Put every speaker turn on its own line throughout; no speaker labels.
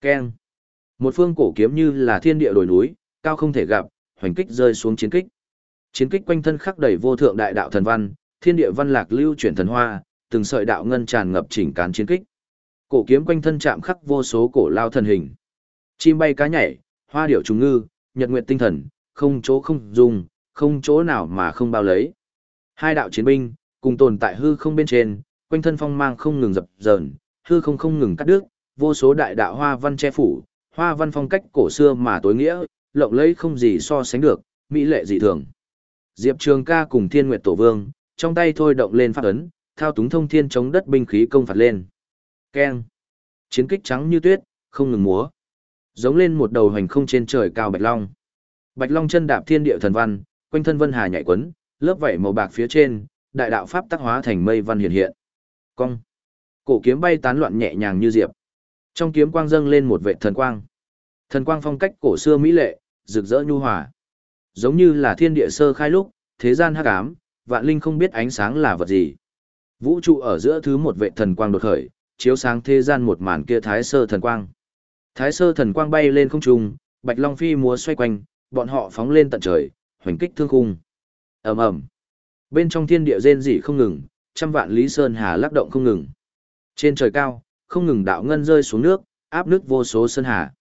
Keng. Một phương cổ kiếm như là thiên địa đồi núi, cao không thể gặp, hoành kích rơi xuống chiến kích. Chiến kích quanh thân khắc đầy vô thượng đại đạo thần văn, thiên địa văn lạc lưu chuyển thần hoa, từng sợi đạo ngân tràn ngập chỉnh cán chiến kích. Cổ kiếm quanh thân chạm khắc vô số cổ lao thần hình. Chim bay cá nhảy, hoa điểu trùng ngư, nhật nguyện tinh thần, không chỗ không dùng, không chỗ nào mà không bao lấy. Hai đạo chiến binh, cùng tồn tại hư không bên trên, quanh thân phong mang không ngừng dập dờn, hư không không ngừng cắt đứt, vô số đại đạo hoa văn che phủ, hoa văn phong cách cổ xưa mà tối nghĩa, lộng lẫy không gì so sánh được, mỹ lệ dị thường. Diệp Trường Ca cùng Thiên Nguyệt Tổ Vương, trong tay thôi động lên pháp ấn, thao túng thông thiên chống đất binh khí công phạt lên. Keng. Chiến kích trắng như tuyết, không ngừng múa. Giống lên một đầu hành không trên trời cao bạch long. Bạch long chân đạp thiên địa thần văn, quanh thân vân hà nhảy quấn, lớp vảy màu bạc phía trên, đại đạo pháp tác hóa thành mây văn hiện hiện. Cong. Cổ kiếm bay tán loạn nhẹ nhàng như diệp. Trong kiếm quang dâng lên một vệ thần quang. Thần quang phong cách cổ xưa mỹ lệ, rực rỡ nhu hòa. Giống như là thiên địa sơ khai lúc, thế gian hắc ám, vạn linh không biết ánh sáng là vật gì. Vũ trụ ở giữa thứ một vệ thần quang đột khởi, chiếu sáng thế gian một màn kia thái sơ thần quang. Thái sơ thần quang bay lên không trung, bạch long phi múa xoay quanh, bọn họ phóng lên tận trời, hoành kích thương khung. Ầm ầm. Bên trong thiên địa rên rỉ không ngừng, trăm vạn lý sơn hà lắc động không ngừng. Trên trời cao, không ngừng đạo ngân rơi xuống nước, áp nước vô số sơn hà.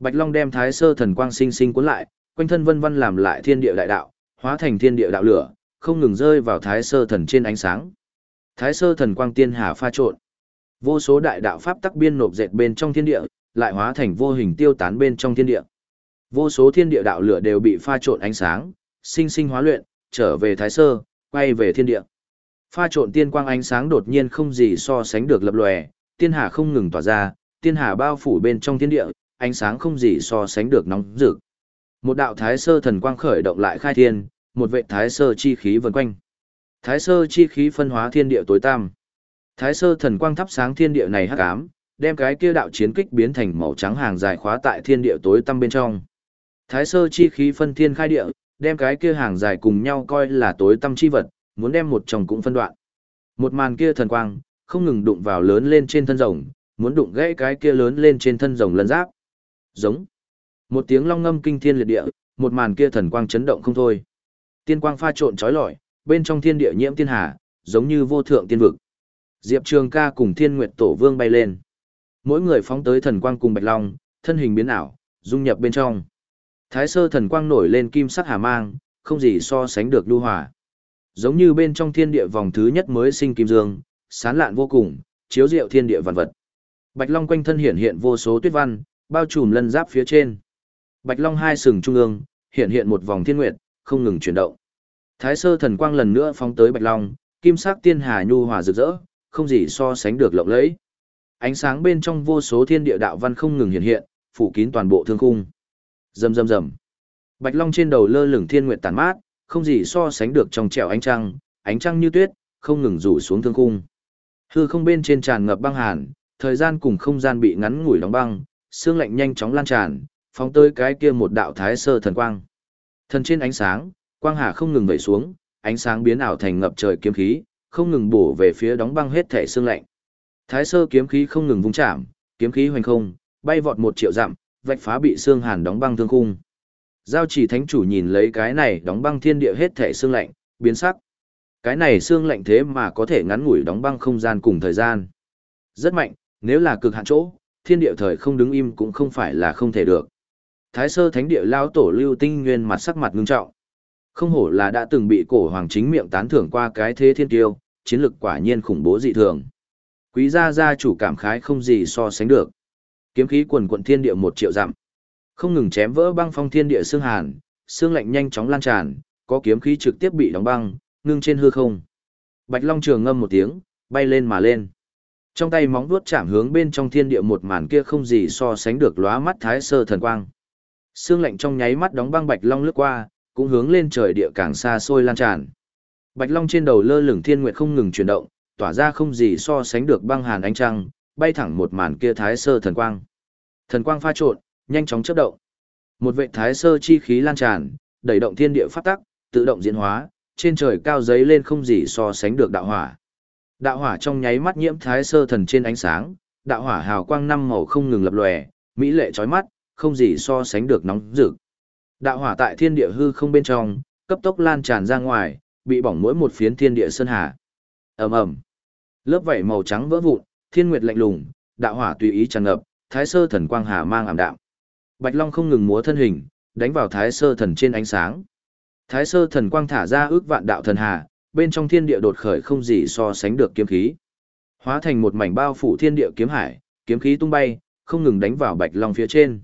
Bạch Long đem Thái Sơ thần quang sinh sinh cuốn lại, quanh thân vân vân làm lại thiên địa đại đạo, hóa thành thiên địa đạo lửa, không ngừng rơi vào Thái Sơ thần trên ánh sáng. Thái Sơ thần quang tiên hà pha trộn. Vô số đại đạo pháp tắc biên nộp dệt bên trong thiên địa, lại hóa thành vô hình tiêu tán bên trong thiên địa. Vô số thiên địa đạo lửa đều bị pha trộn ánh sáng, sinh sinh hóa luyện, trở về Thái Sơ, quay về thiên địa. Pha trộn tiên quang ánh sáng đột nhiên không gì so sánh được lập lòe, tiên hà không ngừng tỏa ra, tiên hà bao phủ bên trong thiên địa, ánh sáng không gì so sánh được nóng rực. Một đạo thái sơ thần quang khởi động lại khai thiên, một vệ thái sơ chi khí vần quanh. Thái sơ chi khí phân hóa thiên địa tối tăm. Thái sơ thần quang thắp sáng thiên địa này hắc ám, đem cái kia đạo chiến kích biến thành màu trắng hàng dài khóa tại thiên địa tối tăm bên trong. Thái sơ chi khí phân thiên khai địa, đem cái kia hàng dài cùng nhau coi là tối tăm chi vật, muốn đem một chồng cũng phân đoạn. Một màn kia thần quang, không ngừng đụng vào lớn lên trên thân rồng, muốn đụng gãy cái kia lớn lên trên thân rồng lân giáp. Giống. Một tiếng long ngâm kinh thiên liệt địa, một màn kia thần quang chấn động không thôi. Tiên quang pha trộn trói lọi, bên trong thiên địa nhiễm tiên hà, giống như vô thượng tiên vực. Diệp Trường Ca cùng Thiên Nguyệt Tổ Vương bay lên. Mỗi người phóng tới thần quang cùng Bạch Long, thân hình biến ảo, dung nhập bên trong. Thái sơ thần quang nổi lên kim sắc hà mang, không gì so sánh được lưu hòa. Giống như bên trong thiên địa vòng thứ nhất mới sinh kim dương, sán lạn vô cùng, chiếu diệu thiên địa vạn vật. Bạch Long quanh thân hiện hiện vô số tuyết văn, bao trùm lân giáp phía trên. Bạch Long hai sừng trung ương, hiện hiện một vòng thiên nguyệt, không ngừng chuyển động. Thái sơ thần quang lần nữa phóng tới Bạch Long, kim sắc tiên hà nhu hòa rực rỡ, không gì so sánh được lộng lẫy. Ánh sáng bên trong vô số thiên địa đạo văn không ngừng hiện hiện, phủ kín toàn bộ thương khung. Rầm rầm rầm. Bạch Long trên đầu lơ lửng thiên nguyệt tàn mát, không gì so sánh được trong trẻo ánh trăng, ánh trăng như tuyết, không ngừng rủ xuống thương khung. Hư không bên trên tràn ngập băng hàn, thời gian cùng không gian bị ngắn ngủi đóng băng, xương lạnh nhanh chóng lan tràn, phóng tới cái kia một đạo thái sơ thần quang. Thần trên ánh sáng, quang hà không ngừng vẩy xuống, ánh sáng biến ảo thành ngập trời kiếm khí, không ngừng bổ về phía đóng băng hết thể xương lạnh. Thái sơ kiếm khí không ngừng vung chạm, kiếm khí hoành không, bay vọt một triệu dặm, vạch phá bị xương hàn đóng băng thương khung. Giao chỉ thánh chủ nhìn lấy cái này đóng băng thiên địa hết thể xương lạnh, biến sắc. Cái này xương lạnh thế mà có thể ngắn ngủi đóng băng không gian cùng thời gian. Rất mạnh, nếu là cực hạn chỗ, thiên địa thời không đứng im cũng không phải là không thể được. Thái sơ thánh địa lao tổ lưu tinh nguyên mặt sắc mặt ngưng trọng. Không hổ là đã từng bị cổ hoàng chính miệng tán thưởng qua cái thế thiên tiêu, chiến lực quả nhiên khủng bố dị thường. Quý gia gia chủ cảm khái không gì so sánh được. Kiếm khí quần quận thiên địa một triệu dặm. Không ngừng chém vỡ băng phong thiên địa xương hàn, xương lạnh nhanh chóng lan tràn, có kiếm khí trực tiếp bị đóng băng, ngưng trên hư không. Bạch Long trường ngâm một tiếng, bay lên mà lên. Trong tay móng vuốt chạm hướng bên trong thiên địa một màn kia không gì so sánh được lóa mắt thái sơ thần quang. sương lạnh trong nháy mắt đóng băng Bạch Long lướt qua, cũng hướng lên trời địa càng xa xôi lan tràn. Bạch Long trên đầu lơ lửng thiên nguyệt không ngừng chuyển động, tỏa ra không gì so sánh được băng hàn ánh trăng, bay thẳng một màn kia thái sơ thần quang. Thần quang pha trộn, nhanh chóng chớp động. Một vệ thái sơ chi khí lan tràn, đẩy động thiên địa phát tắc, tự động diễn hóa, trên trời cao giấy lên không gì so sánh được đạo hỏa. Đạo hỏa trong nháy mắt nhiễm thái sơ thần trên ánh sáng, đạo hỏa hào quang năm màu không ngừng lập lòe, mỹ lệ chói mắt, không gì so sánh được nóng rực. Đạo hỏa tại thiên địa hư không bên trong, cấp tốc lan tràn ra ngoài, bị bỏng mỗi một phiến thiên địa sơn hà. Ầm ầm. Lớp vảy màu trắng vỡ vụn, thiên nguyệt lạnh lùng, đạo hỏa tùy ý tràn ngập, thái sơ thần quang hà mang ảm đạm. Bạch Long không ngừng múa thân hình, đánh vào thái sơ thần trên ánh sáng. Thái sơ thần quang thả ra ước vạn đạo thần hà, bên trong thiên địa đột khởi không gì so sánh được kiếm khí. Hóa thành một mảnh bao phủ thiên địa kiếm hải, kiếm khí tung bay, không ngừng đánh vào Bạch Long phía trên.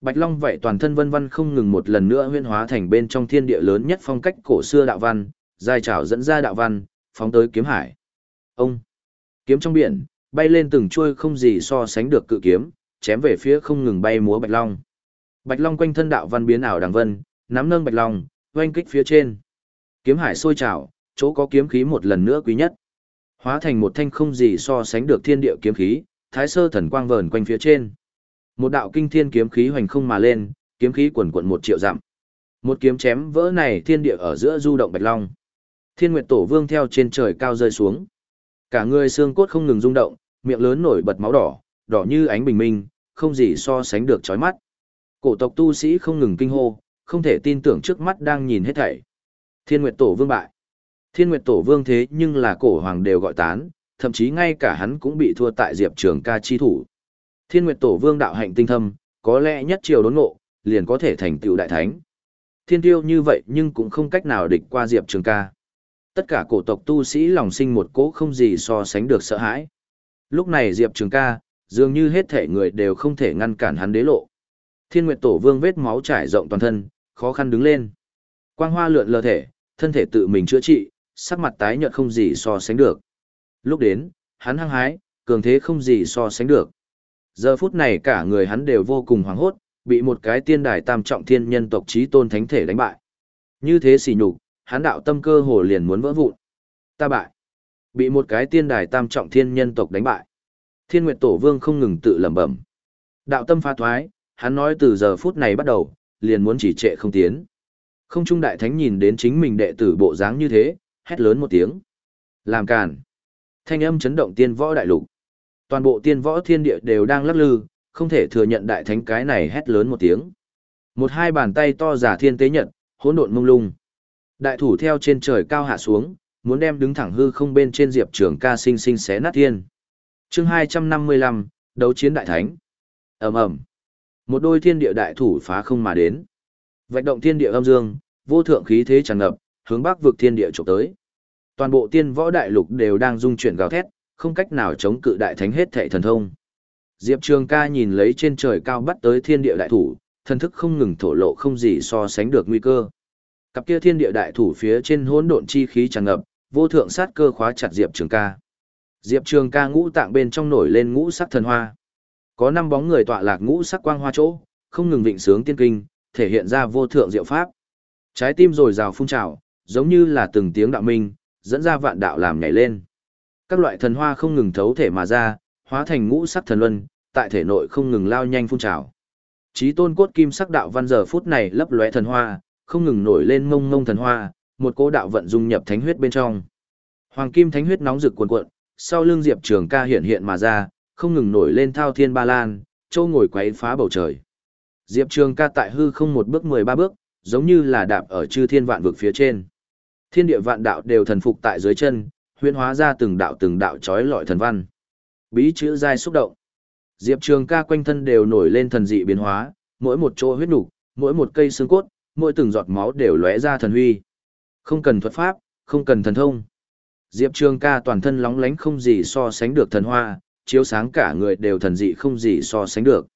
Bạch Long vậy toàn thân vân vân không ngừng một lần nữa huyễn hóa thành bên trong thiên địa lớn nhất phong cách cổ xưa đạo văn, dài trảo dẫn ra đạo văn, phóng tới kiếm hải. Ông kiếm trong biển, bay lên từng chuôi không gì so sánh được cự kiếm, chém về phía không ngừng bay múa Bạch Long. Bạch Long quanh thân đạo văn biến ảo đằng vân, nắm nâng Bạch Long, oanh kích phía trên. Kiếm hải sôi trào, chỗ có kiếm khí một lần nữa quý nhất. Hóa thành một thanh không gì so sánh được thiên địa kiếm khí, thái sơ thần quang vờn quanh phía trên. Một đạo kinh thiên kiếm khí hoành không mà lên, kiếm khí quần quận một triệu dặm. Một kiếm chém vỡ này thiên địa ở giữa du động bạch long. Thiên Nguyệt Tổ Vương theo trên trời cao rơi xuống. Cả người xương cốt không ngừng rung động, miệng lớn nổi bật máu đỏ, đỏ như ánh bình minh, không gì so sánh được chói mắt. Cổ tộc tu sĩ không ngừng kinh hô, không thể tin tưởng trước mắt đang nhìn hết thảy. Thiên Nguyệt Tổ Vương bại. Thiên Nguyệt Tổ Vương thế nhưng là cổ hoàng đều gọi tán, thậm chí ngay cả hắn cũng bị thua tại Diệp Trường ca chi thủ. Thiên Nguyệt Tổ Vương đạo hạnh tinh thâm, có lẽ nhất triều đốn ngộ, liền có thể thành tựu đại thánh. Thiên tiêu như vậy nhưng cũng không cách nào địch qua Diệp Trường ca. Tất cả cổ tộc tu sĩ lòng sinh một cố không gì so sánh được sợ hãi. Lúc này Diệp Trường ca, dường như hết thể người đều không thể ngăn cản hắn đế lộ. Thiên Nguyệt Tổ Vương vết máu trải rộng toàn thân, khó khăn đứng lên. Quang hoa lượn lờ thể, thân thể tự mình chữa trị, sắc mặt tái nhợt không gì so sánh được. Lúc đến, hắn hăng hái, cường thế không gì so sánh được. Giờ phút này cả người hắn đều vô cùng hoảng hốt, bị một cái tiên đài tam trọng thiên nhân tộc trí tôn thánh thể đánh bại. Như thế xỉ nhục, hắn đạo tâm cơ hồ liền muốn vỡ vụn. Ta bại. Bị một cái tiên đài tam trọng thiên nhân tộc đánh bại. Thiên Nguyệt Tổ Vương không ngừng tự lẩm bẩm. Đạo tâm pha thoái, hắn nói từ giờ phút này bắt đầu, liền muốn chỉ trệ không tiến. Không trung đại thánh nhìn đến chính mình đệ tử bộ dáng như thế, hét lớn một tiếng. Làm càn. Thanh âm chấn động tiên võ đại lục. Toàn bộ tiên võ thiên địa đều đang lắc lư, không thể thừa nhận đại thánh cái này hét lớn một tiếng. Một hai bàn tay to giả thiên tế nhận, hỗn độn mông lung. Đại thủ theo trên trời cao hạ xuống, muốn đem đứng thẳng hư không bên trên diệp trường ca sinh sinh xé nát thiên. chương hai trăm năm mươi lăm đấu chiến đại thánh. ầm ầm một đôi thiên địa đại thủ phá không mà đến. Vạch động thiên địa âm dương, vô thượng khí thế tràn ngập, hướng bắc vực thiên địa trộm tới. Toàn bộ tiên võ đại lục đều đang dung chuyển gào thét, không cách nào chống cự đại thánh hết thệ thần thông. Diệp Trường ca nhìn lấy trên trời cao bắt tới thiên địa đại thủ, thần thức không ngừng thổ lộ không gì so sánh được nguy cơ. Cặp kia thiên địa đại thủ phía trên hỗn độn chi khí tràn ngập, vô thượng sát cơ khóa chặt Diệp Trường ca. Diệp Trường ca ngũ tạng bên trong nổi lên ngũ sắc thần hoa. Có năm bóng người tọa lạc ngũ sắc quang hoa chỗ, không ngừng vịnh sướng tiên kinh, thể hiện ra vô thượng diệu pháp. Trái tim rồi rào phun trào, giống như là từng tiếng đạo minh, dẫn ra vạn đạo làm nhảy lên. Các loại thần hoa không ngừng thấu thể mà ra, hóa thành ngũ sắc thần luân, tại thể nội không ngừng lao nhanh phun trào. Chí tôn cốt kim sắc đạo văn giờ phút này lấp lóe thần hoa, không ngừng nổi lên ngông mông thần hoa, một cỗ đạo vận dung nhập thánh huyết bên trong. Hoàng kim thánh huyết nóng rực cuồn cuộn, sau lưng Diệp Trường Ca hiện hiện mà ra, không ngừng nổi lên thao thiên ba lan, châu ngồi quấy phá bầu trời. Diệp Trường Ca tại hư không một bước mười ba bước, giống như là đạp ở chư thiên vạn vực phía trên. Thiên địa vạn đạo đều thần phục tại dưới chân, huyễn hóa ra từng đạo từng đạo chói lọi thần văn. Bí chữ dai xúc động. Diệp Trường Ca quanh thân đều nổi lên thần dị biến hóa, mỗi một chỗ huyết nục, mỗi một cây xương cốt, mỗi từng giọt máu đều lóe ra thần huy. Không cần thuật pháp, không cần thần thông. Diệp Trường Ca toàn thân lóng lánh không gì so sánh được thần hoa, chiếu sáng cả người đều thần dị không gì so sánh được.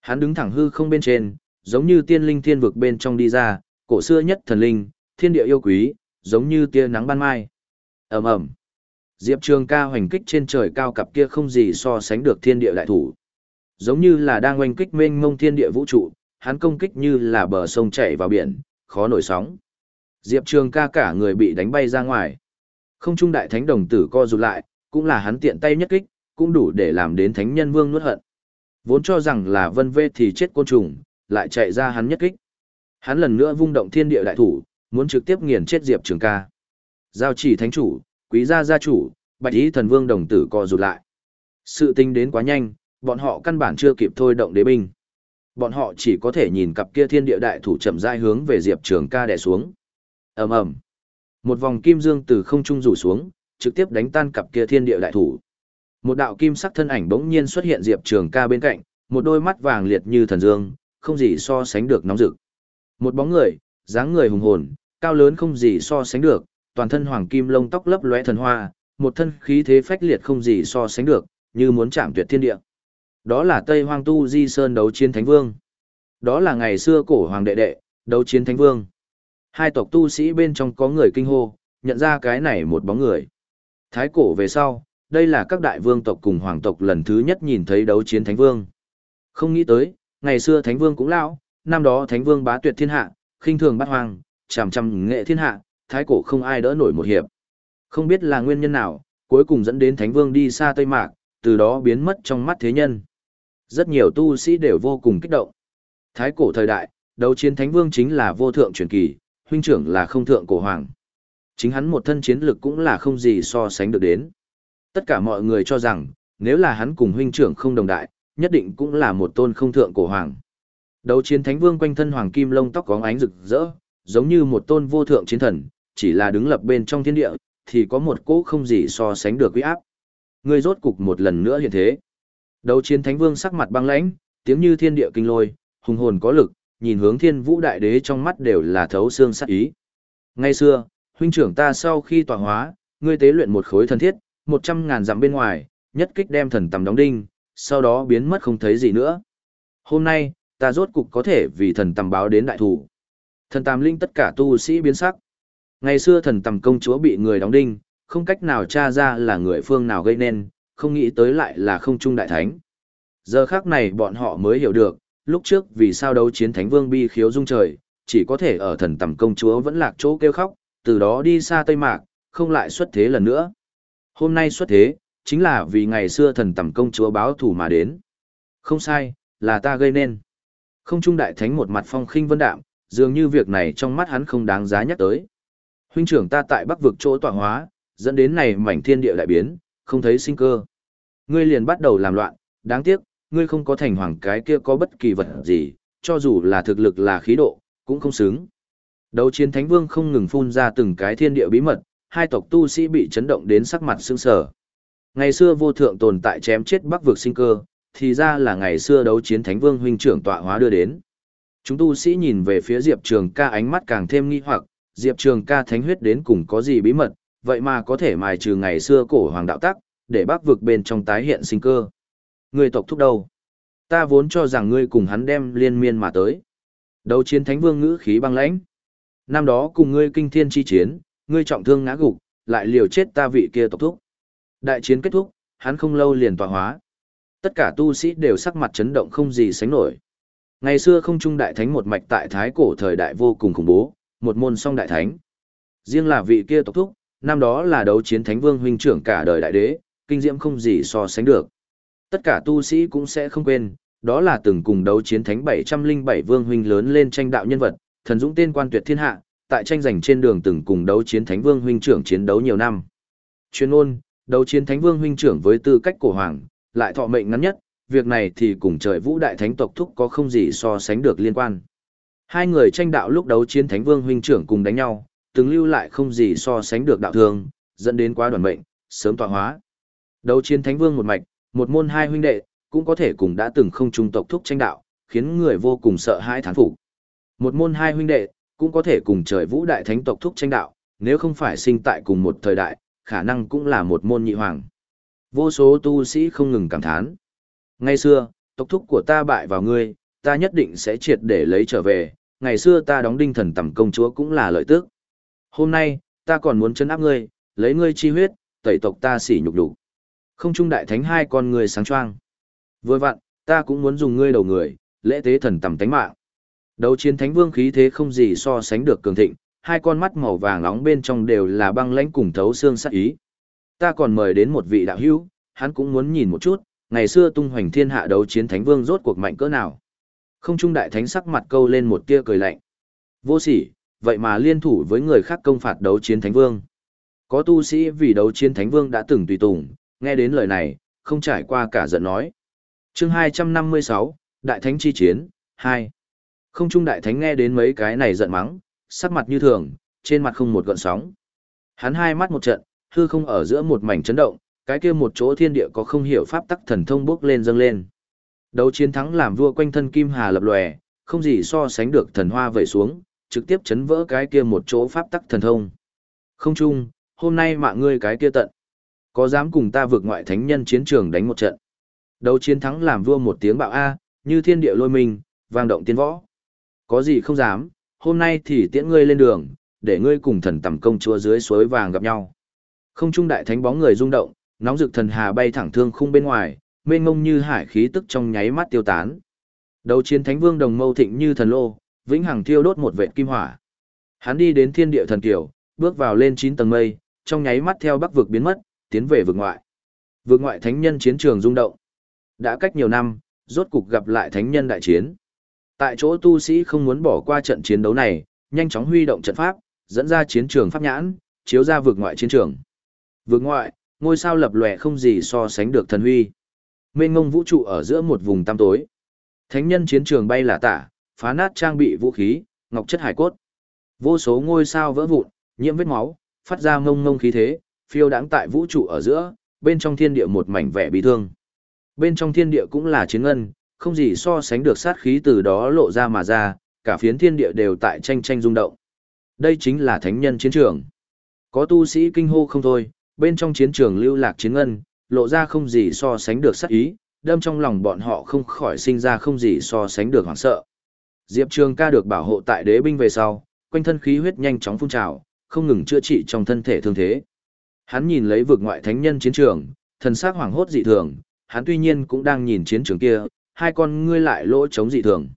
Hắn đứng thẳng hư không bên trên, giống như tiên linh thiên vực bên trong đi ra, cổ xưa nhất thần linh, thiên địa yêu quý, giống như tia nắng ban mai. Ầm ầm. Diệp Trường ca hoành kích trên trời cao cặp kia không gì so sánh được thiên địa đại thủ. Giống như là đang hoành kích mênh mông thiên địa vũ trụ, hắn công kích như là bờ sông chảy vào biển, khó nổi sóng. Diệp Trường ca cả người bị đánh bay ra ngoài. Không trung đại thánh đồng tử co rụt lại, cũng là hắn tiện tay nhất kích, cũng đủ để làm đến thánh nhân vương nuốt hận. Vốn cho rằng là vân vê thì chết côn trùng, lại chạy ra hắn nhất kích. Hắn lần nữa vung động thiên địa đại thủ, muốn trực tiếp nghiền chết Diệp Trường ca. Giao chỉ thánh chủ, quý gia gia chủ, bạch ý thần vương đồng tử co rụt lại. Sự tình đến quá nhanh, bọn họ căn bản chưa kịp thôi động đế binh. Bọn họ chỉ có thể nhìn cặp kia thiên địa đại thủ chậm rãi hướng về Diệp Trường ca đè xuống. ầm ầm Một vòng kim dương từ không trung rủ xuống, trực tiếp đánh tan cặp kia thiên địa đại thủ. Một đạo kim sắc thân ảnh bỗng nhiên xuất hiện Diệp Trường ca bên cạnh, một đôi mắt vàng liệt như thần dương, không gì so sánh được nóng rực. Một bóng người, dáng người hùng hồn, cao lớn không gì so sánh được, toàn thân hoàng kim lông tóc lấp lóe thần hoa, một thân khí thế phách liệt không gì so sánh được, như muốn chạm tuyệt thiên địa. Đó là Tây Hoang Tu Di Sơn đấu chiến Thánh Vương. Đó là ngày xưa cổ hoàng đệ đệ, đấu chiến Thánh Vương. Hai tộc tu sĩ bên trong có người kinh hô, nhận ra cái này một bóng người. Thái cổ về sau, đây là các đại vương tộc cùng hoàng tộc lần thứ nhất nhìn thấy đấu chiến Thánh Vương. Không nghĩ tới, ngày xưa Thánh Vương cũng lão, năm đó Thánh Vương bá tuyệt thiên hạ, khinh thường bát hoàng, chằm chằm nghệ thiên hạ, thái cổ không ai đỡ nổi một hiệp. Không biết là nguyên nhân nào, cuối cùng dẫn đến Thánh Vương đi xa Tây Mạc, từ đó biến mất trong mắt thế nhân. Rất nhiều tu sĩ đều vô cùng kích động. Thái cổ thời đại, đấu chiến Thánh Vương chính là vô thượng truyền kỳ, huynh trưởng là không thượng cổ hoàng. Chính hắn một thân chiến lực cũng là không gì so sánh được đến. Tất cả mọi người cho rằng, nếu là hắn cùng huynh trưởng không đồng đại, nhất định cũng là một tôn không thượng cổ hoàng. Đấu chiến thánh vương quanh thân hoàng kim lông tóc có ánh rực rỡ, giống như một tôn vô thượng chiến thần, chỉ là đứng lập bên trong thiên địa, thì có một cỗ không gì so sánh được uy áp. ngươi rốt cục một lần nữa hiện thế. Đấu chiến thánh vương sắc mặt băng lãnh, tiếng như thiên địa kinh lôi, hùng hồn có lực, nhìn hướng thiên vũ đại đế trong mắt đều là thấu xương sắc ý. Ngay xưa, huynh trưởng ta sau khi tọa hóa, ngươi tế luyện một khối thần thiết, một trăm ngàn dặm bên ngoài, nhất kích đem thần tầm đóng đinh, sau đó biến mất không thấy gì nữa. Hôm nay, ta rốt cục có thể vì thần tầm báo đến đại thủ. Thần tam linh tất cả tu sĩ biến sắc. Ngày xưa thần tầm công chúa bị người đóng đinh, không cách nào tra ra là người phương nào gây nên, không nghĩ tới lại là không trung đại thánh. Giờ khác này bọn họ mới hiểu được, lúc trước vì sao đấu chiến thánh vương bi khiếu dung trời, chỉ có thể ở thần tầm công chúa vẫn lạc chỗ kêu khóc, từ đó đi xa Tây Mạc, không lại xuất thế lần nữa. Hôm nay xuất thế, chính là vì ngày xưa thần tầm công chúa báo thù mà đến. Không sai, là ta gây nên. Không trung đại thánh một mặt phong khinh vân đạm, dường như việc này trong mắt hắn không đáng giá nhắc tới. Huynh trưởng ta tại bắc vực chỗ tọa hóa, dẫn đến này mảnh thiên địa đại biến, không thấy sinh cơ. Ngươi liền bắt đầu làm loạn, đáng tiếc, ngươi không có thành hoàng cái kia có bất kỳ vật gì, cho dù là thực lực là khí độ, cũng không xứng. Đấu chiến thánh vương không ngừng phun ra từng cái thiên địa bí mật, hai tộc tu sĩ bị chấn động đến sắc mặt sưng sờ. Ngày xưa vô thượng tồn tại chém chết bắc vực sinh cơ, thì ra là ngày xưa đấu chiến thánh vương huynh trưởng tọa hóa đưa đến. Chúng tu sĩ nhìn về phía Diệp Trường ca ánh mắt càng thêm nghi hoặc, Diệp Trường ca thánh huyết đến cùng có gì bí mật, vậy mà có thể mài trừ ngày xưa cổ hoàng đạo tắc, để bắc vực bên trong tái hiện sinh cơ. Người tộc thúc đâu? Ta vốn cho rằng ngươi cùng hắn đem liên miên mà tới. Đấu chiến thánh vương ngữ khí băng lãnh. Năm đó cùng ngươi kinh thiên chi chiến, ngươi trọng thương ngã gục, lại liều chết ta vị kia tộc thúc. Đại chiến kết thúc, hắn không lâu liền tọa hóa. Tất cả tu sĩ đều sắc mặt chấn động không gì sánh nổi. Ngày xưa không trung đại thánh một mạch tại thái cổ thời đại vô cùng khủng bố, một môn song đại thánh. Riêng là vị kia tộc thúc, năm đó là đấu chiến thánh vương huynh trưởng cả đời đại đế, kinh diễm không gì so sánh được. Tất cả tu sĩ cũng sẽ không quên, đó là từng cùng đấu chiến thánh 707 vương huynh lớn lên tranh đạo nhân vật, thần dũng tên quan tuyệt thiên hạ, tại tranh giành trên đường từng cùng đấu chiến thánh vương huynh trưởng chiến đấu nhiều năm. Chuyên ôn, đấu chiến thánh vương huynh trưởng với tư cách cổ hoàng, lại thọ mệnh ngắn nhất, việc này thì cùng trời vũ đại thánh tộc thúc có không gì so sánh được liên quan. Hai người tranh đạo lúc đấu chiến thánh vương huynh trưởng cùng đánh nhau, từng lưu lại không gì so sánh được đạo thương, dẫn đến quá đoàn mệnh, sớm tọa hóa. Đấu chiến thánh vương một mạch, một môn hai huynh đệ, cũng có thể cùng đã từng không trung tộc thúc tranh đạo, khiến người vô cùng sợ hãi thán phục. Một môn hai huynh đệ, cũng có thể cùng trời vũ đại thánh tộc thúc tranh đạo, nếu không phải sinh tại cùng một thời đại, khả năng cũng là một môn nhị hoàng. Vô số tu sĩ không ngừng cảm thán. Ngày xưa, tộc thúc của ta bại vào ngươi, ta nhất định sẽ triệt để lấy trở về, ngày xưa ta đóng đinh thần tầm công chúa cũng là lợi tước. Hôm nay, ta còn muốn chấn áp ngươi, lấy ngươi chi huyết, tẩy tộc ta xỉ nhục đủ. Không trung đại thánh hai con người sáng choang. Vừa vặn, ta cũng muốn dùng ngươi đầu người, lễ tế thần tầm tánh mạng. Đấu chiến thánh vương khí thế không gì so sánh được cường thịnh, hai con mắt màu vàng nóng bên trong đều là băng lãnh cùng thấu xương sắc ý. Ta còn mời đến một vị đạo hữu, hắn cũng muốn nhìn một chút, ngày xưa tung hoành thiên hạ đấu chiến thánh vương rốt cuộc mạnh cỡ nào. Không trung đại thánh sắc mặt câu lên một tia cười lạnh. Vô sỉ, vậy mà liên thủ với người khác công phạt đấu chiến thánh vương. Có tu sĩ vì đấu chiến thánh vương đã từng tùy tùng, nghe đến lời này, không trải qua cả giận nói. chương 256, Đại Thánh chi chiến, 2. Không trung Đại Thánh nghe đến mấy cái này giận mắng, sắc mặt như thường, trên mặt không một gợn sóng. Hắn hai mắt một trận, hư không ở giữa một mảnh chấn động, cái kia một chỗ thiên địa có không hiểu pháp tắc thần thông bước lên dâng lên. Đấu chiến thắng làm vua quanh thân kim hà lập lòe, không gì so sánh được thần hoa vẩy xuống, trực tiếp chấn vỡ cái kia một chỗ pháp tắc thần thông. Không chung, hôm nay mạng ngươi cái kia tận. Có dám cùng ta vượt ngoại thánh nhân chiến trường đánh một trận. Đấu chiến thắng làm vua một tiếng bạo A, như thiên địa lôi mình, vang động tiên võ. Có gì không dám, hôm nay thì tiễn ngươi lên đường, để ngươi cùng thần tầm công chúa dưới suối vàng gặp nhau. Không trung đại thánh bóng người rung động, nóng rực thần hà bay thẳng thương khung bên ngoài, mênh mông như hải khí tức trong nháy mắt tiêu tán. Đấu chiến thánh vương đồng mâu thịnh như thần lô, vĩnh hằng thiêu đốt một vệt kim hỏa. Hắn đi đến thiên địa thần kiều, bước vào lên 9 tầng mây, trong nháy mắt theo bắc vực biến mất, tiến về vực ngoại. Vực ngoại thánh nhân chiến trường rung động. Đã cách nhiều năm, rốt cục gặp lại thánh nhân đại chiến. Tại chỗ tu sĩ không muốn bỏ qua trận chiến đấu này, nhanh chóng huy động trận pháp, dẫn ra chiến trường pháp nhãn, chiếu ra vực ngoại chiến trường. Vực ngoại, ngôi sao lập lòe không gì so sánh được thần huy. Mênh mông vũ trụ ở giữa một vùng tăm tối. Thánh nhân chiến trường bay là tả, phá nát trang bị vũ khí, ngọc chất hải cốt. Vô số ngôi sao vỡ vụn, nhiễm vết máu, phát ra ngông ngông khí thế, phiêu đãng tại vũ trụ ở giữa, bên trong thiên địa một mảnh vẻ bị thương. Bên trong thiên địa cũng là chiến ngân, không gì so sánh được sát khí từ đó lộ ra mà ra, cả phiến thiên địa đều tại tranh tranh rung động. Đây chính là thánh nhân chiến trường. Có tu sĩ kinh hô không thôi, bên trong chiến trường lưu lạc chiến ngân, lộ ra không gì so sánh được sát ý, đâm trong lòng bọn họ không khỏi sinh ra không gì so sánh được hoảng sợ. Diệp Trường ca được bảo hộ tại đế binh về sau, quanh thân khí huyết nhanh chóng phun trào, không ngừng chữa trị trong thân thể thương thế. Hắn nhìn lấy vực ngoại thánh nhân chiến trường, thần sắc hoảng hốt dị thường, hắn tuy nhiên cũng đang nhìn chiến trường kia, hai con ngươi lại lỗ chống dị thường.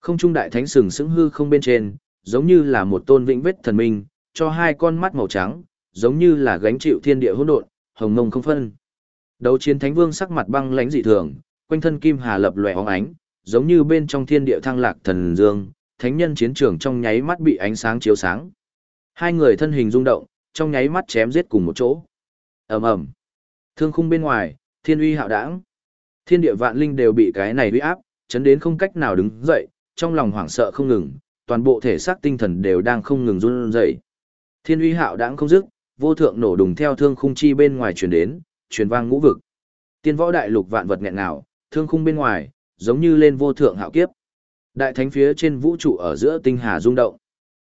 Không trung đại thánh sừng sững hư không bên trên, giống như là một tôn vĩnh vết thần minh, cho hai con mắt màu trắng, giống như là gánh chịu thiên địa hỗn độn, hồng mông không phân. Đấu chiến thánh vương sắc mặt băng lãnh dị thường, quanh thân kim hà lập lòe óng ánh, giống như bên trong thiên địa thăng lạc thần dương, thánh nhân chiến trường trong nháy mắt bị ánh sáng chiếu sáng. Hai người thân hình rung động, trong nháy mắt chém giết cùng một chỗ. Ầm ầm. Thương khung bên ngoài, thiên uy hạo đãng, Thiên địa vạn linh đều bị cái này uy áp, chấn đến không cách nào đứng dậy, trong lòng hoảng sợ không ngừng, toàn bộ thể xác tinh thần đều đang không ngừng run rẩy. Thiên uy hạo đãng không dứt, vô thượng nổ đùng theo thương khung chi bên ngoài truyền đến, truyền vang ngũ vực. Tiên võ đại lục vạn vật nghẹn ngào, thương khung bên ngoài, giống như lên vô thượng hạo kiếp. Đại thánh phía trên vũ trụ ở giữa tinh hà rung động.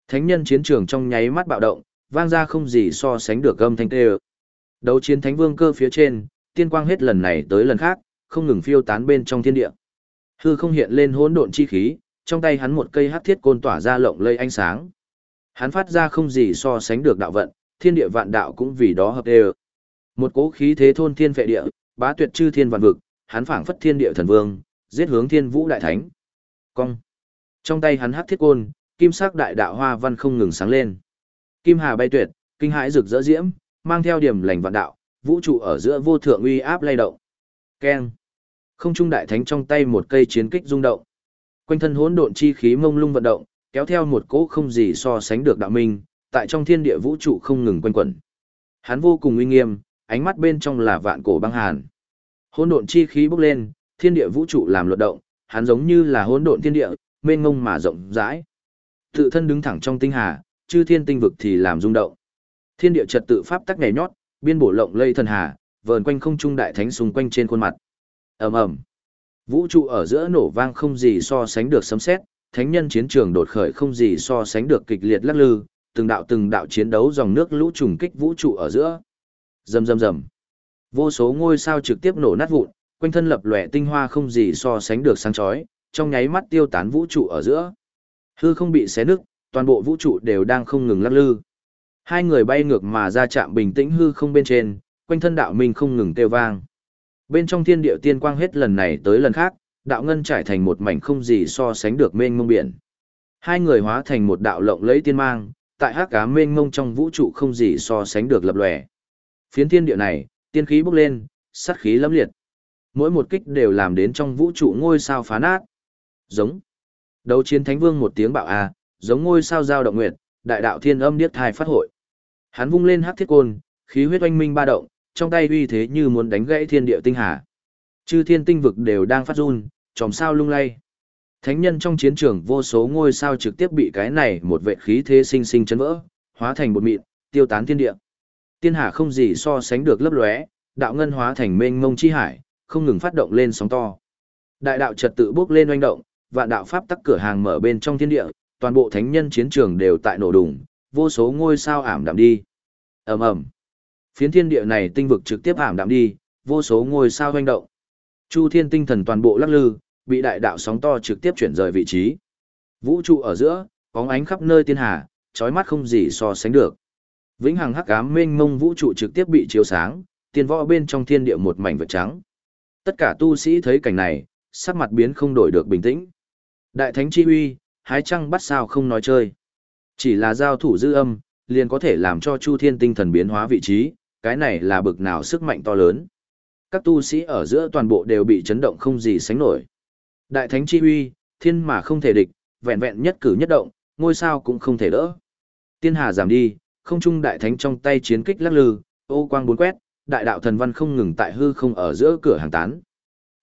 Thánh nhân chiến trường trong nháy mắt bạo động, vang ra không gì so sánh được âm thanh tê Đấu chiến thánh vương cơ phía trên, tiên quang hết lần này tới lần khác, không ngừng phiêu tán bên trong thiên địa. Hư không hiện lên hỗn độn chi khí, trong tay hắn một cây hắc thiết côn tỏa ra lộng lây ánh sáng. Hắn phát ra không gì so sánh được đạo vận, thiên địa vạn đạo cũng vì đó hợp đều. Một cỗ khí thế thôn thiên phệ địa, bá tuyệt chư thiên vạn vực, hắn phảng phất thiên địa thần vương, giết hướng thiên vũ đại thánh. Cong. Trong tay hắn hắc thiết côn, kim sắc đại đạo hoa văn không ngừng sáng lên. Kim hà bay tuyệt, kinh hãi rực rỡ diễm, mang theo điểm lành vạn đạo, vũ trụ ở giữa vô thượng uy áp lay động. Keng. Không trung đại thánh trong tay một cây chiến kích rung động. Quanh thân hỗn độn chi khí mông lung vận động, kéo theo một cỗ không gì so sánh được đạo minh, tại trong thiên địa vũ trụ không ngừng quanh quẩn. Hắn vô cùng uy nghiêm, ánh mắt bên trong là vạn cổ băng hàn. Hỗn độn chi khí bốc lên, thiên địa vũ trụ làm luật động, hắn giống như là hỗn độn thiên địa, mênh mông mà rộng rãi. Tự thân đứng thẳng trong tinh hà, chư thiên tinh vực thì làm rung động. Thiên địa trật tự pháp tắc nhảy nhót, biên bổ lộng lây thần hà, vờn quanh không trung đại thánh xung quanh trên khuôn mặt. Ầm ầm. Vũ trụ ở giữa nổ vang không gì so sánh được sấm sét, thánh nhân chiến trường đột khởi không gì so sánh được kịch liệt lắc lư, từng đạo từng đạo chiến đấu dòng nước lũ trùng kích vũ trụ ở giữa. Rầm rầm rầm. Vô số ngôi sao trực tiếp nổ nát vụn, quanh thân lập lòe tinh hoa không gì so sánh được sáng chói, trong nháy mắt tiêu tán vũ trụ ở giữa. Hư không bị xé nứt, toàn bộ vũ trụ đều đang không ngừng lắc lư. Hai người bay ngược mà ra chạm bình tĩnh hư không bên trên, quanh thân đạo minh không ngừng kêu vang. Bên trong thiên địa tiên quang hết lần này tới lần khác, đạo ngân trải thành một mảnh không gì so sánh được mênh mông biển. Hai người hóa thành một đạo lộng lấy tiên mang, tại hắc cá mênh mông trong vũ trụ không gì so sánh được lập lòe. Phiến thiên địa này, tiên khí bốc lên, sát khí lâm liệt. Mỗi một kích đều làm đến trong vũ trụ ngôi sao phá nát. Giống. Đấu chiến thánh vương một tiếng bạo a, giống ngôi sao giao động nguyệt, đại đạo thiên âm điếc thai phát hội. Hắn vung lên hắc thiết côn, khí huyết oanh minh ba động, trong tay uy thế như muốn đánh gãy thiên địa tinh hà. Chư thiên tinh vực đều đang phát run, tròm sao lung lay. Thánh nhân trong chiến trường vô số ngôi sao trực tiếp bị cái này một vệ khí thế sinh sinh chấn vỡ, hóa thành bột mịn, tiêu tán thiên địa. Tiên hà không gì so sánh được lấp lóe, đạo ngân hóa thành mênh mông chi hải, không ngừng phát động lên sóng to. Đại đạo trật tự bước lên oanh động, vạn đạo pháp tắc cửa hàng mở bên trong thiên địa, toàn bộ thánh nhân chiến trường đều tại nổ đùng, vô số ngôi sao ảm đạm đi. Ầm ầm. Phiến thiên địa này tinh vực trực tiếp ảm đạm đi, vô số ngôi sao hoành động. Chu Thiên tinh thần toàn bộ lắc lư, bị đại đạo sóng to trực tiếp chuyển rời vị trí. Vũ trụ ở giữa, bóng ánh khắp nơi tiên hà, chói mắt không gì so sánh được. Vĩnh hằng hắc ám mênh mông vũ trụ trực tiếp bị chiếu sáng, tiền võ bên trong thiên địa một mảnh vật trắng. Tất cả tu sĩ thấy cảnh này, sắc mặt biến không đổi được bình tĩnh. Đại thánh chi uy, hái trăng bắt sao không nói chơi. Chỉ là giao thủ dư âm, liền có thể làm cho Chu Thiên tinh thần biến hóa vị trí, cái này là bực nào sức mạnh to lớn. Các tu sĩ ở giữa toàn bộ đều bị chấn động không gì sánh nổi. Đại thánh chi uy, thiên mà không thể địch, vẹn vẹn nhất cử nhất động, ngôi sao cũng không thể đỡ. Tiên hà giảm đi, không trung đại thánh trong tay chiến kích lắc lư, ô quang bốn quét, đại đạo thần văn không ngừng tại hư không ở giữa cửa hàng tán.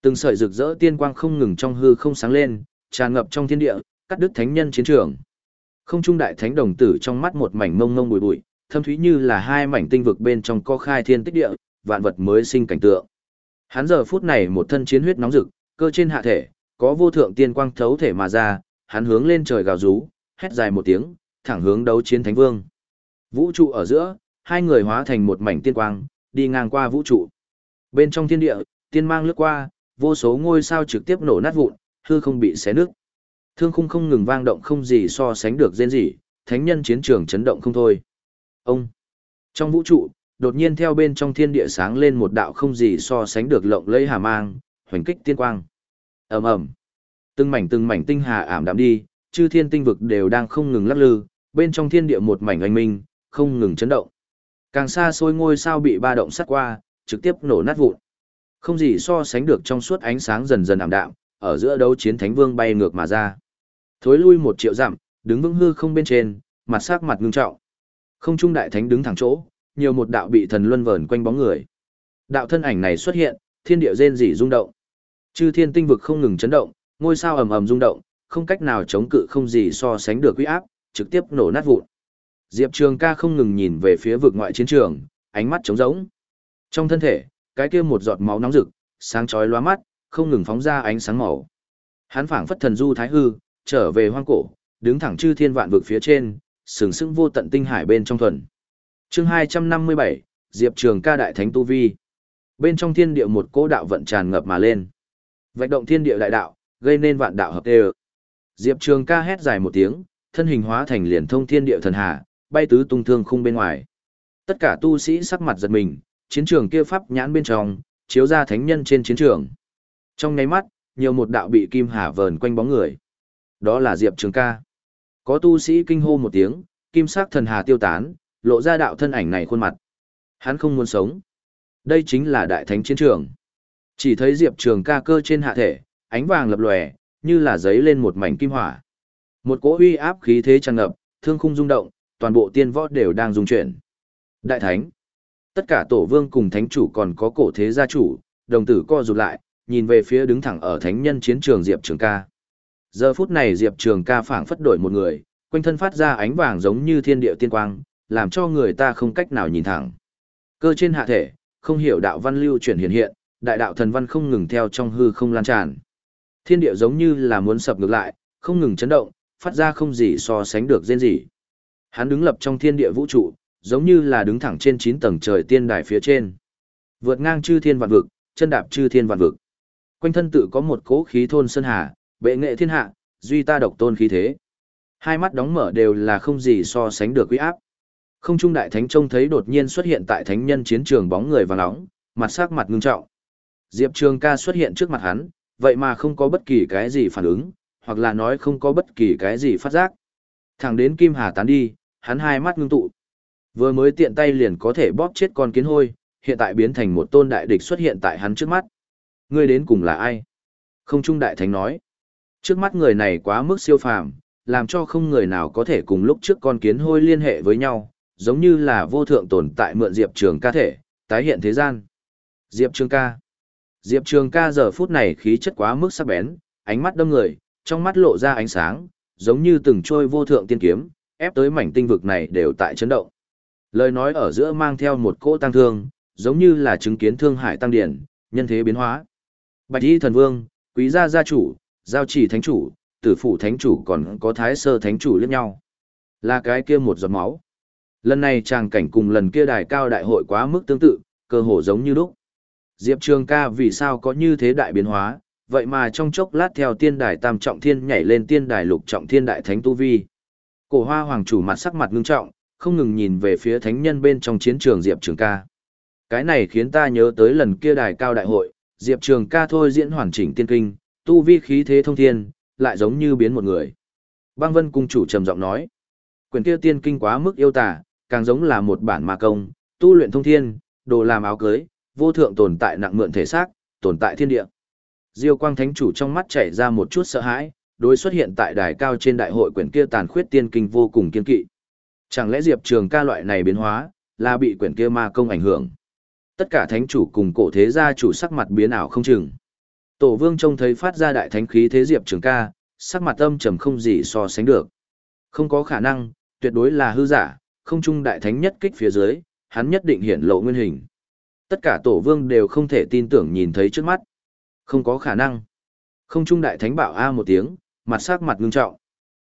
Từng sợi rực rỡ tiên quang không ngừng trong hư không sáng lên, tràn ngập trong thiên địa, cắt đứt thánh nhân chiến trường. Không trung đại thánh đồng tử trong mắt một mảnh mông mông bụi bụi, thâm thúy như là hai mảnh tinh vực bên trong co khai thiên tích địa, vạn vật mới sinh cảnh tượng. Hắn giờ phút này một thân chiến huyết nóng rực, cơ trên hạ thể, có vô thượng tiên quang thấu thể mà ra, hắn hướng lên trời gào rú, hét dài một tiếng, thẳng hướng đấu chiến thánh vương. Vũ trụ ở giữa, hai người hóa thành một mảnh tiên quang, đi ngang qua vũ trụ. Bên trong thiên địa, tiên mang lướt qua, vô số ngôi sao trực tiếp nổ nát vụn, hư không bị xé nứt. Thương khung không ngừng vang động không gì so sánh được rên rỉ, thánh nhân chiến trường chấn động không thôi. Ông! Trong vũ trụ, đột nhiên theo bên trong thiên địa sáng lên một đạo không gì so sánh được lộng lẫy hà mang, hoành kích tiên quang. ầm ầm, Từng mảnh từng mảnh tinh hà ảm đạm đi, chư thiên tinh vực đều đang không ngừng lắc lư, bên trong thiên địa một mảnh anh minh, không ngừng chấn động. Càng xa xôi ngôi sao bị ba động sắt qua, trực tiếp nổ nát vụn. Không gì so sánh được trong suốt ánh sáng dần dần ảm đạm, ở giữa đấu chiến thánh vương bay ngược mà ra. Thối lui một triệu dặm, đứng vững hư không bên trên, mặt sắc mặt ngưng trọng. Không trung đại thánh đứng thẳng chỗ, nhiều một đạo bị thần luân vờn quanh bóng người. Đạo thân ảnh này xuất hiện, thiên địa rên rỉ rung động. Chư thiên tinh vực không ngừng chấn động, ngôi sao ầm ầm rung động, không cách nào chống cự không gì so sánh được uy áp, trực tiếp nổ nát vụn. Diệp Trường Ca không ngừng nhìn về phía vực ngoại chiến trường, ánh mắt trống rỗng. Trong thân thể, cái kia một giọt máu nóng rực, sáng chói lóa mắt, không ngừng phóng ra ánh sáng màu. Hắn phảng phất thần du thái hư, trở về hoang cổ, đứng thẳng chư thiên vạn vực phía trên, sừng sững vô tận tinh hải bên trong thuần. Chương 257, Diệp Trường Ca đại thánh tu vi. Bên trong thiên địa một cỗ đạo vận tràn ngập mà lên. Vạch động thiên địa đại đạo, gây nên vạn đạo hợp tê Diệp Trường Ca hét dài một tiếng, thân hình hóa thành liền thông thiên địa thần hà, bay tứ tung thương khung bên ngoài. Tất cả tu sĩ sắc mặt giật mình, chiến trường kia pháp nhãn bên trong, chiếu ra thánh nhân trên chiến trường. Trong nháy mắt, nhiều một đạo bị kim hà vờn quanh bóng người. Đó là Diệp Trường ca. Có tu sĩ kinh hô một tiếng, kim sắc thần hà tiêu tán, lộ ra đạo thân ảnh này khuôn mặt. Hắn không muốn sống. Đây chính là đại thánh chiến trường. Chỉ thấy Diệp Trường ca cơ trên hạ thể, ánh vàng lập lòe, như là giấy lên một mảnh kim hỏa. Một cỗ uy áp khí thế tràn ngập, thương khung rung động, toàn bộ tiên võ đều đang rung chuyển. Đại thánh. Tất cả tổ vương cùng thánh chủ còn có cổ thế gia chủ, đồng tử co rụt lại, nhìn về phía đứng thẳng ở thánh nhân chiến trường Diệp Trường ca. Giờ phút này Diệp Trường ca phảng phất đổi một người, quanh thân phát ra ánh vàng giống như thiên địa tiên quang, làm cho người ta không cách nào nhìn thẳng. Cơ trên hạ thể, không hiểu đạo văn lưu chuyển hiện hiện, đại đạo thần văn không ngừng theo trong hư không lan tràn. Thiên địa giống như là muốn sập ngược lại, không ngừng chấn động, phát ra không gì so sánh được rên gì. Hắn đứng lập trong thiên địa vũ trụ, giống như là đứng thẳng trên 9 tầng trời tiên đài phía trên. Vượt ngang chư thiên vạn vực, chân đạp chư thiên vạn vực. Quanh thân tự có một cỗ khí thôn sơn hà, bệ nghệ thiên hạ, duy ta độc tôn khí thế. Hai mắt đóng mở đều là không gì so sánh được quý áp. Không trung đại thánh trông thấy đột nhiên xuất hiện tại thánh nhân chiến trường bóng người vàng nóng, mặt sắc mặt ngưng trọng. Diệp Trường ca xuất hiện trước mặt hắn, vậy mà không có bất kỳ cái gì phản ứng, hoặc là nói không có bất kỳ cái gì phát giác. Thẳng đến Kim Hà tán đi, hắn hai mắt ngưng tụ. Vừa mới tiện tay liền có thể bóp chết con kiến hôi, hiện tại biến thành một tôn đại địch xuất hiện tại hắn trước mắt. Ngươi đến cùng là ai? Không trung đại thánh nói. Trước mắt người này quá mức siêu phàm, làm cho không người nào có thể cùng lúc trước con kiến hôi liên hệ với nhau, giống như là vô thượng tồn tại mượn Diệp Trường ca thể, tái hiện thế gian. Diệp Trường ca. Diệp Trường ca giờ phút này khí chất quá mức sắc bén, ánh mắt đâm người, trong mắt lộ ra ánh sáng, giống như từng trôi vô thượng tiên kiếm, ép tới mảnh tinh vực này đều tại chấn động. Lời nói ở giữa mang theo một cỗ tăng thương, giống như là chứng kiến thương hải tăng điển, nhân thế biến hóa. Bạch y thần vương, quý gia gia chủ, giao chỉ thánh chủ, tử phụ thánh chủ còn có thái sơ thánh chủ liếc nhau. Là cái kia một giọt máu. Lần này tràng cảnh cùng lần kia đài cao đại hội quá mức tương tự, cơ hồ giống như lúc. Diệp Trường ca vì sao có như thế đại biến hóa, vậy mà trong chốc lát theo tiên đài tam trọng thiên nhảy lên tiên đài lục trọng thiên đại thánh tu vi. Cổ hoa hoàng chủ mặt sắc mặt ngưng trọng, không ngừng nhìn về phía thánh nhân bên trong chiến trường Diệp Trường ca. Cái này khiến ta nhớ tới lần kia đài cao đại hội, Diệp Trường ca thôi diễn hoàn chỉnh tiên kinh, tu vi khí thế thông thiên, lại giống như biến một người. Băng Vân cung chủ trầm giọng nói, quyển kia tiên kinh quá mức yêu tả, càng giống là một bản ma công, tu luyện thông thiên, đồ làm áo cưới, vô thượng tồn tại nặng mượn thể xác, tồn tại thiên địa. Diêu Quang Thánh chủ trong mắt chảy ra một chút sợ hãi, đối xuất hiện tại đài cao trên đại hội quyển kia tàn khuyết tiên kinh vô cùng kiên kỵ. Chẳng lẽ Diệp Trường ca loại này biến hóa, là bị quyển kia ma công ảnh hưởng? Tất cả thánh chủ cùng cổ thế gia chủ sắc mặt biến ảo không chừng. Tổ vương trông thấy phát ra đại thánh khí thế Diệp Trường ca, sắc mặt âm trầm không gì so sánh được. Không có khả năng, tuyệt đối là hư giả, không trung đại thánh nhất kích phía dưới, hắn nhất định hiện lộ nguyên hình. Tất cả tổ vương đều không thể tin tưởng nhìn thấy trước mắt. Không có khả năng. Không trung đại thánh bảo A một tiếng, mặt sắc mặt ngưng trọng.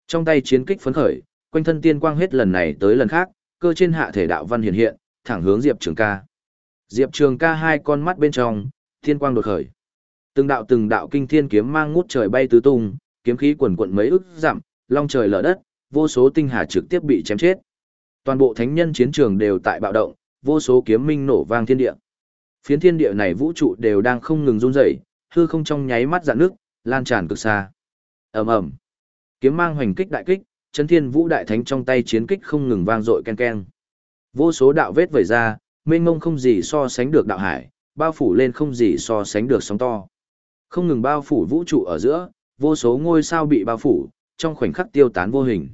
Trong tay chiến kích phấn khởi, quanh thân tiên quang hết lần này tới lần khác, cơ trên hạ thể đạo văn hiện hiện, thẳng hướng Diệp Trường ca. Diệp Trường ca hai con mắt bên trong, thiên quang đột khởi. Từng đạo từng đạo kinh thiên kiếm mang ngút trời bay tứ tung, kiếm khí quần quận mấy ức dặm, long trời lở đất, vô số tinh hà trực tiếp bị chém chết. Toàn bộ thánh nhân chiến trường đều tại bạo động, vô số kiếm minh nổ vang thiên địa. Phiến thiên địa này vũ trụ đều đang không ngừng run rẩy, hư không trong nháy mắt dạn nước, lan tràn cực xa. Ầm ầm. Kiếm mang hoành kích đại kích, chân thiên vũ đại thánh trong tay chiến kích không ngừng vang dội ken ken. Vô số đạo vết vẩy ra, mênh mông không gì so sánh được đạo hải, bao phủ lên không gì so sánh được sóng to. Không ngừng bao phủ vũ trụ ở giữa, vô số ngôi sao bị bao phủ, trong khoảnh khắc tiêu tán vô hình.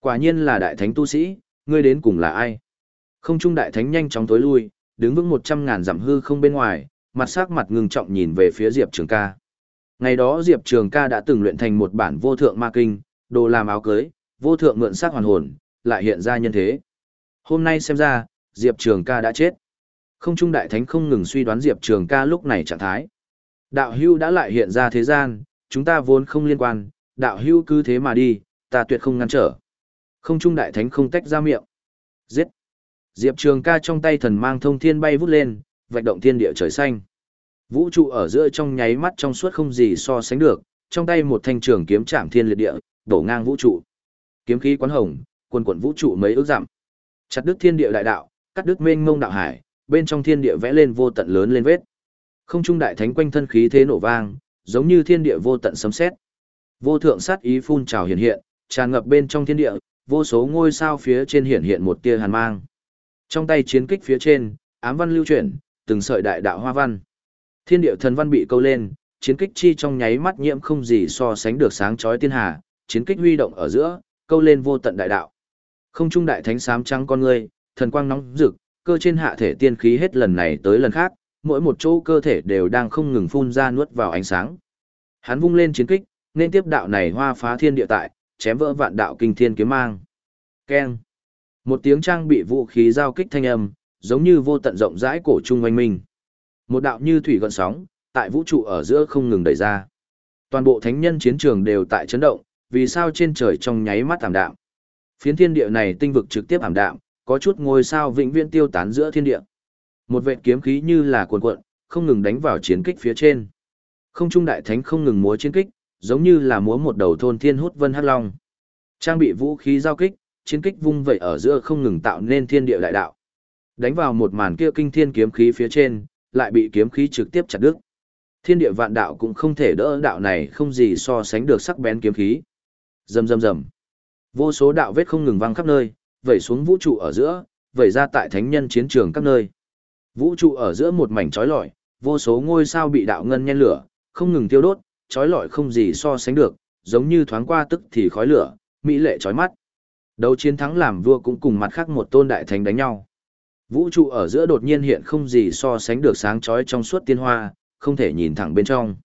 Quả nhiên là đại thánh tu sĩ, ngươi đến cùng là ai? Không trung đại thánh nhanh chóng tối lui, đứng vững một trăm ngàn dặm hư không bên ngoài, mặt sắc mặt ngưng trọng nhìn về phía Diệp Trường ca. Ngày đó Diệp Trường ca đã từng luyện thành một bản vô thượng ma kinh, đồ làm áo cưới, vô thượng mượn sắc hoàn hồn, lại hiện ra nhân thế. Hôm nay xem ra, Diệp Trường ca đã chết. Không trung đại thánh không ngừng suy đoán Diệp Trường ca lúc này trạng thái. Đạo hưu đã lại hiện ra thế gian, chúng ta vốn không liên quan, đạo hưu cứ thế mà đi, ta tuyệt không ngăn trở. Không trung đại thánh không tách ra miệng. Giết. Diệp Trường ca trong tay thần mang thông thiên bay vút lên, vạch động thiên địa trời xanh. Vũ trụ ở giữa trong nháy mắt trong suốt không gì so sánh được, trong tay một thanh trường kiếm chạm thiên liệt địa, đổ ngang vũ trụ. Kiếm khí quán hồng, quần quần vũ trụ mấy ước dặm. Chặt đứt thiên địa đại đạo, cắt đứt mênh mông đạo hải, bên trong thiên địa vẽ lên vô tận lớn lên vết. Không trung đại thánh quanh thân khí thế nổ vang, giống như thiên địa vô tận sấm sét. Vô thượng sát ý phun trào hiện hiện, tràn ngập bên trong thiên địa, vô số ngôi sao phía trên hiện hiện một tia hàn mang. Trong tay chiến kích phía trên, ám văn lưu chuyển, từng sợi đại đạo hoa văn. Thiên địa thần văn bị câu lên, chiến kích chi trong nháy mắt nhiễm không gì so sánh được sáng chói tiên hà, chiến kích huy động ở giữa, câu lên vô tận đại đạo. Không trung đại thánh sám trắng con ngươi, thần quang nóng rực, cơ trên hạ thể tiên khí hết lần này tới lần khác, mỗi một chỗ cơ thể đều đang không ngừng phun ra nuốt vào ánh sáng. Hắn vung lên chiến kích, nên tiếp đạo này hoa phá thiên địa tại, chém vỡ vạn đạo kinh thiên kiếm mang. Keng. Một tiếng trang bị vũ khí giao kích thanh âm, giống như vô tận rộng rãi cổ trung oanh minh. Một đạo như thủy gợn sóng, tại vũ trụ ở giữa không ngừng đẩy ra. Toàn bộ thánh nhân chiến trường đều tại chấn động, vì sao trên trời trong nháy mắt ảm đạm. Phiến thiên địa này tinh vực trực tiếp ảm đạm, có chút ngôi sao vĩnh viễn tiêu tán giữa thiên địa. Một vệt kiếm khí như là cuồn cuộn, không ngừng đánh vào chiến kích phía trên. Không trung đại thánh không ngừng múa chiến kích, giống như là múa một đầu thôn thiên hút vân hắc long. Trang bị vũ khí giao kích, chiến kích vung vẩy ở giữa không ngừng tạo nên thiên địa đại đạo. Đánh vào một màn kia kinh thiên kiếm khí phía trên, lại bị kiếm khí trực tiếp chặt đứt. Thiên địa vạn đạo cũng không thể đỡ đạo này không gì so sánh được sắc bén kiếm khí. Rầm rầm rầm. Vô số đạo vết không ngừng văng khắp nơi, vẩy xuống vũ trụ ở giữa, vẩy ra tại thánh nhân chiến trường các nơi. Vũ trụ ở giữa một mảnh chói lọi, vô số ngôi sao bị đạo ngân nhen lửa, không ngừng tiêu đốt, chói lọi không gì so sánh được, giống như thoáng qua tức thì khói lửa, mỹ lệ chói mắt. Đấu chiến thắng làm vua cũng cùng mặt khác một tôn đại thánh đánh nhau. Vũ trụ ở giữa đột nhiên hiện không gì so sánh được sáng chói trong suốt tiên hoa, không thể nhìn thẳng bên trong.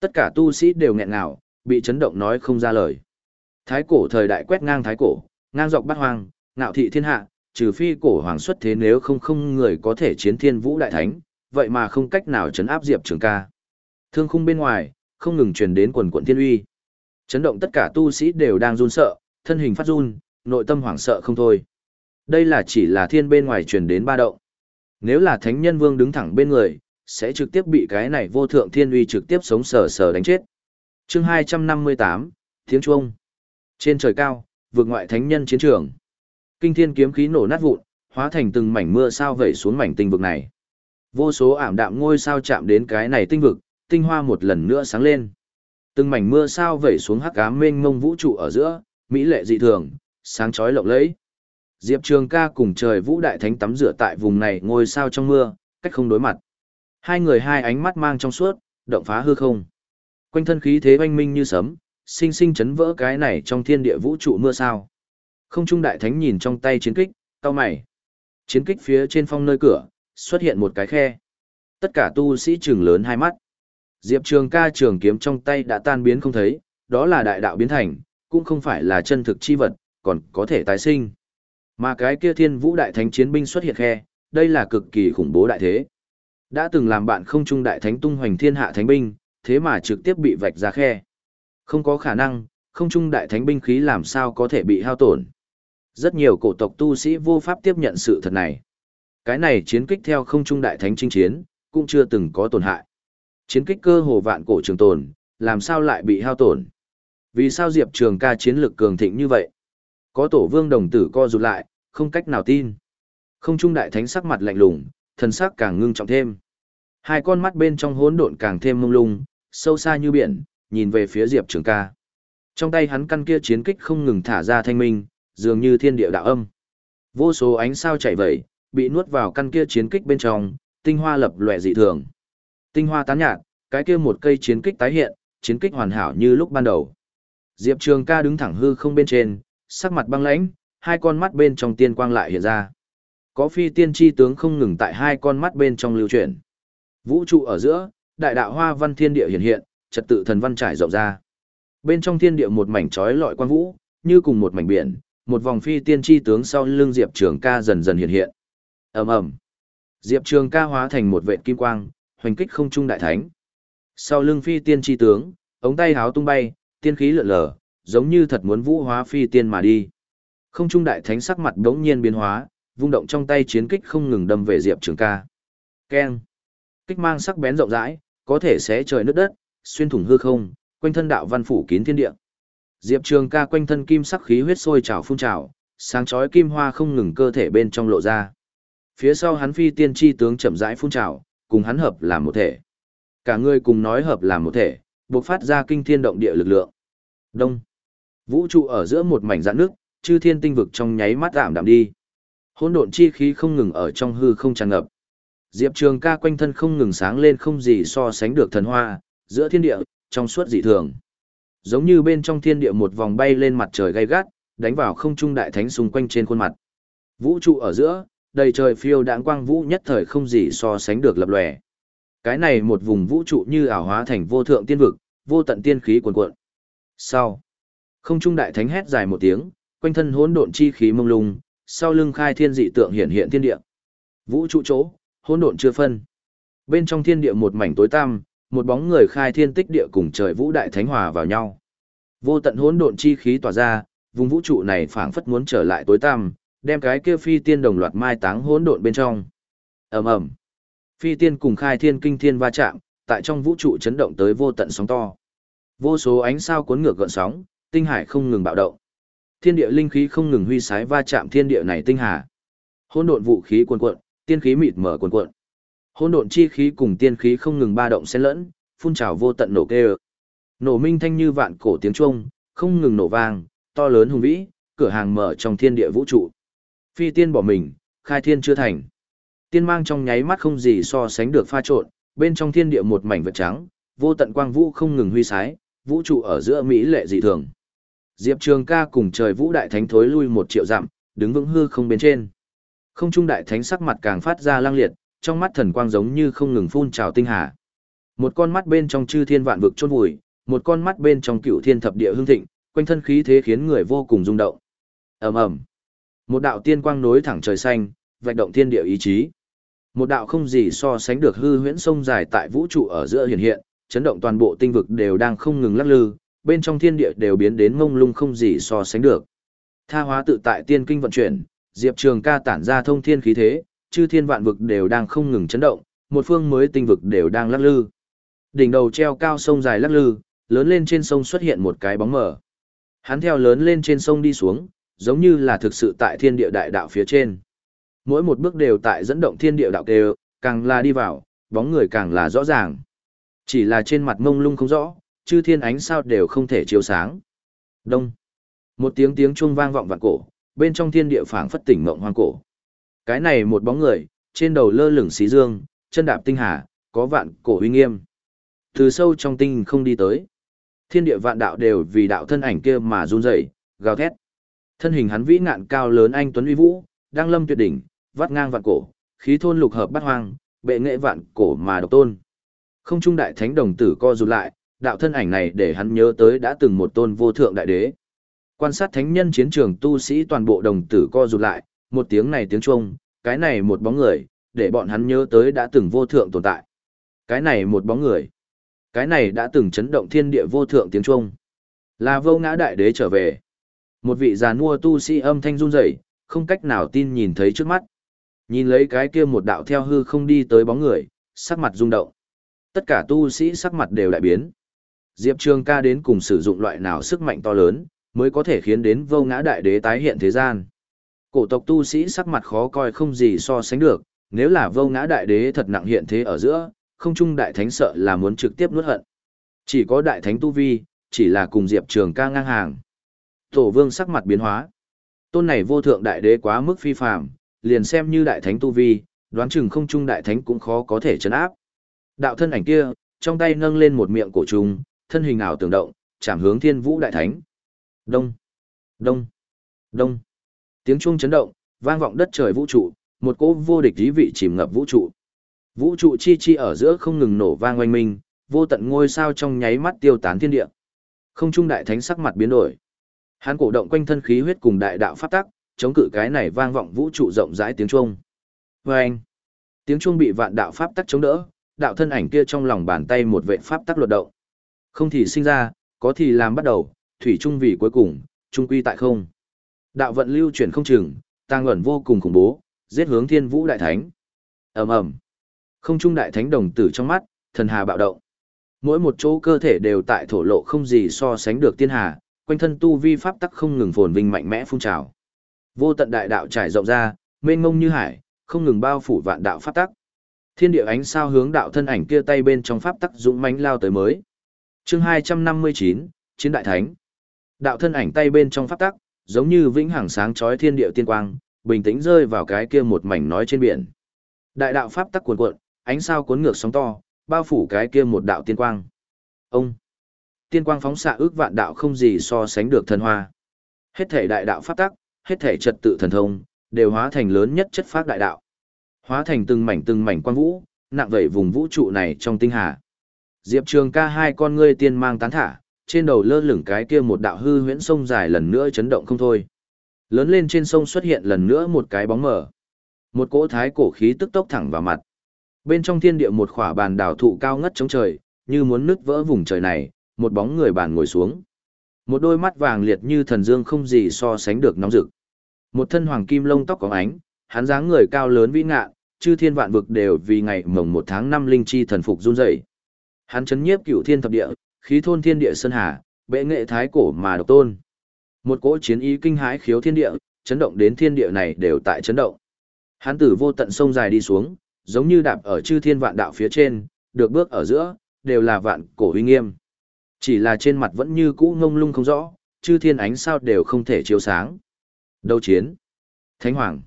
Tất cả tu sĩ đều nghẹn ngào, bị chấn động nói không ra lời. Thái cổ thời đại quét ngang thái cổ, ngang dọc bát hoang, ngạo thị thiên hạ, trừ phi cổ hoàng xuất thế nếu không không người có thể chiến thiên vũ đại thánh, vậy mà không cách nào chấn áp Diệp Trường ca. Thương khung bên ngoài, không ngừng truyền đến quần quận thiên uy. Chấn động tất cả tu sĩ đều đang run sợ, thân hình phát run, nội tâm hoảng sợ không thôi. Đây là chỉ là thiên bên ngoài truyền đến ba động. Nếu là thánh nhân vương đứng thẳng bên người, sẽ trực tiếp bị cái này vô thượng thiên uy trực tiếp sống sờ sờ đánh chết. Chương 258, Tiếng Chuông. Trên trời cao, vượt ngoại thánh nhân chiến trường. Kinh thiên kiếm khí nổ nát vụn, hóa thành từng mảnh mưa sao vẩy xuống mảnh tinh vực này. Vô số ảm đạm ngôi sao chạm đến cái này tinh vực, tinh hoa một lần nữa sáng lên. Từng mảnh mưa sao vẩy xuống hắc ám mênh mông vũ trụ ở giữa, mỹ lệ dị thường, sáng chói lộng lẫy. Diệp Trường Ca cùng trời Vũ Đại Thánh tắm rửa tại vùng này ngôi sao trong mưa, cách không đối mặt. Hai người hai ánh mắt mang trong suốt, động phá hư không. Quanh thân khí thế oanh minh như sấm, sinh sinh chấn vỡ cái này trong thiên địa vũ trụ mưa sao. Không trung đại thánh nhìn trong tay chiến kích, cao mày. Chiến kích phía trên phong nơi cửa, xuất hiện một cái khe. Tất cả tu sĩ trừng lớn hai mắt. Diệp Trường ca trường kiếm trong tay đã tan biến không thấy, đó là đại đạo biến thành, cũng không phải là chân thực chi vật, còn có thể tái sinh. Mà cái kia thiên vũ đại thánh chiến binh xuất hiện khe, đây là cực kỳ khủng bố đại thế. Đã từng làm bạn không trung đại thánh tung hoành thiên hạ thánh binh, thế mà trực tiếp bị vạch ra khe. Không có khả năng, không trung đại thánh binh khí làm sao có thể bị hao tổn. Rất nhiều cổ tộc tu sĩ vô pháp tiếp nhận sự thật này. Cái này chiến kích theo không trung đại thánh chinh chiến, cũng chưa từng có tổn hại. Chiến kích cơ hồ vạn cổ trường tồn, làm sao lại bị hao tổn? Vì sao Diệp Trường ca chiến lực cường thịnh như vậy? Có tổ vương đồng tử co rụt lại, không cách nào tin. Không trung đại thánh sắc mặt lạnh lùng, thần sắc càng ngưng trọng thêm. Hai con mắt bên trong hỗn độn càng thêm mông lung, sâu xa như biển, nhìn về phía Diệp Trường ca. Trong tay hắn căn kia chiến kích không ngừng thả ra thanh minh, dường như thiên địa đạo âm. Vô số ánh sao chạy vẩy, bị nuốt vào căn kia chiến kích bên trong, tinh hoa lập lòe dị thường. Tinh hoa tán nhạt, cái kia một cây chiến kích tái hiện, chiến kích hoàn hảo như lúc ban đầu. Diệp Trường ca đứng thẳng hư không bên trên, sắc mặt băng lãnh, hai con mắt bên trong tiên quang lại hiện ra. Có phi tiên tri tướng không ngừng tại hai con mắt bên trong lưu chuyển. Vũ trụ ở giữa, đại đạo hoa văn thiên địa hiện hiện, trật tự thần văn trải rộng ra. Bên trong thiên địa một mảnh trói lọi quan vũ, như cùng một mảnh biển, một vòng phi tiên tri tướng sau lưng Diệp Trường ca dần dần hiện hiện. ầm ầm Diệp Trường ca hóa thành một vệ kim quang, hoành kích không trung đại thánh. Sau lưng phi tiên tri tướng, ống tay háo tung bay, tiên khí lượn lờ, giống như thật muốn vũ hóa phi tiên mà đi. Không trung đại thánh sắc mặt đống nhiên biến hóa, vung động trong tay chiến kích không ngừng đâm về Diệp Trường ca. Keng! Kích mang sắc bén rộng rãi, có thể xé trời nước đất, xuyên thủng hư không, quanh thân đạo văn phủ kín thiên địa. Diệp Trường ca quanh thân kim sắc khí huyết sôi trào phun trào, sáng chói kim hoa không ngừng cơ thể bên trong lộ ra. Phía sau hắn phi tiên tri tướng chậm rãi phun trào, cùng hắn hợp làm một thể. Cả người cùng nói hợp làm một thể, bộc phát ra kinh thiên động địa lực lượng. Đông. Vũ trụ ở giữa một mảnh dạn nước, chư thiên tinh vực trong nháy mắt giảm đạm đi. Hỗn độn chi khí không ngừng ở trong hư không tràn ngập. Diệp Trường ca quanh thân không ngừng sáng lên không gì so sánh được thần hoa, giữa thiên địa, trong suốt dị thường. Giống như bên trong thiên địa một vòng bay lên mặt trời gay gắt, đánh vào không trung đại thánh xung quanh trên khuôn mặt. Vũ trụ ở giữa, đầy trời phiêu đãng quang vũ nhất thời không gì so sánh được lập lòe. Cái này một vùng vũ trụ như ảo hóa thành vô thượng tiên vực, vô tận tiên khí cuồn cuộn. Sau, không trung đại thánh hét dài một tiếng, quanh thân hỗn độn chi khí mông lung, sau lưng khai thiên dị tượng hiện hiện thiên địa. Vũ trụ chỗ, hỗn độn chưa phân. Bên trong thiên địa một mảnh tối tăm, một bóng người khai thiên tích địa cùng trời vũ đại thánh hòa vào nhau. Vô tận hỗn độn chi khí tỏa ra, vùng vũ trụ này phảng phất muốn trở lại tối tăm, đem cái kia phi tiên đồng loạt mai táng hỗn độn bên trong. Ầm ầm. Phi tiên cùng khai thiên kinh thiên va chạm, tại trong vũ trụ chấn động tới vô tận sóng to. Vô số ánh sao cuốn ngược gợn sóng, tinh hải không ngừng bạo động. Thiên địa linh khí không ngừng huy sái va chạm thiên địa này tinh hà. Hỗn độn vũ khí cuồn cuộn, tiên khí mịt mở cuồn cuộn. Hỗn độn chi khí cùng tiên khí không ngừng ba động xen lẫn, phun trào vô tận nổ kê. Nổ minh thanh như vạn cổ tiếng chuông, không ngừng nổ vang, to lớn hùng vĩ, cửa hàng mở trong thiên địa vũ trụ. Phi tiên bỏ mình, khai thiên chưa thành. Tiên mang trong nháy mắt không gì so sánh được pha trộn, bên trong thiên địa một mảnh vật trắng, vô tận quang vũ không ngừng huy sái, vũ trụ ở giữa mỹ lệ dị thường. Diệp Trường ca cùng trời vũ đại thánh thối lui một triệu dặm, đứng vững hư không bên trên. Không trung đại thánh sắc mặt càng phát ra lang liệt, trong mắt thần quang giống như không ngừng phun trào tinh hà. Một con mắt bên trong chư thiên vạn vực chôn vùi, một con mắt bên trong cựu thiên thập địa hương thịnh, quanh thân khí thế khiến người vô cùng rung động. Ầm ầm. Một đạo tiên quang nối thẳng trời xanh, vạch động thiên địa ý chí. Một đạo không gì so sánh được hư huyễn sông dài tại vũ trụ ở giữa hiện hiện, chấn động toàn bộ tinh vực đều đang không ngừng lắc lư, bên trong thiên địa đều biến đến mông lung không gì so sánh được. Tha hóa tự tại tiên kinh vận chuyển, Diệp Trường ca tản ra thông thiên khí thế, chư thiên vạn vực đều đang không ngừng chấn động, một phương mới tinh vực đều đang lắc lư. Đỉnh đầu treo cao sông dài lắc lư, lớn lên trên sông xuất hiện một cái bóng mờ. Hắn theo lớn lên trên sông đi xuống, giống như là thực sự tại thiên địa đại đạo phía trên. Mỗi một bước đều tại dẫn động thiên địa đạo đều, càng là đi vào, bóng người càng là rõ ràng. Chỉ là trên mặt mông lung không rõ, chư thiên ánh sao đều không thể chiếu sáng. Đông. Một tiếng tiếng chuông vang vọng vạn cổ, bên trong thiên địa phảng phất tỉnh mộng hoang cổ. Cái này một bóng người, trên đầu lơ lửng xí dương, chân đạp tinh hà, có vạn cổ uy nghiêm. Từ sâu trong tinh không đi tới. Thiên địa vạn đạo đều vì đạo thân ảnh kia mà run rẩy, gào thét. Thân hình hắn vĩ ngạn cao lớn anh tuấn uy vũ, đang lâm tuyệt đỉnh, vắt ngang vạn cổ, khí thôn lục hợp bát hoang, bệ nghệ vạn cổ mà độc tôn. Không trung đại thánh đồng tử co rụt lại, đạo thân ảnh này để hắn nhớ tới đã từng một tôn vô thượng đại đế. Quan sát thánh nhân chiến trường tu sĩ toàn bộ đồng tử co rụt lại, một tiếng này tiếng chuông, cái này một bóng người, để bọn hắn nhớ tới đã từng vô thượng tồn tại. Cái này một bóng người, cái này đã từng chấn động thiên địa vô thượng tiếng chuông. Là vô ngã đại đế trở về. Một vị già nua tu sĩ âm thanh run rẩy, không cách nào tin nhìn thấy trước mắt. Nhìn lấy cái kia một đạo theo hư không đi tới bóng người, sắc mặt rung động. Tất cả tu sĩ sắc mặt đều đại biến. Diệp Trường ca đến cùng sử dụng loại nào sức mạnh to lớn, mới có thể khiến đến vô ngã đại đế tái hiện thế gian. Cổ tộc tu sĩ sắc mặt khó coi không gì so sánh được, nếu là vô ngã đại đế thật nặng hiện thế ở giữa, không chung đại thánh sợ là muốn trực tiếp nuốt hận. Chỉ có đại thánh tu vi, chỉ là cùng Diệp Trường ca ngang hàng. Tổ vương sắc mặt biến hóa. Tôn này vô thượng đại đế quá mức phi phàm, liền xem như đại thánh tu vi, đoán chừng không chung đại thánh cũng khó có thể chấn áp. Đạo thân ảnh kia, trong tay nâng lên một miệng cổ trùng, thân hình ảo tưởng động, chạm hướng thiên vũ đại thánh. Đông, đông, đông. Tiếng chuông chấn động, vang vọng đất trời vũ trụ, một cỗ vô địch dí vị chìm ngập vũ trụ. Vũ trụ chi chi ở giữa không ngừng nổ vang oanh minh, vô tận ngôi sao trong nháy mắt tiêu tán thiên địa. Không trung đại thánh sắc mặt biến đổi. Hắn cổ động quanh thân khí huyết cùng đại đạo pháp tắc, chống cự cái này vang vọng vũ trụ rộng rãi tiếng chuông. Oanh! Tiếng chuông bị vạn đạo pháp tắc chống đỡ, đạo thân ảnh kia trong lòng bàn tay một vệ pháp tắc luật động. Không thì sinh ra, có thì làm bắt đầu, thủy trung vì cuối cùng, trung quy tại không. Đạo vận lưu chuyển không chừng, tang ẩn vô cùng khủng bố, giết hướng thiên vũ đại thánh. ầm ầm Không trung đại thánh đồng tử trong mắt, thần hà bạo động. Mỗi một chỗ cơ thể đều tại thổ lộ không gì so sánh được tiên hà, quanh thân tu vi pháp tắc không ngừng phồn vinh mạnh mẽ phun trào. Vô tận đại đạo trải rộng ra, mênh mông như hải, không ngừng bao phủ vạn đạo pháp tắc. Thiên địa ánh sao hướng đạo thân ảnh kia tay bên trong pháp tắc dũng mãnh lao tới mới. Chương 259, Chiến đại thánh. Đạo thân ảnh tay bên trong pháp tắc, giống như vĩnh hằng sáng chói thiên địa tiên quang, bình tĩnh rơi vào cái kia một mảnh nói trên biển. Đại đạo pháp tắc cuồn cuộn, ánh sao cuốn ngược sóng to, bao phủ cái kia một đạo tiên quang. Ông tiên quang phóng xạ ước vạn đạo không gì so sánh được thần hoa. Hết thể đại đạo pháp tắc, hết thể trật tự thần thông, đều hóa thành lớn nhất chất phát đại đạo. Hóa thành từng mảnh từng mảnh quang vũ, nặng vẩy vùng vũ trụ này trong tinh hà. Diệp Trường ca hai con ngươi tiên mang tán thả, trên đầu lơ lửng cái kia một đạo hư huyễn sông dài lần nữa chấn động không thôi. Lớn lên trên sông xuất hiện lần nữa một cái bóng mờ. Một cỗ thái cổ khí tức tốc thẳng vào mặt. Bên trong thiên địa một khỏa bàn đảo thụ cao ngất chống trời, như muốn nứt vỡ vùng trời này, một bóng người bàn ngồi xuống. Một đôi mắt vàng liệt như thần dương không gì so sánh được nóng rực. Một thân hoàng kim lông tóc có ánh, hắn dáng người cao lớn vĩ ngạn, chư thiên vạn vực đều vì ngày mồng một tháng năm linh chi thần phục run rẩy. Hắn chấn nhiếp cửu thiên thập địa, khí thôn thiên địa sơn hà, bệ nghệ thái cổ mà độc tôn. Một cỗ chiến ý kinh hãi khiếu thiên địa, chấn động đến thiên địa này đều tại chấn động. Hắn tử vô tận sông dài đi xuống, giống như đạp ở chư thiên vạn đạo phía trên, được bước ở giữa, đều là vạn cổ uy nghiêm. Chỉ là trên mặt vẫn như cũ ngông lung không rõ, chư thiên ánh sao đều không thể chiếu sáng. Đấu chiến. Thánh Hoàng.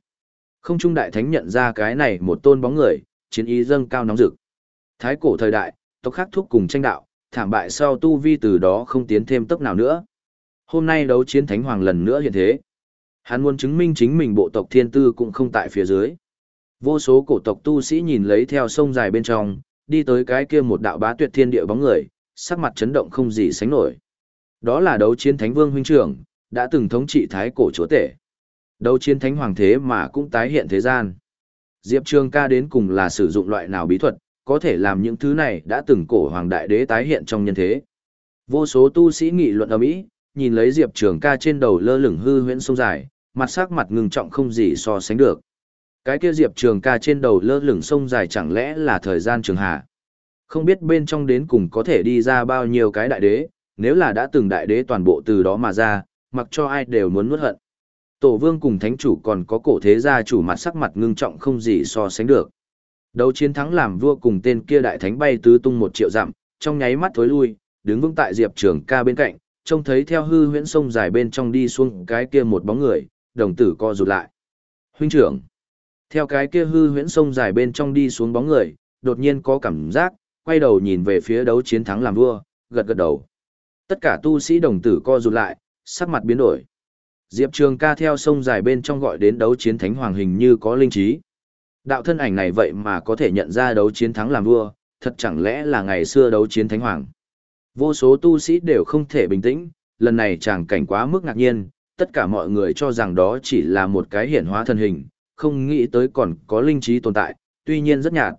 Không trung đại thánh nhận ra cái này một tôn bóng người, chiến ý dâng cao nóng rực. Thái cổ thời đại, tộc khác thúc cùng tranh đạo, thảm bại sau tu vi từ đó không tiến thêm tốc nào nữa. Hôm nay đấu chiến Thánh Hoàng lần nữa hiện thế. Hắn muốn chứng minh chính mình bộ tộc thiên tư cũng không tại phía dưới. Vô số cổ tộc tu sĩ nhìn lấy theo sông dài bên trong, đi tới cái kia một đạo bá tuyệt thiên địa bóng người, sắc mặt chấn động không gì sánh nổi. Đó là đấu chiến thánh vương huynh trưởng, đã từng thống trị thái cổ chúa tể. Đấu chiến thánh hoàng thế mà cũng tái hiện thế gian. Diệp Trường ca đến cùng là sử dụng loại nào bí thuật, có thể làm những thứ này đã từng cổ hoàng đại đế tái hiện trong nhân thế. Vô số tu sĩ nghị luận ầm ĩ, nhìn lấy Diệp Trường ca trên đầu lơ lửng hư huyễn sông dài, mặt sắc mặt ngưng trọng không gì so sánh được. Cái kia Diệp Trường ca trên đầu lơ lửng sông dài chẳng lẽ là thời gian trường hạ. Không biết bên trong đến cùng có thể đi ra bao nhiêu cái đại đế, nếu là đã từng đại đế toàn bộ từ đó mà ra, mặc cho ai đều muốn nuốt hận. Tổ vương cùng thánh chủ còn có cổ thế gia chủ mặt sắc mặt ngưng trọng không gì so sánh được. Đấu chiến thắng làm vua cùng tên kia đại thánh bay tứ tung một triệu dặm, trong nháy mắt thối lui, đứng vững tại Diệp Trường ca bên cạnh, trông thấy theo hư huyễn sông dài bên trong đi xuống cái kia một bóng người, đồng tử co rụt lại. Huynh trưởng. Theo cái kia hư huyễn sông dài bên trong đi xuống bóng người, đột nhiên có cảm giác, quay đầu nhìn về phía đấu chiến thắng làm vua, gật gật đầu. Tất cả tu sĩ đồng tử co rụt lại, sắc mặt biến đổi. Diệp Trường ca theo sông dài bên trong gọi đến đấu chiến thánh hoàng hình như có linh trí. Đạo thân ảnh này vậy mà có thể nhận ra đấu chiến thắng làm vua, thật chẳng lẽ là ngày xưa đấu chiến thánh hoàng. Vô số tu sĩ đều không thể bình tĩnh, lần này chàng cảnh quá mức ngạc nhiên, tất cả mọi người cho rằng đó chỉ là một cái hiển hóa thân hình, không nghĩ tới còn có linh trí tồn tại, tuy nhiên rất nhạt.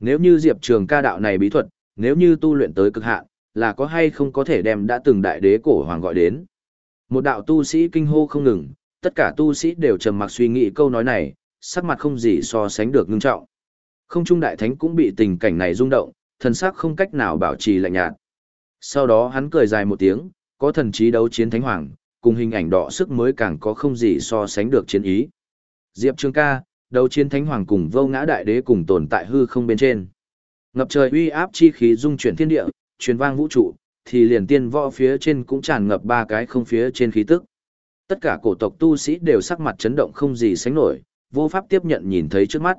Nếu như Diệp Trường ca đạo này bí thuật, nếu như tu luyện tới cực hạn, là có hay không có thể đem đã từng đại đế cổ hoàng gọi đến. Một đạo tu sĩ kinh hô không ngừng, tất cả tu sĩ đều trầm mặc suy nghĩ câu nói này, sắc mặt không gì so sánh được ngưng trọng. Không trung đại thánh cũng bị tình cảnh này rung động, thần sắc không cách nào bảo trì lạnh nhạt. Sau đó hắn cười dài một tiếng, có thần trí đấu chiến thánh hoàng, cùng hình ảnh đỏ sức mới càng có không gì so sánh được chiến ý. Diệp Trường ca, đấu chiến thánh hoàng cùng vô ngã đại đế cùng tồn tại hư không bên trên. Ngập trời uy áp chi khí dung chuyển thiên địa, truyền vang vũ trụ, thì liền tiên võ phía trên cũng tràn ngập ba cái không phía trên khí tức. Tất cả cổ tộc tu sĩ đều sắc mặt chấn động không gì sánh nổi, vô pháp tiếp nhận nhìn thấy trước mắt.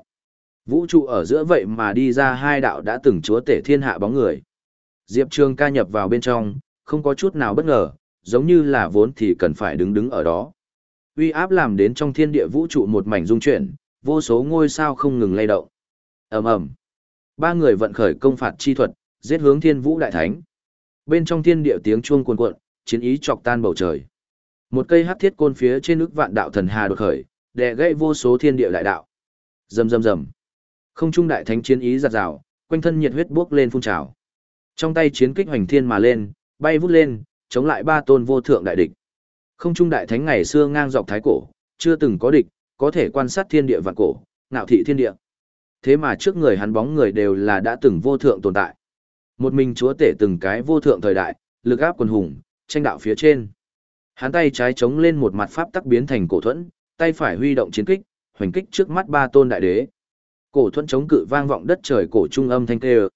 Vũ trụ ở giữa vậy mà đi ra hai đạo đã từng chúa tể thiên hạ bóng người. Diệp Trường ca nhập vào bên trong, không có chút nào bất ngờ, giống như là vốn thì cần phải đứng đứng ở đó. Uy áp làm đến trong thiên địa vũ trụ một mảnh rung chuyển, vô số ngôi sao không ngừng lay động. Ầm ầm. Ba người vận khởi công phạt chi thuật, giết hướng Thiên Vũ Đại Thánh. Bên trong thiên địa tiếng chuông cuồn cuộn, chiến ý chọc tan bầu trời. Một cây hắc thiết côn phía trên ức vạn đạo thần hà đột khởi, đè gãy vô số thiên địa đại đạo. Rầm rầm rầm. Không trung đại thánh chiến ý giật rào, quanh thân nhiệt huyết bốc lên phun trào. Trong tay chiến kích hoành thiên mà lên, bay vút lên, chống lại ba tôn vô thượng đại địch. Không trung đại thánh ngày xưa ngang dọc thái cổ, chưa từng có địch, có thể quan sát thiên địa vạn cổ, ngạo thị thiên địa. Thế mà trước người hắn bóng người đều là đã từng vô thượng tồn tại. Một mình chúa tể từng cái vô thượng thời đại, lực áp quần hùng, tranh đạo phía trên. Hắn tay trái chống lên một mặt pháp tắc biến thành cổ thuẫn, tay phải huy động chiến kích, hoành kích trước mắt ba tôn đại đế. Cổ thuẫn chống cự vang vọng đất trời cổ trung âm thanh kêu.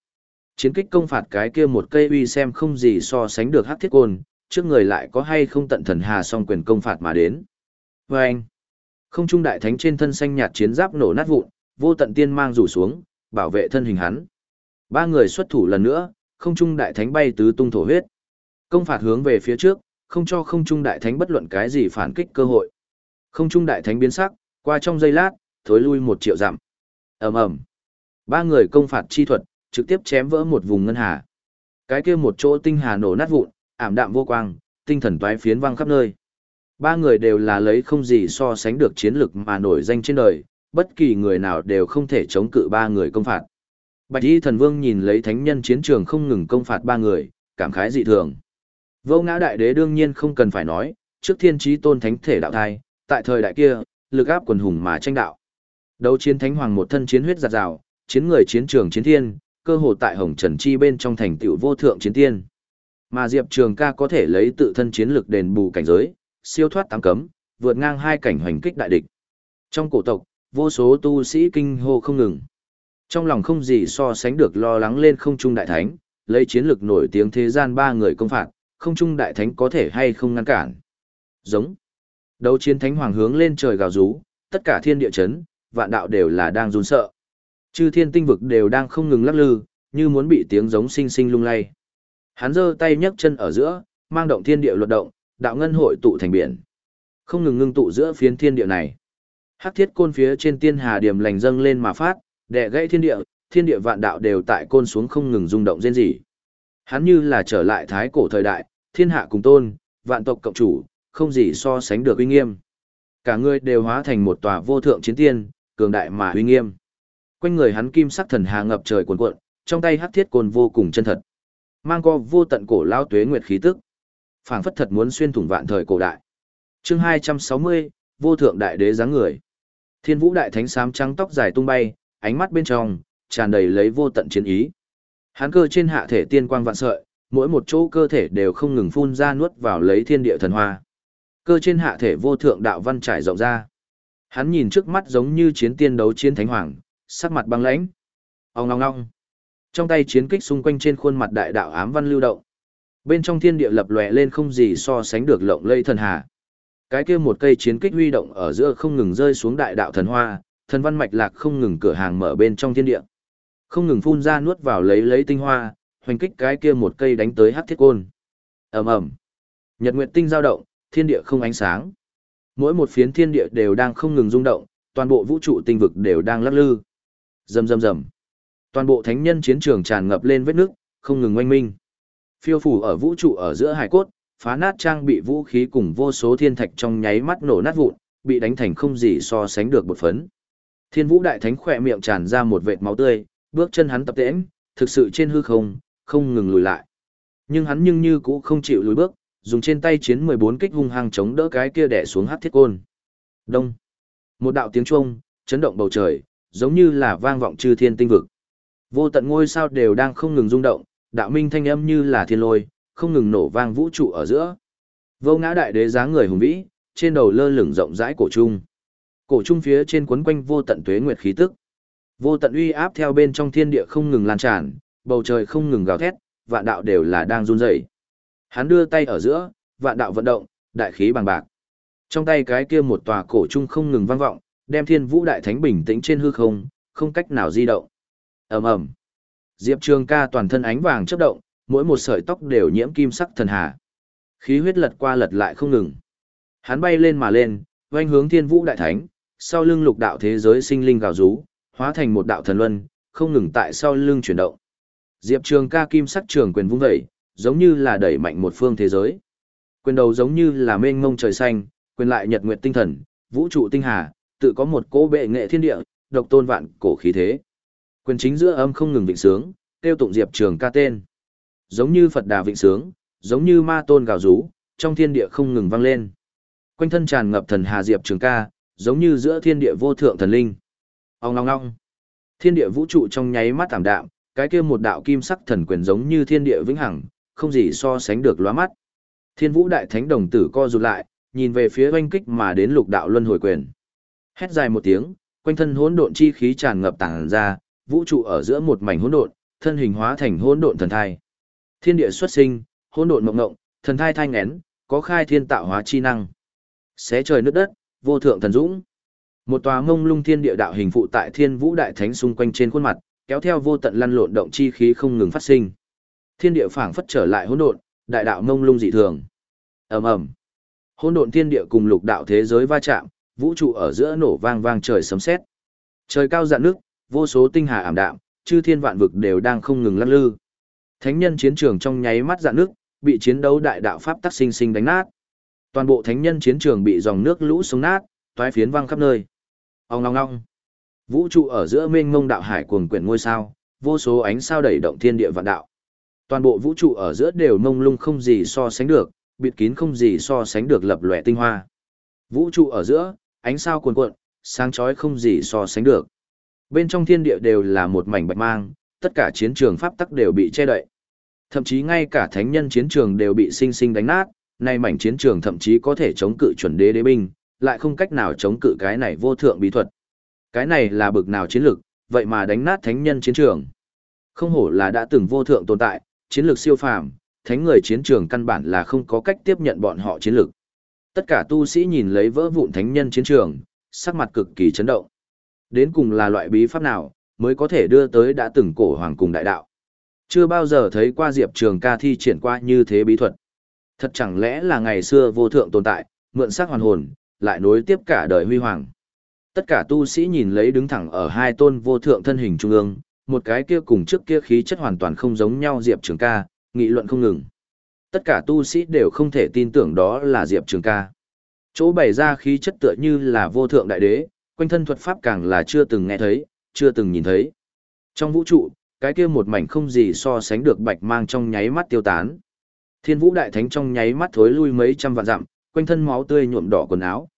Chiến kích công phạt cái kia một cây uy xem không gì so sánh được hắc thiết côn, trước người lại có hay không tận thần hà song quyền công phạt mà đến. Và anh, không trung đại thánh trên thân xanh nhạt chiến giáp nổ nát vụn, vô tận tiên mang rủ xuống, bảo vệ thân hình hắn. Ba người xuất thủ lần nữa, không trung đại thánh bay tứ tung thổ huyết. Công phạt hướng về phía trước, không cho không trung đại thánh bất luận cái gì phản kích cơ hội. Không trung đại thánh biến sắc, qua trong giây lát, thối lui một triệu dặm. Ầm ầm. Ba người công phạt chi thuật, trực tiếp chém vỡ một vùng ngân hà. Cái kia một chỗ tinh hà nổ nát vụn, ảm đạm vô quang, tinh thần toái phiến vang khắp nơi. Ba người đều là lấy không gì so sánh được chiến lực mà nổi danh trên đời, bất kỳ người nào đều không thể chống cự ba người công phạt. Bạch Y Thần Vương nhìn lấy thánh nhân chiến trường không ngừng công phạt ba người, cảm khái dị thường. Vô ngã đại đế đương nhiên không cần phải nói, trước thiên trí tôn thánh thể đạo thai, tại thời đại kia, lực áp quần hùng mà tranh đạo. Đấu chiến thánh hoàng một thân chiến huyết giạt rào, chiến người chiến trường chiến thiên, cơ hồ tại hồng trần chi bên trong thành tựu vô thượng chiến tiên. Mà Diệp Trường ca có thể lấy tự thân chiến lực đền bù cảnh giới, siêu thoát tám cấm, vượt ngang hai cảnh hoành kích đại địch. Trong cổ tộc, vô số tu sĩ kinh hô không ngừng. Trong lòng không gì so sánh được lo lắng lên không trung đại thánh, lấy chiến lực nổi tiếng thế gian ba người công phạt, không trung đại thánh có thể hay không ngăn cản. Giống. Đấu chiến thánh hoàng hướng lên trời gào rú, tất cả thiên địa chấn, vạn đạo đều là đang run sợ. Chư thiên tinh vực đều đang không ngừng lắc lư, như muốn bị tiếng giống sinh sinh lung lay. Hắn giơ tay nhấc chân ở giữa, mang động thiên địa luật động, đạo ngân hội tụ thành biển. Không ngừng ngưng tụ giữa phiến thiên địa này. Hắc thiết côn phía trên tiên hà điểm lành dâng lên mà phát, đè gãy thiên địa, thiên địa vạn đạo đều tại côn xuống không ngừng rung động rên rỉ. Hắn như là trở lại thái cổ thời đại, thiên hạ cùng tôn, vạn tộc cộng chủ, không gì so sánh được uy nghiêm. Cả người đều hóa thành một tòa vô thượng chiến tiên, cường đại mà uy nghiêm. Quanh người hắn kim sắc thần hà ngập trời cuồn cuộn, trong tay hắc thiết côn vô cùng chân thật. Mang co vô tận cổ lao tuế nguyệt khí tức. Phảng phất thật muốn xuyên thủng vạn thời cổ đại. Chương 260, vô thượng đại đế dáng người. Thiên Vũ đại thánh xám trắng tóc dài tung bay, ánh mắt bên trong tràn đầy lấy vô tận chiến ý. Hắn cơ trên hạ thể tiên quang vạn sợi, mỗi một chỗ cơ thể đều không ngừng phun ra nuốt vào lấy thiên địa thần hoa. Cơ trên hạ thể vô thượng đạo văn trải rộng ra. Hắn nhìn trước mắt giống như chiến tiên đấu chiến thánh hoàng, sắc mặt băng lãnh. Ông ngong ngong. Trong tay chiến kích xung quanh trên khuôn mặt đại đạo ám văn lưu động. Bên trong thiên địa lập lòe lên không gì so sánh được lộng lây thần hà. Cái kia một cây chiến kích huy động ở giữa không ngừng rơi xuống đại đạo thần hoa, thần văn mạch lạc không ngừng cửa hàng mở bên trong thiên địa. Không ngừng phun ra nuốt vào lấy lấy tinh hoa, hoành kích cái kia một cây đánh tới hắc thiết côn. Ầm ầm. Nhật nguyệt tinh dao động, thiên địa không ánh sáng. Mỗi một phiến thiên địa đều đang không ngừng rung động, toàn bộ vũ trụ tinh vực đều đang lắc lư. Rầm rầm rầm. Toàn bộ thánh nhân chiến trường tràn ngập lên vết nước, không ngừng oanh minh. Phiêu phủ ở vũ trụ ở giữa hải cốt, phá nát trang bị vũ khí cùng vô số thiên thạch trong nháy mắt nổ nát vụn, bị đánh thành không gì so sánh được bột phấn. Thiên Vũ Đại Thánh khỏe miệng tràn ra một vệt máu tươi, bước chân hắn tập tễnh, thực sự trên hư không, không ngừng lùi lại. Nhưng hắn nhưng như cũng không chịu lùi bước, dùng trên tay chiến 14 kích hung hăng chống đỡ cái kia đè xuống hắc thiết côn. Đông. Một đạo tiếng chuông, chấn động bầu trời, giống như là vang vọng chư thiên tinh vực. Vô tận ngôi sao đều đang không ngừng rung động, đạo minh thanh âm như là thiên lôi, không ngừng nổ vang vũ trụ ở giữa. Vô ngã đại đế dáng người hùng vĩ, trên đầu lơ lửng rộng rãi cổ trung. Cổ trung phía trên quấn quanh vô tận tuế nguyệt khí tức. Vô tận uy áp theo bên trong thiên địa không ngừng lan tràn, bầu trời không ngừng gào thét, vạn đạo đều là đang run rẩy. Hắn đưa tay ở giữa, vạn đạo vận động, đại khí bằng bạc. Trong tay cái kia một tòa cổ trung không ngừng vang vọng, đem Thiên Vũ Đại Thánh bình tĩnh trên hư không, không cách nào di động. Ầm ầm. Diệp Trường Ca toàn thân ánh vàng chớp động, mỗi một sợi tóc đều nhiễm kim sắc thần hà. Khí huyết lật qua lật lại không ngừng. Hắn bay lên mà lên, quanh hướng Thiên Vũ Đại Thánh, sau lưng lục đạo thế giới sinh linh gào rú, hóa thành một đạo thần luân, không ngừng tại sau lưng chuyển động. Diệp Trường Ca kim sắc trường quyền vung dậy, giống như là đẩy mạnh một phương thế giới. Quyền đầu giống như là mênh mông trời xanh, quyền lại nhật nguyệt tinh thần, vũ trụ tinh hà, tự có một cỗ bệ nghệ thiên địa, độc tôn vạn cổ khí thế. Quyền chính giữa âm không ngừng vịnh sướng, tiêu tụng Diệp Trường Ca tên. Giống như Phật Đà vịnh sướng, giống như ma tôn gào rú, trong thiên địa không ngừng vang lên. Quanh thân tràn ngập thần hà Diệp Trường Ca, giống như giữa thiên địa vô thượng thần linh. Ông ngong ngong. Thiên địa vũ trụ trong nháy mắt tạm đạm, cái kia một đạo kim sắc thần quyền giống như thiên địa vĩnh hằng, không gì so sánh được lóa mắt. Thiên vũ đại thánh đồng tử co rụt lại, nhìn về phía oanh kích mà đến lục đạo luân hồi quyền. Hét dài một tiếng, quanh thân hỗn độn chi khí tràn ngập tàng ra, vũ trụ ở giữa một mảnh hỗn độn, thân hình hóa thành hỗn độn thần thai. Thiên địa xuất sinh, hỗn độn mộng ngộng, thần thai thanh ngén, có khai thiên tạo hóa chi năng. Xé trời nước đất, vô thượng thần dũng. Một tòa mông lung thiên địa đạo hình phụ tại Thiên Vũ Đại Thánh xung quanh trên khuôn mặt, kéo theo vô tận lăn lộn động chi khí không ngừng phát sinh. Thiên địa phảng phất trở lại hỗn độn, đại đạo mông lung dị thường. Ầm ầm. Hỗn độn thiên địa cùng lục đạo thế giới va chạm, vũ trụ ở giữa nổ vang vang trời sấm sét. Trời cao dạn nước, vô số tinh hà ảm đạm, chư thiên vạn vực đều đang không ngừng lăn lư. Thánh nhân chiến trường trong nháy mắt dạn nước, bị chiến đấu đại đạo pháp tắc sinh sinh đánh nát. Toàn bộ thánh nhân chiến trường bị dòng nước lũ xuống nát, toái phiến văng khắp nơi. Ong long long. Vũ trụ ở giữa mênh mông đạo hải cuồng quyển ngôi sao, vô số ánh sao đẩy động thiên địa vạn đạo. Toàn bộ vũ trụ ở giữa đều mông lung không gì so sánh được, bịt kín không gì so sánh được lập lòe tinh hoa. Vũ trụ ở giữa, ánh sao cuồn cuộn, sáng chói không gì so sánh được. Bên trong thiên địa đều là một mảnh bạch mang, tất cả chiến trường pháp tắc đều bị che đậy. Thậm chí ngay cả thánh nhân chiến trường đều bị sinh sinh đánh nát, nay mảnh chiến trường thậm chí có thể chống cự chuẩn đế đế binh, lại không cách nào chống cự cái này vô thượng bí thuật. Cái này là bực nào chiến lực, vậy mà đánh nát thánh nhân chiến trường. Không hổ là đã từng vô thượng tồn tại, chiến lược siêu phàm, thánh người chiến trường căn bản là không có cách tiếp nhận bọn họ chiến lược. Tất cả tu sĩ nhìn lấy vỡ vụn thánh nhân chiến trường, sắc mặt cực kỳ chấn động. Đến cùng là loại bí pháp nào, mới có thể đưa tới đã từng cổ hoàng cùng đại đạo. Chưa bao giờ thấy qua Diệp Trường ca thi triển qua như thế bí thuật. Thật chẳng lẽ là ngày xưa vô thượng tồn tại, mượn sắc hoàn hồn, lại nối tiếp cả đời huy hoàng. Tất cả tu sĩ nhìn lấy đứng thẳng ở hai tôn vô thượng thân hình trung ương, một cái kia cùng trước kia khí chất hoàn toàn không giống nhau Diệp Trường ca, nghị luận không ngừng. Tất cả tu sĩ đều không thể tin tưởng đó là Diệp Trường ca. Chỗ bày ra khí chất tựa như là vô thượng đại đế, quanh thân thuật pháp càng là chưa từng nghe thấy, chưa từng nhìn thấy. Trong vũ trụ, cái kia một mảnh không gì so sánh được bạch mang trong nháy mắt tiêu tán. Thiên vũ đại thánh trong nháy mắt thối lui mấy trăm vạn dặm, quanh thân máu tươi nhuộm đỏ quần áo.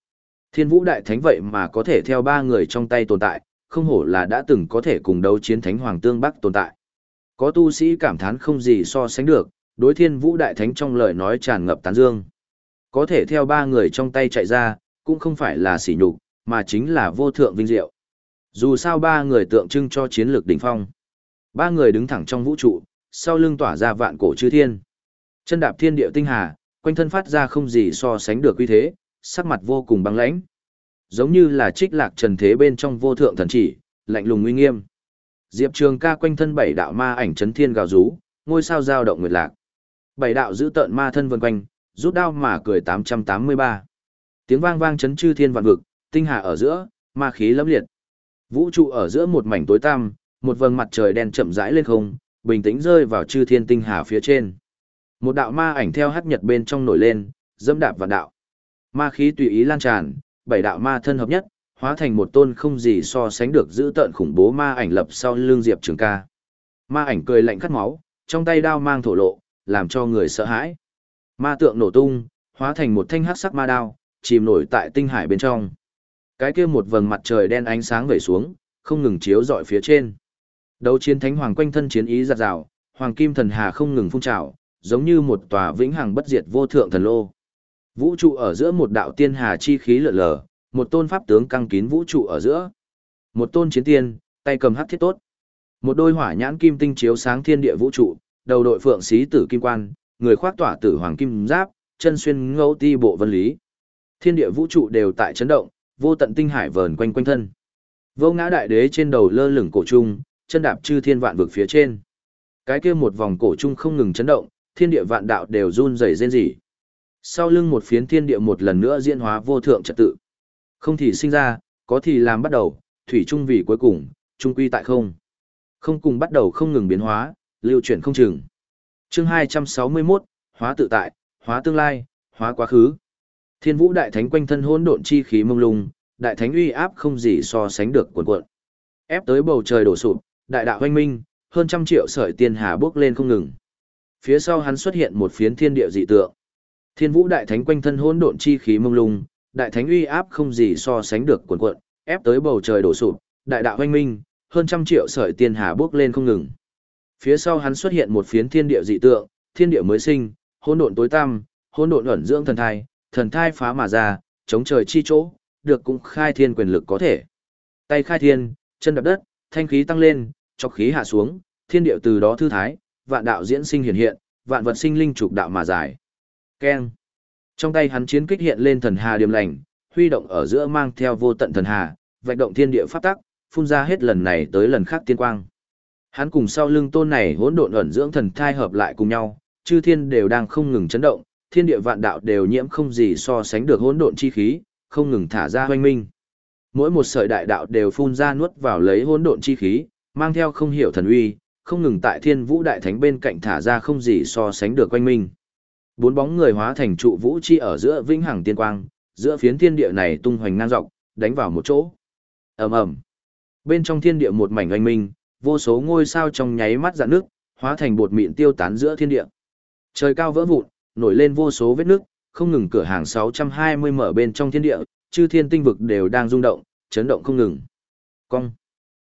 Thiên vũ đại thánh vậy mà có thể theo ba người trong tay tồn tại, không hổ là đã từng có thể cùng đấu chiến thánh hoàng tương bắc tồn tại. Có tu sĩ cảm thán không gì so sánh được, đối thiên vũ đại thánh trong lời nói tràn ngập tán dương. Có thể theo ba người trong tay chạy ra, cũng không phải là sỉ nhục, mà chính là vô thượng vinh diệu. Dù sao ba người tượng trưng cho chiến lược đỉnh phong. Ba người đứng thẳng trong vũ trụ, sau lưng tỏa ra vạn cổ chư thiên. Chân đạp thiên địa tinh hà, quanh thân phát ra không gì so sánh được uy thế, sắc mặt vô cùng băng lãnh. Giống như là trích lạc trần thế bên trong vô thượng thần chỉ, lạnh lùng uy nghiêm. Diệp Trường ca quanh thân bảy đạo ma ảnh chấn thiên gào rú, ngôi sao dao động nguyệt lạc. Bảy đạo giữ tợn ma thân vần quanh, rút đao mà cười 883. Tiếng vang vang chấn chư thiên vạn vực, tinh hà ở giữa, ma khí lẫm liệt. Vũ trụ ở giữa một mảnh tối tăm, một vầng mặt trời đen chậm rãi lên không, bình tĩnh rơi vào chư thiên tinh hà phía trên. Một đạo ma ảnh theo hắc nhật bên trong nổi lên, dẫm đạp vạn đạo. Ma khí tùy ý lan tràn, bảy đạo ma thân hợp nhất, hóa thành một tôn không gì so sánh được giữ tợn khủng bố ma ảnh lập sau lưng Diệp Trường ca. Ma ảnh cười lạnh cắt máu, trong tay đao mang thổ lộ, làm cho người sợ hãi. Ma tượng nổ tung, hóa thành một thanh hắc sắc ma đao, chìm nổi tại tinh hải bên trong. Cái kia một vầng mặt trời đen ánh sáng vẩy xuống, không ngừng chiếu rọi phía trên. Đấu chiến thánh hoàng quanh thân chiến ý giật rào, hoàng kim thần hà không ngừng phun trào, giống như một tòa vĩnh hằng bất diệt vô thượng thần lô. Vũ trụ ở giữa một đạo tiên hà chi khí lượn lờ, một tôn pháp tướng căng kín vũ trụ ở giữa. Một tôn chiến tiên, tay cầm hắc thiết tốt. Một đôi hỏa nhãn kim tinh chiếu sáng thiên địa vũ trụ, đầu đội phượng xí tử kim quan, người khoác tỏa tử hoàng kim giáp, chân xuyên ngẫu ti bộ vân lý. Thiên địa vũ trụ đều tại chấn động, vô tận tinh hải vờn quanh quanh thân. Vô ngã đại đế trên đầu lơ lửng cổ trung, chân đạp chư thiên vạn vực phía trên. Cái kia một vòng cổ trung không ngừng chấn động, thiên địa vạn đạo đều run rẩy rên rỉ. Sau lưng một phiến thiên địa một lần nữa diễn hóa vô thượng trật tự. Không thì sinh ra, có thì làm bắt đầu, thủy trung vì cuối cùng, trung quy tại không. Không cùng bắt đầu không ngừng biến hóa, lưu chuyển không chừng. Chương 261, hóa tự tại, hóa tương lai, hóa quá khứ. Thiên Vũ Đại Thánh quanh thân hỗn độn chi khí mông lung, đại thánh uy áp không gì so sánh được cuồn cuộn. Ép tới bầu trời đổ sụp, đại đạo hoanh minh, hơn trăm triệu sợi tiên hà bước lên không ngừng. Phía sau hắn xuất hiện một phiến thiên địa dị tượng. Thiên Vũ Đại Thánh quanh thân hỗn độn chi khí mông lung, đại thánh uy áp không gì so sánh được cuồn cuộn, ép tới bầu trời đổ sụp, đại đạo hoanh minh, hơn trăm triệu sợi tiên hà bước lên không ngừng. Phía sau hắn xuất hiện một phiến thiên địa dị tượng, thiên địa mới sinh, hỗn độn tối tăm, hỗn độn ẩn dưỡng thần thai, thần thai phá mà ra, chống trời chi chỗ, được cũng khai thiên quyền lực có thể. Tay khai thiên, chân đập đất, thanh khí tăng lên, chọc khí hạ xuống, thiên địa từ đó thư thái, vạn đạo diễn sinh hiện hiện, vạn vật sinh linh trục đạo mà giải. Keng. Trong tay hắn chiến kích hiện lên thần hà điềm lành, huy động ở giữa mang theo vô tận thần hà, vạch động thiên địa pháp tắc, phun ra hết lần này tới lần khác tiên quang. Hắn cùng sau lưng tôn này hỗn độn ẩn dưỡng thần thai hợp lại cùng nhau, chư thiên đều đang không ngừng chấn động, thiên địa vạn đạo đều nhiễm không gì so sánh được hỗn độn chi khí, không ngừng thả ra hoanh minh. Mỗi một sợi đại đạo đều phun ra nuốt vào lấy hỗn độn chi khí, mang theo không hiểu thần uy, không ngừng tại thiên vũ đại thánh bên cạnh thả ra không gì so sánh được quanh minh. Bốn bóng người hóa thành trụ vũ chi ở giữa vĩnh hằng tiên quang, giữa phiến thiên địa này tung hoành ngang dọc, đánh vào một chỗ. ầm ầm, bên trong thiên địa một mảnh oanh minh, vô số ngôi sao trong nháy mắt dạn nước, hóa thành bột mịn tiêu tán giữa thiên địa. Trời cao vỡ vụn, nổi lên vô số vết nước, không ngừng cửa hàng 620 mở bên trong thiên địa, chư thiên tinh vực đều đang rung động, chấn động không ngừng. Cong.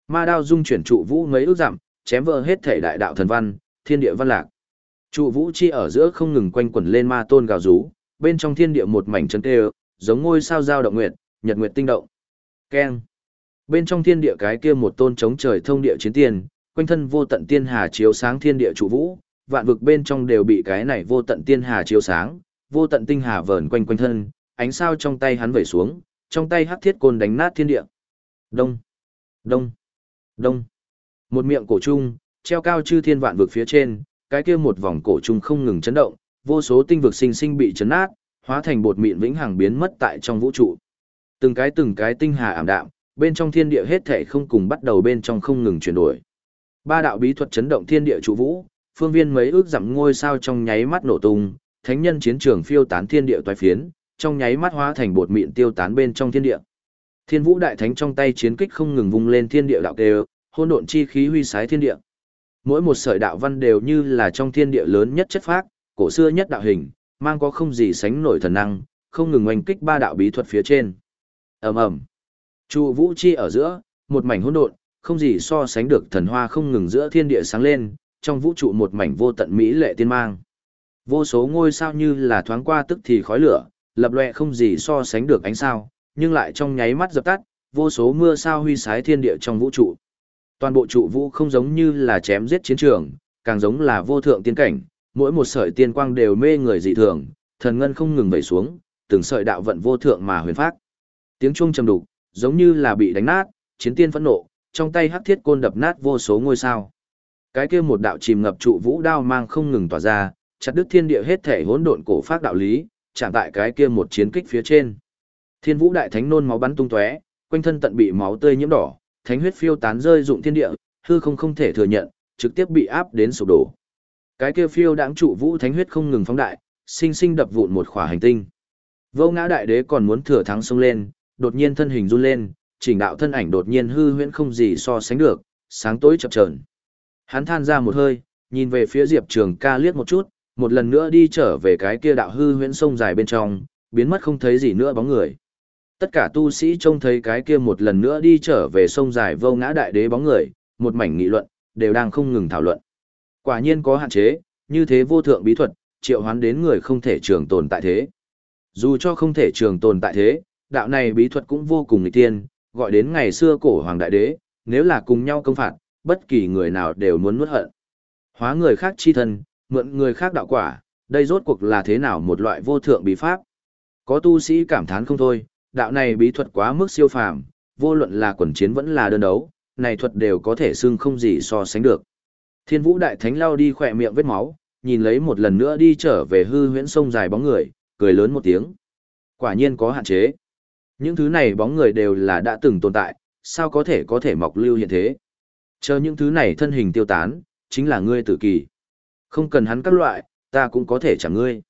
Ma đao dung chuyển trụ vũ mấy ước dặm, chém vỡ hết thể đại đạo thần văn, thiên địa văn lạc. Trụ vũ chi ở giữa không ngừng quanh quẩn lên ma tôn gào rú, bên trong thiên địa một mảnh chân tê, giống ngôi sao giao động nguyệt, nhật nguyệt tinh động. Keng. Bên trong thiên địa cái kia một tôn chống trời thông địa chiến tiền, quanh thân vô tận tiên hà chiếu sáng thiên địa trụ vũ, vạn vực bên trong đều bị cái này vô tận tiên hà chiếu sáng, vô tận tinh hà vờn quanh quanh thân, ánh sao trong tay hắn vẩy xuống, trong tay hắc thiết côn đánh nát thiên địa. Đông, đông, đông. Một miệng cổ trung, treo cao chư thiên vạn vực phía trên, cái kia một vòng cổ trung không ngừng chấn động, vô số tinh vực sinh sinh bị chấn nát, hóa thành bột mịn vĩnh hằng biến mất tại trong vũ trụ. Từng cái từng cái tinh hà ảm đạm, bên trong thiên địa hết thể không cùng bắt đầu bên trong không ngừng chuyển đổi. Ba đạo bí thuật chấn động thiên địa trụ vũ, phương viên mấy ước dặm ngôi sao trong nháy mắt nổ tung, thánh nhân chiến trường phiêu tán thiên địa toái phiến, trong nháy mắt hóa thành bột mịn tiêu tán bên trong thiên địa. Thiên Vũ đại thánh trong tay chiến kích không ngừng vung lên thiên địa đạo đều, hỗn độn chi khí huy sái thiên địa. Mỗi một sợi đạo văn đều như là trong thiên địa lớn nhất chất phác, cổ xưa nhất đạo hình, mang có không gì sánh nổi thần năng, không ngừng oanh kích ba đạo bí thuật phía trên. Ầm ầm. Chu Vũ chi ở giữa, một mảnh hỗn độn, không gì so sánh được thần hoa không ngừng giữa thiên địa sáng lên, trong vũ trụ một mảnh vô tận mỹ lệ tiên mang. Vô số ngôi sao như là thoáng qua tức thì khói lửa, lập lòe không gì so sánh được ánh sao, nhưng lại trong nháy mắt dập tắt, vô số mưa sao huy sái thiên địa trong vũ trụ. Toàn bộ trụ vũ không giống như là chém giết chiến trường, càng giống là vô thượng tiên cảnh, mỗi một sợi tiên quang đều mê người dị thường, thần ngân không ngừng vẩy xuống, từng sợi đạo vận vô thượng mà huyền phát. Tiếng chuông trầm đục, giống như là bị đánh nát, chiến tiên phẫn nộ, trong tay hắc thiết côn đập nát vô số ngôi sao. Cái kia một đạo chìm ngập trụ vũ đao mang không ngừng tỏa ra, chặt đứt thiên địa hết thể hỗn độn cổ pháp đạo lý, chạm tại cái kia một chiến kích phía trên. Thiên Vũ đại thánh nôn máu bắn tung tóe, quanh thân tận bị máu tươi nhiễm đỏ, thánh huyết phiêu tán rơi dụng thiên địa, hư không không thể thừa nhận, trực tiếp bị áp đến sụp đổ. Cái kia phiêu đãng trụ vũ thánh huyết không ngừng phóng đại, sinh sinh đập vụn một khỏa hành tinh. Vô ngã đại đế còn muốn thừa thắng xông lên, đột nhiên thân hình run lên, chỉnh đạo thân ảnh đột nhiên hư huyễn không gì so sánh được, sáng tối chập chờn. Hắn than ra một hơi, nhìn về phía Diệp Trường ca liếc một chút, một lần nữa đi trở về cái kia đạo hư huyễn sông dài bên trong, biến mất không thấy gì nữa bóng người. Tất cả tu sĩ trông thấy cái kia một lần nữa đi trở về sông dài vô ngã đại đế bóng người, một mảnh nghị luận, đều đang không ngừng thảo luận. Quả nhiên có hạn chế, như thế vô thượng bí thuật, triệu hoán đến người không thể trường tồn tại thế. Dù cho không thể trường tồn tại thế, đạo này bí thuật cũng vô cùng nghịch tiên, gọi đến ngày xưa cổ hoàng đại đế, nếu là cùng nhau công phạt, bất kỳ người nào đều muốn nuốt hận. Hóa người khác chi thân, mượn người khác đạo quả, đây rốt cuộc là thế nào một loại vô thượng bí pháp. Có tu sĩ cảm thán không thôi, đạo này bí thuật quá mức siêu phàm, vô luận là quần chiến vẫn là đơn đấu, này thuật đều có thể xưng không gì so sánh được. Thiên Vũ Đại Thánh lao đi khỏe miệng vết máu, nhìn lấy một lần nữa đi trở về hư huyễn sông dài bóng người, cười lớn một tiếng. Quả nhiên có hạn chế. Những thứ này bóng người đều là đã từng tồn tại, sao có thể có thể mọc lưu hiện thế. Chờ những thứ này thân hình tiêu tán, chính là ngươi tử kỳ. Không cần hắn các loại, ta cũng có thể chẳng ngươi.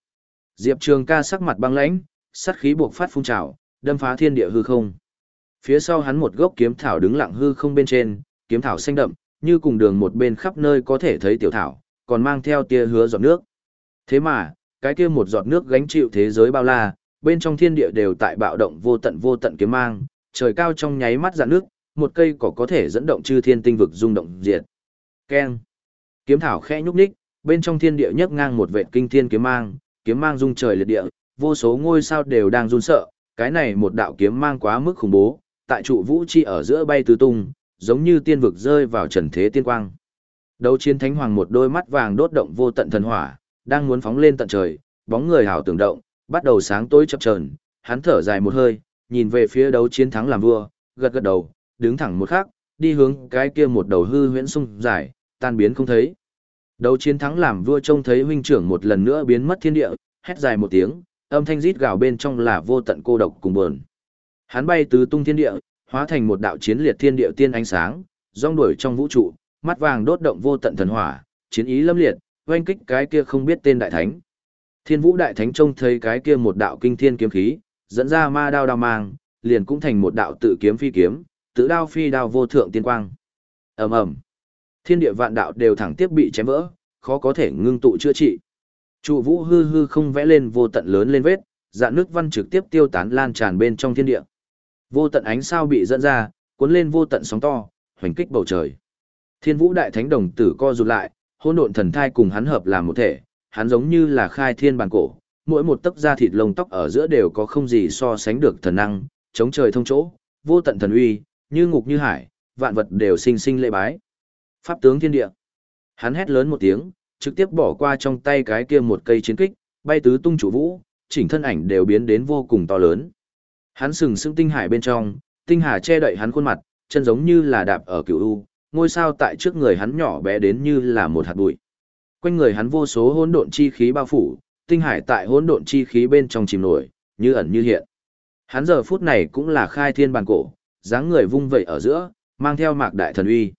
Diệp Trường ca sắc mặt băng lãnh, sát khí buộc phát phun trào, đâm phá thiên địa hư không. Phía sau hắn một gốc kiếm thảo đứng lặng hư không bên trên, kiếm thảo xanh đậm, như cùng đường một bên khắp nơi có thể thấy tiểu thảo, còn mang theo tia hứa giọt nước. Thế mà, cái kia một giọt nước gánh chịu thế giới bao la, bên trong thiên địa đều tại bạo động vô tận vô tận kiếm mang, trời cao trong nháy mắt dạn nước, một cây cỏ có thể dẫn động chư thiên tinh vực rung động diệt. Keng. Kiếm thảo khẽ nhúc nhích, bên trong thiên địa nhấc ngang một vệt kinh thiên kiếm mang, kiếm mang rung trời liệt địa, vô số ngôi sao đều đang run sợ, cái này một đạo kiếm mang quá mức khủng bố, tại trụ vũ chi ở giữa bay tứ tung, giống như tiên vực rơi vào trần thế tiên quang. Đấu chiến thánh hoàng một đôi mắt vàng đốt động vô tận thần hỏa, đang muốn phóng lên tận trời, bóng người hảo tưởng động, bắt đầu sáng tối chập chờn, hắn thở dài một hơi, nhìn về phía đấu chiến thắng làm vua, gật gật đầu, đứng thẳng một khắc, đi hướng cái kia một đầu hư huyễn sung dài, tan biến không thấy. Đấu chiến thắng làm vua trông thấy huynh trưởng một lần nữa biến mất thiên địa, hét dài một tiếng, âm thanh rít gào bên trong là vô tận cô độc cùng buồn. Hắn bay tứ tung thiên địa, hóa thành một đạo chiến liệt thiên địa tiên ánh sáng, rong đuổi trong vũ trụ, mắt vàng đốt động vô tận thần hỏa, chiến ý lâm liệt, oanh kích cái kia không biết tên đại thánh. Thiên Vũ đại thánh trông thấy cái kia một đạo kinh thiên kiếm khí, dẫn ra ma đao đao mang, liền cũng thành một đạo tự kiếm phi kiếm, tự đao phi đao vô thượng tiên quang. Ầm ầm. Thiên địa vạn đạo đều thẳng tiếp bị chém vỡ, khó có thể ngưng tụ chữa trị. Trụ vũ hư hư không vẽ lên vô tận lớn lên vết, dạng nước văn trực tiếp tiêu tán lan tràn bên trong thiên địa. Vô tận ánh sao bị dẫn ra, cuốn lên vô tận sóng to, hoành kích bầu trời. Thiên vũ đại thánh đồng tử co rụt lại, hỗn độn thần thai cùng hắn hợp làm một thể, hắn giống như là khai thiên bản cổ, mỗi một tấc da thịt lông tóc ở giữa đều có không gì so sánh được thần năng, chống trời thông chỗ, vô tận thần uy, như ngục như hải, vạn vật đều sinh sinh lễ bái. Pháp tướng thiên địa. Hắn hét lớn một tiếng, trực tiếp bỏ qua trong tay cái kia một cây chiến kích, bay tứ tung chủ vũ, chỉnh thân ảnh đều biến đến vô cùng to lớn. Hắn sừng sững tinh hải bên trong, tinh hà che đậy hắn khuôn mặt, chân giống như là đạp ở cựu u, ngôi sao tại trước người hắn nhỏ bé đến như là một hạt bụi. Quanh người hắn vô số hỗn độn chi khí bao phủ, tinh hải tại hỗn độn chi khí bên trong chìm nổi, như ẩn như hiện. Hắn giờ phút này cũng là khai thiên bàn cổ, dáng người vung vẩy ở giữa, mang theo mạc đại thần uy.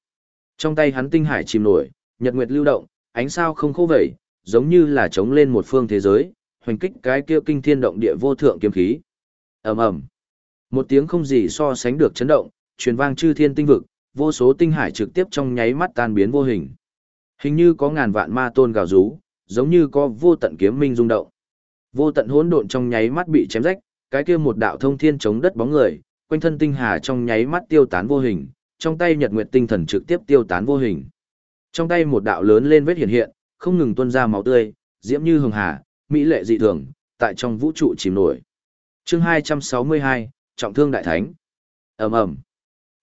Trong tay hắn tinh hải chìm nổi, nhật nguyệt lưu động, ánh sao không khô vẩy, giống như là chống lên một phương thế giới, hoành kích cái kia kinh thiên động địa vô thượng kiếm khí. Ầm ầm. Một tiếng không gì so sánh được chấn động, truyền vang chư thiên tinh vực, vô số tinh hải trực tiếp trong nháy mắt tan biến vô hình. Hình như có ngàn vạn ma tôn gào rú, giống như có vô tận kiếm minh rung động. Vô tận hỗn độn trong nháy mắt bị chém rách, cái kia một đạo thông thiên chống đất bóng người, quanh thân tinh hà trong nháy mắt tiêu tán vô hình, trong tay Nhật Nguyệt tinh thần trực tiếp tiêu tán vô hình. Trong tay một đạo lớn lên vết hiện hiện, không ngừng tuôn ra máu tươi, diễm như hường hà, mỹ lệ dị thường, tại trong vũ trụ chìm nổi. Chương 262, Trọng thương đại thánh. Ầm ầm.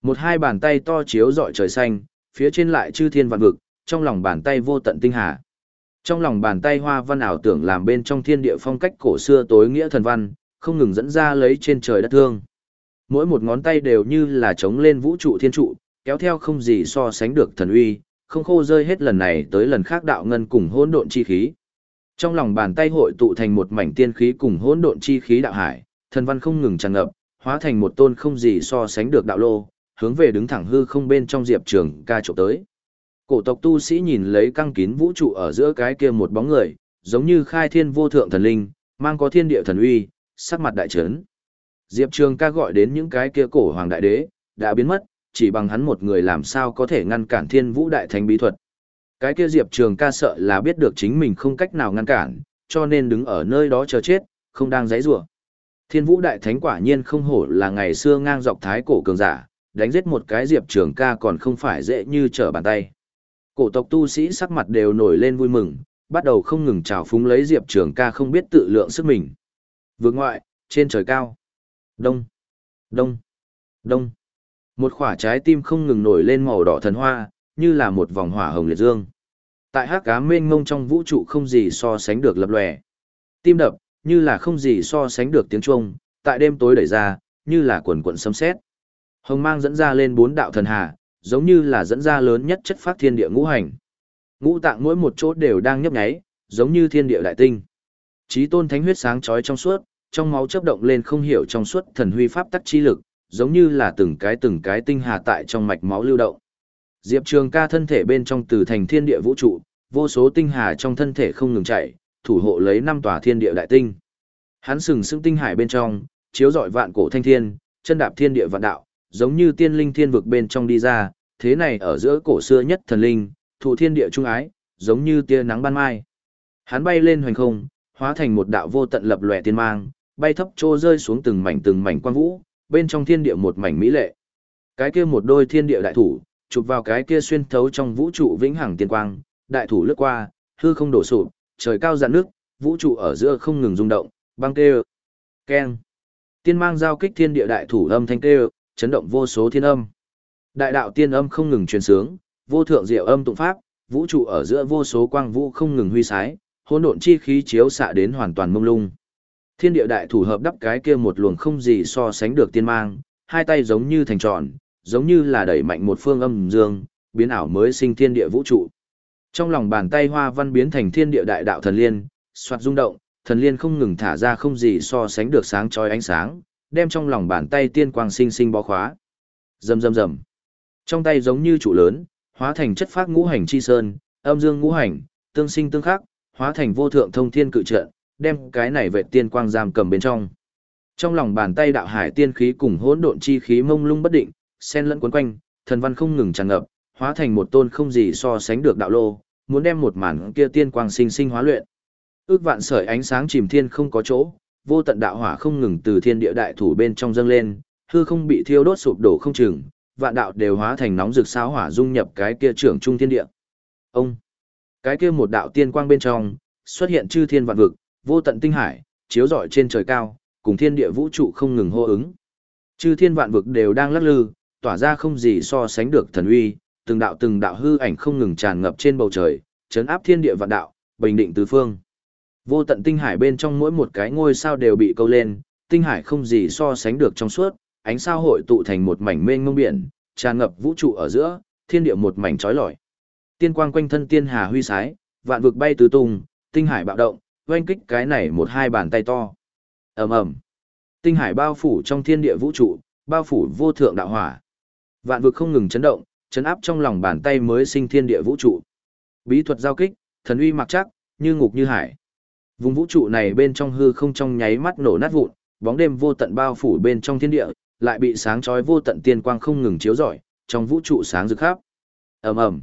Một hai bàn tay to chiếu rọi trời xanh, phía trên lại chư thiên vạn vực, trong lòng bàn tay vô tận tinh hà. Trong lòng bàn tay hoa văn ảo tưởng làm bên trong thiên địa phong cách cổ xưa tối nghĩa thần văn, không ngừng dẫn ra lấy trên trời đất thương. Mỗi một ngón tay đều như là chống lên vũ trụ thiên trụ, kéo theo không gì so sánh được thần uy, không khô rơi hết lần này tới lần khác đạo ngân cùng hỗn độn chi khí. Trong lòng bàn tay hội tụ thành một mảnh tiên khí cùng hỗn độn chi khí đạo hải, thần văn không ngừng tràn ngập, hóa thành một tôn không gì so sánh được đạo lô, hướng về đứng thẳng hư không bên trong diệp trường ca trộm tới. Cổ tộc tu sĩ nhìn lấy căng kín vũ trụ ở giữa cái kia một bóng người, giống như khai thiên vô thượng thần linh, mang có thiên địa thần uy, sắc mặt đại trấn. Diệp Trường ca gọi đến những cái kia cổ hoàng đại đế, đã biến mất, chỉ bằng hắn một người làm sao có thể ngăn cản thiên vũ đại thánh bí thuật. Cái kia Diệp Trường ca sợ là biết được chính mình không cách nào ngăn cản, cho nên đứng ở nơi đó chờ chết, không đang giấy rủa Thiên vũ đại thánh quả nhiên không hổ là ngày xưa ngang dọc thái cổ cường giả, đánh giết một cái Diệp Trường ca còn không phải dễ như trở bàn tay. Cổ tộc tu sĩ sắc mặt đều nổi lên vui mừng, bắt đầu không ngừng trào phúng lấy Diệp Trường ca không biết tự lượng sức mình. Vương ngoại, trên trời cao. Đông, đông, đông. Một quả trái tim không ngừng nổi lên màu đỏ thần hoa, như là một vòng hỏa hồng liệt dương. Tại hắc cá mênh mông trong vũ trụ không gì so sánh được lập lòe. Tim đập, như là không gì so sánh được tiếng chuông, tại đêm tối đẩy ra, như là quần quần sấm sét. Hồng mang dẫn ra lên bốn đạo thần hà, giống như là dẫn ra lớn nhất chất phát thiên địa ngũ hành. Ngũ tạng mỗi một chỗ đều đang nhấp nháy, giống như thiên địa đại tinh. Chí tôn thánh huyết sáng chói trong suốt, trong máu chớp động lên không hiểu trong suốt thần huy pháp tắc chi lực, giống như là từng cái từng cái tinh hà tại trong mạch máu lưu động. Diệp Trường ca thân thể bên trong từ thành thiên địa vũ trụ, vô số tinh hà trong thân thể không ngừng chạy, thủ hộ lấy năm tòa thiên địa đại tinh. Hắn sừng sững tinh hải bên trong, chiếu rọi vạn cổ thanh thiên, chân đạp thiên địa vạn đạo, giống như tiên linh thiên vực bên trong đi ra, thế này ở giữa cổ xưa nhất thần linh, thụ thiên địa trung ái, giống như tia nắng ban mai. Hắn bay lên hoành không, hóa thành một đạo vô tận lập lòe tiên mang, bay thấp trô rơi xuống từng mảnh từng mảnh quang vũ, bên trong thiên địa một mảnh mỹ lệ. Cái kia một đôi thiên địa đại thủ, chụp vào cái kia xuyên thấu trong vũ trụ vĩnh hằng tiên quang, đại thủ lướt qua, hư không đổ sụp, trời cao dạn nước, vũ trụ ở giữa không ngừng rung động, băng kêu, keng. Tiên mang giao kích thiên địa đại thủ âm thanh kêu, chấn động vô số thiên âm. Đại đạo tiên âm không ngừng truyền sướng, vô thượng diệu âm tụng pháp, vũ trụ ở giữa vô số quang vũ không ngừng huy sái, hỗn độn chi khí chiếu xạ đến hoàn toàn mông lung. Thiên địa đại thủ hợp đắp cái kia một luồng không gì so sánh được tiên mang, hai tay giống như thành tròn, giống như là đẩy mạnh một phương âm dương, biến ảo mới sinh thiên địa vũ trụ. Trong lòng bàn tay hoa văn biến thành thiên địa đại đạo thần liên, xoạt rung động, thần liên không ngừng thả ra không gì so sánh được sáng chói ánh sáng, đem trong lòng bàn tay tiên quang sinh sinh bó khóa. Rầm rầm rầm. Trong tay giống như trụ lớn, hóa thành chất phát ngũ hành chi sơn, âm dương ngũ hành, tương sinh tương khắc, hóa thành vô thượng thông thiên cự trận, đem cái này vệ tiên quang giam cầm bên trong. Trong lòng bàn tay đạo hải tiên khí cùng hỗn độn chi khí mông lung bất định, xen lẫn quấn quanh, thần văn không ngừng tràn ngập, hóa thành một tôn không gì so sánh được đạo lô, muốn đem một màn kia tiên quang sinh sinh hóa luyện. Ước vạn sợi ánh sáng chìm thiên không có chỗ, vô tận đạo hỏa không ngừng từ thiên địa đại thủ bên trong dâng lên, hư không bị thiêu đốt sụp đổ không chừng, vạn đạo đều hóa thành nóng rực sáo hỏa dung nhập cái kia trưởng trung thiên địa. Ông, cái kia một đạo tiên quang bên trong, xuất hiện chư thiên vạn vực, vô tận tinh hải, chiếu rọi trên trời cao, cùng thiên địa vũ trụ không ngừng hô ứng. Chư thiên vạn vực đều đang lắc lư, tỏa ra không gì so sánh được thần uy, từng đạo từng đạo hư ảnh không ngừng tràn ngập trên bầu trời, chấn áp thiên địa vạn đạo, bình định tứ phương. Vô tận tinh hải bên trong mỗi một cái ngôi sao đều bị câu lên, tinh hải không gì so sánh được trong suốt, ánh sao hội tụ thành một mảnh mênh mông biển, tràn ngập vũ trụ ở giữa, thiên địa một mảnh chói lọi. Tiên quang quanh thân tiên hà huy sái, vạn vực bay tứ tung, tinh hải bạo động, oanh kích cái này một hai bàn tay to. Ầm ầm. Tinh hải bao phủ trong thiên địa vũ trụ, bao phủ vô thượng đạo hỏa. Vạn vực không ngừng chấn động, chấn áp trong lòng bàn tay mới sinh thiên địa vũ trụ. Bí thuật giao kích, thần uy mặc chắc, như ngục như hải. Vùng vũ trụ này bên trong hư không trong nháy mắt nổ nát vụn, bóng đêm vô tận bao phủ bên trong thiên địa, lại bị sáng chói vô tận tiên quang không ngừng chiếu rọi, trong vũ trụ sáng rực khắp. Ầm ầm.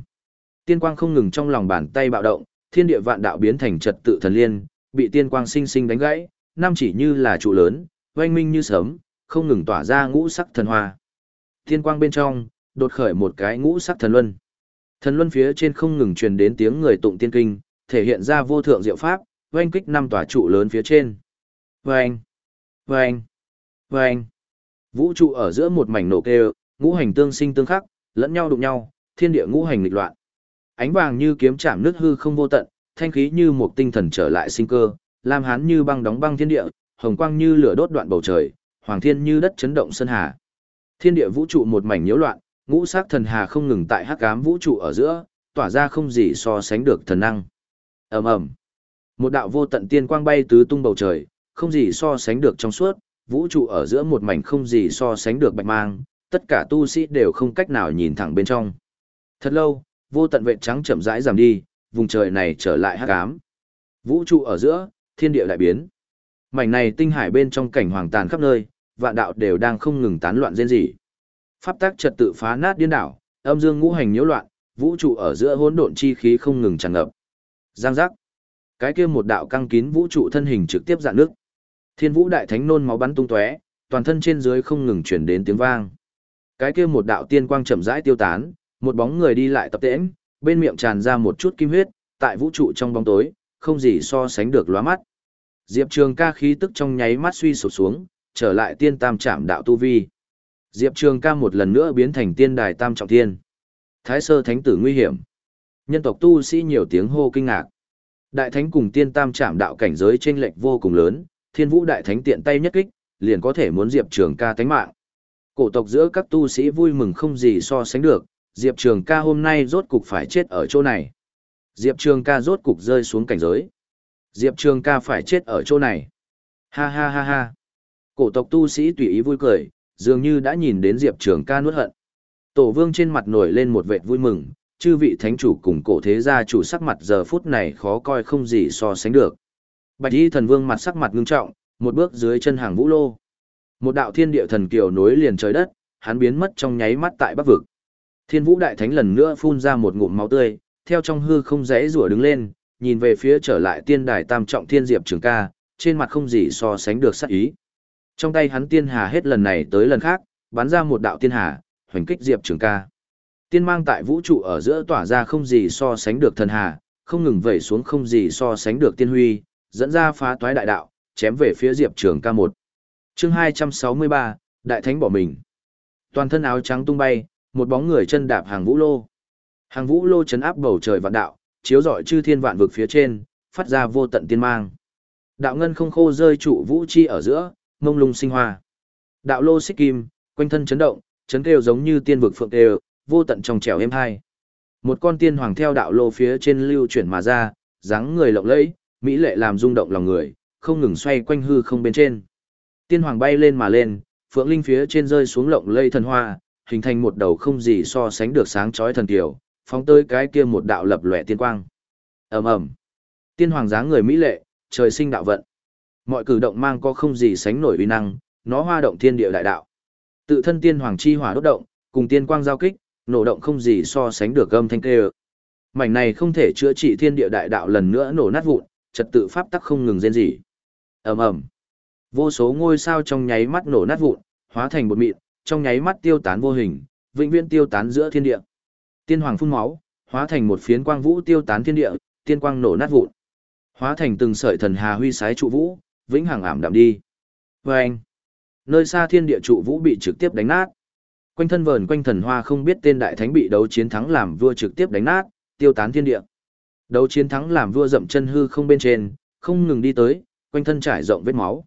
Tiên quang không ngừng trong lòng bàn tay bạo động, thiên địa vạn đạo biến thành trật tự thần liên, bị tiên quang sinh sinh đánh gãy, năm chỉ như là trụ lớn, oanh minh như sớm, không ngừng tỏa ra ngũ sắc thần hoa. Tiên quang bên trong, đột khởi một cái ngũ sắc thần luân. Thần luân phía trên không ngừng truyền đến tiếng người tụng tiên kinh, thể hiện ra vô thượng diệu pháp, oanh kích năm tòa trụ lớn phía trên. Oanh, oanh, oanh. Vũ trụ ở giữa một mảnh nổ kêu, ngũ hành tương sinh tương khắc, lẫn nhau đụng nhau, thiên địa ngũ hành nghịch loạn. Ánh vàng như kiếm chạm nước hư không vô tận, thanh khí như một tinh thần trở lại sinh cơ, lam hán như băng đóng băng thiên địa, hồng quang như lửa đốt đoạn bầu trời, hoàng thiên như đất chấn động sơn hà. Thiên địa vũ trụ một mảnh nhiễu loạn, ngũ sắc thần hà không ngừng tại hắc ám vũ trụ ở giữa, tỏa ra không gì so sánh được thần năng. Ầm ầm. Một đạo vô tận tiên quang bay tứ tung bầu trời, không gì so sánh được trong suốt, vũ trụ ở giữa một mảnh không gì so sánh được bạch mang, tất cả tu sĩ đều không cách nào nhìn thẳng bên trong. Thật lâu, vô tận vệ trắng chậm rãi giảm đi, vùng trời này trở lại hắc ám. Vũ trụ ở giữa, thiên địa lại biến. Mảnh này tinh hải bên trong cảnh hoàng tàn khắp nơi, vạn đạo đều đang không ngừng tán loạn rên rỉ. Pháp tắc trật tự phá nát điên đảo, âm dương ngũ hành nhiễu loạn, vũ trụ ở giữa hỗn độn chi khí không ngừng tràn ngập. Giang giác. Cái kia một đạo căng kín vũ trụ thân hình trực tiếp dạn nước. Thiên Vũ đại thánh nôn máu bắn tung tóe, toàn thân trên dưới không ngừng truyền đến tiếng vang. Cái kia một đạo tiên quang chậm rãi tiêu tán, một bóng người đi lại tập tễnh, bên miệng tràn ra một chút kim huyết, tại vũ trụ trong bóng tối, không gì so sánh được lóa mắt. Diệp Trường ca khí tức trong nháy mắt suy sụp xuống, trở lại tiên tam trạm đạo tu vi. Diệp Trường ca một lần nữa biến thành tiên đài tam trọng thiên. Thái sơ thánh tử nguy hiểm. Nhân tộc tu sĩ nhiều tiếng hô kinh ngạc. Đại thánh cùng tiên tam trạm đạo cảnh giới chênh lệch vô cùng lớn, thiên vũ đại thánh tiện tay nhất kích, liền có thể muốn Diệp Trường ca tánh mạng. Cổ tộc giữa các tu sĩ vui mừng không gì so sánh được, Diệp Trường ca hôm nay rốt cục phải chết ở chỗ này. Diệp Trường ca rốt cục rơi xuống cảnh giới. Diệp Trường ca phải chết ở chỗ này. Ha ha ha ha. Cổ tộc tu sĩ tùy ý vui cười, dường như đã nhìn đến Diệp Trường ca nuốt hận. Tổ vương trên mặt nổi lên một vệt vui mừng, chư vị thánh chủ cùng cổ thế gia chủ sắc mặt giờ phút này khó coi không gì so sánh được. Bạch y thần vương mặt sắc mặt ngưng trọng, một bước dưới chân hàng vũ lô. Một đạo thiên địa thần kiều nối liền trời đất, hắn biến mất trong nháy mắt tại bắc vực. Thiên vũ đại thánh lần nữa phun ra một ngụm máu tươi, theo trong hư không rẽ rủa đứng lên, nhìn về phía trở lại tiên đài tam trọng thiên diệp trường ca, trên mặt không gì so sánh được sắc ý. Trong tay hắn tiên hà hết lần này tới lần khác, bắn ra một đạo tiên hà, hoành kích diệp trường ca. Tiên mang tại vũ trụ ở giữa tỏa ra không gì so sánh được thần hà, không ngừng vẩy xuống không gì so sánh được tiên huy, dẫn ra phá toái đại đạo, chém về phía diệp trường ca một. Chương 263, Đại Thánh bỏ mình. Toàn thân áo trắng tung bay, một bóng người chân đạp hàng vũ lô. Hàng vũ lô chấn áp bầu trời vạn đạo, chiếu rọi chư thiên vạn vực phía trên, phát ra vô tận tiên mang. Đạo ngân không khô rơi trụ vũ chi ở giữa, mông lung sinh hoa. Đạo lô xích kim, quanh thân chấn động, chấn kêu giống như tiên vực phượng kêu, vô tận trong trẻo êm hai. Một con tiên hoàng theo đạo lô phía trên lưu chuyển mà ra, dáng người lộng lẫy, mỹ lệ làm rung động lòng người, không ngừng xoay quanh hư không bên trên. Tiên hoàng bay lên mà lên, phượng linh phía trên rơi xuống lộng lây thần hoa, hình thành một đầu không gì so sánh được sáng chói thần kiều, phóng tới cái kia một đạo lập lòe tiên quang. Ầm ầm. Tiên hoàng dáng người mỹ lệ, trời sinh đạo vận. Mọi cử động mang có không gì sánh nổi uy năng, nó hoa động thiên địa đại đạo. Tự thân tiên hoàng chi hỏa đốt động, cùng tiên quang giao kích, nổ động không gì so sánh được âm thanh kêu. Mảnh này không thể chữa trị thiên địa đại đạo lần nữa nổ nát vụn, trật tự pháp tắc không ngừng rên rỉ. Ầm ầm. Vô số ngôi sao trong nháy mắt nổ nát vụn, hóa thành bột mịn, trong nháy mắt tiêu tán vô hình, vĩnh viễn tiêu tán giữa thiên địa. Tiên hoàng phun máu, hóa thành một phiến quang vũ tiêu tán thiên địa, tiên quang nổ nát vụn. Hóa thành từng sợi thần hà huy sái trụ vũ, vĩnh hằng ảm đạm đi. Và anh, nơi xa thiên địa trụ vũ bị trực tiếp đánh nát. Quanh thân vờn quanh thần hoa không biết tên đại thánh bị đấu chiến thắng làm vua trực tiếp đánh nát, tiêu tán thiên địa. Đấu chiến thắng làm vua dậm chân hư không bên trên, không ngừng đi tới, quanh thân trải rộng vết máu.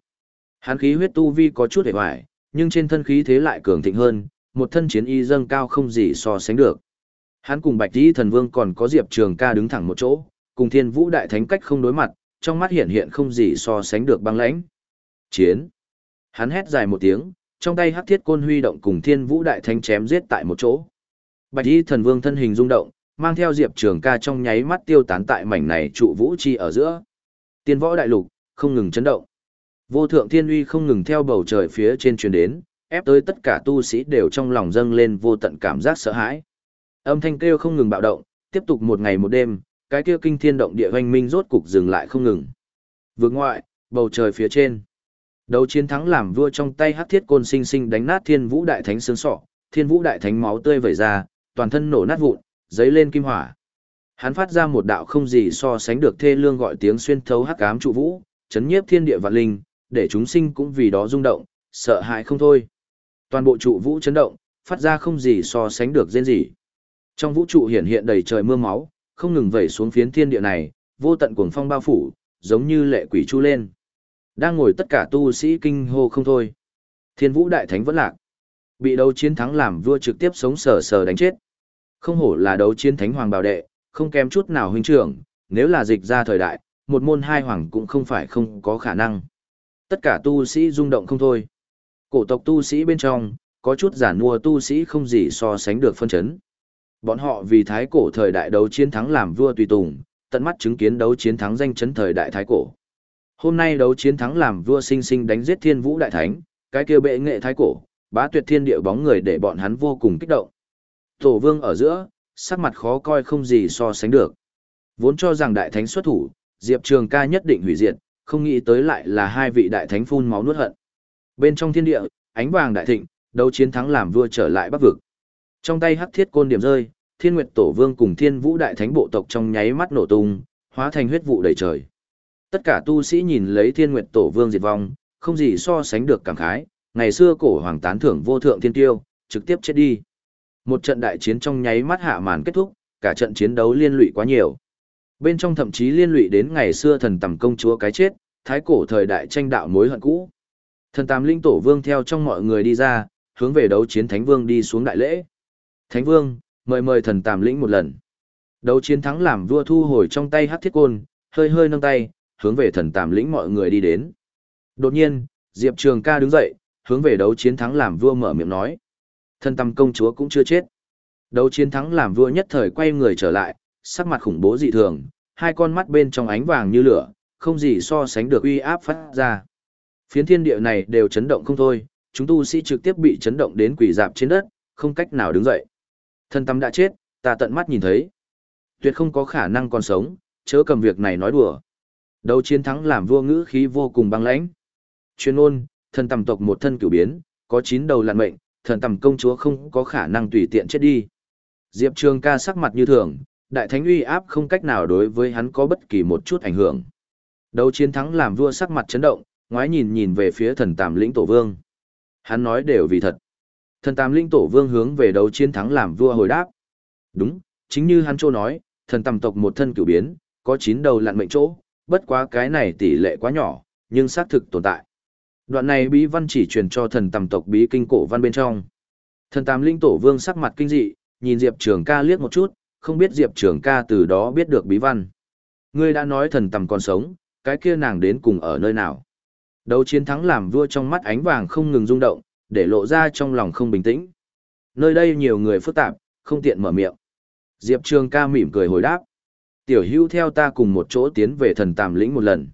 Hán khí huyết tu vi có chút hề hoài, nhưng trên thân khí thế lại cường thịnh hơn, một thân chiến y dâng cao không gì so sánh được. Hắn cùng Bạch Tỷ Thần Vương còn có Diệp Trường Ca đứng thẳng một chỗ, cùng Thiên Vũ Đại Thánh cách không đối mặt, trong mắt hiện hiện không gì so sánh được băng lãnh. Chiến. Hắn hét dài một tiếng, trong tay hắc thiết côn huy động cùng Thiên Vũ Đại Thánh chém giết tại một chỗ. Bạch tỷ thần vương thân hình rung động, mang theo Diệp Trường ca trong nháy mắt tiêu tán tại mảnh này trụ vũ chi ở giữa. Tiên võ đại lục, không ngừng chấn động. Vô thượng thiên uy không ngừng theo bầu trời phía trên truyền đến, ép tới tất cả tu sĩ đều trong lòng dâng lên vô tận cảm giác sợ hãi. Âm thanh kêu không ngừng bạo động, tiếp tục một ngày một đêm, cái kia kinh thiên động địa hoành minh rốt cục dừng lại không ngừng. Vượt ngoại, bầu trời phía trên. Đấu chiến thắng làm vua trong tay hắc thiết côn sinh sinh đánh nát thiên vũ đại thánh xương sọ, thiên vũ đại thánh máu tươi vẩy ra, toàn thân nổ nát vụn, giấy lên kim hỏa. Hắn phát ra một đạo không gì so sánh được thê lương gọi tiếng xuyên thấu hắc ám trụ vũ, chấn nhiếp thiên địa vạn linh, để chúng sinh cũng vì đó rung động, sợ hãi không thôi. Toàn bộ trụ vũ chấn động, phát ra không gì so sánh được rên gì. Trong vũ trụ hiện hiện đầy trời mưa máu, không ngừng vẩy xuống phiến thiên địa này, vô tận cuồng phong bao phủ, giống như lệ quỷ chu lên. Đang ngồi tất cả tu sĩ kinh hô không thôi. Thiên vũ đại thánh vẫn lạc. Bị đấu chiến thắng làm vua trực tiếp sống sờ sờ đánh chết. Không hổ là đấu chiến thánh hoàng bảo đệ, không kém chút nào huynh trưởng, nếu là dịch ra thời đại, một môn hai hoàng cũng không phải không có khả năng. Tất cả tu sĩ rung động không thôi. Cổ tộc tu sĩ bên trong, có chút giả mua tu sĩ không gì so sánh được phân chấn. Bọn họ vì thái cổ thời đại đấu chiến thắng làm vua tùy tùng, tận mắt chứng kiến đấu chiến thắng danh chấn thời đại thái cổ. Hôm nay đấu chiến thắng làm vua sinh sinh đánh giết thiên vũ đại thánh, cái kia bệ nghệ thái cổ, bá tuyệt thiên địa bóng người để bọn hắn vô cùng kích động. Tổ vương ở giữa, sắc mặt khó coi không gì so sánh được. Vốn cho rằng đại thánh xuất thủ, Diệp Trường ca nhất định hủy diệt, không nghĩ tới lại là hai vị đại thánh phun máu nuốt hận. Bên trong thiên địa, ánh vàng đại thịnh, đấu chiến thắng làm vua trở lại bắc vực. Trong tay hắc thiết côn điểm rơi, Thiên Nguyệt Tổ Vương cùng Thiên Vũ Đại Thánh bộ tộc trong nháy mắt nổ tung, hóa thành huyết vụ đầy trời. Tất cả tu sĩ nhìn lấy Thiên Nguyệt Tổ Vương diệt vong, không gì so sánh được cảm khái, ngày xưa cổ hoàng tán thưởng vô thượng thiên tiêu, trực tiếp chết đi. Một trận đại chiến trong nháy mắt hạ màn kết thúc, cả trận chiến đấu liên lụy quá nhiều. Bên trong thậm chí liên lụy đến ngày xưa thần tầm công chúa cái chết, thái cổ thời đại tranh đạo mối hận cũ. Thần Tam Linh Tổ Vương theo trong mọi người đi ra, hướng về đấu chiến Thánh Vương đi xuống đại lễ. Thánh Vương, mời mời thần Tam Lĩnh một lần. Đấu chiến thắng làm vua thu hồi trong tay hắc thiết côn, hơi hơi nâng tay, hướng về thần Tam Lĩnh mọi người đi đến. Đột nhiên, Diệp Trường ca đứng dậy, hướng về đấu chiến thắng làm vua mở miệng nói. Thần Tam công chúa cũng chưa chết. Đấu chiến thắng làm vua nhất thời quay người trở lại, sắc mặt khủng bố dị thường, hai con mắt bên trong ánh vàng như lửa, không gì so sánh được uy áp phát ra. Phiến thiên địa này đều chấn động không thôi, chúng tu sĩ trực tiếp bị chấn động đến quỷ dạp trên đất, không cách nào đứng dậy. Thân tâm đã chết, ta tận mắt nhìn thấy. Tuyệt không có khả năng còn sống, chớ cầm việc này nói đùa. Đấu chiến thắng làm vua ngữ khí vô cùng băng lãnh. Chuyên ôn, thần tầm tộc một thân cửu biến, có chín đầu lạn mệnh, thần tầm công chúa không có khả năng tùy tiện chết đi. Diệp Trường ca sắc mặt như thường, đại thánh uy áp không cách nào đối với hắn có bất kỳ một chút ảnh hưởng. Đấu chiến thắng làm vua sắc mặt chấn động, ngoái nhìn nhìn về phía thần tàm lĩnh tổ vương. Hắn nói đều vì thật. Thần tàm lĩnh tổ vương hướng về đấu chiến thắng làm vua hồi đáp. Đúng, chính như hắn châu nói, thần tàm tộc một thân cửu biến, có chín đầu lặn mệnh chỗ, bất quá cái này tỷ lệ quá nhỏ, nhưng xác thực tồn tại. Đoạn này bí văn chỉ truyền cho thần tàm tộc bí kinh cổ văn bên trong. Thần tàm linh tổ vương sắc mặt kinh dị, nhìn Diệp Trường ca liếc một chút, không biết Diệp Trường ca từ đó biết được bí văn. Ngươi đã nói thần tầm còn sống, cái kia nàng đến cùng ở nơi nào. Đấu chiến thắng làm vua trong mắt ánh vàng không ngừng rung động, để lộ ra trong lòng không bình tĩnh. Nơi đây nhiều người phức tạp, không tiện mở miệng. Diệp Trường ca mỉm cười hồi đáp. Tiểu hưu theo ta cùng một chỗ tiến về thần tàm lĩnh một lần.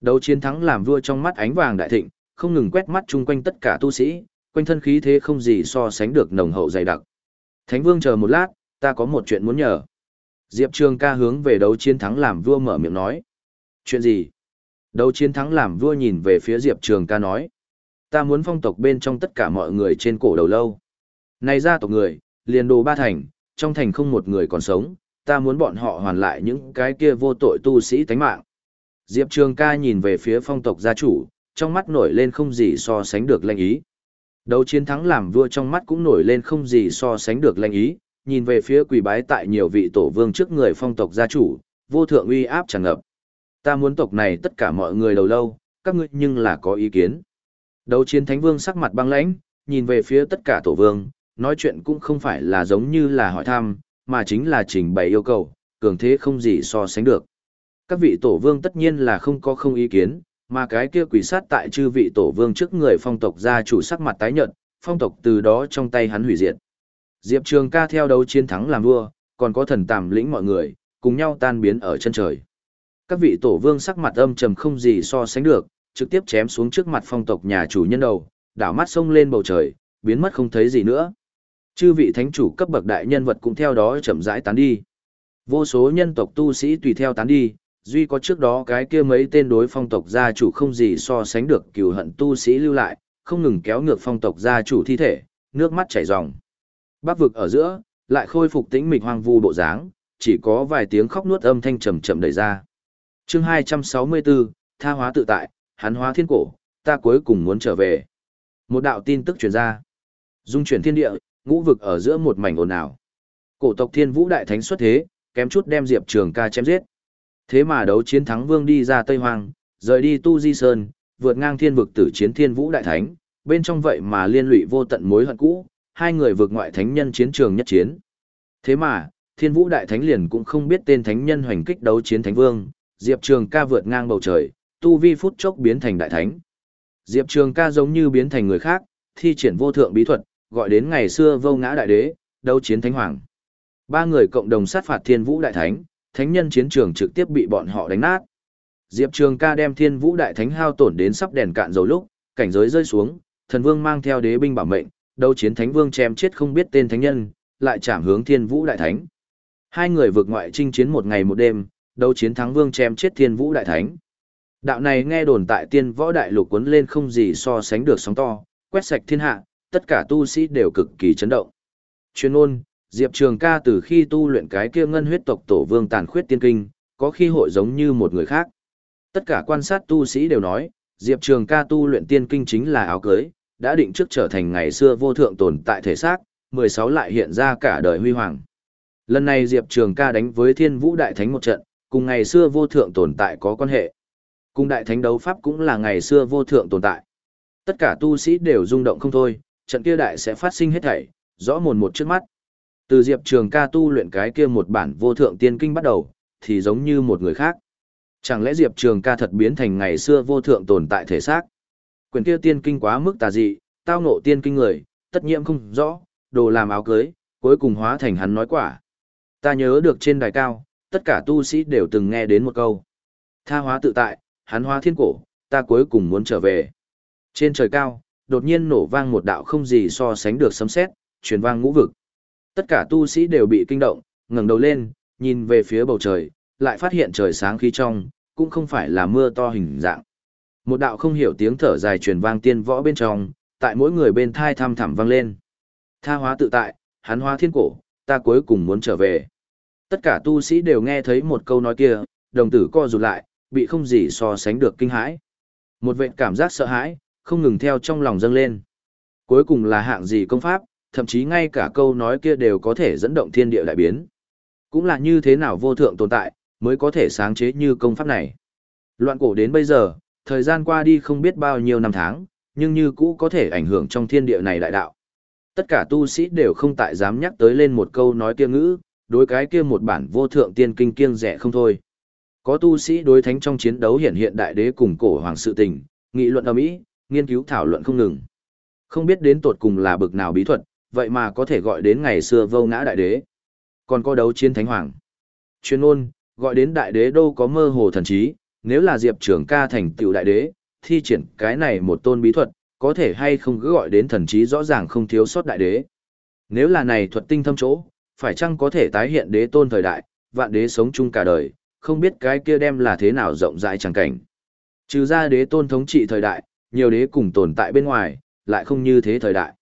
Đấu chiến thắng làm vua trong mắt ánh vàng đại thịnh, không ngừng quét mắt chung quanh tất cả tu sĩ, quanh thân khí thế không gì so sánh được nồng hậu dày đặc. Thánh vương chờ một lát, ta có một chuyện muốn nhờ. Diệp Trường ca hướng về đấu chiến thắng làm vua mở miệng nói. Chuyện gì? Đấu chiến thắng làm vua nhìn về phía Diệp Trường ca nói. Ta muốn phong tộc bên trong tất cả mọi người trên cổ đầu lâu. Này ra tộc người, liền đồ ba thành, trong thành không một người còn sống, ta muốn bọn họ hoàn lại những cái kia vô tội tu sĩ tánh mạng. Diệp Trường ca nhìn về phía phong tộc gia chủ, trong mắt nổi lên không gì so sánh được lệnh ý. Đấu chiến thắng làm vua trong mắt cũng nổi lên không gì so sánh được lệnh ý, nhìn về phía quỳ bái tại nhiều vị tổ vương trước người phong tộc gia chủ, vô thượng uy áp tràn ngập. Ta muốn tộc này tất cả mọi người đầu lâu, các ngươi nhưng là có ý kiến. Đấu chiến thánh vương sắc mặt băng lãnh, nhìn về phía tất cả tổ vương, nói chuyện cũng không phải là giống như là hỏi thăm, mà chính là trình bày yêu cầu, cường thế không gì so sánh được. Các vị tổ vương tất nhiên là không có không ý kiến, mà cái kia quỷ sát tại chư vị tổ vương trước người phong tộc gia chủ sắc mặt tái nhợt, phong tộc từ đó trong tay hắn hủy diệt. Diệp Trường ca theo đấu chiến thắng làm vua, còn có thần tàm lĩnh mọi người, cùng nhau tan biến ở chân trời. Các vị tổ vương sắc mặt âm trầm không gì so sánh được, trực tiếp chém xuống trước mặt phong tộc nhà chủ nhân đầu, đảo mắt sông lên bầu trời, biến mất không thấy gì nữa. Chư vị thánh chủ cấp bậc đại nhân vật cũng theo đó chậm rãi tán đi. Vô số nhân tộc tu sĩ tùy theo tán đi, duy có trước đó cái kia mấy tên đối phong tộc gia chủ không gì so sánh được cừu hận tu sĩ lưu lại, không ngừng kéo ngược phong tộc gia chủ thi thể, nước mắt chảy ròng. Bắc vực ở giữa, lại khôi phục tĩnh mịch hoang vu bộ dáng, chỉ có vài tiếng khóc nuốt âm thanh trầm trầm đẩy ra. Chương 264, Tha hóa tự tại, hắn hóa thiên cổ, ta cuối cùng muốn trở về. Một đạo tin tức truyền ra. Dung chuyển thiên địa, ngũ vực ở giữa một mảnh ồn ào. Cổ tộc Thiên Vũ đại thánh xuất thế, kém chút đem Diệp Trường Ca chém giết. Thế mà đấu chiến thắng vương đi ra Tây Hoang, rời đi Tu Di Sơn, vượt ngang thiên vực tử chiến Thiên Vũ đại thánh, bên trong vậy mà liên lụy vô tận mối hận cũ, hai người vượt ngoại thánh nhân chiến trường nhất chiến. Thế mà, Thiên Vũ đại thánh liền cũng không biết tên thánh nhân hoành kích đấu chiến thánh vương, Diệp Trường Ca vượt ngang bầu trời, tu vi phút chốc biến thành đại thánh. Diệp Trường Ca giống như biến thành người khác, thi triển vô thượng bí thuật, gọi đến ngày xưa vô ngã đại đế, đấu chiến thánh hoàng. Ba người cộng đồng sát phạt Thiên Vũ đại thánh, thánh nhân chiến trường trực tiếp bị bọn họ đánh nát. Diệp Trường Ca đem Thiên Vũ đại thánh hao tổn đến sắp đèn cạn dầu lúc, cảnh giới rơi xuống, thần vương mang theo đế binh bảo mệnh, đấu chiến thánh vương chém chết không biết tên thánh nhân, lại chạm hướng Thiên Vũ đại thánh. Hai người vượt ngoại chinh chiến một ngày một đêm, đấu chiến thắng vương chém chết Thiên Vũ đại thánh. Đạo này nghe đồn tại tiên võ đại lục cuốn lên không gì so sánh được sóng to, quét sạch thiên hạ, tất cả tu sĩ đều cực kỳ chấn động. Chuyên ôn, Diệp Trường ca từ khi tu luyện cái kia ngân huyết tộc tổ vương tàn khuyết tiên kinh, có khi hội giống như một người khác. Tất cả quan sát tu sĩ đều nói, Diệp Trường ca tu luyện tiên kinh chính là áo cưới, đã định trước trở thành ngày xưa vô thượng tồn tại thể xác, 16 lại hiện ra cả đời huy hoàng. Lần này Diệp Trường ca đánh với Thiên Vũ Đại Thánh một trận, cùng ngày xưa vô thượng tồn tại có quan hệ. Cùng Đại Thánh đấu pháp cũng là ngày xưa vô thượng tồn tại. Tất cả tu sĩ đều rung động không thôi, trận kia đại sẽ phát sinh hết thảy, rõ mồn một trước mắt. Từ Diệp Trường ca tu luyện cái kia một bản vô thượng tiên kinh bắt đầu, thì giống như một người khác. Chẳng lẽ Diệp Trường ca thật biến thành ngày xưa vô thượng tồn tại thể xác? Quyền kia tiên kinh quá mức tà dị, tao ngộ tiên kinh người, tất nhiệm không rõ, đồ làm áo cưới, cuối cùng hóa thành hắn nói quả. Ta nhớ được trên đài cao, tất cả tu sĩ đều từng nghe đến một câu. Tha hóa tự tại, hắn hóa thiên cổ, ta cuối cùng muốn trở về. Trên trời cao, đột nhiên nổ vang một đạo không gì so sánh được sấm sét, truyền vang ngũ vực. Tất cả tu sĩ đều bị kinh động, ngẩng đầu lên, nhìn về phía bầu trời, lại phát hiện trời sáng khí trong, cũng không phải là mưa to hình dạng. Một đạo không hiểu tiếng thở dài truyền vang tiên võ bên trong, tại mỗi người bên thai thăm thẳm vang lên. Tha hóa tự tại, hắn hóa thiên cổ, ta cuối cùng muốn trở về. Tất cả tu sĩ đều nghe thấy một câu nói kia, đồng tử co rụt lại, bị không gì so sánh được kinh hãi. Một vệ cảm giác sợ hãi, không ngừng theo trong lòng dâng lên. Cuối cùng là hạng gì công pháp, thậm chí ngay cả câu nói kia đều có thể dẫn động thiên địa đại biến. Cũng là như thế nào vô thượng tồn tại, mới có thể sáng chế như công pháp này. Loạn cổ đến bây giờ, thời gian qua đi không biết bao nhiêu năm tháng, nhưng như cũ có thể ảnh hưởng trong thiên địa này đại đạo. Tất cả tu sĩ đều không tại dám nhắc tới lên một câu nói kia ngữ, đối cái kia một bản vô thượng tiên kinh kiêng rẻ không thôi. Có tu sĩ đối thánh trong chiến đấu hiện hiện đại đế cùng cổ hoàng sự tình, nghị luận ở mỹ, nghiên cứu thảo luận không ngừng. Không biết đến tột cùng là bực nào bí thuật, vậy mà có thể gọi đến ngày xưa vô ngã đại đế. Còn có đấu chiến thánh hoàng. Chuyên ôn, gọi đến đại đế đâu có mơ hồ thần trí, nếu là Diệp Trường ca thành tựu đại đế, thi triển cái này một tôn bí thuật, có thể hay không cứ gọi đến thần trí rõ ràng không thiếu sót đại đế. Nếu là này thuật tinh thâm chỗ, phải chăng có thể tái hiện đế tôn thời đại, vạn đế sống chung cả đời, không biết cái kia đem là thế nào rộng rãi chẳng cảnh. Trừ ra đế tôn thống trị thời đại, nhiều đế cùng tồn tại bên ngoài, lại không như thế thời đại.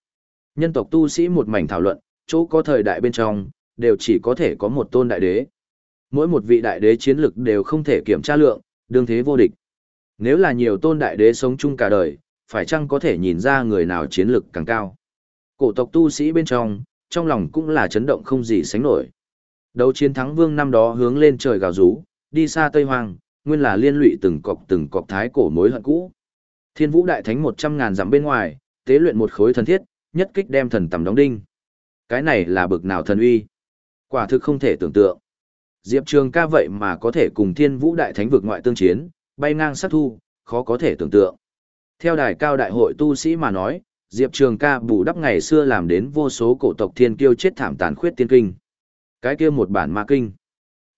Nhân tộc tu sĩ một mảnh thảo luận, chỗ có thời đại bên trong, đều chỉ có thể có một tôn đại đế. Mỗi một vị đại đế chiến lực đều không thể kiểm tra lượng, đương thế vô địch. Nếu là nhiều tôn đại đế sống chung cả đời, phải chăng có thể nhìn ra người nào chiến lực càng cao. Cổ tộc tu sĩ bên trong, trong lòng cũng là chấn động không gì sánh nổi. Đấu chiến thắng vương năm đó hướng lên trời gào rú, đi xa Tây Hoàng, nguyên là liên lụy từng cọc từng cọc thái cổ mối hận cũ. Thiên Vũ Đại Thánh một trăm ngàn dặm bên ngoài, tế luyện một khối thần thiết, nhất kích đem thần tầm đóng đinh. Cái này là bực nào thần uy? Quả thực không thể tưởng tượng. Diệp Trường ca vậy mà có thể cùng Thiên Vũ Đại Thánh vực ngoại tương chiến, bay ngang sát thu, khó có thể tưởng tượng. Theo đài cao đại hội tu sĩ mà nói, Diệp Trường ca bù đắp ngày xưa làm đến vô số cổ tộc thiên kiêu chết thảm tàn khuyết tiên kinh. Cái kia một bản ma kinh.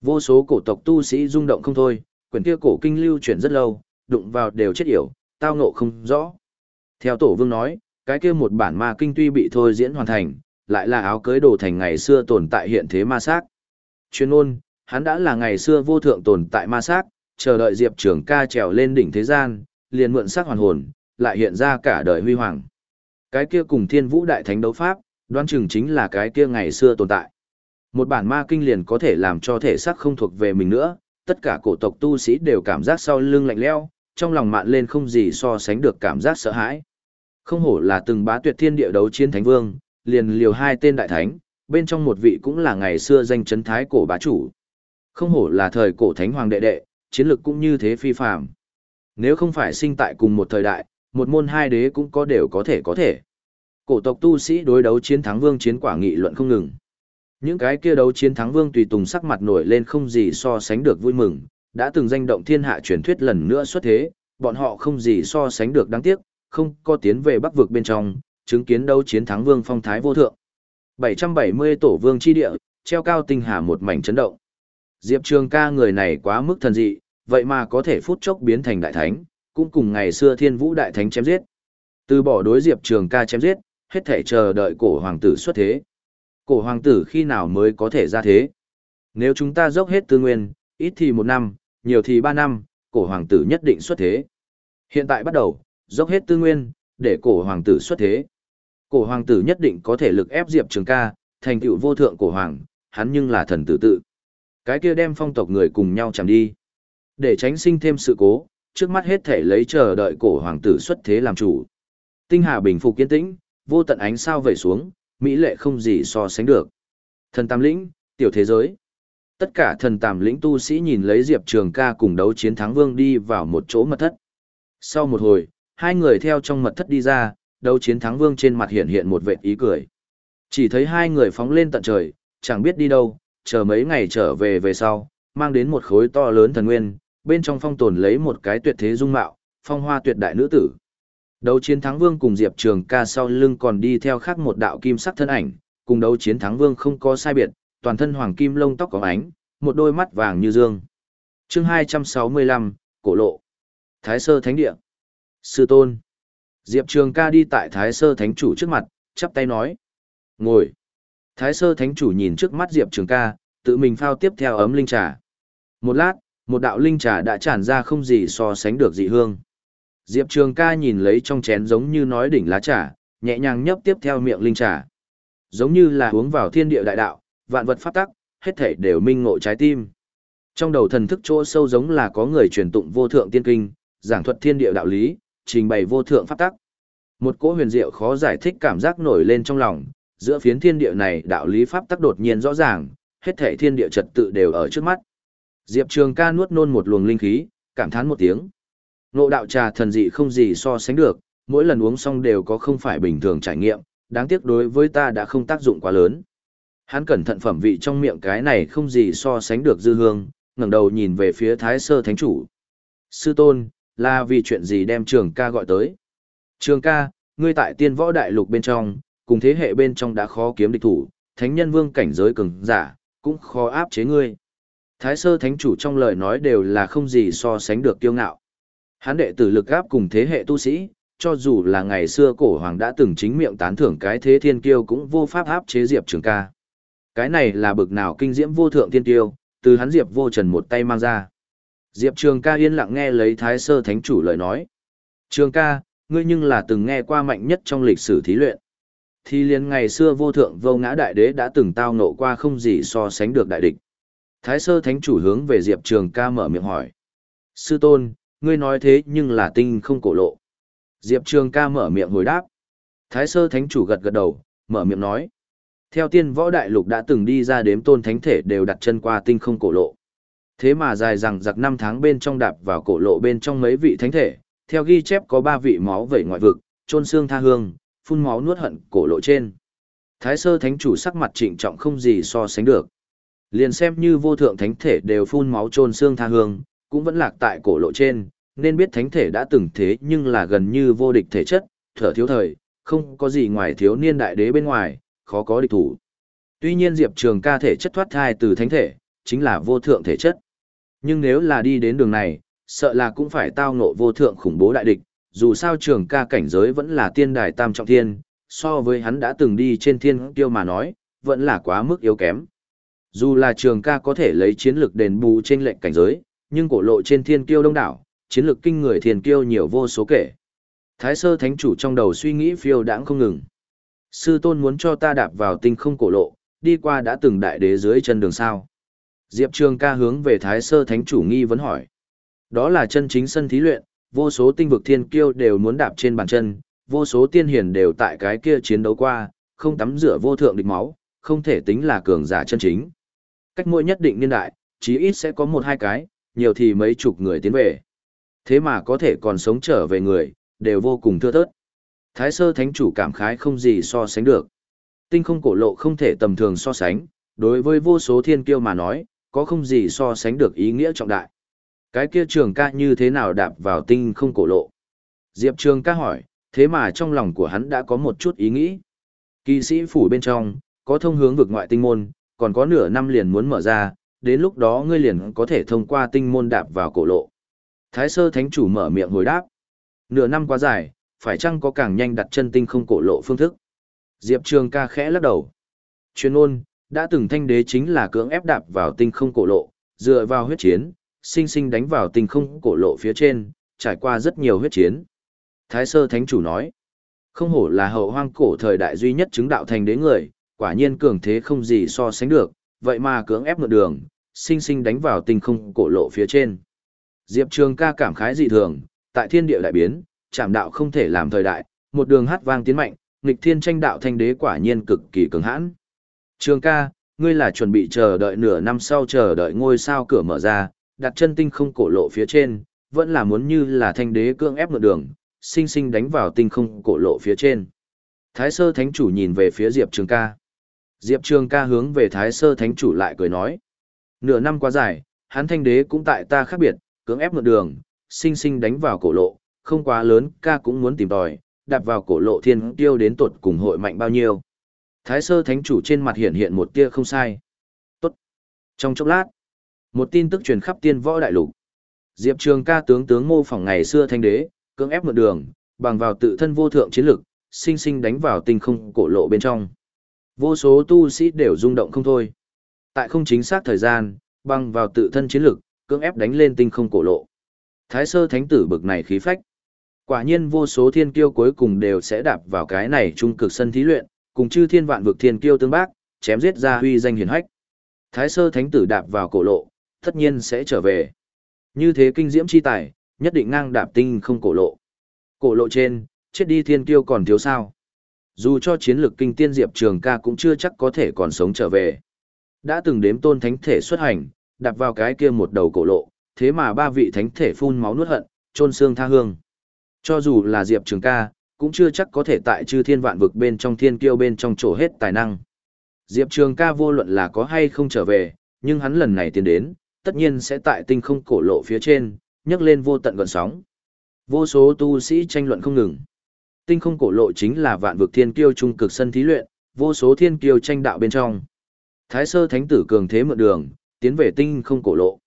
Vô số cổ tộc tu sĩ rung động không thôi, quyển kia cổ kinh lưu chuyển rất lâu, đụng vào đều chết yểu, tao ngộ không rõ. Theo tổ vương nói, cái kia một bản ma kinh tuy bị thôi diễn hoàn thành, lại là áo cưới đồ thành ngày xưa tồn tại hiện thế ma sát Chuyên ôn, hắn đã là ngày xưa vô thượng tồn tại ma sát chờ đợi Diệp Trường ca trèo lên đỉnh thế gian, liền mượn sắc hoàn hồn, lại hiện ra cả đời huy hoàng. Cái kia cùng thiên vũ đại thánh đấu pháp, đoán chừng chính là cái kia ngày xưa tồn tại. Một bản ma kinh liền có thể làm cho thể xác không thuộc về mình nữa, tất cả cổ tộc tu sĩ đều cảm giác sau lưng lạnh leo, trong lòng mạn lên không gì so sánh được cảm giác sợ hãi. Không hổ là từng bá tuyệt thiên địa đấu chiến thánh vương, liền liều hai tên đại thánh, bên trong một vị cũng là ngày xưa danh chấn thái cổ bá chủ. Không hổ là thời cổ thánh hoàng đệ đệ, chiến lực cũng như thế phi phàm. Nếu không phải sinh tại cùng một thời đại, một môn hai đế cũng có đều có thể có thể. Cổ tộc tu sĩ đối đấu chiến thắng vương chiến quả nghị luận không ngừng. Những cái kia đấu chiến thắng vương tùy tùng sắc mặt nổi lên không gì so sánh được vui mừng, đã từng danh động thiên hạ truyền thuyết lần nữa xuất thế, bọn họ không gì so sánh được đáng tiếc, không có tiến về bắc vực bên trong, chứng kiến đấu chiến thắng vương phong thái vô thượng. 770 tổ vương chi địa, treo cao tinh hà một mảnh chấn động. Diệp Trường ca người này quá mức thần dị, vậy mà có thể phút chốc biến thành đại thánh, cũng cùng ngày xưa thiên vũ đại thánh chém giết. Từ bỏ đối Diệp Trường ca chém giết, hết thể chờ đợi cổ hoàng tử xuất thế. Cổ hoàng tử khi nào mới có thể ra thế? Nếu chúng ta dốc hết tư nguyên, ít thì một năm, nhiều thì ba năm, cổ hoàng tử nhất định xuất thế. Hiện tại bắt đầu, dốc hết tư nguyên, để cổ hoàng tử xuất thế. Cổ hoàng tử nhất định có thể lực ép Diệp Trường ca, thành tựu vô thượng cổ hoàng, hắn nhưng là thần tử tự. Cái kia đem phong tộc người cùng nhau chẳng đi. Để tránh sinh thêm sự cố, trước mắt hết thể lấy chờ đợi cổ hoàng tử xuất thế làm chủ. Tinh hà bình phục kiên tĩnh, vô tận ánh sao vẩy xuống, mỹ lệ không gì so sánh được. Thần Tam Lĩnh, tiểu thế giới. Tất cả thần Tam Lĩnh tu sĩ nhìn lấy Diệp Trường ca cùng đấu chiến thắng vương đi vào một chỗ mật thất. Sau một hồi, hai người theo trong mật thất đi ra, đấu chiến thắng vương trên mặt hiện hiện một vệt ý cười. Chỉ thấy hai người phóng lên tận trời, chẳng biết đi đâu, chờ mấy ngày trở về về sau, mang đến một khối to lớn thần nguyên, bên trong phong tồn lấy một cái tuyệt thế dung mạo, phong hoa tuyệt đại nữ tử. Đấu chiến thắng vương cùng Diệp Trường ca sau lưng còn đi theo khác một đạo kim sắc thân ảnh, cùng đấu chiến thắng vương không có sai biệt, toàn thân hoàng kim lông tóc có ánh, một đôi mắt vàng như dương. chương 265, Cổ Lộ. Thái Sơ Thánh Địa. Sư Tôn. Diệp Trường ca đi tại Thái Sơ Thánh Chủ trước mặt, chắp tay nói. Ngồi. Thái Sơ Thánh Chủ nhìn trước mắt Diệp Trường ca, tự mình phao tiếp theo ấm linh trà. Một lát, một đạo linh trà đã tràn ra không gì so sánh được dị hương. Diệp Trường ca nhìn lấy trong chén giống như nói đỉnh lá trà, nhẹ nhàng nhấp tiếp theo miệng linh trà. Giống như là uống vào thiên địa đại đạo, vạn vật phát tắc, hết thể đều minh ngộ trái tim. Trong đầu thần thức chỗ sâu giống là có người truyền tụng vô thượng tiên kinh, giảng thuật thiên địa đạo lý, trình bày vô thượng pháp tắc. Một cỗ huyền diệu khó giải thích cảm giác nổi lên trong lòng, giữa phiến thiên địa này đạo lý pháp tắc đột nhiên rõ ràng, hết thể thiên địa trật tự đều ở trước mắt. Diệp Trường ca nuốt nôn một luồng linh khí, cảm thán một tiếng. ngộ đạo trà thần dị không gì so sánh được, mỗi lần uống xong đều có không phải bình thường trải nghiệm, đáng tiếc đối với ta đã không tác dụng quá lớn. Hắn cẩn thận phẩm vị trong miệng cái này không gì so sánh được dư hương, ngẩng đầu nhìn về phía Thái Sơ Thánh Chủ. Sư tôn, là vì chuyện gì đem trường ca gọi tới? Trường ca, ngươi tại tiên võ đại lục bên trong, cùng thế hệ bên trong đã khó kiếm địch thủ, thánh nhân vương cảnh giới cường giả, cũng khó áp chế ngươi. Thái sơ thánh chủ trong lời nói đều là không gì so sánh được kiêu ngạo. Hán đệ tử lực gáp cùng thế hệ tu sĩ, cho dù là ngày xưa cổ hoàng đã từng chính miệng tán thưởng cái thế thiên kiêu cũng vô pháp áp chế Diệp Trường ca. Cái này là bực nào kinh diễm vô thượng thiên kiêu, từ hắn Diệp vô trần một tay mang ra. Diệp Trường ca yên lặng nghe lấy thái sơ thánh chủ lời nói. Trường ca, ngươi nhưng là từng nghe qua mạnh nhất trong lịch sử thí luyện. Thì liền ngày xưa vô thượng vô ngã đại đế đã từng tao nộ qua không gì so sánh được đại địch. Thái sơ thánh chủ hướng về Diệp Trường ca mở miệng hỏi. Sư tôn, ngươi nói thế nhưng là tinh không cổ lộ. Diệp Trường ca mở miệng hồi đáp. Thái sơ thánh chủ gật gật đầu, mở miệng nói. Theo tiên võ đại lục đã từng đi ra đếm tôn thánh thể đều đặt chân qua tinh không cổ lộ. Thế mà dài rằng giặc năm tháng bên trong đạp vào cổ lộ bên trong mấy vị thánh thể, theo ghi chép có ba vị máu vẩy ngoại vực, trôn xương tha hương, phun máu nuốt hận cổ lộ trên. Thái sơ thánh chủ sắc mặt trịnh trọng không gì so sánh được. Liền xem như vô thượng thánh thể đều phun máu trôn xương tha hương, cũng vẫn lạc tại cổ lộ trên, nên biết thánh thể đã từng thế nhưng là gần như vô địch thể chất, thở thiếu thời, không có gì ngoài thiếu niên đại đế bên ngoài, khó có địch thủ. Tuy nhiên Diệp Trường ca thể chất thoát thai từ thánh thể, chính là vô thượng thể chất. Nhưng nếu là đi đến đường này, sợ là cũng phải tao ngộ vô thượng khủng bố đại địch, dù sao trường ca cảnh giới vẫn là tiên đài tam trọng thiên, so với hắn đã từng đi trên thiên tiêu mà nói, vẫn là quá mức yếu kém. Dù là trường ca có thể lấy chiến lược đền bù trên lệnh cảnh giới, nhưng cổ lộ trên thiên Tiêu đông đảo, chiến lược kinh người thiên Tiêu nhiều vô số kể. Thái sơ thánh chủ trong đầu suy nghĩ phiêu đãng không ngừng. Sư tôn muốn cho ta đạp vào tinh không cổ lộ, đi qua đã từng đại đế dưới chân đường sao. Diệp Trường ca hướng về Thái sơ thánh chủ nghi vấn hỏi. Đó là chân chính sân thí luyện, vô số tinh vực thiên kiêu đều muốn đạp trên bàn chân, vô số tiên hiền đều tại cái kia chiến đấu qua, không tắm rửa vô thượng địch máu, không thể tính là cường giả chân chính. Cách mỗi nhất định niên đại, chí ít sẽ có một hai cái, nhiều thì mấy chục người tiến về. Thế mà có thể còn sống trở về người, đều vô cùng thưa thớt. Thái sơ thánh chủ cảm khái không gì so sánh được. Tinh không cổ lộ không thể tầm thường so sánh, đối với vô số thiên kiêu mà nói, có không gì so sánh được ý nghĩa trọng đại. Cái kia trường ca như thế nào đạp vào tinh không cổ lộ? Diệp trường ca hỏi, thế mà trong lòng của hắn đã có một chút ý nghĩ. Kỳ sĩ phủ bên trong, có thông hướng vực ngoại tinh môn, còn có nửa năm liền muốn mở ra, đến lúc đó ngươi liền có thể thông qua tinh môn đạp vào cổ lộ. Thái sơ thánh chủ mở miệng hồi đáp. Nửa năm quá dài, phải chăng có càng nhanh đặt chân tinh không cổ lộ phương thức? Diệp Trường ca khẽ lắc đầu. Chuyên ôn, đã từng thanh đế chính là cưỡng ép đạp vào tinh không cổ lộ, dựa vào huyết chiến, sinh sinh đánh vào tinh không cổ lộ phía trên, trải qua rất nhiều huyết chiến. Thái sơ thánh chủ nói, không hổ là hậu hoang cổ thời đại duy nhất chứng đạo thành đế người, quả nhiên cường thế không gì so sánh được, vậy mà cưỡng ép ngược đường, sinh sinh đánh vào tinh không cổ lộ phía trên. Diệp Trường ca cảm khái dị thường, tại thiên địa đại biến, chạm đạo không thể làm thời đại, một đường hát vang tiến mạnh, nghịch thiên tranh đạo thanh đế quả nhiên cực kỳ cường hãn. Trường ca, ngươi là chuẩn bị chờ đợi nửa năm sau chờ đợi ngôi sao cửa mở ra, đặt chân tinh không cổ lộ phía trên, vẫn là muốn như là thanh đế cưỡng ép ngược đường, sinh sinh đánh vào tinh không cổ lộ phía trên. Thái sơ thánh chủ nhìn về phía Diệp Trường ca. Diệp Trường ca hướng về Thái sơ thánh chủ lại cười nói. Nửa năm quá dài, hắn thanh đế cũng tại ta khác biệt, cưỡng ép ngược đường, sinh sinh đánh vào cổ lộ, không quá lớn ca cũng muốn tìm tòi, đạp vào cổ lộ thiên tiêu đến tuột cùng hội mạnh bao nhiêu. Thái sơ thánh chủ trên mặt hiện hiện một tia không sai. Tốt. Trong chốc lát, một tin tức truyền khắp tiên võ đại lục. Diệp Trường ca tướng tướng mô phỏng ngày xưa thanh đế, cưỡng ép mượn đường, bằng vào tự thân vô thượng chiến lực, sinh sinh đánh vào tinh không cổ lộ bên trong. Vô số tu sĩ đều rung động không thôi. Tại không chính xác thời gian, bằng vào tự thân chiến lực, cưỡng ép đánh lên tinh không cổ lộ. Thái sơ thánh tử bực này khí phách. Quả nhiên vô số thiên kiêu cuối cùng đều sẽ đạp vào cái này trung cực sân thí luyện, cùng chư thiên vạn vực thiên kiêu tương bác, chém giết ra huy danh hiển hách. Thái sơ thánh tử đạp vào cổ lộ, tất nhiên sẽ trở về. Như thế kinh diễm chi tài, nhất định ngang đạp tinh không cổ lộ. Cổ lộ trên, chết đi thiên kiêu còn thiếu sao. Dù cho chiến lược kinh tiên diệp trường ca cũng chưa chắc có thể còn sống trở về. Đã từng đếm tôn thánh thể xuất hành, đạp vào cái kia một đầu cổ lộ, thế mà ba vị thánh thể phun máu nuốt hận, trôn xương tha hương. Cho dù là Diệp Trường ca, cũng chưa chắc có thể tại chư thiên vạn vực bên trong thiên kiêu bên trong chỗ hết tài năng. Diệp Trường ca vô luận là có hay không trở về, nhưng hắn lần này tiến đến, tất nhiên sẽ tại tinh không cổ lộ phía trên, nhấc lên vô tận gọn sóng. Vô số tu sĩ tranh luận không ngừng. Tinh không cổ lộ chính là vạn vực thiên kiêu trung cực sân thí luyện, vô số thiên kiêu tranh đạo bên trong. Thái sơ thánh tử cường thế mượn đường, tiến về tinh không cổ lộ.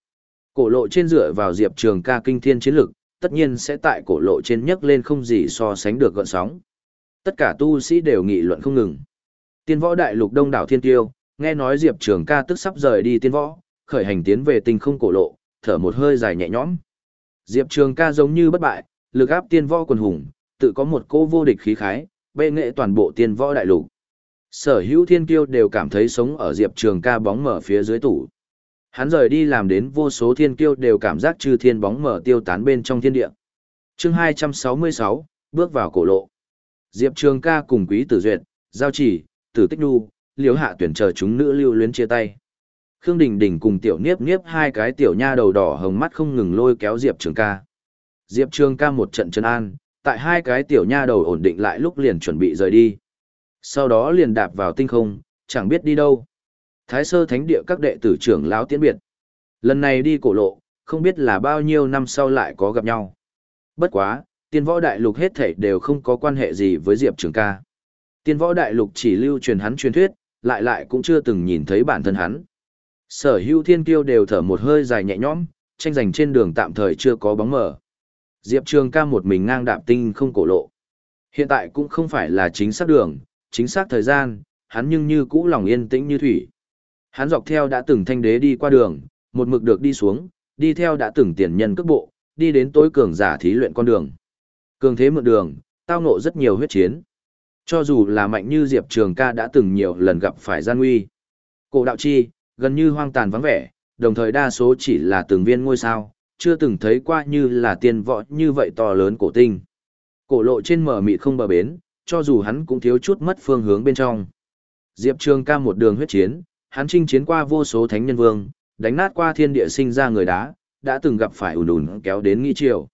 Cổ lộ trên dựa vào Diệp Trường ca kinh thiên chiến lực, tất nhiên sẽ tại cổ lộ trên nhấc lên không gì so sánh được gọn sóng. Tất cả tu sĩ đều nghị luận không ngừng. Tiên võ đại lục đông đảo thiên tiêu, nghe nói Diệp Trường ca tức sắp rời đi tiên võ, khởi hành tiến về tinh không cổ lộ, thở một hơi dài nhẹ nhõm. Diệp Trường ca giống như bất bại, lực áp tiên võ quần hùng, tự có một cô vô địch khí khái, bệ nghệ toàn bộ tiên võ đại lục. Sở hữu thiên kiêu đều cảm thấy sống ở Diệp Trường ca bóng mở phía dưới tủ. Hắn rời đi làm đến vô số thiên kiêu đều cảm giác chư thiên bóng mở tiêu tán bên trong thiên địa. chương 266, bước vào cổ lộ. Diệp Trường ca cùng quý tử duyệt, giao chỉ, tử tích nu, liếu hạ tuyển chờ chúng nữ lưu luyến chia tay. Khương Đình Đình cùng tiểu niếp niếp hai cái tiểu nha đầu đỏ hồng mắt không ngừng lôi kéo Diệp Trường ca. Diệp Trường ca một trận chân an, tại hai cái tiểu nha đầu ổn định lại lúc liền chuẩn bị rời đi. Sau đó liền đạp vào tinh không, chẳng biết đi đâu. Thái sơ thánh địa các đệ tử trưởng lão tiễn biệt. Lần này đi cổ lộ, không biết là bao nhiêu năm sau lại có gặp nhau. Bất quá, Tiên võ đại lục hết thảy đều không có quan hệ gì với Diệp Trường ca. Tiên võ đại lục chỉ lưu truyền hắn truyền thuyết, lại lại cũng chưa từng nhìn thấy bản thân hắn. Sở hữu thiên kiêu đều thở một hơi dài nhẹ nhõm, tranh giành trên đường tạm thời chưa có bóng mở. Diệp Trường ca một mình ngang đạp tinh không cổ lộ. Hiện tại cũng không phải là chính xác đường, chính xác thời gian, hắn nhưng như cũ lòng yên tĩnh như thủy. Hắn dọc theo đã từng thanh đế đi qua đường, một mực được đi xuống, đi theo đã từng tiền nhân cước bộ, đi đến tối cường giả thí luyện con đường. Cường thế mượn đường, tao ngộ rất nhiều huyết chiến. Cho dù là mạnh như Diệp Trường ca đã từng nhiều lần gặp phải gian nguy. Cổ đạo chi, gần như hoang tàn vắng vẻ, đồng thời đa số chỉ là từng viên ngôi sao, chưa từng thấy qua như là tiên võ như vậy to lớn cổ tinh. Cổ lộ trên mở mịt không bờ bến, cho dù hắn cũng thiếu chút mất phương hướng bên trong. Diệp Trường ca một đường huyết chiến, hắn chinh chiến qua vô số thánh nhân vương, đánh nát qua thiên địa sinh ra người đá, đã từng gặp phải ùn ùn kéo đến nghi triều.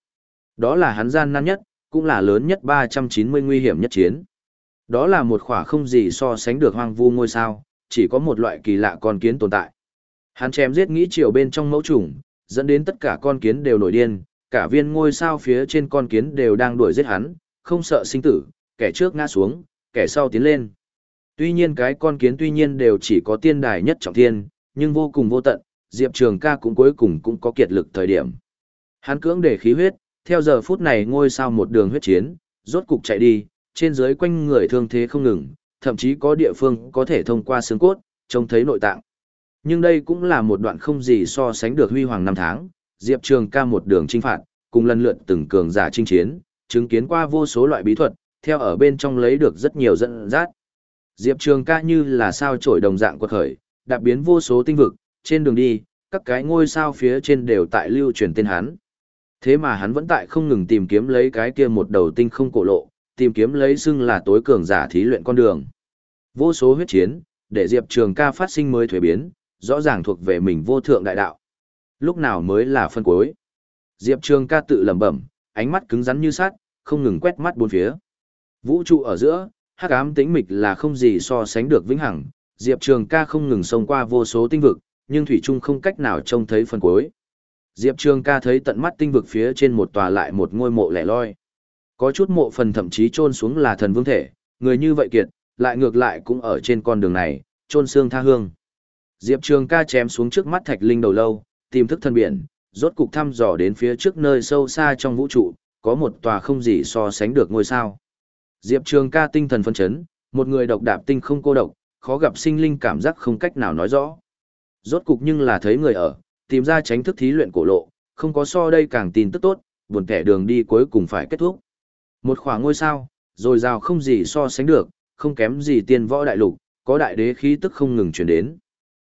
Đó là hắn gian nan nhất, cũng là lớn nhất 390 nguy hiểm nhất chiến. Đó là một khỏa không gì so sánh được hoang vu ngôi sao, chỉ có một loại kỳ lạ con kiến tồn tại. Hắn chém giết nghĩ chiều bên trong mẫu trùng, dẫn đến tất cả con kiến đều nổi điên, cả viên ngôi sao phía trên con kiến đều đang đuổi giết hắn, không sợ sinh tử, kẻ trước ngã xuống, kẻ sau tiến lên. Tuy nhiên cái con kiến tuy nhiên đều chỉ có tiên đài nhất trọng thiên, nhưng vô cùng vô tận, Diệp Trường ca cũng cuối cùng cũng có kiệt lực thời điểm. Hắn cưỡng để khí huyết, theo giờ phút này ngôi sao một đường huyết chiến, rốt cục chạy đi, trên dưới quanh người thương thế không ngừng, thậm chí có địa phương có thể thông qua xương cốt, trông thấy nội tạng. Nhưng đây cũng là một đoạn không gì so sánh được huy hoàng năm tháng, Diệp Trường ca một đường chinh phạt, cùng lần lượt từng cường giả chinh chiến, chứng kiến qua vô số loại bí thuật, theo ở bên trong lấy được rất nhiều dẫn dắt. Diệp Trường ca như là sao trổi đồng dạng quật khởi, đạp biến vô số tinh vực, trên đường đi, các cái ngôi sao phía trên đều tại lưu truyền tên hắn. Thế mà hắn vẫn tại không ngừng tìm kiếm lấy cái kia một đầu tinh không cổ lộ, tìm kiếm lấy xưng là tối cường giả thí luyện con đường. Vô số huyết chiến, để Diệp Trường ca phát sinh mới thuế biến, rõ ràng thuộc về mình vô thượng đại đạo. Lúc nào mới là phân cuối. Diệp Trường ca tự lẩm bẩm, ánh mắt cứng rắn như sắt, không ngừng quét mắt bốn phía. Vũ trụ ở giữa, hắc ám tĩnh mịch là không gì so sánh được vĩnh hằng, Diệp Trường ca không ngừng xông qua vô số tinh vực, nhưng thủy trung không cách nào trông thấy phần cuối. Diệp Trường ca thấy tận mắt tinh vực phía trên một tòa lại một ngôi mộ lẻ loi. Có chút mộ phần thậm chí chôn xuống là thần vương thể, người như vậy kiệt, lại ngược lại cũng ở trên con đường này, chôn xương tha hương. Diệp Trường ca chém xuống trước mắt thạch linh đầu lâu, tìm thức thân biển, rốt cục thăm dò đến phía trước nơi sâu xa trong vũ trụ, có một tòa không gì so sánh được ngôi sao. Diệp Trường ca tinh thần phân chấn, một người độc đạp tinh không cô độc, khó gặp sinh linh cảm giác không cách nào nói rõ. Rốt cục nhưng là thấy người ở, tìm ra tránh thức thí luyện cổ lộ, không có so đây càng tin tức tốt, buồn kẻ đường đi cuối cùng phải kết thúc. Một khoảng ngôi sao, rồi rào không gì so sánh được, không kém gì tiên võ đại lục, có đại đế khí tức không ngừng chuyển đến.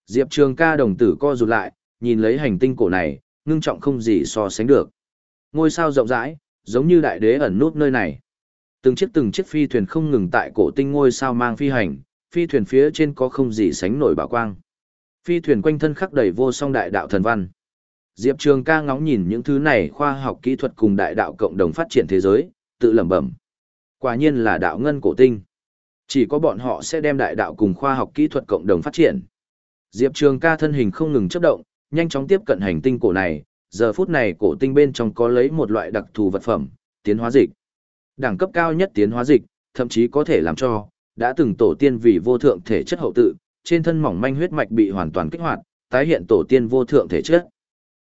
Diệp Trường ca đồng tử co rụt lại, nhìn lấy hành tinh cổ này, ngưng trọng không gì so sánh được. Ngôi sao rộng rãi, giống như đại đế ẩn nút nơi này. Từng chiếc từng chiếc phi thuyền không ngừng tại cổ tinh ngôi sao mang phi hành, phi thuyền phía trên có không gì sánh nổi bảo quang. Phi thuyền quanh thân khắc đầy vô song đại đạo thần văn. Diệp Trường ca ngóng nhìn những thứ này khoa học kỹ thuật cùng đại đạo cộng đồng phát triển thế giới, tự lẩm bẩm. Quả nhiên là đạo ngân cổ tinh. Chỉ có bọn họ sẽ đem đại đạo cùng khoa học kỹ thuật cộng đồng phát triển. Diệp Trường ca thân hình không ngừng chấp động, nhanh chóng tiếp cận hành tinh cổ này, giờ phút này cổ tinh bên trong có lấy một loại đặc thù vật phẩm, tiến hóa dịch. Đẳng cấp cao nhất tiến hóa dịch, thậm chí có thể làm cho, đã từng tổ tiên vì vô thượng thể chất hậu tự, trên thân mỏng manh huyết mạch bị hoàn toàn kích hoạt, tái hiện tổ tiên vô thượng thể chất.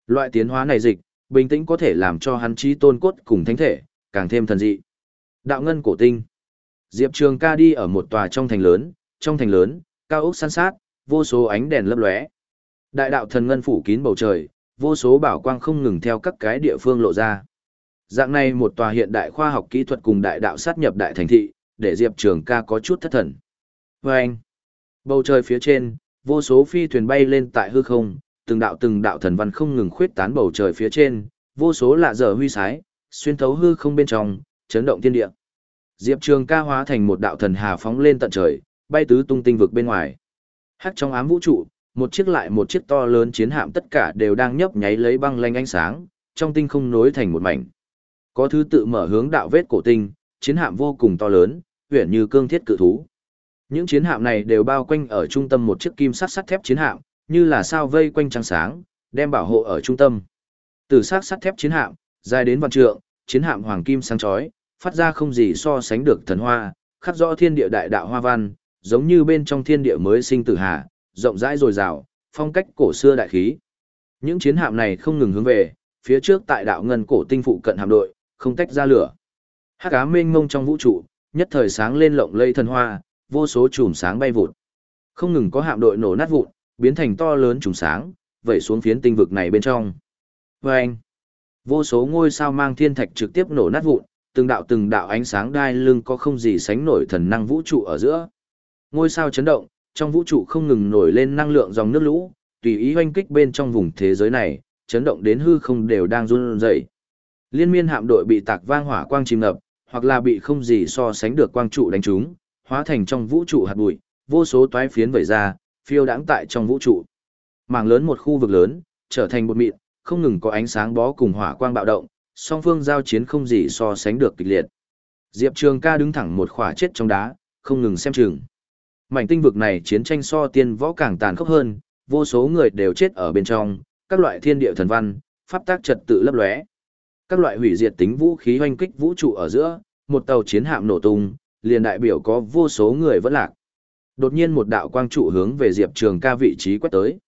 Loại tiến hóa này dịch, bình tĩnh có thể làm cho hắn trí tôn cốt cùng thánh thể, càng thêm thần dị. Đạo ngân cổ tinh. Diệp Trường ca đi ở một tòa trong thành lớn, trong thành lớn, cao ốc san sát, vô số ánh đèn lấp lóe. Đại đạo thần ngân phủ kín bầu trời, vô số bảo quang không ngừng theo các cái địa phương lộ ra. Dạng này một tòa hiện đại khoa học kỹ thuật cùng đại đạo sát nhập đại thành thị, để Diệp Trường ca có chút thất thần. Và anh, bầu trời phía trên, vô số phi thuyền bay lên tại hư không, từng đạo từng đạo thần văn không ngừng khuyết tán bầu trời phía trên, vô số lạ dở huy sái, xuyên thấu hư không bên trong, chấn động thiên địa. Diệp Trường ca hóa thành một đạo thần hà phóng lên tận trời, bay tứ tung tinh vực bên ngoài. Hắc trong ám vũ trụ, một chiếc lại một chiếc to lớn chiến hạm tất cả đều đang nhấp nháy lấy băng lanh ánh sáng, trong tinh không nối thành một mảnh. Có thứ tự mở hướng đạo vết cổ tinh, chiến hạm vô cùng to lớn, huyền như cương thiết cự thú. Những chiến hạm này đều bao quanh ở trung tâm một chiếc kim sắt sắt thép chiến hạm, như là sao vây quanh trăng sáng, đem bảo hộ ở trung tâm. Từ sắc sắt thép chiến hạm, dài đến vạn trượng, chiến hạm hoàng kim sáng chói, phát ra không gì so sánh được thần hoa, khắc rõ thiên địa đại đạo hoa văn, giống như bên trong thiên địa mới sinh tử hà, rộng rãi rồi rào, phong cách cổ xưa đại khí. Những chiến hạm này không ngừng hướng về, phía trước tại đạo ngân cổ tinh phụ cận hạm đội, không tách ra lửa. Hắc ám mênh mông trong vũ trụ, nhất thời sáng lên lộng lây thần hoa, vô số chùm sáng bay vụt. Không ngừng có hạm đội nổ nát vụn, biến thành to lớn chùm sáng, vẩy xuống phiến tinh vực này bên trong. Vâng! anh, vô số ngôi sao mang thiên thạch trực tiếp nổ nát vụn, từng đạo từng đạo ánh sáng đai lưng có không gì sánh nổi thần năng vũ trụ ở giữa. Ngôi sao chấn động, trong vũ trụ không ngừng nổi lên năng lượng dòng nước lũ, tùy ý hoanh kích bên trong vùng thế giới này, chấn động đến hư không đều đang run rẩy. Liên miên hạm đội bị tạc vang hỏa quang chìm ngập, hoặc là bị không gì so sánh được quang trụ đánh trúng, hóa thành trong vũ trụ hạt bụi, vô số toái phiến vẩy ra, phiêu đãng tại trong vũ trụ. Mảng lớn một khu vực lớn, trở thành một mịn, không ngừng có ánh sáng bó cùng hỏa quang bạo động, song phương giao chiến không gì so sánh được kịch liệt. Diệp Trường ca đứng thẳng một khỏa chết trong đá, không ngừng xem chừng. Mảnh tinh vực này chiến tranh so tiên võ càng tàn khốc hơn, vô số người đều chết ở bên trong, các loại thiên địa thần văn, pháp tác trật tự lấp lóe. Các loại hủy diệt tính vũ khí hoanh kích vũ trụ ở giữa, một tàu chiến hạm nổ tung, liền đại biểu có vô số người vẫn lạc. Đột nhiên một đạo quang trụ hướng về Diệp Trường ca vị trí quét tới.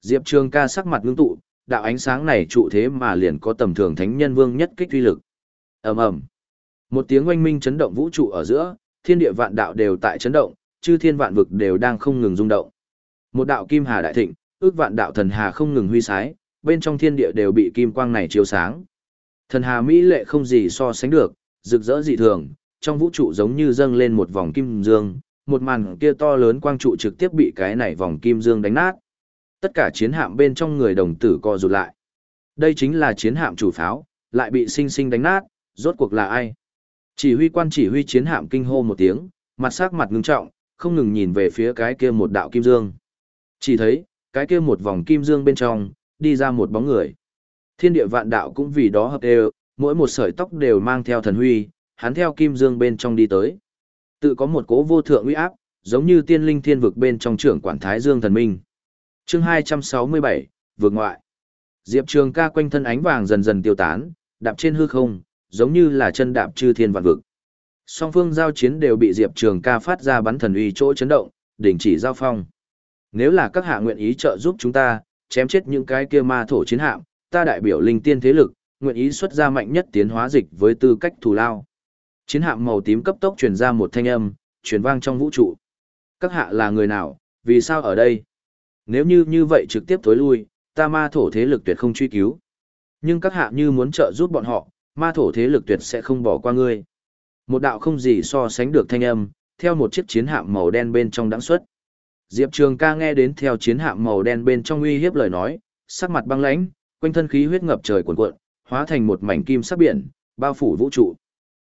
Diệp Trường ca sắc mặt ngưng tụ, đạo ánh sáng này trụ thế mà liền có tầm thường thánh nhân vương nhất kích uy lực. Ầm ầm. Một tiếng oanh minh chấn động vũ trụ ở giữa, thiên địa vạn đạo đều tại chấn động, chư thiên vạn vực đều đang không ngừng rung động. Một đạo kim hà đại thịnh, ước vạn đạo thần hà không ngừng huy sái, bên trong thiên địa đều bị kim quang này chiếu sáng. Thần hà mỹ lệ không gì so sánh được, rực rỡ dị thường, trong vũ trụ giống như dâng lên một vòng kim dương, một màn kia to lớn quang trụ trực tiếp bị cái này vòng kim dương đánh nát. Tất cả chiến hạm bên trong người đồng tử co rụt lại. Đây chính là chiến hạm chủ pháo, lại bị sinh sinh đánh nát, rốt cuộc là ai? Chỉ huy quan chỉ huy chiến hạm kinh hô một tiếng, mặt sắc mặt ngưng trọng, không ngừng nhìn về phía cái kia một đạo kim dương. Chỉ thấy, cái kia một vòng kim dương bên trong, đi ra một bóng người. Thiên địa vạn đạo cũng vì đó hợp đều, mỗi một sợi tóc đều mang theo thần huy, hắn theo kim dương bên trong đi tới. Tự có một cố vô thượng uy áp, giống như tiên linh thiên vực bên trong trưởng quản thái dương thần minh. Chương 267, vượt ngoại. Diệp Trường ca quanh thân ánh vàng dần dần tiêu tán, đạp trên hư không, giống như là chân đạp chư thiên vạn vực. Song phương giao chiến đều bị Diệp Trường ca phát ra bắn thần uy chỗ chấn động, đình chỉ giao phong. Nếu là các hạ nguyện ý trợ giúp chúng ta, chém chết những cái kia ma thổ chiến hạm, ta đại biểu linh tiên thế lực, nguyện ý xuất ra mạnh nhất tiến hóa dịch với tư cách thù lao. Chiến hạm màu tím cấp tốc truyền ra một thanh âm, truyền vang trong vũ trụ. Các hạ là người nào, vì sao ở đây? Nếu như như vậy trực tiếp tối lui, ta ma thổ thế lực tuyệt không truy cứu. Nhưng các hạ như muốn trợ giúp bọn họ, ma thổ thế lực tuyệt sẽ không bỏ qua ngươi. Một đạo không gì so sánh được thanh âm, theo một chiếc chiến hạm màu đen bên trong đáng xuất. Diệp Trường ca nghe đến theo chiến hạm màu đen bên trong uy hiếp lời nói, sắc mặt băng lãnh, quanh thân khí huyết ngập trời cuồn cuộn, hóa thành một mảnh kim sắc biển, bao phủ vũ trụ.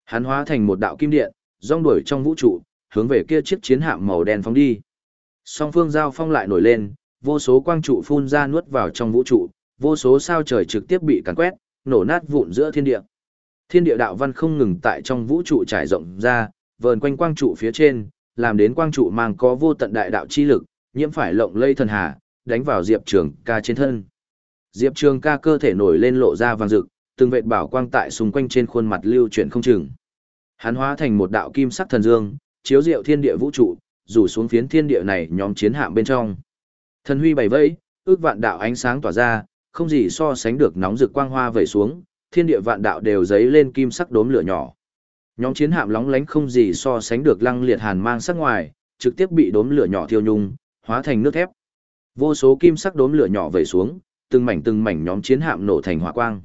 Hắn hóa thành một đạo kim điện, rong đuổi trong vũ trụ, hướng về kia chiếc chiến hạm màu đen phóng đi. Song phương giao phong lại nổi lên, vô số quang trụ phun ra nuốt vào trong vũ trụ, vô số sao trời trực tiếp bị cắn quét, nổ nát vụn giữa thiên địa. Thiên địa đạo văn không ngừng tại trong vũ trụ trải rộng ra, vờn quanh quang trụ phía trên, làm đến quang trụ mang có vô tận đại đạo chi lực, nhiễm phải lộng lây thần hà, đánh vào Diệp Trường ca trên thân. Diệp Trường ca cơ thể nổi lên lộ ra vàng rực, từng vệt bảo quang tại xung quanh trên khuôn mặt lưu chuyển không chừng. Hắn hóa thành một đạo kim sắc thần dương, chiếu diệu thiên địa vũ trụ, rủ xuống phiến thiên địa này nhóm chiến hạm bên trong. Thần huy bảy vẫy, ước vạn đạo ánh sáng tỏa ra, không gì so sánh được nóng rực quang hoa vẩy xuống, thiên địa vạn đạo đều giấy lên kim sắc đốm lửa nhỏ. Nhóm chiến hạm lóng lánh không gì so sánh được lăng liệt hàn mang sắc ngoài, trực tiếp bị đốm lửa nhỏ thiêu nhung, hóa thành nước thép. Vô số kim sắc đốm lửa nhỏ vẩy xuống, từng mảnh từng mảnh nhóm chiến hạm nổ thành hỏa quang.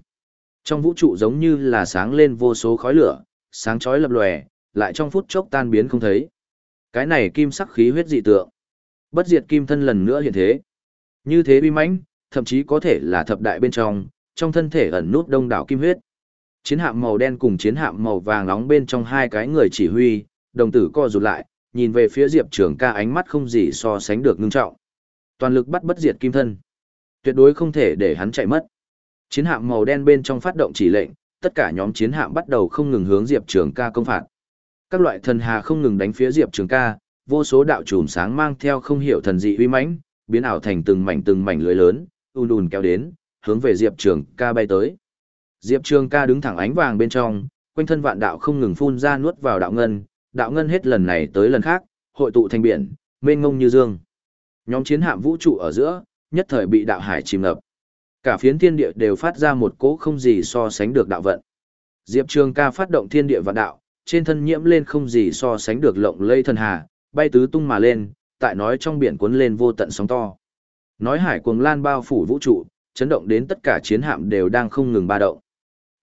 Trong vũ trụ giống như là sáng lên vô số khói lửa, sáng chói lập lòe, lại trong phút chốc tan biến không thấy. Cái này kim sắc khí huyết dị tượng. Bất diệt kim thân lần nữa hiện thế. Như thế uy mãnh, thậm chí có thể là thập đại bên trong, trong thân thể ẩn nút đông đảo kim huyết. Chiến hạm màu đen cùng chiến hạm màu vàng nóng bên trong hai cái người chỉ huy, đồng tử co rụt lại, nhìn về phía Diệp Trường ca ánh mắt không gì so sánh được ngưng trọng. Toàn lực bắt bất diệt kim thân. Tuyệt đối không thể để hắn chạy mất. Chiến hạm màu đen bên trong phát động chỉ lệnh, tất cả nhóm chiến hạm bắt đầu không ngừng hướng Diệp Trường ca công phạt. Các loại thần hà không ngừng đánh phía Diệp Trường ca, vô số đạo chùm sáng mang theo không hiểu thần dị uy mãnh, biến ảo thành từng mảnh từng mảnh lưới lớn, ùn ùn kéo đến, hướng về Diệp Trường ca bay tới. Diệp Trường ca đứng thẳng ánh vàng bên trong, quanh thân vạn đạo không ngừng phun ra nuốt vào đạo ngân, đạo ngân hết lần này tới lần khác, hội tụ thành biển, mênh ngông như dương. Nhóm chiến hạm vũ trụ ở giữa, nhất thời bị đạo hải chìm ngập. Cả phiến thiên địa đều phát ra một cỗ không gì so sánh được đạo vận. Diệp Trường ca phát động thiên địa vạn đạo, trên thân nhiễm lên không gì so sánh được lộng lây thần hà, bay tứ tung mà lên, tại nói trong biển cuốn lên vô tận sóng to. Nói hải cuồng lan bao phủ vũ trụ, chấn động đến tất cả chiến hạm đều đang không ngừng ba động.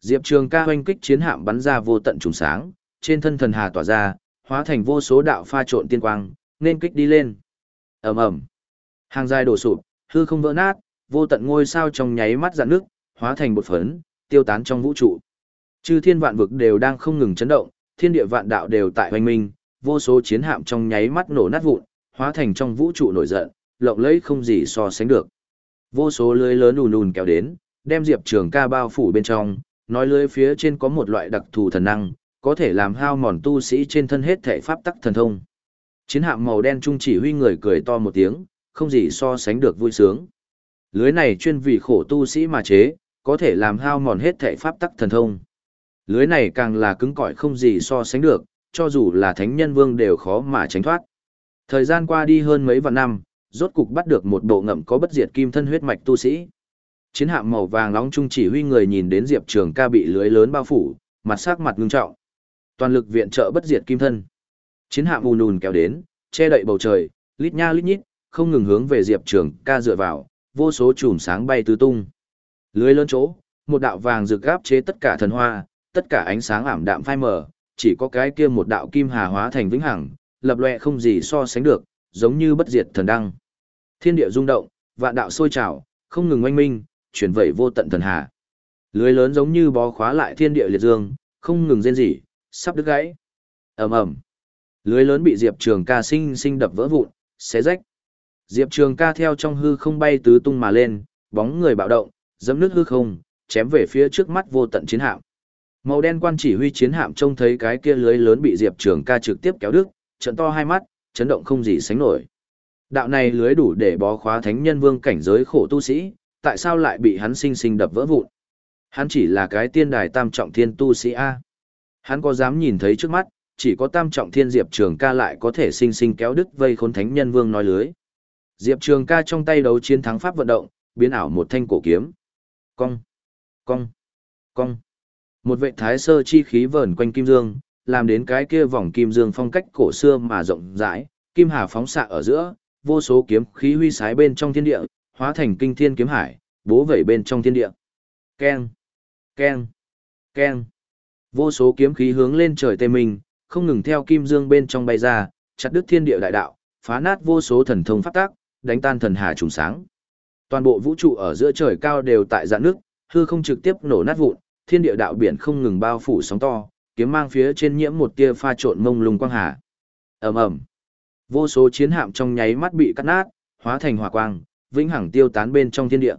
Diệp Trường ca hoanh kích chiến hạm bắn ra vô tận trùng sáng, trên thân thần hà tỏa ra, hóa thành vô số đạo pha trộn tiên quang, nên kích đi lên. ầm ầm, Hàng dài đổ sụp, hư không vỡ nát, vô tận ngôi sao trong nháy mắt dạn nước, hóa thành bột phấn, tiêu tán trong vũ trụ. Chư thiên vạn vực đều đang không ngừng chấn động, thiên địa vạn đạo đều tại hoành minh, vô số chiến hạm trong nháy mắt nổ nát vụn, hóa thành trong vũ trụ nổi giận, lộng lẫy không gì so sánh được. Vô số lưới lớn ùn ùn kéo đến, đem Diệp Trường ca bao phủ bên trong, nói lưới phía trên có một loại đặc thù thần năng, có thể làm hao mòn tu sĩ trên thân hết thể pháp tắc thần thông. Chiến hạm màu đen trung chỉ huy người cười to một tiếng, không gì so sánh được vui sướng. Lưới này chuyên vì khổ tu sĩ mà chế, có thể làm hao mòn hết thể pháp tắc thần thông. Lưới này càng là cứng cỏi không gì so sánh được, cho dù là thánh nhân vương đều khó mà tránh thoát. Thời gian qua đi hơn mấy vạn năm, rốt cục bắt được một bộ ngậm có bất diệt kim thân huyết mạch tu sĩ. Chiến hạm màu vàng nóng trung chỉ huy người nhìn đến Diệp Trường ca bị lưới lớn bao phủ, mặt sắc mặt ngưng trọng. Toàn lực viện trợ bất diệt kim thân. Chiến hạm ùn ùn kéo đến, che đậy bầu trời, lít nha lít nhít, không ngừng hướng về Diệp Trường ca dựa vào, vô số chùm sáng bay tứ tung. Lưới lớn chỗ, một đạo vàng rực gáp chế tất cả thần hoa, tất cả ánh sáng ảm đạm phai mờ, chỉ có cái kia một đạo kim hà hóa thành vĩnh hằng, lập loè không gì so sánh được, giống như bất diệt thần đăng. Thiên địa rung động, vạn đạo sôi trào, không ngừng oanh minh, chuyển vẩy vô tận thần hà. Lưới lớn giống như bó khóa lại thiên địa liệt dương, không ngừng rên rỉ, sắp đứt gãy. Ầm ầm. Lưới lớn bị Diệp Trường Ca sinh sinh đập vỡ vụn, xé rách. Diệp Trường Ca theo trong hư không bay tứ tung mà lên, bóng người bạo động, dẫm nước hư không, chém về phía trước mắt vô tận chiến hạm. Màu đen quan chỉ huy chiến hạm trông thấy cái kia lưới lớn bị Diệp Trường Ca trực tiếp kéo đứt, trận to hai mắt, chấn động không gì sánh nổi. Đạo này lưới đủ để bó khóa thánh nhân vương cảnh giới khổ tu sĩ, tại sao lại bị hắn sinh sinh đập vỡ vụn? Hắn chỉ là cái tiên đài tam trọng thiên tu sĩ A. Hắn có dám nhìn thấy trước mắt, chỉ có tam trọng thiên Diệp Trường ca lại có thể sinh sinh kéo đứt vây khốn thánh nhân vương nói lưới. Diệp Trường ca trong tay đấu chiến thắng pháp vận động, biến ảo một thanh cổ kiếm. Cong, cong, cong. Một vệ thái sơ chi khí vờn quanh kim dương, làm đến cái kia vòng kim dương phong cách cổ xưa mà rộng rãi, kim hà phóng xạ ở giữa, vô số kiếm khí huy sái bên trong thiên địa, hóa thành kinh thiên kiếm hải, bố vẩy bên trong thiên địa. Keng, keng, keng. Vô số kiếm khí hướng lên trời tây mình, không ngừng theo kim dương bên trong bay ra, chặt đứt thiên địa đại đạo, phá nát vô số thần thông pháp tác, đánh tan thần hà trùng sáng. Toàn bộ vũ trụ ở giữa trời cao đều tại dạng nước, hư không trực tiếp nổ nát vụn, thiên địa đạo biển không ngừng bao phủ sóng to, kiếm mang phía trên nhiễm một tia pha trộn mông lung quang hà. Ầm ầm. Vô số chiến hạm trong nháy mắt bị cắt nát, hóa thành hỏa quang, vĩnh hằng tiêu tán bên trong thiên địa.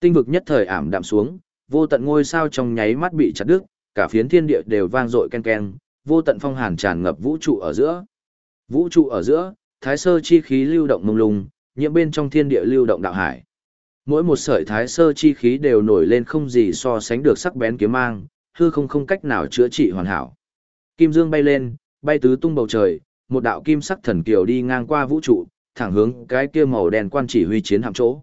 Tinh vực nhất thời ảm đạm xuống, vô tận ngôi sao trong nháy mắt bị chặt đứt, cả phiến thiên địa đều vang dội ken ken, vô tận phong hàn tràn ngập vũ trụ ở giữa. Vũ trụ ở giữa, thái sơ chi khí lưu động mông lung, nhiễm bên trong thiên địa lưu động đạo hải. Mỗi một sợi thái sơ chi khí đều nổi lên không gì so sánh được sắc bén kiếm mang, hư không không cách nào chữa trị hoàn hảo. Kim dương bay lên, bay tứ tung bầu trời, một đạo kim sắc thần kiều đi ngang qua vũ trụ, thẳng hướng cái kia màu đen quan chỉ huy chiến hạm chỗ.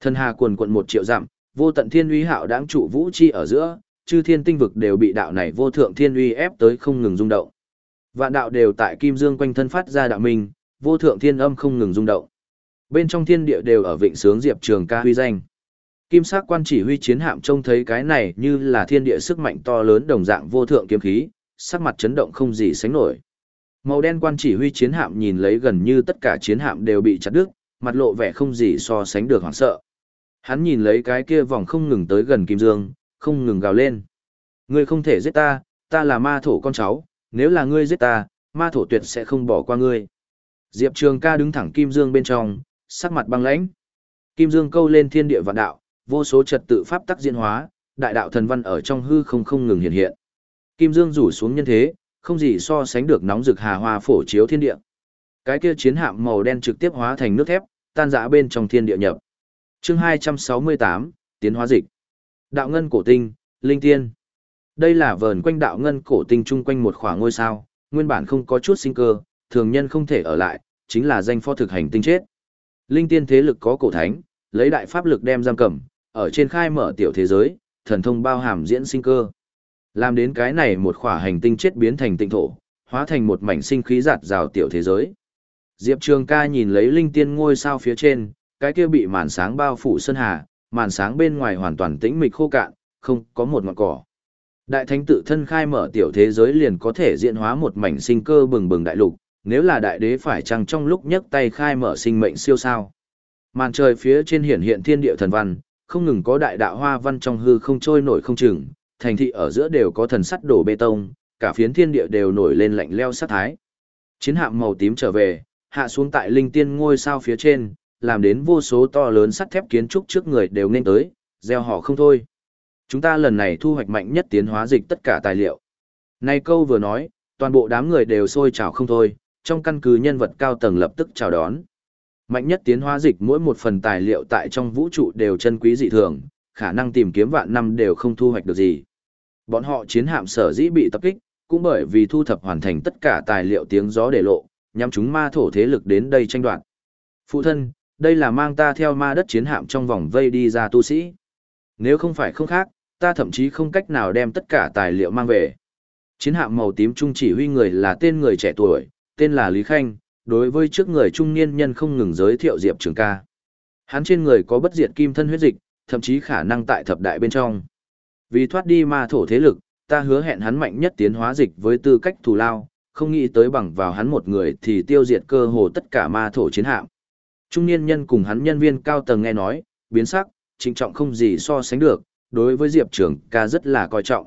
Thần hà quần quận một triệu dặm, vô tận thiên uy hạo đáng trụ vũ chi ở giữa, chư thiên tinh vực đều bị đạo này vô thượng thiên uy ép tới không ngừng rung động. Vạn đạo đều tại kim dương quanh thân phát ra đạo minh, vô thượng thiên âm không ngừng rung động. Bên trong thiên địa đều ở vịnh sướng diệp trường ca huy danh. Kim sắc quan chỉ huy chiến hạm trông thấy cái này như là thiên địa sức mạnh to lớn đồng dạng vô thượng kiếm khí, sắc mặt chấn động không gì sánh nổi. Màu đen quan chỉ huy chiến hạm nhìn lấy gần như tất cả chiến hạm đều bị chặt đứt, mặt lộ vẻ không gì so sánh được hoảng sợ. Hắn nhìn lấy cái kia vòng không ngừng tới gần Kim Dương, không ngừng gào lên. Ngươi không thể giết ta, ta là ma thổ con cháu, nếu là ngươi giết ta, ma thổ tuyệt sẽ không bỏ qua ngươi. Diệp Trường ca đứng thẳng Kim Dương bên trong, sắc mặt băng lãnh. Kim Dương câu lên thiên địa vạn đạo, vô số trật tự pháp tắc diễn hóa, đại đạo thần văn ở trong hư không không ngừng hiện hiện. Kim Dương rủ xuống nhân thế, không gì so sánh được nóng rực hà hoa phổ chiếu thiên địa. Cái kia chiến hạm màu đen trực tiếp hóa thành nước thép, tan rã bên trong thiên địa nhập. Chương 268, tiến hóa dịch. Đạo ngân cổ tinh, Linh tiên. Đây là vờn quanh đạo ngân cổ tinh chung quanh một khoảng ngôi sao, nguyên bản không có chút sinh cơ, thường nhân không thể ở lại, chính là danh phó thực hành tinh chết. Linh tiên thế lực có cổ thánh, lấy đại pháp lực đem giam cầm, ở trên khai mở tiểu thế giới, thần thông bao hàm diễn sinh cơ. Làm đến cái này một khỏa hành tinh chết biến thành tinh thổ, hóa thành một mảnh sinh khí giạt rào tiểu thế giới. Diệp Trường ca nhìn lấy linh tiên ngôi sao phía trên, cái kia bị màn sáng bao phủ sơn hà, màn sáng bên ngoài hoàn toàn tĩnh mịch khô cạn, không có một ngọn cỏ. Đại thánh tự thân khai mở tiểu thế giới liền có thể diễn hóa một mảnh sinh cơ bừng bừng đại lục, nếu là đại đế phải chăng trong lúc nhấc tay khai mở sinh mệnh siêu sao. Màn trời phía trên hiển hiện thiên địa thần văn, không ngừng có đại đạo hoa văn trong hư không trôi nổi không chừng, thành thị ở giữa đều có thần sắt đổ bê tông, cả phiến thiên địa đều nổi lên lạnh leo sát thái. Chiến hạm màu tím trở về, hạ xuống tại linh tiên ngôi sao phía trên, làm đến vô số to lớn sắt thép kiến trúc trước người đều nên tới, gieo họ không thôi. Chúng ta lần này thu hoạch mạnh nhất tiến hóa dịch tất cả tài liệu. nay câu vừa nói, toàn bộ đám người đều sôi trào không thôi, trong căn cứ nhân vật cao tầng lập tức chào đón. Mạnh nhất tiến hóa dịch mỗi một phần tài liệu tại trong vũ trụ đều chân quý dị thường, khả năng tìm kiếm vạn năm đều không thu hoạch được gì. Bọn họ chiến hạm sở dĩ bị tập kích, cũng bởi vì thu thập hoàn thành tất cả tài liệu tiếng gió để lộ, nhằm chúng ma thổ thế lực đến đây tranh đoạt. Phụ thân, đây là mang ta theo ma đất chiến hạm trong vòng vây đi ra tu sĩ. Nếu không phải không khác, ta thậm chí không cách nào đem tất cả tài liệu mang về. Chiến hạm màu tím trung chỉ huy người là tên người trẻ tuổi, tên là Lý Khanh, đối với trước người trung niên nhân không ngừng giới thiệu Diệp Trường ca. Hắn trên người có bất diệt kim thân huyết dịch, thậm chí khả năng tại thập đại bên trong. Vì thoát đi ma thổ thế lực, ta hứa hẹn hắn mạnh nhất tiến hóa dịch với tư cách thù lao, không nghĩ tới bằng vào hắn một người thì tiêu diệt cơ hồ tất cả ma thổ chiến hạm. Trung niên nhân cùng hắn nhân viên cao tầng nghe nói, biến sắc, trịnh trọng không gì so sánh được, đối với Diệp Trường ca rất là coi trọng.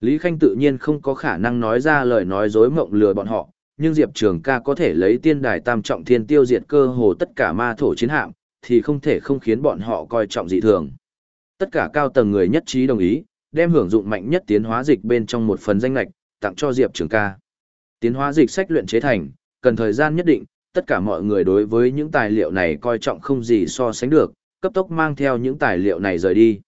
Lý Khanh tự nhiên không có khả năng nói ra lời nói dối mộng lừa bọn họ, nhưng Diệp Trường ca có thể lấy tiên đài tam trọng thiên tiêu diệt cơ hồ tất cả ma thổ chiến hạm, thì không thể không khiến bọn họ coi trọng dị thường. Tất cả cao tầng người nhất trí đồng ý, đem hưởng dụng mạnh nhất tiến hóa dịch bên trong một phần danh lạch, tặng cho Diệp Trường ca. Tiến hóa dịch sách luyện chế thành, cần thời gian nhất định, tất cả mọi người đối với những tài liệu này coi trọng không gì so sánh được, cấp tốc mang theo những tài liệu này rời đi.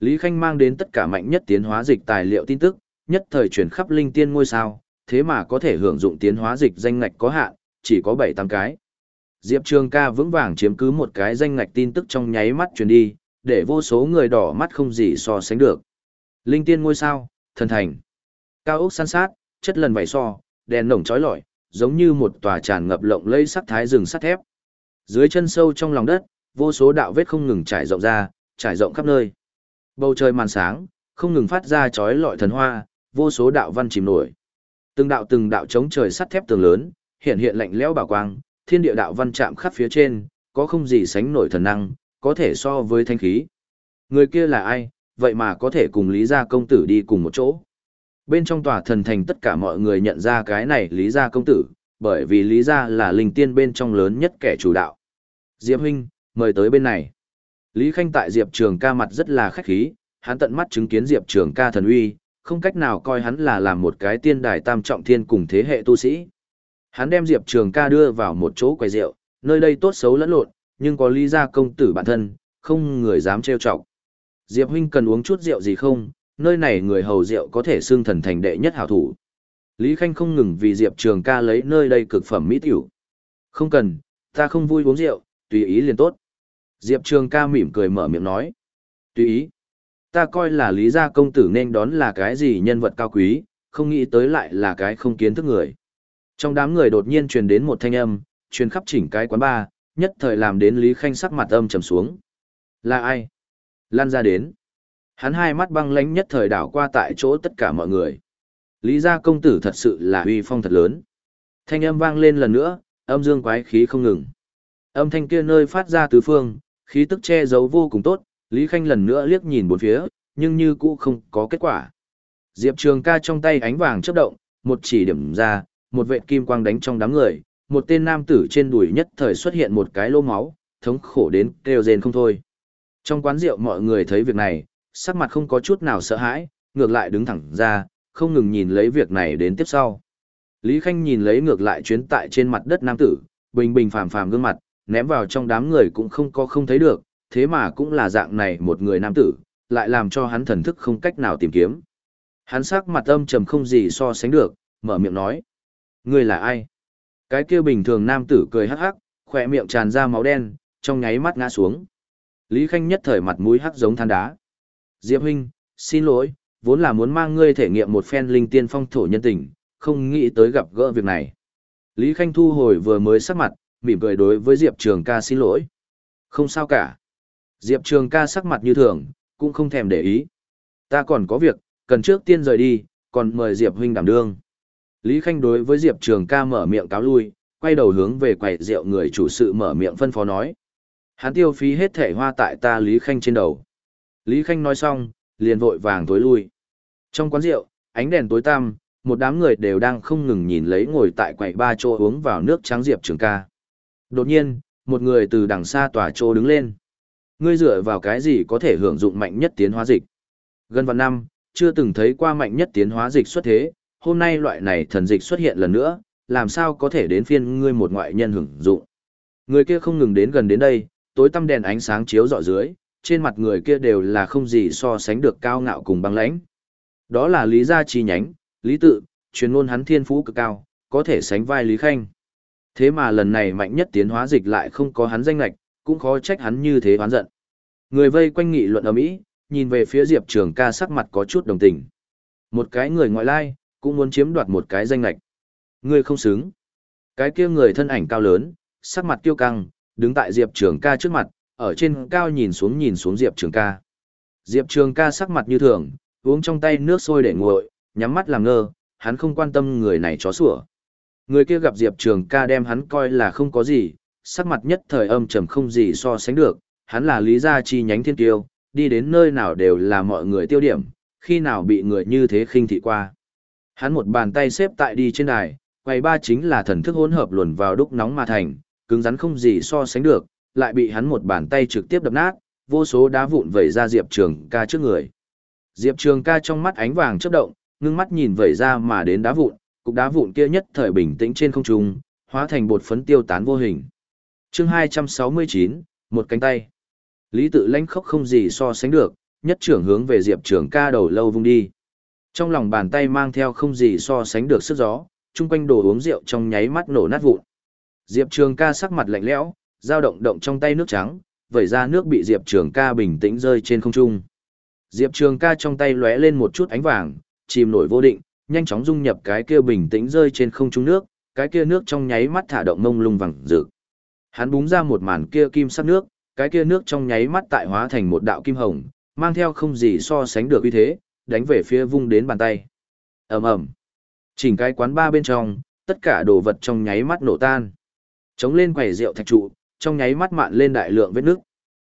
Lý Khanh mang đến tất cả mạnh nhất tiến hóa dịch tài liệu tin tức, nhất thời chuyển khắp linh tiên ngôi sao, thế mà có thể hưởng dụng tiến hóa dịch danh ngạch có hạn, chỉ có 7-8 cái. Diệp Trường ca vững vàng chiếm cứ một cái danh ngạch tin tức trong nháy mắt truyền đi, để vô số người đỏ mắt không gì so sánh được. Linh tiên ngôi sao, thần thành. Cao ốc san sát, chất lần vảy so, đèn nồng chói lọi, giống như một tòa tràn ngập lộng lây sắt thái rừng sắt thép. Dưới chân sâu trong lòng đất, vô số đạo vết không ngừng trải rộng ra, trải rộng khắp nơi. Bầu trời màn sáng, không ngừng phát ra chói lọi thần hoa, vô số đạo văn chìm nổi. Từng đạo từng đạo chống trời sắt thép tường lớn, hiện hiện lạnh lẽo bảo quang, thiên địa đạo văn chạm khắp phía trên, có không gì sánh nổi thần năng, có thể so với thanh khí. Người kia là ai, vậy mà có thể cùng Lý Gia công tử đi cùng một chỗ. Bên trong tòa thần thành tất cả mọi người nhận ra cái này Lý Gia công tử, bởi vì Lý Gia là linh tiên bên trong lớn nhất kẻ chủ đạo. Diệp huynh, mời tới bên này. Lý Khanh tại Diệp Trường ca mặt rất là khách khí, hắn tận mắt chứng kiến Diệp Trường ca thần uy, không cách nào coi hắn là làm một cái tiên đài tam trọng thiên cùng thế hệ tu sĩ. Hắn đem Diệp Trường ca đưa vào một chỗ quầy rượu, nơi đây tốt xấu lẫn lộn, nhưng có lý gia công tử bản thân, không người dám trêu chọc. Diệp huynh cần uống chút rượu gì không, nơi này người hầu rượu có thể xương thần thành đệ nhất hảo thủ. Lý Khanh không ngừng vì Diệp Trường ca lấy nơi đây cực phẩm mỹ tiểu. Không cần, ta không vui uống rượu, tùy ý liền tốt. Diệp Trường ca mỉm cười mở miệng nói. Tùy ý. Ta coi là Lý gia công tử nên đón là cái gì nhân vật cao quý, không nghĩ tới lại là cái không kiến thức người. Trong đám người đột nhiên truyền đến một thanh âm, truyền khắp chỉnh cái quán bar, nhất thời làm đến Lý Khanh sắc mặt âm trầm xuống. Là ai? Lan ra đến. Hắn hai mắt băng lánh nhất thời đảo qua tại chỗ tất cả mọi người. Lý gia công tử thật sự là uy phong thật lớn. Thanh âm vang lên lần nữa, âm dương quái khí không ngừng. Âm thanh kia nơi phát ra tứ phương, khí tức che giấu vô cùng tốt, Lý Khanh lần nữa liếc nhìn bốn phía, nhưng như cũ không có kết quả. Diệp Trường ca trong tay ánh vàng chớp động, một chỉ điểm ra, một vệ kim quang đánh trong đám người, một tên nam tử trên đùi nhất thời xuất hiện một cái lô máu, thống khổ đến kêu rên không thôi. Trong quán rượu mọi người thấy việc này, sắc mặt không có chút nào sợ hãi, ngược lại đứng thẳng ra, không ngừng nhìn lấy việc này đến tiếp sau. Lý Khanh nhìn lấy ngược lại chuyến tại trên mặt đất nam tử, bình bình phàm phàm gương mặt, ném vào trong đám người cũng không có không thấy được, thế mà cũng là dạng này một người nam tử, lại làm cho hắn thần thức không cách nào tìm kiếm. Hắn sắc mặt âm trầm không gì so sánh được, mở miệng nói. Ngươi là ai? Cái kia bình thường nam tử cười hắc hắc, khỏe miệng tràn ra máu đen, trong nháy mắt ngã xuống. Lý Khanh nhất thời mặt mũi hắc giống than đá. Diệp huynh, xin lỗi, vốn là muốn mang ngươi thể nghiệm một phen linh tiên phong thổ nhân tình, không nghĩ tới gặp gỡ việc này. Lý Khanh thu hồi vừa mới sắc mặt, mỉm cười đối với Diệp Trường ca xin lỗi. Không sao cả. Diệp Trường ca sắc mặt như thường, cũng không thèm để ý. Ta còn có việc, cần trước tiên rời đi, còn mời Diệp huynh đảm đương. Lý Khanh đối với Diệp Trường ca mở miệng cáo lui, quay đầu hướng về quầy rượu người chủ sự mở miệng phân phó nói. Hắn tiêu phí hết thể hoa tại ta Lý Khanh trên đầu. Lý Khanh nói xong, liền vội vàng tối lui. Trong quán rượu, ánh đèn tối tăm, một đám người đều đang không ngừng nhìn lấy ngồi tại quầy ba chỗ uống vào nước trắng Diệp Trường ca. Đột nhiên, một người từ đằng xa tòa chỗ đứng lên. Ngươi dựa vào cái gì có thể hưởng dụng mạnh nhất tiến hóa dịch? Gần vạn năm, chưa từng thấy qua mạnh nhất tiến hóa dịch xuất thế, hôm nay loại này thần dịch xuất hiện lần nữa, làm sao có thể đến phiên ngươi một ngoại nhân hưởng dụng. Người kia không ngừng đến gần đến đây, tối tăm đèn ánh sáng chiếu rọi dưới, trên mặt người kia đều là không gì so sánh được cao ngạo cùng băng lãnh. Đó là lý gia chi nhánh, lý tự, truyền ngôn hắn thiên phú cực cao, có thể sánh vai lý khanh. Thế mà lần này mạnh nhất tiến hóa dịch lại không có hắn danh lạch, cũng khó trách hắn như thế oán giận. Người vây quanh nghị luận ở mỹ, nhìn về phía Diệp Trường ca sắc mặt có chút đồng tình. Một cái người ngoại lai, cũng muốn chiếm đoạt một cái danh lạch. người không xứng. Cái kia người thân ảnh cao lớn, sắc mặt kiêu căng, đứng tại Diệp Trường ca trước mặt, ở trên cao nhìn xuống nhìn xuống Diệp Trường ca. Diệp Trường ca sắc mặt như thường, uống trong tay nước sôi để nguội, nhắm mắt làm ngơ, hắn không quan tâm người này chó sủa. Người kia gặp Diệp Trường ca đem hắn coi là không có gì, sắc mặt nhất thời âm trầm không gì so sánh được, hắn là lý gia chi nhánh thiên tiêu, đi đến nơi nào đều là mọi người tiêu điểm, khi nào bị người như thế khinh thị qua. Hắn một bàn tay xếp tại đi trên đài, quay ba chính là thần thức hỗn hợp luồn vào đúc nóng mà thành, cứng rắn không gì so sánh được, lại bị hắn một bàn tay trực tiếp đập nát, vô số đá vụn vẩy ra Diệp Trường ca trước người. Diệp Trường ca trong mắt ánh vàng chớp động, ngưng mắt nhìn vẩy ra mà đến đá vụn, cục đá vụn kia nhất thời bình tĩnh trên không trung, hóa thành bột phấn tiêu tán vô hình. Chương 269, một cánh tay. Lý tự lãnh khóc không gì so sánh được, nhất trưởng hướng về Diệp trưởng ca đầu lâu vung đi. Trong lòng bàn tay mang theo không gì so sánh được sức gió, chung quanh đồ uống rượu trong nháy mắt nổ nát vụn. Diệp Trường ca sắc mặt lạnh lẽo, dao động động trong tay nước trắng, vẩy ra nước bị Diệp Trường ca bình tĩnh rơi trên không trung. Diệp Trường ca trong tay lóe lên một chút ánh vàng, chìm nổi vô định, nhanh chóng dung nhập cái kia bình tĩnh rơi trên không trung nước, cái kia nước trong nháy mắt thả động mông lung vàng rực. Hắn búng ra một màn kia kim sắc nước, cái kia nước trong nháy mắt tại hóa thành một đạo kim hồng, mang theo không gì so sánh được uy thế, đánh về phía vung đến bàn tay. Ầm ầm. Chỉnh cái quán ba bên trong, tất cả đồ vật trong nháy mắt nổ tan. Chống lên quầy rượu thạch trụ, trong nháy mắt mạn lên đại lượng vết nước.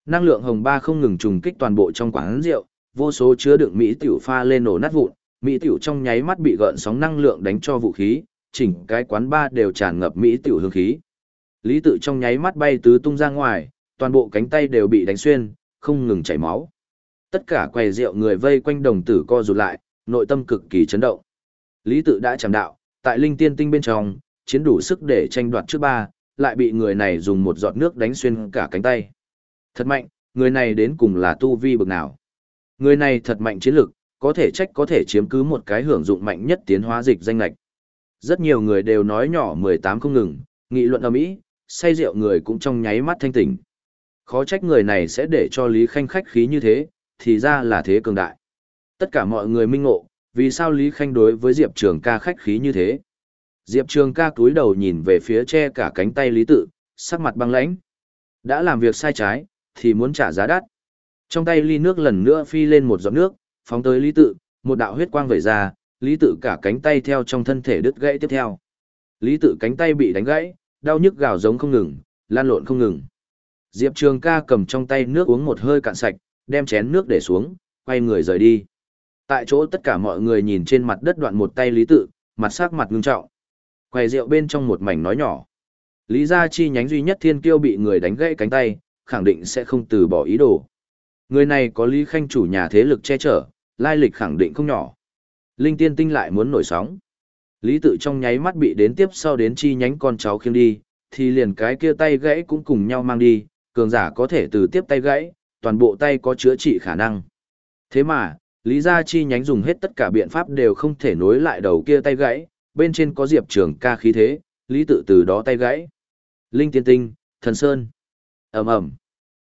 Năng lượng hồng ba không ngừng trùng kích toàn bộ trong quán rượu, vô số chứa đựng mỹ tiểu pha lên nổ nát vụn, mỹ tiểu trong nháy mắt bị gợn sóng năng lượng đánh cho vũ khí, chỉnh cái quán ba đều tràn ngập mỹ tiểu hương khí. Lý tự trong nháy mắt bay tứ tung ra ngoài, toàn bộ cánh tay đều bị đánh xuyên, không ngừng chảy máu. Tất cả quầy rượu người vây quanh đồng tử co rụt lại, nội tâm cực kỳ chấn động. Lý tự đã chẳng đạo, tại linh tiên tinh bên trong, chiến đủ sức để tranh đoạt trước ba, lại bị người này dùng một giọt nước đánh xuyên cả cánh tay. Thật mạnh, người này đến cùng là tu vi bực nào. Người này thật mạnh chiến lực, có thể trách có thể chiếm cứ một cái hưởng dụng mạnh nhất tiến hóa dịch danh lạch. Rất nhiều người đều nói nhỏ 18 không ngừng, nghị luận ầm ĩ, say rượu người cũng trong nháy mắt thanh tỉnh. Khó trách người này sẽ để cho Lý Khanh khách khí như thế, thì ra là thế cường đại. Tất cả mọi người minh ngộ, vì sao Lý Khanh đối với Diệp Trường ca khách khí như thế. Diệp Trường ca cúi đầu nhìn về phía che cả cánh tay Lý Tự, sắc mặt băng lãnh. Đã làm việc sai trái, thì muốn trả giá đắt. Trong tay ly nước lần nữa phi lên một giọt nước, phóng tới Lý Tự, một đạo huyết quang vẩy ra, Lý Tự cả cánh tay theo trong thân thể đứt gãy tiếp theo. Lý Tự cánh tay bị đánh gãy, đau nhức gào giống không ngừng, lan lộn không ngừng. Diệp Trường ca cầm trong tay nước uống một hơi cạn sạch, đem chén nước để xuống, quay người rời đi. Tại chỗ tất cả mọi người nhìn trên mặt đất đoạn một tay Lý Tự, mặt sắc mặt ngưng trọng. Quầy rượu bên trong một mảnh nói nhỏ. Lý gia chi nhánh duy nhất thiên kiêu bị người đánh gãy cánh tay, khẳng định sẽ không từ bỏ ý đồ. Người này có Lý Khanh chủ nhà thế lực che chở, lai lịch khẳng định không nhỏ. Linh tiên tinh lại muốn nổi sóng. Lý tự trong nháy mắt bị đến tiếp sau đến chi nhánh con cháu khiêng đi, thì liền cái kia tay gãy cũng cùng nhau mang đi, cường giả có thể từ tiếp tay gãy, toàn bộ tay có chữa trị khả năng. Thế mà, Lý Gia Chi nhánh dùng hết tất cả biện pháp đều không thể nối lại đầu kia tay gãy, bên trên có Diệp Trường ca khí thế, Lý tự từ đó tay gãy. Linh Tiên Tinh, Thần Sơn. ầm ầm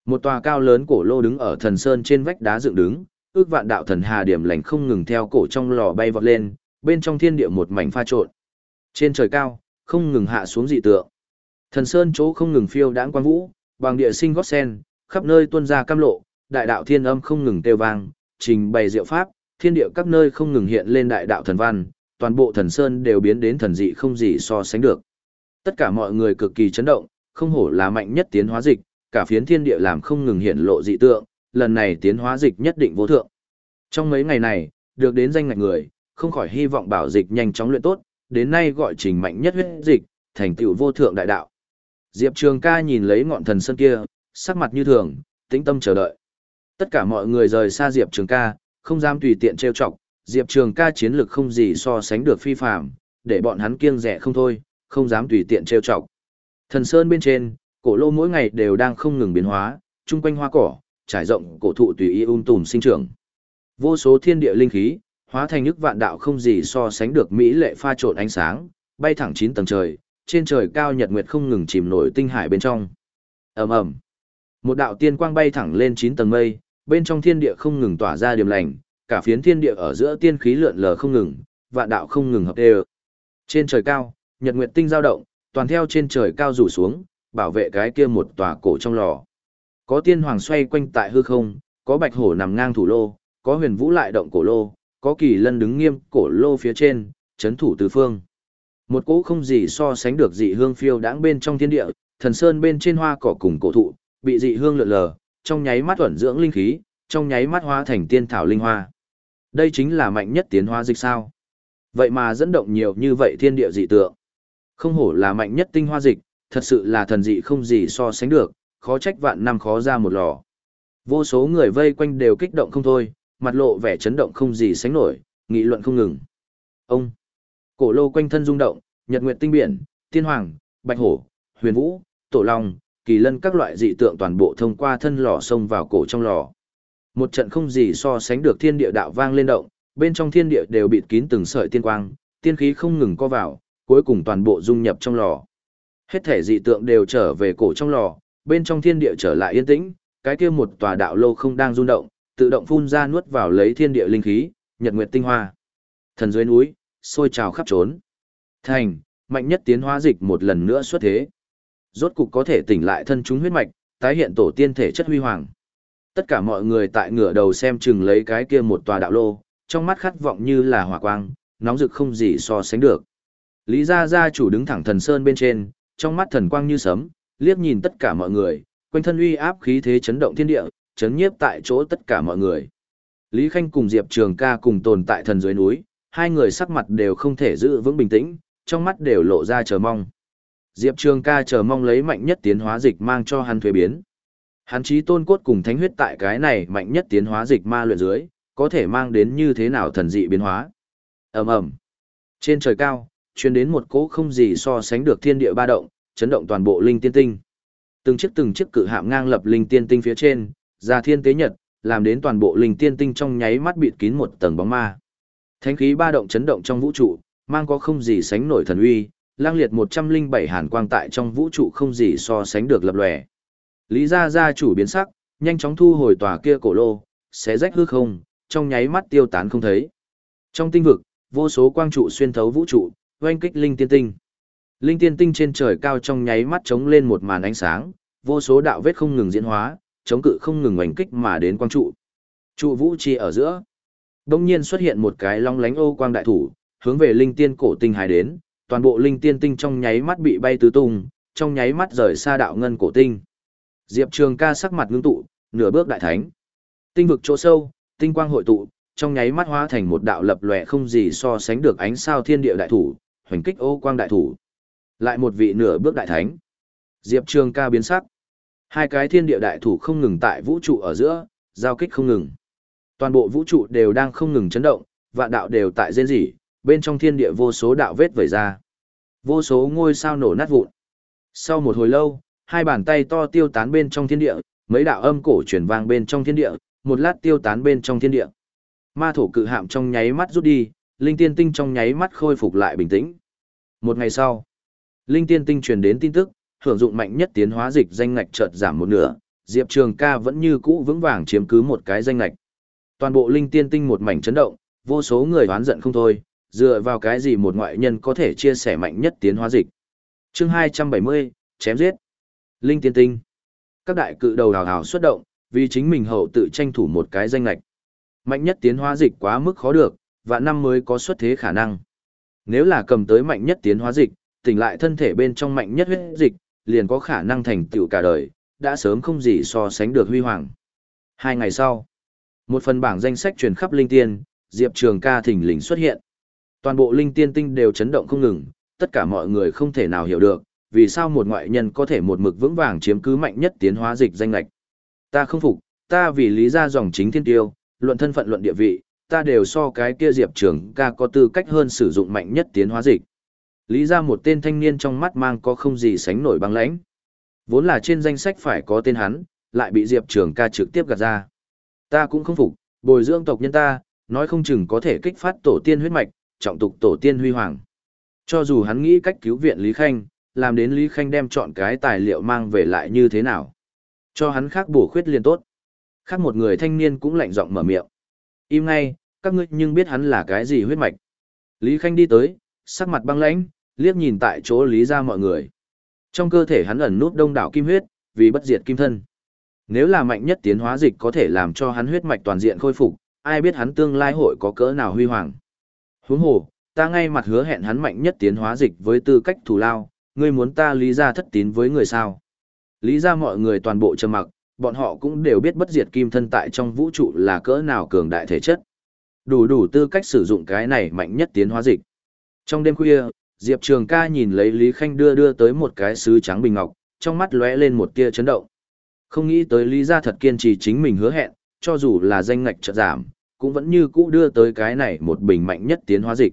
Một tòa cao lớn cổ lô đứng ở Thần Sơn trên vách đá dựng đứng, ước vạn đạo thần hà điểm lành không ngừng theo cổ trong lò bay vọt lên, bên trong thiên địa một mảnh pha trộn. Trên trời cao, không ngừng hạ xuống dị tượng. Thần Sơn chỗ không ngừng phiêu đãng quang vũ, bằng địa sinh gót sen, khắp nơi tuôn ra cam lộ, đại đạo thiên âm không ngừng kêu vang, trình bày diệu pháp, thiên địa các nơi không ngừng hiện lên đại đạo thần văn, toàn bộ thần sơn đều biến đến thần dị không gì so sánh được. Tất cả mọi người cực kỳ chấn động, không hổ là mạnh nhất tiến hóa dịch, cả phiến thiên địa làm không ngừng hiện lộ dị tượng, lần này tiến hóa dịch nhất định vô thượng. Trong mấy ngày này, được đến danh ngạch người, không khỏi hy vọng bảo dịch nhanh chóng luyện tốt, đến nay gọi trình mạnh nhất huyết dịch, thành tựu vô thượng đại đạo. Diệp Trường ca nhìn lấy ngọn thần sơn kia, sắc mặt như thường, tĩnh tâm chờ đợi. Tất cả mọi người rời xa Diệp Trường ca, không dám tùy tiện trêu chọc, Diệp Trường ca chiến lực không gì so sánh được phi phạm, để bọn hắn kiêng rẻ không thôi, không dám tùy tiện trêu chọc. Thần Sơn bên trên, cổ lô mỗi ngày đều đang không ngừng biến hóa, chung quanh hoa cỏ, trải rộng cổ thụ tùy ý um tùm sinh trưởng. Vô số thiên địa linh khí, hóa thành nước vạn đạo không gì so sánh được mỹ lệ pha trộn ánh sáng, bay thẳng chín tầng trời, trên trời cao nhật nguyệt không ngừng chìm nổi tinh hải bên trong. Ầm ầm. Một đạo tiên quang bay thẳng lên chín tầng mây, bên trong thiên địa không ngừng tỏa ra điểm lành, cả phiến thiên địa ở giữa tiên khí lượn lờ không ngừng, vạn đạo không ngừng hợp đều. Trên trời cao, nhật nguyệt tinh dao động, toàn theo trên trời cao rủ xuống, bảo vệ cái kia một tòa cổ trong lò. Có tiên hoàng xoay quanh tại hư không, có bạch hổ nằm ngang thủ lô, có huyền vũ lại động cổ lô, có kỳ lân đứng nghiêm cổ lô phía trên, chấn thủ tứ phương. Một cỗ không gì so sánh được dị hương phiêu đãng bên trong thiên địa, thần sơn bên trên hoa cỏ cùng cổ thụ, bị dị hương lượn lờ, trong nháy mắt thuần dưỡng linh khí, trong nháy mắt hóa thành tiên thảo linh hoa. Đây chính là mạnh nhất tiến hóa dịch sao. Vậy mà dẫn động nhiều như vậy thiên địa dị tượng. Không hổ là mạnh nhất tinh hoa dịch, thật sự là thần dị không gì so sánh được, khó trách vạn năm khó ra một lò. Vô số người vây quanh đều kích động không thôi, mặt lộ vẻ chấn động không gì sánh nổi, nghị luận không ngừng. Ông, cổ lô quanh thân rung động, nhật nguyệt tinh biển, tiên hoàng, bạch hổ, huyền vũ, tổ long, kỳ lân các loại dị tượng toàn bộ thông qua thân lò xông vào cổ trong lò. Một trận không gì so sánh được thiên địa đạo vang lên động, bên trong thiên địa đều bịt kín từng sợi tiên quang, tiên khí không ngừng co vào, cuối cùng toàn bộ dung nhập trong lò. Hết thể dị tượng đều trở về cổ trong lò, bên trong thiên địa trở lại yên tĩnh, cái kia một tòa đạo lô không đang rung động, tự động phun ra nuốt vào lấy thiên địa linh khí, nhật nguyệt tinh hoa. Thần dưới núi, sôi trào khắp trốn. Thành, mạnh nhất tiến hóa dịch một lần nữa xuất thế. Rốt cục có thể tỉnh lại thân chúng huyết mạch, tái hiện tổ tiên thể chất huy hoàng. Tất cả mọi người tại ngửa đầu xem chừng lấy cái kia một tòa đạo lô, trong mắt khát vọng như là hỏa quang, nóng rực không gì so sánh được. Lý Gia Gia chủ đứng thẳng thần sơn bên trên, trong mắt thần quang như sấm, liếc nhìn tất cả mọi người, quanh thân uy áp khí thế chấn động thiên địa, chấn nhiếp tại chỗ tất cả mọi người. Lý Khanh cùng Diệp Trường ca cùng tồn tại thần dưới núi, hai người sắc mặt đều không thể giữ vững bình tĩnh, trong mắt đều lộ ra chờ mong. Diệp Trường ca chờ mong lấy mạnh nhất tiến hóa dịch mang cho hắn thuế biến. Hắn chí tôn cốt cùng thánh huyết tại cái này mạnh nhất tiến hóa dịch ma luyện dưới, có thể mang đến như thế nào thần dị biến hóa. ầm ầm Trên trời cao, truyền đến một cỗ không gì so sánh được thiên địa ba động, chấn động toàn bộ linh tiên tinh. Từng chiếc từng chiếc cự hạm ngang lập linh tiên tinh phía trên, ra thiên tế nhật, làm đến toàn bộ linh tiên tinh trong nháy mắt bịt kín một tầng bóng ma. Thánh khí ba động chấn động trong vũ trụ, mang có không gì sánh nổi thần uy, lang liệt 107 hàn quang tại trong vũ trụ không gì so sánh được lập lòe. Lý gia gia chủ biến sắc, nhanh chóng thu hồi tòa kia cổ lô, xé rách hư không, trong nháy mắt tiêu tán không thấy. Trong tinh vực, vô số quang trụ xuyên thấu vũ trụ, oanh kích linh tiên tinh. Linh tiên tinh trên trời cao trong nháy mắt chống lên một màn ánh sáng, vô số đạo vết không ngừng diễn hóa, chống cự không ngừng oanh kích mà đến quang trụ. Trụ vũ chi ở giữa. Đông nhiên xuất hiện một cái long lánh ô quang đại thủ, hướng về linh tiên cổ tinh hải đến, toàn bộ linh tiên tinh trong nháy mắt bị bay tứ tung, trong nháy mắt rời xa đạo ngân cổ tinh. Diệp Trường ca sắc mặt ngưng tụ, nửa bước đại thánh. Tinh vực chỗ sâu, tinh quang hội tụ, trong nháy mắt hóa thành một đạo lập lòe không gì so sánh được ánh sao thiên địa đại thủ, hoành kích ô quang đại thủ. Lại một vị nửa bước đại thánh. Diệp Trường ca biến sắc. Hai cái thiên địa đại thủ không ngừng tại vũ trụ ở giữa, giao kích không ngừng. Toàn bộ vũ trụ đều đang không ngừng chấn động, vạn đạo đều tại rên rỉ, bên trong thiên địa vô số đạo vết vẩy ra. Vô số ngôi sao nổ nát vụn. Sau một hồi lâu, hai bàn tay to tiêu tán bên trong thiên địa, mấy đạo âm cổ truyền vang bên trong thiên địa, một lát tiêu tán bên trong thiên địa. Ma thổ cự hạm trong nháy mắt rút đi, linh tiên tinh trong nháy mắt khôi phục lại bình tĩnh. Một ngày sau, linh tiên tinh truyền đến tin tức, hưởng dụng mạnh nhất tiến hóa dịch danh ngạch chợt giảm một nửa, Diệp Trường ca vẫn như cũ vững vàng chiếm cứ một cái danh ngạch. Toàn bộ linh tiên tinh một mảnh chấn động, vô số người hoán giận không thôi, dựa vào cái gì một ngoại nhân có thể chia sẻ mạnh nhất tiến hóa dịch. chương 270, chém giết. Linh tiên tinh. Các đại cự đầu đào hào xuất động, vì chính mình hậu tự tranh thủ một cái danh ngạch. Mạnh nhất tiến hóa dịch quá mức khó được, và năm mới có xuất thế khả năng. Nếu là cầm tới mạnh nhất tiến hóa dịch, tỉnh lại thân thể bên trong mạnh nhất huyết dịch, liền có khả năng thành tựu cả đời, đã sớm không gì so sánh được huy hoàng. Hai ngày sau, một phần bảng danh sách truyền khắp linh tiên, Diệp Trường ca thỉnh lình xuất hiện. Toàn bộ linh tiên tinh đều chấn động không ngừng, tất cả mọi người không thể nào hiểu được, vì sao một ngoại nhân có thể một mực vững vàng chiếm cứ mạnh nhất tiến hóa dịch danh lạch. Ta không phục, ta vì lý ra dòng chính thiên tiêu, luận thân phận luận địa vị, ta đều so cái kia Diệp Trường ca có tư cách hơn sử dụng mạnh nhất tiến hóa dịch. Lý ra một tên thanh niên trong mắt mang có không gì sánh nổi băng lãnh. Vốn là trên danh sách phải có tên hắn, lại bị Diệp Trường ca trực tiếp gạt ra. Ta cũng không phục, bồi dưỡng tộc nhân ta, nói không chừng có thể kích phát tổ tiên huyết mạch, trọng tục tổ tiên huy hoàng. Cho dù hắn nghĩ cách cứu viện Lý Khanh, làm đến Lý Khanh đem chọn cái tài liệu mang về lại như thế nào. Cho hắn khác bổ khuyết liền tốt. Khác một người thanh niên cũng lạnh giọng mở miệng. Im ngay, các ngươi nhưng biết hắn là cái gì huyết mạch. Lý Khanh đi tới, sắc mặt băng lãnh, liếc nhìn tại chỗ Lý ra mọi người. Trong cơ thể hắn ẩn nút đông đảo kim huyết, vì bất diệt kim thân. Nếu là mạnh nhất tiến hóa dịch có thể làm cho hắn huyết mạch toàn diện khôi phục, ai biết hắn tương lai hội có cỡ nào huy hoàng. Huống hồ, ta ngay mặt hứa hẹn hắn mạnh nhất tiến hóa dịch với tư cách thủ lao, ngươi muốn ta lý ra thất tín với người sao. Lý ra mọi người toàn bộ trầm mặc, bọn họ cũng đều biết bất diệt kim thân tại trong vũ trụ là cỡ nào cường đại thể chất. Đủ đủ tư cách sử dụng cái này mạnh nhất tiến hóa dịch. Trong đêm khuya, Diệp Trường ca nhìn lấy Lý Khanh đưa đưa tới một cái sứ trắng bình ngọc, trong mắt lóe lên một tia chấn động. Không nghĩ tới Lý gia thật kiên trì chính mình hứa hẹn, cho dù là danh ngạch trợ giảm, cũng vẫn như cũ đưa tới cái này một bình mạnh nhất tiến hóa dịch.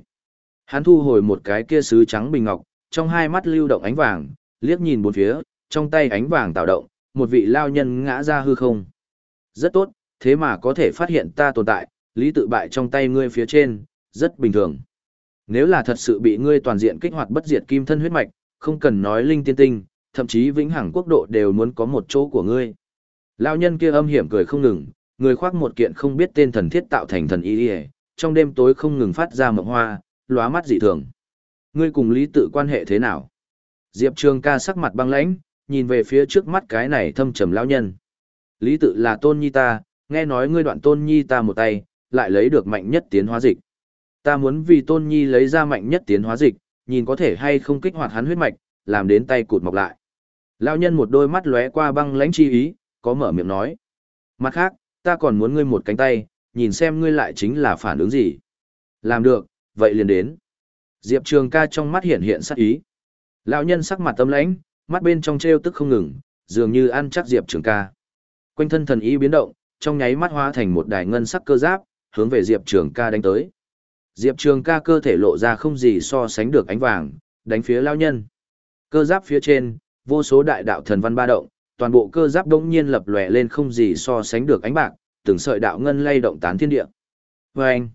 Hắn thu hồi một cái kia sứ trắng bình ngọc, trong hai mắt lưu động ánh vàng, liếc nhìn bốn phía, trong tay ánh vàng tạo động, một vị lao nhân ngã ra hư không. Rất tốt, thế mà có thể phát hiện ta tồn tại, lý tự bại trong tay ngươi phía trên, rất bình thường. Nếu là thật sự bị ngươi toàn diện kích hoạt bất diệt kim thân huyết mạch, không cần nói linh tiên tinh, thậm chí vĩnh hằng quốc độ đều muốn có một chỗ của ngươi. Lão nhân kia âm hiểm cười không ngừng, người khoác một kiện không biết tên thần thiết tạo thành thần y, trong đêm tối không ngừng phát ra mộng hoa, lóa mắt dị thường. Ngươi cùng Lý Tự quan hệ thế nào? Diệp Trường ca sắc mặt băng lãnh, nhìn về phía trước mắt cái này thâm trầm lão nhân. Lý Tự là tôn nhi ta, nghe nói ngươi đoạn tôn nhi ta một tay, lại lấy được mạnh nhất tiến hóa dịch. Ta muốn vì tôn nhi lấy ra mạnh nhất tiến hóa dịch, nhìn có thể hay không kích hoạt hắn huyết mạch, làm đến tay cụt mọc lại. Lão nhân một đôi mắt lóe qua băng lãnh chi ý, có mở miệng nói. Mặt khác, ta còn muốn ngươi một cánh tay, nhìn xem ngươi lại chính là phản ứng gì. Làm được, vậy liền đến. Diệp Trường ca trong mắt hiện hiện sắc ý. Lão nhân sắc mặt tâm lãnh, mắt bên trong trêu tức không ngừng, dường như ăn chắc Diệp Trường ca. Quanh thân thần ý biến động, trong nháy mắt hóa thành một đài ngân sắc cơ giáp, hướng về Diệp Trường ca đánh tới. Diệp Trường ca cơ thể lộ ra không gì so sánh được ánh vàng, đánh phía lão nhân. Cơ giáp phía trên, vô số đại đạo thần văn ba động, toàn bộ cơ giáp đống nhiên lập lòe lên không gì so sánh được ánh bạc, từng sợi đạo ngân lay động tán thiên địa. Và anh,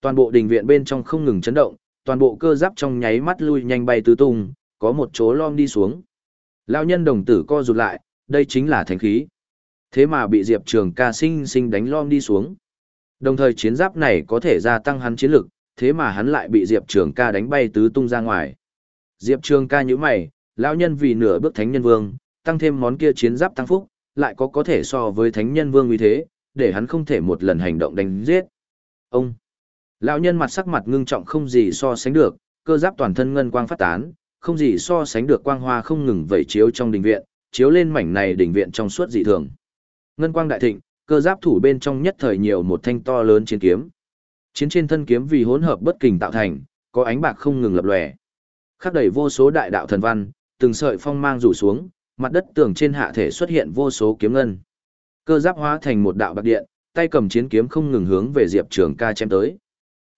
toàn bộ đình viện bên trong không ngừng chấn động, toàn bộ cơ giáp trong nháy mắt lui nhanh bay tứ tung, có một chỗ lom đi xuống. Lão nhân đồng tử co rụt lại, đây chính là thánh khí. Thế mà bị Diệp Trường ca sinh sinh đánh lom đi xuống. Đồng thời chiến giáp này có thể gia tăng hắn chiến lực, thế mà hắn lại bị Diệp Trường ca đánh bay tứ tung ra ngoài. Diệp Trường ca như mày, lão nhân vì nửa bước thánh nhân vương, tăng thêm món kia chiến giáp tăng phúc, lại có có thể so với thánh nhân vương uy thế, để hắn không thể một lần hành động đánh giết. Ông, lão nhân mặt sắc mặt ngưng trọng không gì so sánh được, cơ giáp toàn thân ngân quang phát tán, không gì so sánh được quang hoa không ngừng vẩy chiếu trong đình viện, chiếu lên mảnh này đình viện trong suốt dị thường. Ngân quang đại thịnh, cơ giáp thủ bên trong nhất thời nhiều một thanh to lớn chiến kiếm. Chiến trên thân kiếm vì hỗn hợp bất kình tạo thành, có ánh bạc không ngừng lập lòe. Khắc đầy vô số đại đạo thần văn, từng sợi phong mang rủ xuống, mặt đất tường trên hạ thể xuất hiện vô số kiếm ngân. Cơ giáp hóa thành một đạo bạc điện, tay cầm chiến kiếm không ngừng hướng về Diệp Trường Ca chém tới.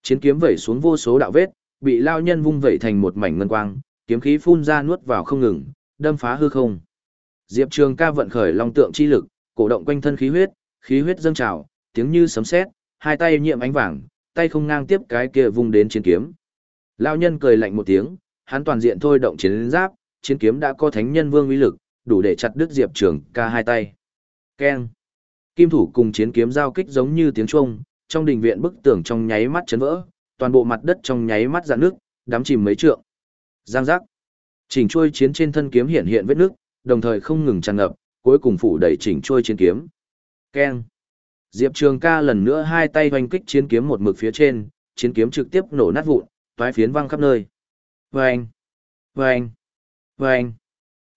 Chiến kiếm vẩy xuống vô số đạo vết, bị lao nhân vung vẩy thành một mảnh ngân quang, kiếm khí phun ra nuốt vào không ngừng, đâm phá hư không. Diệp Trường Ca vận khởi long tượng chi lực, cổ động quanh thân khí huyết, khí huyết dâng trào, tiếng như sấm sét, hai tay nhiệm ánh vàng, tay không ngang tiếp cái kia vung đến chiến kiếm. Lão nhân cười lạnh một tiếng, hắn toàn diện thôi động chiến giáp, chiến kiếm đã có thánh nhân vương uy lực, đủ để chặt đứt Diệp Trường ca hai tay. Keng. Kim thủ cùng chiến kiếm giao kích giống như tiếng chuông, trong đình viện bức tường trong nháy mắt chấn vỡ, toàn bộ mặt đất trong nháy mắt rạn nước, đám chìm mấy trượng. Giang giác. Chỉnh chuôi chiến trên thân kiếm hiện hiện vết nước, đồng thời không ngừng tràn ngập, cuối cùng phủ đầy chỉnh chuôi chiến kiếm. Keng. Diệp Trường ca lần nữa hai tay hoành kích chiến kiếm một mực phía trên, chiến kiếm trực tiếp nổ nát vụn, toái phiến văng khắp nơi. Vâng! Vâng! Vâng!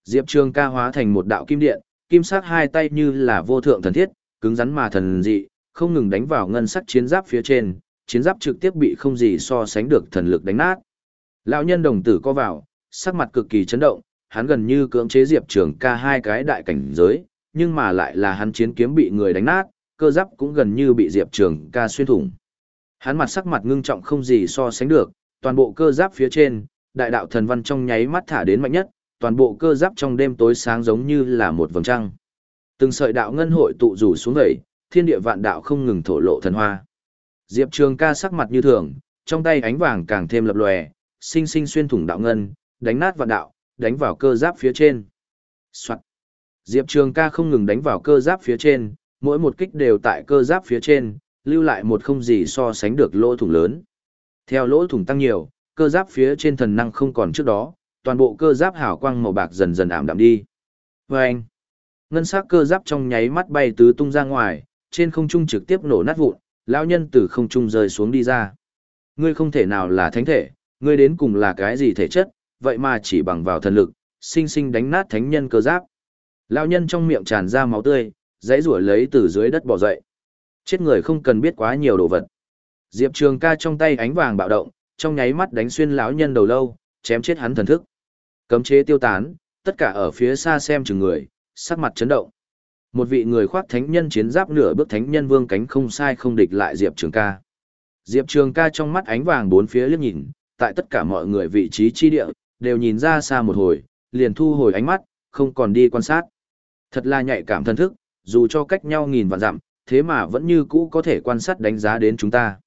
Diệp Trường ca hóa thành một đạo kim điện, kim sắc hai tay như là vô thượng thần thiết, cứng rắn mà thần dị, không ngừng đánh vào ngân sắc chiến giáp phía trên, chiến giáp trực tiếp bị không gì so sánh được thần lực đánh nát. Lão nhân đồng tử co vào, sắc mặt cực kỳ chấn động, hắn gần như cưỡng chế Diệp Trường ca hai cái đại cảnh giới, nhưng mà lại là hắn chiến kiếm bị người đánh nát, cơ giáp cũng gần như bị Diệp Trường ca xuyên thủng. Hắn mặt sắc mặt ngưng trọng không gì so sánh được, toàn bộ cơ giáp phía trên, đại đạo thần văn trong nháy mắt thả đến mạnh nhất, toàn bộ cơ giáp trong đêm tối sáng giống như là một vầng trăng. Từng sợi đạo ngân hội tụ rủ xuống vậy, thiên địa vạn đạo không ngừng thổ lộ thần hoa. Diệp Trường ca sắc mặt như thường, trong tay ánh vàng càng thêm lập lòe, sinh sinh xuyên thủng đạo ngân, đánh nát vạn đạo, đánh vào cơ giáp phía trên. Soạn. Diệp Trường ca không ngừng đánh vào cơ giáp phía trên, mỗi một kích đều tại cơ giáp phía trên, lưu lại một không gì so sánh được lỗ thủng lớn. Theo lỗ thủng tăng nhiều, cơ giáp phía trên thần năng không còn trước đó, toàn bộ cơ giáp hào quang màu bạc dần dần ảm đạm đi. Và anh, ngân sắc cơ giáp trong nháy mắt bay tứ tung ra ngoài, trên không trung trực tiếp nổ nát vụn, lão nhân từ không trung rơi xuống đi ra. Ngươi không thể nào là thánh thể, ngươi đến cùng là cái gì thể chất, vậy mà chỉ bằng vào thần lực, sinh sinh đánh nát thánh nhân cơ giáp. Lão nhân trong miệng tràn ra máu tươi, dãy rủa lấy từ dưới đất bò dậy. Chết người không cần biết quá nhiều đồ vật. Diệp Trường ca trong tay ánh vàng bạo động, trong nháy mắt đánh xuyên lão nhân đầu lâu, chém chết hắn thần thức. Cấm chế tiêu tán, tất cả ở phía xa xem chừng người, sắc mặt chấn động. Một vị người khoác thánh nhân chiến giáp nửa bước thánh nhân vương cánh không sai không địch lại Diệp Trường ca. Diệp Trường ca trong mắt ánh vàng bốn phía liếc nhìn, tại tất cả mọi người vị trí chi địa, đều nhìn ra xa một hồi, liền thu hồi ánh mắt, không còn đi quan sát. Thật là nhạy cảm thân thức, dù cho cách nhau nghìn vạn dặm, thế mà vẫn như cũ có thể quan sát đánh giá đến chúng ta.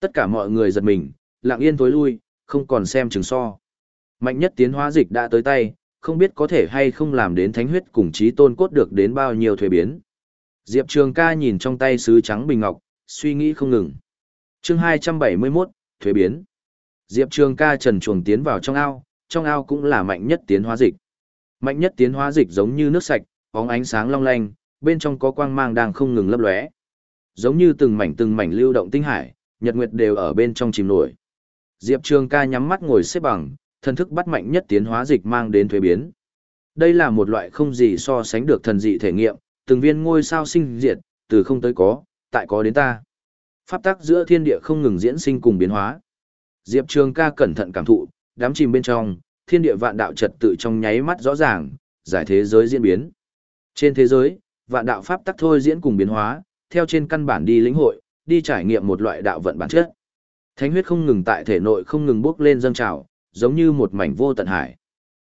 Tất cả mọi người giật mình, lặng yên tối lui, không còn xem chừng so. Mạnh nhất tiến hóa dịch đã tới tay, không biết có thể hay không làm đến thánh huyết cùng trí tôn cốt được đến bao nhiêu thuế biến. Diệp Trường ca nhìn trong tay sứ trắng bình ngọc, suy nghĩ không ngừng. chương 271, thuế biến. Diệp Trường ca trần chuồng tiến vào trong ao, trong ao cũng là mạnh nhất tiến hóa dịch. Mạnh nhất tiến hóa dịch giống như nước sạch, bóng ánh sáng long lanh, bên trong có quang mang đang không ngừng lấp lóe. Giống như từng mảnh từng mảnh lưu động tinh hải, nhật nguyệt đều ở bên trong chìm nổi. Diệp Trường ca nhắm mắt ngồi xếp bằng, thần thức bắt mạnh nhất tiến hóa dịch mang đến thuế biến. Đây là một loại không gì so sánh được thần dị thể nghiệm, từng viên ngôi sao sinh diệt, từ không tới có, tại có đến ta. Pháp tắc giữa thiên địa không ngừng diễn sinh cùng biến hóa. Diệp Trường ca cẩn thận cảm thụ, đám chìm bên trong, thiên địa vạn đạo trật tự trong nháy mắt rõ ràng, giải thế giới diễn biến. Trên thế giới, vạn đạo pháp tắc thôi diễn cùng biến hóa, theo trên căn bản đi lĩnh hội, đi trải nghiệm một loại đạo vận bản chất. Thánh huyết không ngừng tại thể nội không ngừng bước lên dâng trào, giống như một mảnh vô tận hải.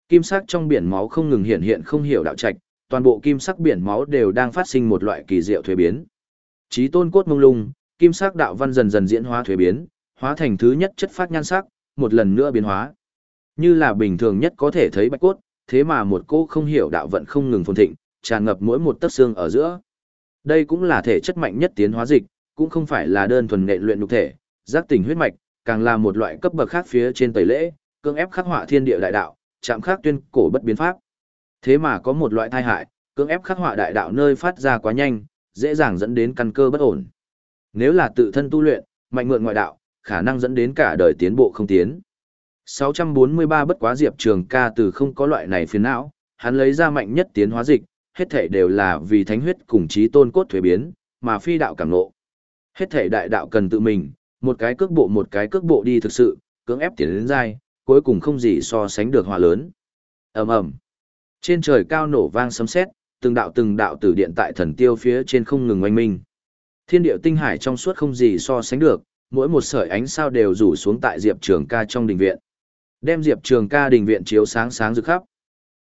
Kim sắc trong biển máu không ngừng hiện hiện không hiểu đạo trạch, toàn bộ kim sắc biển máu đều đang phát sinh một loại kỳ diệu thuế biến. Chí tôn cốt mông lung, kim sắc đạo văn dần dần diễn hóa thuế biến, hóa thành thứ nhất chất phát nhan sắc, một lần nữa biến hóa. Như là bình thường nhất có thể thấy bạch cốt, thế mà một cô không hiểu đạo vận không ngừng phồn thịnh, tràn ngập mỗi một tấc xương ở giữa. Đây cũng là thể chất mạnh nhất tiến hóa dịch, cũng không phải là đơn thuần nghệ luyện nhục thể, giác tỉnh huyết mạch, càng là một loại cấp bậc khác phía trên tẩy lễ, cưỡng ép khắc họa thiên địa đại đạo, chạm khắc tuyên cổ bất biến pháp. Thế mà có một loại thai hại, cưỡng ép khắc họa đại đạo nơi phát ra quá nhanh, dễ dàng dẫn đến căn cơ bất ổn. Nếu là tự thân tu luyện, mạnh mượn ngoại đạo, khả năng dẫn đến cả đời tiến bộ không tiến. 643 bất quá diệp trường ca từ không có loại này phiền não, hắn lấy ra mạnh nhất tiến hóa dịch, hết thể đều là vì thánh huyết cùng trí tôn cốt thuế biến, mà phi đạo cảm nộ. Hết thể đại đạo cần tự mình, một cái cước bộ một cái cước bộ đi thực sự, cưỡng ép tiến đến dai, cuối cùng không gì so sánh được hòa lớn. ầm ầm Trên trời cao nổ vang sấm sét, từng đạo từng đạo tử điện tại thần tiêu phía trên không ngừng oanh minh. Thiên điệu tinh hải trong suốt không gì so sánh được, mỗi một sợi ánh sao đều rủ xuống tại Diệp Trường Ca trong đình viện. Đem Diệp Trường Ca đình viện chiếu sáng sáng rực khắp.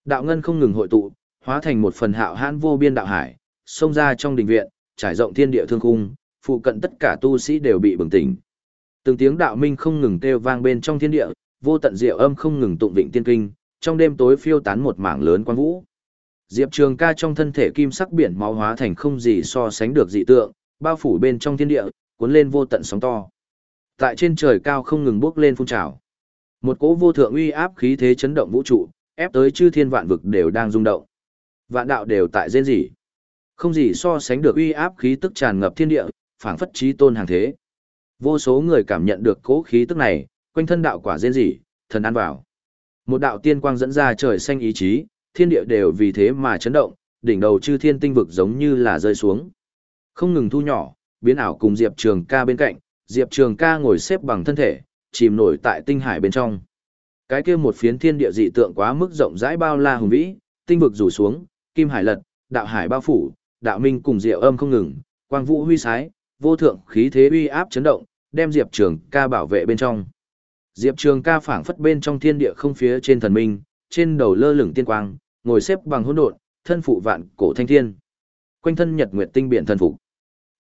Đạo ngân không ngừng hội tụ, hóa thành một phần hạo hãn vô biên đạo hải, xông ra trong đình viện, trải rộng thiên địa thương khung, phụ cận tất cả tu sĩ đều bị bừng tỉnh. Từng tiếng đạo minh không ngừng kêu vang bên trong thiên địa, vô tận diệu âm không ngừng tụng vịnh tiên kinh, trong đêm tối phiêu tán một mảng lớn quang vũ. Diệp Trường Ca trong thân thể kim sắc biển máu hóa thành không gì so sánh được dị tượng, bao phủ bên trong thiên địa, cuốn lên vô tận sóng to. Tại trên trời cao không ngừng bước lên phun trào. Một cỗ vô thượng uy áp khí thế chấn động vũ trụ, ép tới chư thiên vạn vực đều đang rung động. Vạn đạo đều tại rên rỉ. Không gì so sánh được uy áp khí tức tràn ngập thiên địa, phảng phất chí tôn hàng thế. Vô số người cảm nhận được cố khí tức này, quanh thân đạo quả rên rỉ, thần ăn vào. Một đạo tiên quang dẫn ra trời xanh ý chí, thiên địa đều vì thế mà chấn động, đỉnh đầu chư thiên tinh vực giống như là rơi xuống. Không ngừng thu nhỏ, biến ảo cùng Diệp Trường ca bên cạnh, Diệp Trường ca ngồi xếp bằng thân thể, chìm nổi tại tinh hải bên trong. Cái kia một phiến thiên địa dị tượng quá mức rộng rãi bao la hùng vĩ, tinh vực rủ xuống, kim hải lật, đạo hải bao phủ, đạo minh cùng diệu âm không ngừng, quang vũ huy sái, vô thượng khí thế uy áp chấn động, đem Diệp Trường ca bảo vệ bên trong. Diệp Trường ca phảng phất bên trong thiên địa không phía trên thần minh, trên đầu lơ lửng tiên quang, ngồi xếp bằng hỗn độn, thân phụ vạn cổ thanh thiên. Quanh thân nhật nguyệt tinh biển thần phục.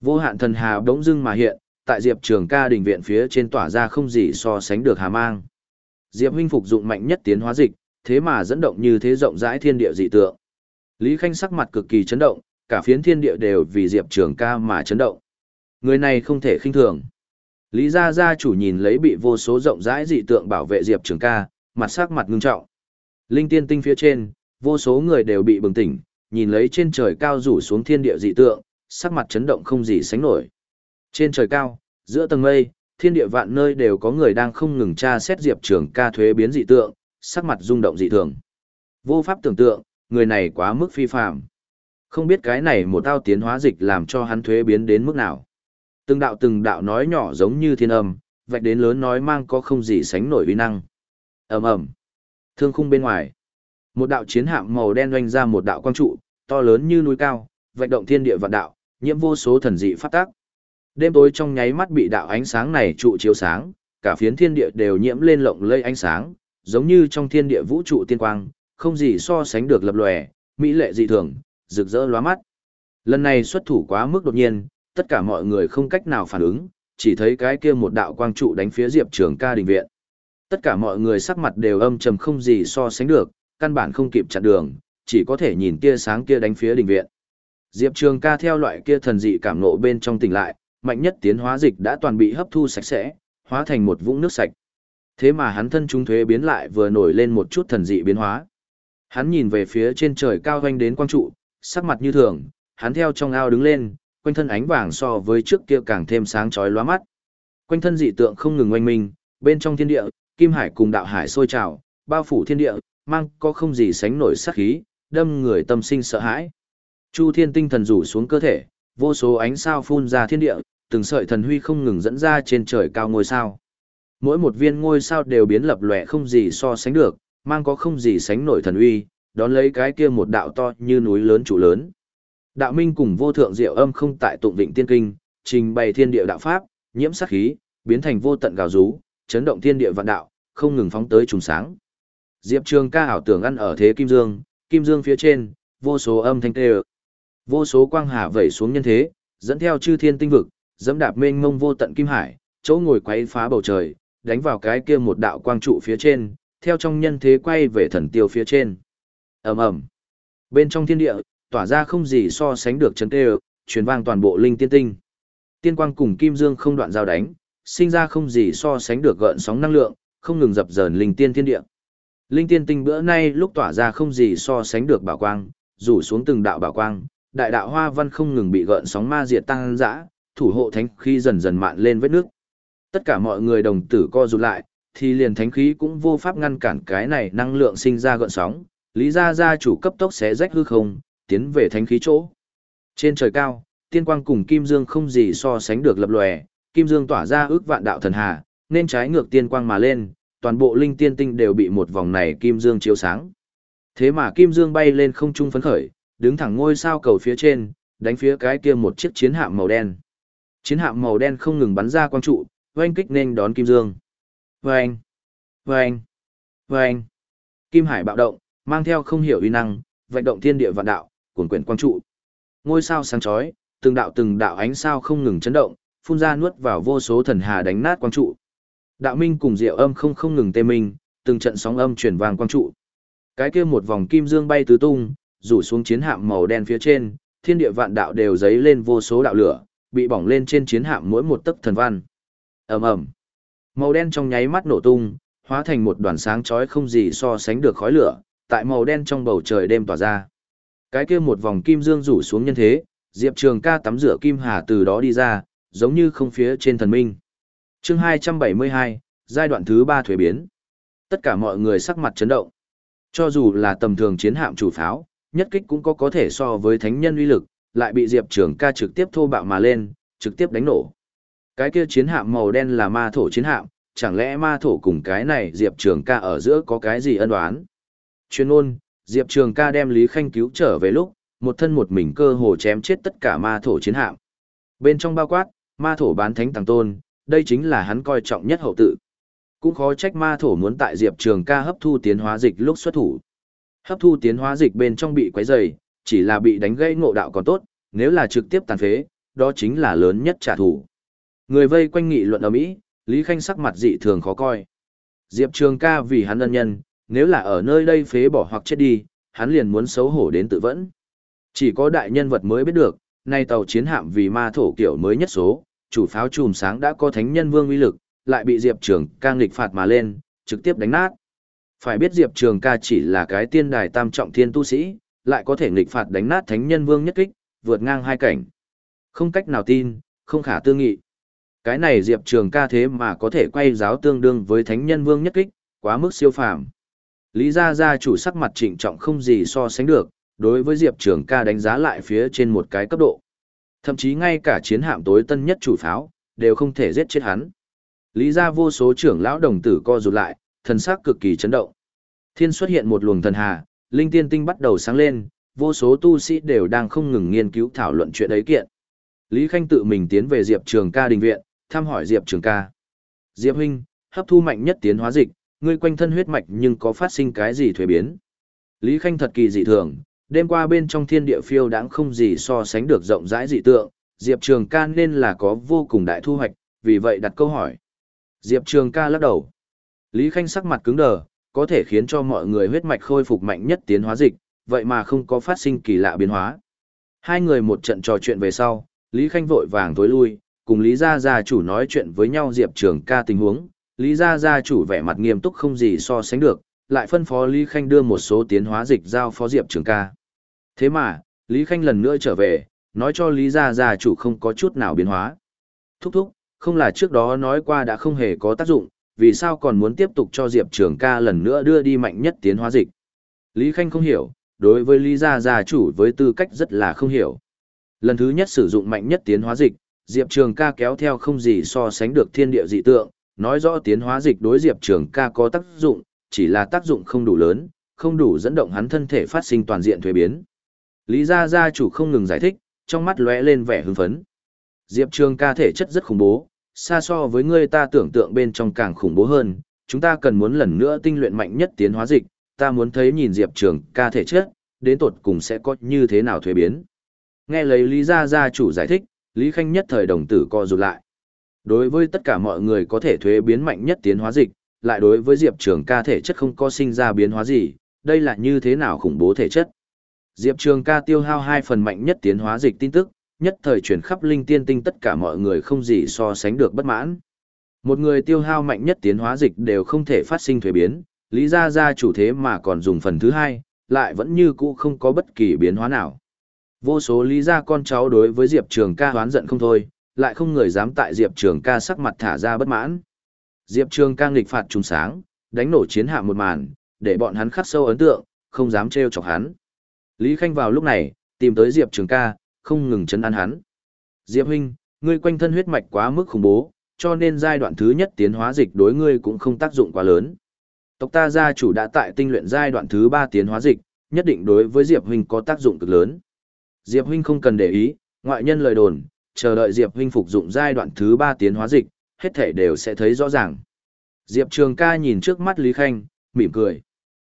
Vô hạn thần hà bỗng dưng mà hiện, tại Diệp Trường Ca đình viện phía trên tỏa ra không gì so sánh được hà mang. Diệp huynh phục dụng mạnh nhất tiến hóa dịch, thế mà dẫn động như thế rộng rãi thiên địa dị tượng. Lý Khanh sắc mặt cực kỳ chấn động, cả phiến thiên địa đều vì Diệp Trường Ca mà chấn động. Người này không thể khinh thường. Lý gia gia chủ nhìn lấy bị vô số rộng rãi dị tượng bảo vệ Diệp Trường Ca, mặt sắc mặt ngưng trọng. Linh tiên tinh phía trên, vô số người đều bị bừng tỉnh, nhìn lấy trên trời cao rủ xuống thiên địa dị tượng, sắc mặt chấn động không gì sánh nổi. Trên trời cao, giữa tầng mây, thiên địa vạn nơi đều có người đang không ngừng tra xét Diệp Trường ca thuế biến dị tượng, sắc mặt rung động dị thường. Vô pháp tưởng tượng, người này quá mức phi phàm. Không biết cái này một tao tiến hóa dịch làm cho hắn thuế biến đến mức nào. Từng đạo từng đạo nói nhỏ giống như thiên âm, vạch đến lớn nói mang có không gì sánh nổi uy năng. Ầm ầm. Thương khung bên ngoài, một đạo chiến hạm màu đen doanh ra một đạo quang trụ, to lớn như núi cao, vạch động thiên địa vạn đạo, nhiễm vô số thần dị phát tác. Đêm tối trong nháy mắt bị đạo ánh sáng này trụ chiếu sáng, cả phiến thiên địa đều nhiễm lên lộng lây ánh sáng, giống như trong thiên địa vũ trụ tiên quang, không gì so sánh được lập lòe, mỹ lệ dị thường, rực rỡ lóa mắt. Lần này xuất thủ quá mức đột nhiên, tất cả mọi người không cách nào phản ứng, chỉ thấy cái kia một đạo quang trụ đánh phía Diệp Trường Ca đình viện. Tất cả mọi người sắc mặt đều âm trầm không gì so sánh được, căn bản không kịp chặn đường, chỉ có thể nhìn tia sáng kia đánh phía đình viện. Diệp Trường ca theo loại kia thần dị cảm nộ bên trong tỉnh lại, mạnh nhất tiến hóa dịch đã toàn bị hấp thu sạch sẽ, hóa thành một vũng nước sạch. Thế mà hắn thân trung thuế biến lại vừa nổi lên một chút thần dị biến hóa. Hắn nhìn về phía trên trời cao hoanh đến quang trụ, sắc mặt như thường, hắn theo trong ao đứng lên, quanh thân ánh vàng so với trước kia càng thêm sáng chói lóa mắt. Quanh thân dị tượng không ngừng oanh minh, bên trong thiên địa, kim hải cùng đạo hải sôi trào, bao phủ thiên địa, mang có không gì sánh nổi sát khí, đâm người tâm sinh sợ hãi. Chu thiên tinh thần rủ xuống cơ thể, vô số ánh sao phun ra thiên địa, từng sợi thần huy không ngừng dẫn ra trên trời cao ngôi sao. Mỗi một viên ngôi sao đều biến lập lòe không gì so sánh được, mang có không gì sánh nổi thần uy, đón lấy cái kia một đạo to như núi lớn trụ lớn. Đạo minh cùng vô thượng diệu âm không tại tụng vịnh tiên kinh, trình bày thiên địa đạo pháp, nhiễm sát khí, biến thành vô tận gào rú, chấn động thiên địa vạn đạo, không ngừng phóng tới trùng sáng. Diệp Trường ca ảo tưởng ăn ở thế kim dương, kim dương phía trên, vô số âm thanh tê Vô số quang hà vẩy xuống nhân thế, dẫn theo chư thiên tinh vực, dẫm đạp mênh mông vô tận kim hải, chỗ ngồi quấy phá bầu trời, đánh vào cái kia một đạo quang trụ phía trên, theo trong nhân thế quay về thần tiêu phía trên. Ầm ầm. Bên trong thiên địa, tỏa ra không gì so sánh được chấn tê, truyền vang toàn bộ linh tiên tinh. Tiên quang cùng kim dương không đoạn giao đánh, sinh ra không gì so sánh được gợn sóng năng lượng, không ngừng dập dờn linh tiên thiên địa. Linh tiên tinh bữa nay lúc tỏa ra không gì so sánh được bảo quang, rủ xuống từng đạo bảo quang, đại đạo hoa văn không ngừng bị gợn sóng ma diệt tăng dã, thủ hộ thánh khi dần dần mạn lên vết nước. Tất cả mọi người đồng tử co rụt lại, thì liền thánh khí cũng vô pháp ngăn cản cái này năng lượng sinh ra gợn sóng, lý gia gia chủ cấp tốc xé rách hư không, tiến về thánh khí chỗ. Trên trời cao, tiên quang cùng kim dương không gì so sánh được lập lòe, kim dương tỏa ra ước vạn đạo thần hà, nên trái ngược tiên quang mà lên, toàn bộ linh tiên tinh đều bị một vòng này kim dương chiếu sáng. Thế mà kim dương bay lên không trung phấn khởi, đứng thẳng ngôi sao cầu phía trên, đánh phía cái kia một chiếc chiến hạm màu đen. Chiến hạm màu đen không ngừng bắn ra quang trụ, oanh kích nên đón kim dương. Vâng! Vâng! Vâng! Kim hải bạo động, mang theo không hiểu uy năng, vạch động thiên địa vạn đạo, cuồn quyển quang trụ. Ngôi sao sáng chói, từng đạo từng đạo ánh sao không ngừng chấn động, phun ra nuốt vào vô số thần hà đánh nát quang trụ. Đạo minh cùng diệu âm không không ngừng tê minh, từng trận sóng âm chuyển vàng quang trụ. Cái kia một vòng kim dương bay tứ tung, rủ xuống chiến hạm màu đen phía trên, thiên địa vạn đạo đều giấy lên vô số đạo lửa, bị bỏng lên trên chiến hạm mỗi một tấc thần văn. Ầm ầm. Màu đen trong nháy mắt nổ tung, hóa thành một đoàn sáng chói không gì so sánh được khói lửa, tại màu đen trong bầu trời đêm tỏa ra. Cái kia một vòng kim dương rủ xuống nhân thế, Diệp Trường ca tắm rửa kim hà từ đó đi ra, giống như không phía trên thần minh. chương 272, giai đoạn thứ 3 thuế biến. Tất cả mọi người sắc mặt chấn động. Cho dù là tầm thường chiến hạm chủ pháo, nhất kích cũng có có thể so với thánh nhân uy lực, lại bị Diệp Trường ca trực tiếp thô bạo mà lên, trực tiếp đánh nổ. Cái kia chiến hạm màu đen là ma thổ chiến hạm, chẳng lẽ ma thổ cùng cái này Diệp Trường ca ở giữa có cái gì ân đoán? Chuyên ôn, Diệp Trường ca đem Lý Khanh cứu trở về lúc, một thân một mình cơ hồ chém chết tất cả ma thổ chiến hạm. Bên trong bao quát, ma thổ bán thánh tàng tôn, đây chính là hắn coi trọng nhất hậu tự. Cũng khó trách ma thổ muốn tại Diệp Trường ca hấp thu tiến hóa dịch lúc xuất thủ. Hấp thu tiến hóa dịch bên trong bị quấy dày, chỉ là bị đánh gây ngộ đạo còn tốt, nếu là trực tiếp tàn phế, đó chính là lớn nhất trả thù. Người vây quanh nghị luận ở Mỹ, Lý Khanh sắc mặt dị thường khó coi. Diệp Trường ca vì hắn ân nhân, nếu là ở nơi đây phế bỏ hoặc chết đi, hắn liền muốn xấu hổ đến tự vẫn. Chỉ có đại nhân vật mới biết được, nay tàu chiến hạm vì ma thổ kiểu mới nhất số, chủ pháo chùm sáng đã có thánh nhân vương uy lực, lại bị Diệp Trường ca nghịch phạt mà lên, trực tiếp đánh nát. Phải biết Diệp Trường ca chỉ là cái tiên đài tam trọng thiên tu sĩ, lại có thể nghịch phạt đánh nát thánh nhân vương nhất kích, vượt ngang hai cảnh. Không cách nào tin, không khả tư nghị. Cái này Diệp Trường ca thế mà có thể quay giáo tương đương với thánh nhân vương nhất kích, quá mức siêu phàm. Lý gia gia chủ sắc mặt trịnh trọng không gì so sánh được, đối với Diệp Trường ca đánh giá lại phía trên một cái cấp độ. Thậm chí ngay cả chiến hạm tối tân nhất chủ pháo, đều không thể giết chết hắn. Lý gia vô số trưởng lão đồng tử co rụt lại, thần sắc cực kỳ chấn động. Thiên xuất hiện một luồng thần hà, linh tiên tinh bắt đầu sáng lên, vô số tu sĩ đều đang không ngừng nghiên cứu thảo luận chuyện ấy kiện. Lý Khanh tự mình tiến về Diệp Trường ca đình viện, thăm hỏi Diệp Trường ca. Diệp huynh, hấp thu mạnh nhất tiến hóa dịch, ngươi quanh thân huyết mạch nhưng có phát sinh cái gì thuế biến. Lý Khanh thật kỳ dị thường, đêm qua bên trong thiên địa phiêu đãng không gì so sánh được rộng rãi dị tượng, Diệp Trường ca nên là có vô cùng đại thu hoạch, vì vậy đặt câu hỏi. Diệp Trường ca lắc đầu. Lý Khanh sắc mặt cứng đờ, có thể khiến cho mọi người huyết mạch khôi phục mạnh nhất tiến hóa dịch, vậy mà không có phát sinh kỳ lạ biến hóa. Hai người một trận trò chuyện về sau, Lý Khanh vội vàng tối lui, cùng Lý Gia Gia chủ nói chuyện với nhau Diệp Trường ca tình huống, Lý Gia Gia chủ vẻ mặt nghiêm túc không gì so sánh được, lại phân phó Lý Khanh đưa một số tiến hóa dịch giao phó Diệp Trường ca. Thế mà, Lý Khanh lần nữa trở về, nói cho Lý Gia Gia chủ không có chút nào biến hóa. Thúc thúc, không là trước đó nói qua đã không hề có tác dụng, vì sao còn muốn tiếp tục cho Diệp Trường ca lần nữa đưa đi mạnh nhất tiến hóa dịch. Lý Khanh không hiểu, đối với Lý Gia Gia chủ với tư cách rất là không hiểu. Lần thứ nhất sử dụng mạnh nhất tiến hóa dịch, Diệp Trường ca kéo theo không gì so sánh được thiên địa dị tượng, nói rõ tiến hóa dịch đối Diệp Trường ca có tác dụng, chỉ là tác dụng không đủ lớn, không đủ dẫn động hắn thân thể phát sinh toàn diện thuế biến. Lý Gia Gia chủ không ngừng giải thích, trong mắt lóe lên vẻ hưng phấn. Diệp Trường ca thể chất rất khủng bố, xa so với người ta tưởng tượng bên trong càng khủng bố hơn, chúng ta cần muốn lần nữa tinh luyện mạnh nhất tiến hóa dịch, ta muốn thấy nhìn Diệp Trường ca thể chất, đến tột cùng sẽ có như thế nào thuế biến. Nghe lấy Lý Gia Gia chủ giải thích, Lý Khanh nhất thời đồng tử co rụt lại. Đối với tất cả mọi người có thể thuế biến mạnh nhất tiến hóa dịch, lại đối với Diệp Trường ca thể chất không có sinh ra biến hóa gì, đây là như thế nào khủng bố thể chất. Diệp Trường ca tiêu hao hai phần mạnh nhất tiến hóa dịch tin tức, nhất thời chuyển khắp linh tiên tinh tất cả mọi người không gì so sánh được bất mãn. Một người tiêu hao mạnh nhất tiến hóa dịch đều không thể phát sinh thuế biến, lý ra ra chủ thế mà còn dùng phần thứ hai, lại vẫn như cũ không có bất kỳ biến hóa nào. Vô số lý gia con cháu đối với Diệp Trường ca hoán giận không thôi, lại không người dám tại Diệp Trường ca sắc mặt thả ra bất mãn. Diệp Trường ca nghịch phạt trùng sáng, đánh nổ chiến hạ một màn, để bọn hắn khắc sâu ấn tượng, không dám trêu chọc hắn. Lý Khanh vào lúc này, tìm tới Diệp Trường ca, không ngừng chấn an hắn. Diệp huynh, ngươi quanh thân huyết mạch quá mức khủng bố, cho nên giai đoạn thứ nhất tiến hóa dịch đối ngươi cũng không tác dụng quá lớn. Tộc ta gia chủ đã tại tinh luyện giai đoạn thứ ba tiến hóa dịch, nhất định đối với Diệp huynh có tác dụng cực lớn. Diệp huynh không cần để ý, ngoại nhân lời đồn, chờ đợi Diệp huynh phục dụng giai đoạn thứ ba tiến hóa dịch, hết thể đều sẽ thấy rõ ràng. Diệp Trường ca nhìn trước mắt Lý Khanh, mỉm cười.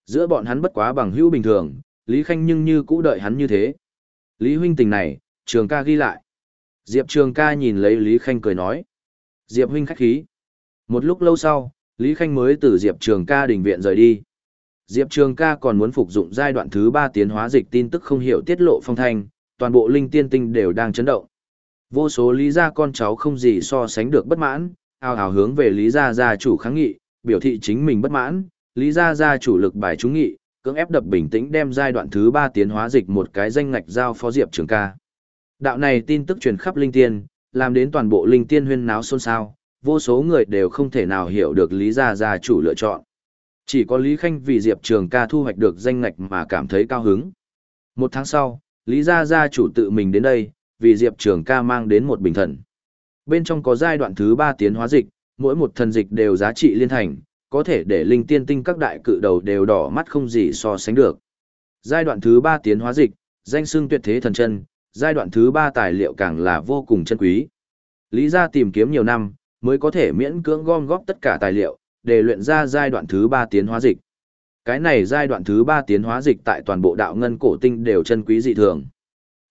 Giữa bọn hắn bất quá bằng hữu bình thường, Lý Khanh nhưng như cũ đợi hắn như thế. Lý huynh tình này, Trường ca ghi lại. Diệp Trường ca nhìn lấy Lý Khanh cười nói. Diệp huynh khách khí. Một lúc lâu sau, Lý Khanh mới từ Diệp Trường ca đình viện rời đi. Diệp Trường ca còn muốn phục dụng giai đoạn thứ 3 tiến hóa dịch tin tức không hiểu tiết lộ phong thanh, toàn bộ linh tiên tinh đều đang chấn động. Vô số lý gia con cháu không gì so sánh được bất mãn, ào ào hướng về lý gia gia chủ kháng nghị, biểu thị chính mình bất mãn, lý gia gia chủ lực bài trúng nghị, cưỡng ép đập bình tĩnh đem giai đoạn thứ 3 tiến hóa dịch một cái danh ngạch giao phó Diệp Trường ca. Đạo này tin tức truyền khắp linh tiên, làm đến toàn bộ linh tiên huyên náo xôn xao, vô số người đều không thể nào hiểu được lý gia gia chủ lựa chọn. Chỉ có Lý Khanh vì Diệp Trường ca thu hoạch được danh ngạch mà cảm thấy cao hứng. Một tháng sau, Lý gia gia chủ tự mình đến đây, vì Diệp Trường ca mang đến một bình thần. Bên trong có giai đoạn thứ 3 tiến hóa dịch, mỗi một thần dịch đều giá trị liên thành, có thể để linh tiên tinh các đại cự đầu đều đỏ mắt không gì so sánh được. Giai đoạn thứ 3 tiến hóa dịch, danh xưng tuyệt thế thần chân, giai đoạn thứ 3 tài liệu càng là vô cùng chân quý. Lý gia tìm kiếm nhiều năm, mới có thể miễn cưỡng gom góp tất cả tài liệu, để luyện ra giai đoạn thứ 3 tiến hóa dịch. Cái này giai đoạn thứ 3 tiến hóa dịch tại toàn bộ đạo ngân cổ tinh đều chân quý dị thường.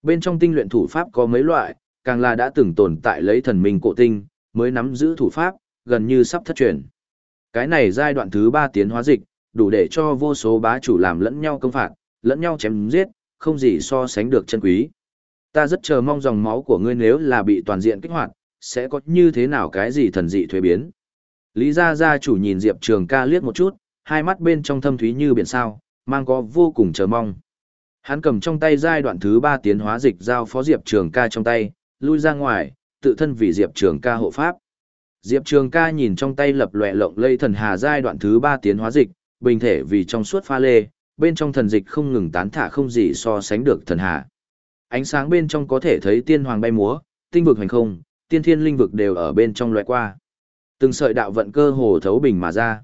Bên trong tinh luyện thủ pháp có mấy loại, càng là đã từng tồn tại lấy thần minh cổ tinh, mới nắm giữ thủ pháp, gần như sắp thất truyền. Cái này giai đoạn thứ 3 tiến hóa dịch, đủ để cho vô số bá chủ làm lẫn nhau công phạt, lẫn nhau chém giết, không gì so sánh được chân quý. Ta rất chờ mong dòng máu của ngươi nếu là bị toàn diện kích hoạt, sẽ có như thế nào cái gì thần dị thuế biến. Lý gia gia chủ nhìn Diệp Trường ca liếc một chút, hai mắt bên trong thâm thúy như biển sao, mang có vô cùng chờ mong. Hắn cầm trong tay giai đoạn thứ ba tiến hóa dịch giao phó Diệp Trường ca trong tay, lui ra ngoài, tự thân vì Diệp Trường ca hộ pháp. Diệp Trường ca nhìn trong tay lập lòe lộng lây thần hà giai đoạn thứ ba tiến hóa dịch, bình thể vì trong suốt pha lê, bên trong thần dịch không ngừng tán thả không gì so sánh được thần hà. Ánh sáng bên trong có thể thấy tiên hoàng bay múa, tinh vực hành không, tiên thiên linh vực đều ở bên trong loại qua. Từng sợi đạo vận cơ hồ thấu bình mà ra.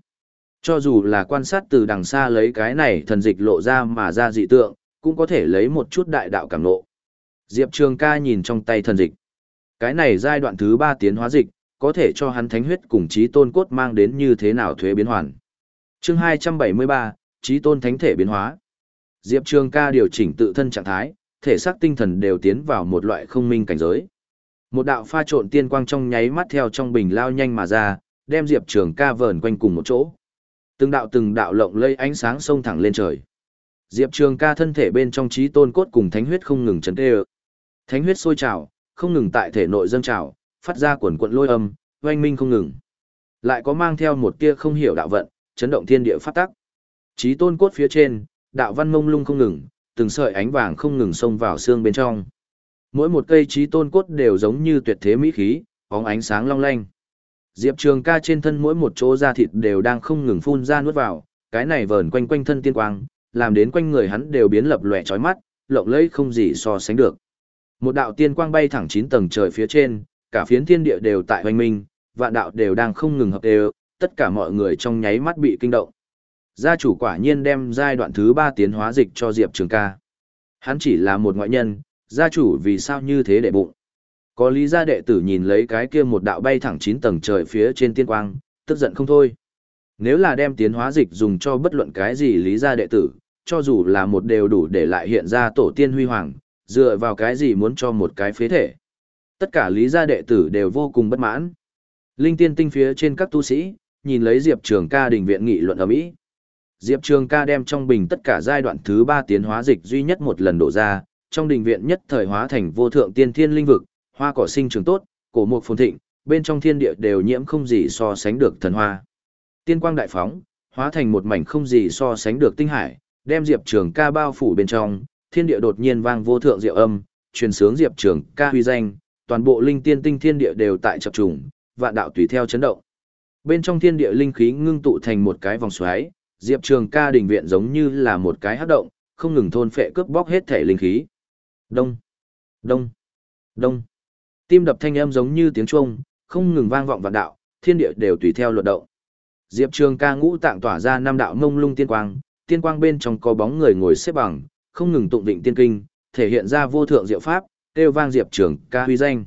Cho dù là quan sát từ đằng xa lấy cái này thần dịch lộ ra mà ra dị tượng, cũng có thể lấy một chút đại đạo cảm nộ. Diệp Trường ca nhìn trong tay thần dịch. Cái này giai đoạn thứ ba tiến hóa dịch, có thể cho hắn thánh huyết cùng trí tôn cốt mang đến như thế nào thuế biến hoàn. chương 273, trí tôn thánh thể biến hóa. Diệp Trường ca điều chỉnh tự thân trạng thái, thể xác tinh thần đều tiến vào một loại không minh cảnh giới. Một đạo pha trộn tiên quang trong nháy mắt theo trong bình lao nhanh mà ra, đem Diệp Trường ca vờn quanh cùng một chỗ. Từng đạo từng đạo lộng lây ánh sáng sông thẳng lên trời. Diệp Trường ca thân thể bên trong trí tôn cốt cùng thánh huyết không ngừng chấn tê Thánh huyết sôi trào, không ngừng tại thể nội dâng trào, phát ra quần quận lôi âm, oanh minh không ngừng. Lại có mang theo một tia không hiểu đạo vận, chấn động thiên địa phát tắc. Trí tôn cốt phía trên, đạo văn mông lung không ngừng, từng sợi ánh vàng không ngừng xông vào xương bên trong. Mỗi một cây trí tôn cốt đều giống như tuyệt thế mỹ khí, bóng ánh sáng long lanh. Diệp Trường ca trên thân mỗi một chỗ da thịt đều đang không ngừng phun ra nuốt vào, cái này vờn quanh quanh thân tiên quang, làm đến quanh người hắn đều biến lập lòe chói mắt, lộng lẫy không gì so sánh được. Một đạo tiên quang bay thẳng chín tầng trời phía trên, cả phiến thiên địa đều tại hoành minh, vạn đạo đều đang không ngừng hợp đều, tất cả mọi người trong nháy mắt bị kinh động. Gia chủ quả nhiên đem giai đoạn thứ ba tiến hóa dịch cho Diệp Trường ca. Hắn chỉ là một ngoại nhân, gia chủ vì sao như thế để bụng. Có lý gia đệ tử nhìn lấy cái kia một đạo bay thẳng chín tầng trời phía trên tiên quang, tức giận không thôi. Nếu là đem tiến hóa dịch dùng cho bất luận cái gì lý gia đệ tử, cho dù là một đều đủ để lại hiện ra tổ tiên huy hoàng, dựa vào cái gì muốn cho một cái phế thể. Tất cả lý gia đệ tử đều vô cùng bất mãn. Linh tiên tinh phía trên các tu sĩ, nhìn lấy Diệp Trường ca đình viện nghị luận ở Mỹ. Diệp Trường ca đem trong bình tất cả giai đoạn thứ 3 tiến hóa dịch duy nhất một lần đổ ra, trong đình viện nhất thời hóa thành vô thượng tiên thiên linh vực, hoa cỏ sinh trường tốt, cổ mục phồn thịnh, bên trong thiên địa đều nhiễm không gì so sánh được thần hoa. Tiên quang đại phóng, hóa thành một mảnh không gì so sánh được tinh hải, đem Diệp Trường ca bao phủ bên trong, thiên địa đột nhiên vang vô thượng diệu âm, truyền sướng Diệp Trường ca huy danh, toàn bộ linh tiên tinh thiên địa đều tại chập trùng, vạn đạo tùy theo chấn động. Bên trong thiên địa linh khí ngưng tụ thành một cái vòng xoáy, Diệp Trường ca đình viện giống như là một cái hấp động, không ngừng thôn phệ cướp bóc hết thể linh khí. Đông, đông, đông. Tim đập thanh âm giống như tiếng chuông, không ngừng vang vọng vạn đạo, thiên địa đều tùy theo luật động. Diệp Trường ca ngũ tạng tỏa ra năm đạo mông lung tiên quang, tiên quang bên trong có bóng người ngồi xếp bằng, không ngừng tụng định tiên kinh, thể hiện ra vô thượng diệu pháp, kêu vang Diệp Trường ca huy danh.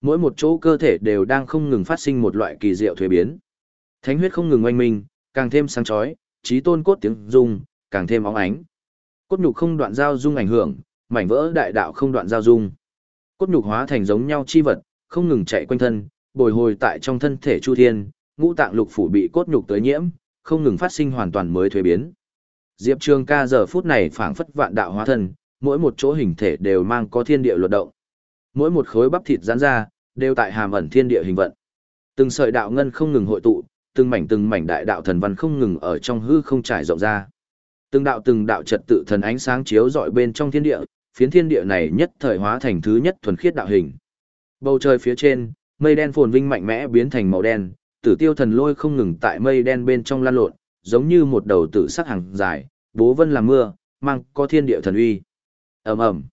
Mỗi một chỗ cơ thể đều đang không ngừng phát sinh một loại kỳ diệu thuế biến. Thánh huyết không ngừng oanh minh, càng thêm sáng chói, trí tôn cốt tiếng rung, càng thêm óng ánh. Cốt nhục không đoạn giao dung ảnh hưởng, mảnh vỡ đại đạo không đoạn giao dung. Cốt nhục hóa thành giống nhau chi vật, không ngừng chạy quanh thân, bồi hồi tại trong thân thể Chu Thiên, ngũ tạng lục phủ bị cốt nhục tới nhiễm, không ngừng phát sinh hoàn toàn mới thuế biến. Diệp Trường ca giờ phút này phảng phất vạn đạo hóa thân, mỗi một chỗ hình thể đều mang có thiên địa luật động. Mỗi một khối bắp thịt giãn ra, đều tại hàm ẩn thiên địa hình vận. Từng sợi đạo ngân không ngừng hội tụ, từng mảnh từng mảnh đại đạo thần văn không ngừng ở trong hư không trải rộng ra. Từng đạo từng đạo trật tự thần ánh sáng chiếu rọi bên trong thiên địa, phiến thiên địa này nhất thời hóa thành thứ nhất thuần khiết đạo hình. Bầu trời phía trên, mây đen phồn vinh mạnh mẽ biến thành màu đen, tử tiêu thần lôi không ngừng tại mây đen bên trong lan lộn, giống như một đầu tử sắc hàng dài, bố vân làm mưa, mang có thiên địa thần uy. ầm ầm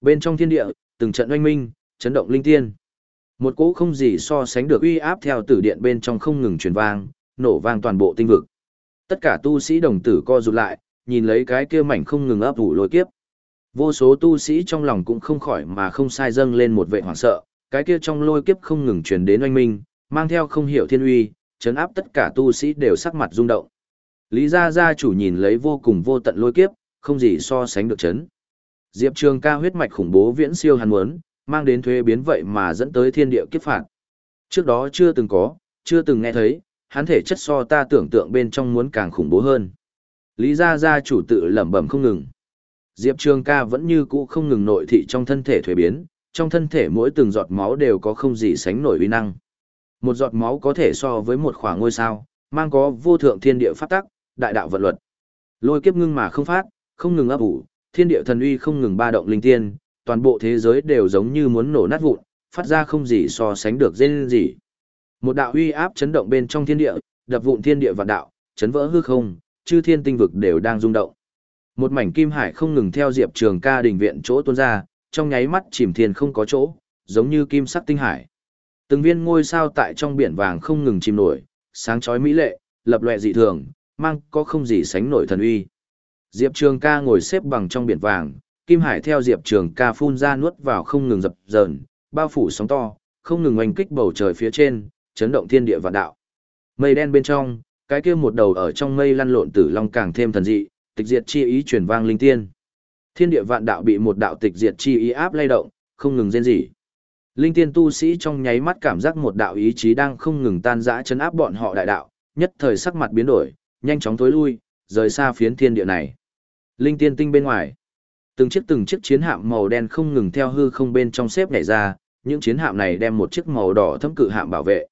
Bên trong thiên địa, từng trận oanh minh, chấn động linh tiên. Một cỗ không gì so sánh được uy áp theo tử điện bên trong không ngừng truyền vang, nổ vang toàn bộ tinh vực. Tất cả tu sĩ đồng tử co rụt lại, nhìn lấy cái kia mảnh không ngừng ấp ủ lôi kiếp. Vô số tu sĩ trong lòng cũng không khỏi mà không sai dâng lên một vệ hoảng sợ, cái kia trong lôi kiếp không ngừng truyền đến oanh minh, mang theo không hiểu thiên uy, chấn áp tất cả tu sĩ đều sắc mặt rung động. Lý gia gia chủ nhìn lấy vô cùng vô tận lôi kiếp, không gì so sánh được chấn. Diệp Trường ca huyết mạch khủng bố viễn siêu hắn muốn, mang đến thuế biến vậy mà dẫn tới thiên địa kiếp phạt. Trước đó chưa từng có, chưa từng nghe thấy, hắn thể chất so ta tưởng tượng bên trong muốn càng khủng bố hơn. Lý gia gia chủ tự lẩm bẩm không ngừng. Diệp Trường ca vẫn như cũ không ngừng nội thị trong thân thể thuế biến, trong thân thể mỗi từng giọt máu đều có không gì sánh nổi uy năng. Một giọt máu có thể so với một khoảng ngôi sao, mang có vô thượng thiên địa pháp tắc, đại đạo vận luật. Lôi kiếp ngưng mà không phát, không ngừng ấp ủ, thiên địa thần uy không ngừng ba động linh tiên, toàn bộ thế giới đều giống như muốn nổ nát vụn, phát ra không gì so sánh được dên gì. Một đạo uy áp chấn động bên trong thiên địa, đập vụn thiên địa vạn đạo, chấn vỡ hư không, chư thiên tinh vực đều đang rung động. Một mảnh kim hải không ngừng theo Diệp Trường Ca đỉnh viện chỗ tuôn ra, trong nháy mắt chìm thiên không có chỗ, giống như kim sắc tinh hải. Từng viên ngôi sao tại trong biển vàng không ngừng chìm nổi, sáng chói mỹ lệ, lập loè dị thường, mang có không gì sánh nổi thần uy. Diệp Trường ca ngồi xếp bằng trong biển vàng, Kim Hải theo Diệp Trường ca phun ra nuốt vào không ngừng dập dờn, bao phủ sóng to, không ngừng oanh kích bầu trời phía trên, chấn động thiên địa vạn đạo. Mây đen bên trong, cái kia một đầu ở trong mây lăn lộn tử long càng thêm thần dị, tịch diệt chi ý truyền vang linh tiên. Thiên địa vạn đạo bị một đạo tịch diệt chi ý áp lay động, không ngừng rên rỉ. Linh tiên tu sĩ trong nháy mắt cảm giác một đạo ý chí đang không ngừng tan rã chấn áp bọn họ đại đạo, nhất thời sắc mặt biến đổi, nhanh chóng tối lui, rời xa phiến thiên địa này. Linh tiên tinh bên ngoài, từng chiếc từng chiếc chiến hạm màu đen không ngừng theo hư không bên trong xếp nhảy ra, những chiến hạm này đem một chiếc màu đỏ thấm cự hạm bảo vệ.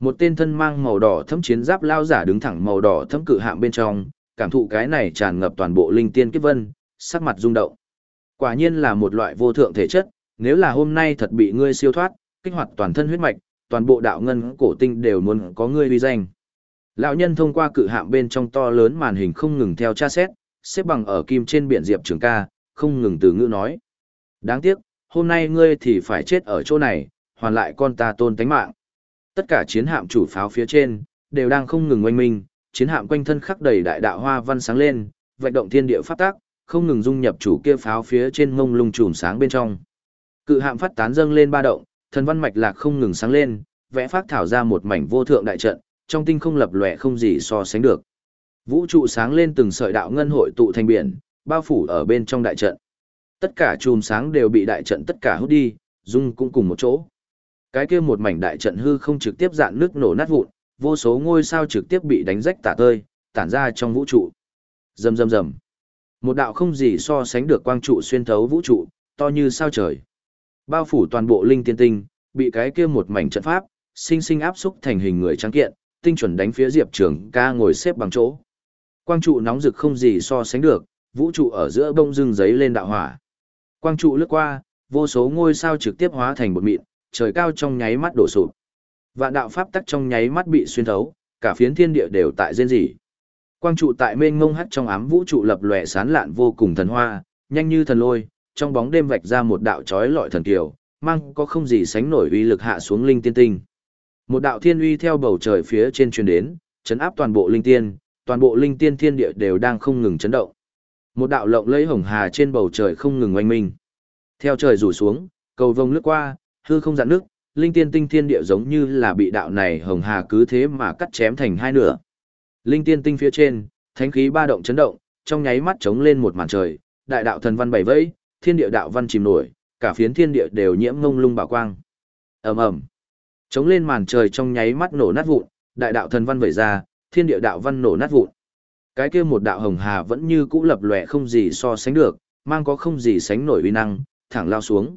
Một tên thân mang màu đỏ thấm chiến giáp lao giả đứng thẳng màu đỏ thấm cự hạm bên trong, cảm thụ cái này tràn ngập toàn bộ linh tiên kiếp vân, sắc mặt rung động. Quả nhiên là một loại vô thượng thể chất, nếu là hôm nay thật bị ngươi siêu thoát, kích hoạt toàn thân huyết mạch, toàn bộ đạo ngân cổ tinh đều muốn có ngươi uy danh. Lão nhân thông qua cự hạm bên trong to lớn màn hình không ngừng theo tra xét, xếp bằng ở kim trên biển diệp trường ca, không ngừng từ ngữ nói. Đáng tiếc, hôm nay ngươi thì phải chết ở chỗ này, hoàn lại con ta tôn tánh mạng. Tất cả chiến hạm chủ pháo phía trên, đều đang không ngừng oanh minh, chiến hạm quanh thân khắc đầy đại đạo hoa văn sáng lên, vạch động thiên địa phát tác, không ngừng dung nhập chủ kia pháo phía trên ngông lung trùm sáng bên trong. Cự hạm phát tán dâng lên ba động, thần văn mạch lạc không ngừng sáng lên, vẽ phát thảo ra một mảnh vô thượng đại trận, trong tinh không lập lòe không gì so sánh được. Vũ trụ sáng lên từng sợi đạo ngân hội tụ thành biển, bao phủ ở bên trong đại trận. Tất cả chùm sáng đều bị đại trận tất cả hút đi, dung cũng cùng một chỗ. Cái kia một mảnh đại trận hư không trực tiếp dạn nước nổ nát vụn, vô số ngôi sao trực tiếp bị đánh rách tả tơi, tản ra trong vũ trụ. Rầm rầm rầm. Một đạo không gì so sánh được quang trụ xuyên thấu vũ trụ, to như sao trời. Bao phủ toàn bộ linh tiên tinh, bị cái kia một mảnh trận pháp, sinh sinh áp xúc thành hình người trắng kiện, tinh chuẩn đánh phía Diệp Trường ca ngồi xếp bằng chỗ. Quang trụ nóng rực không gì so sánh được, vũ trụ ở giữa bông dưng giấy lên đạo hỏa. Quang trụ lướt qua, vô số ngôi sao trực tiếp hóa thành một mịn, trời cao trong nháy mắt đổ sụp. Vạn đạo pháp tắc trong nháy mắt bị xuyên thấu, cả phiến thiên địa đều tại rên rỉ. Quang trụ tại mênh mông hắt trong ám vũ trụ lập lòe sán lạn vô cùng thần hoa, nhanh như thần lôi, trong bóng đêm vạch ra một đạo chói lọi thần kiều, mang có không gì sánh nổi uy lực hạ xuống linh tiên tinh. Một đạo thiên uy theo bầu trời phía trên truyền đến, chấn áp toàn bộ linh tiên, toàn bộ linh tiên thiên địa đều đang không ngừng chấn động. Một đạo lộng lẫy hồng hà trên bầu trời không ngừng oanh minh. Theo trời rủ xuống, cầu vông lướt qua, hư không dạn nước, linh tiên tinh thiên địa giống như là bị đạo này hồng hà cứ thế mà cắt chém thành hai nửa. Linh tiên tinh phía trên, thánh khí ba động chấn động, trong nháy mắt trống lên một màn trời, đại đạo thần văn bảy vẫy, thiên địa đạo văn chìm nổi, cả phiến thiên địa đều nhiễm ngông lung bảo quang. Ầm ầm. Chống lên màn trời trong nháy mắt nổ nát vụn, đại đạo thần văn vẩy ra, thiên địa đạo văn nổ nát vụn. Cái kia một đạo hồng hà vẫn như cũ lập lòe không gì so sánh được, mang có không gì sánh nổi uy năng, thẳng lao xuống.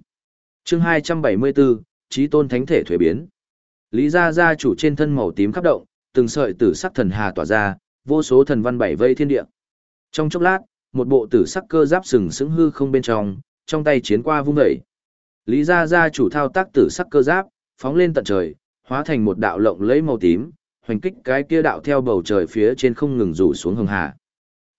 Chương 274, Chí Tôn Thánh thể thuế biến. Lý gia gia chủ trên thân màu tím khắp động, từng sợi tử sắc thần hà tỏa ra, vô số thần văn bảy vây thiên địa. Trong chốc lát, một bộ tử sắc cơ giáp sừng sững hư không bên trong, trong tay chiến qua vung dậy. Lý gia gia chủ thao tác tử sắc cơ giáp, phóng lên tận trời, hóa thành một đạo lộng lẫy màu tím, hoành kích cái kia đạo theo bầu trời phía trên không ngừng rủ xuống hồng hà.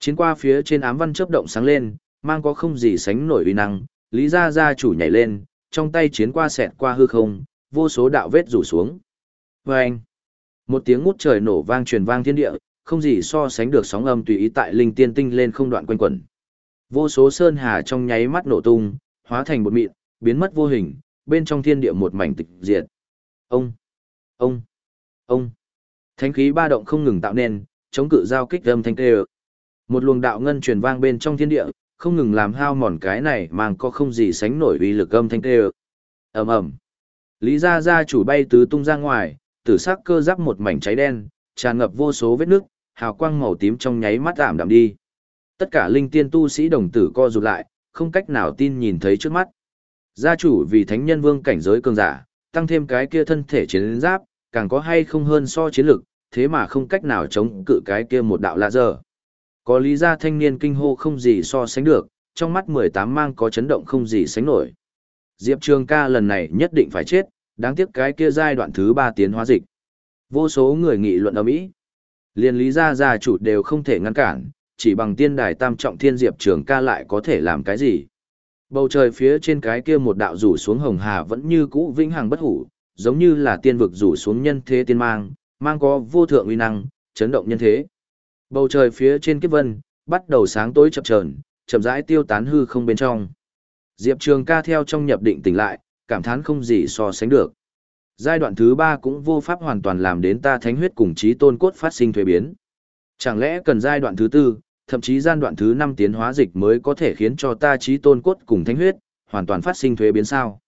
Chiến qua phía trên ám văn chớp động sáng lên, mang có không gì sánh nổi uy năng, Lý gia gia chủ nhảy lên, trong tay chiến qua xẹt qua hư không, vô số đạo vết rủ xuống. Vâng! Một tiếng ngút trời nổ vang truyền vang thiên địa, không gì so sánh được sóng âm tùy ý tại linh tiên tinh lên không đoạn quanh quẩn. Vô số sơn hà trong nháy mắt nổ tung, hóa thành một mịn, biến mất vô hình, bên trong thiên địa một mảnh tịch diệt. Ông, ông, ông. Thánh khí ba động không ngừng tạo nên, chống cự giao kích âm thanh tê Một luồng đạo ngân truyền vang bên trong thiên địa, không ngừng làm hao mòn cái này mang có không gì sánh nổi uy lực âm thanh tê ầm ầm. Lý gia gia chủ bay tứ tung ra ngoài, tử sắc cơ giáp một mảnh cháy đen, tràn ngập vô số vết nước hào quang màu tím trong nháy mắt ảm đạm đi. Tất cả linh tiên tu sĩ đồng tử co rụt lại, không cách nào tin nhìn thấy trước mắt. Gia chủ vì thánh nhân vương cảnh giới cường giả, tăng thêm cái kia thân thể chiến giáp, càng có hay không hơn so chiến lực, thế mà không cách nào chống cự cái kia một đạo lạ dơ có lý gia thanh niên kinh hô không gì so sánh được, trong mắt 18 mang có chấn động không gì sánh nổi. Diệp Trường ca lần này nhất định phải chết, đáng tiếc cái kia giai đoạn thứ 3 tiến hóa dịch. Vô số người nghị luận ở Mỹ. Liên lý gia gia chủ đều không thể ngăn cản, chỉ bằng tiên đài tam trọng thiên Diệp Trường ca lại có thể làm cái gì. Bầu trời phía trên cái kia một đạo rủ xuống hồng hà vẫn như cũ vĩnh hằng bất hủ, giống như là tiên vực rủ xuống nhân thế tiên mang, mang có vô thượng uy năng, chấn động nhân thế. Bầu trời phía trên kiếp vân, bắt đầu sáng tối chập chờn, chậm rãi tiêu tán hư không bên trong. Diệp Trường ca theo trong nhập định tỉnh lại, cảm thán không gì so sánh được. Giai đoạn thứ ba cũng vô pháp hoàn toàn làm đến ta thánh huyết cùng trí tôn cốt phát sinh thuế biến. Chẳng lẽ cần giai đoạn thứ tư, thậm chí giai đoạn thứ năm tiến hóa dịch mới có thể khiến cho ta trí tôn cốt cùng thánh huyết, hoàn toàn phát sinh thuế biến sao?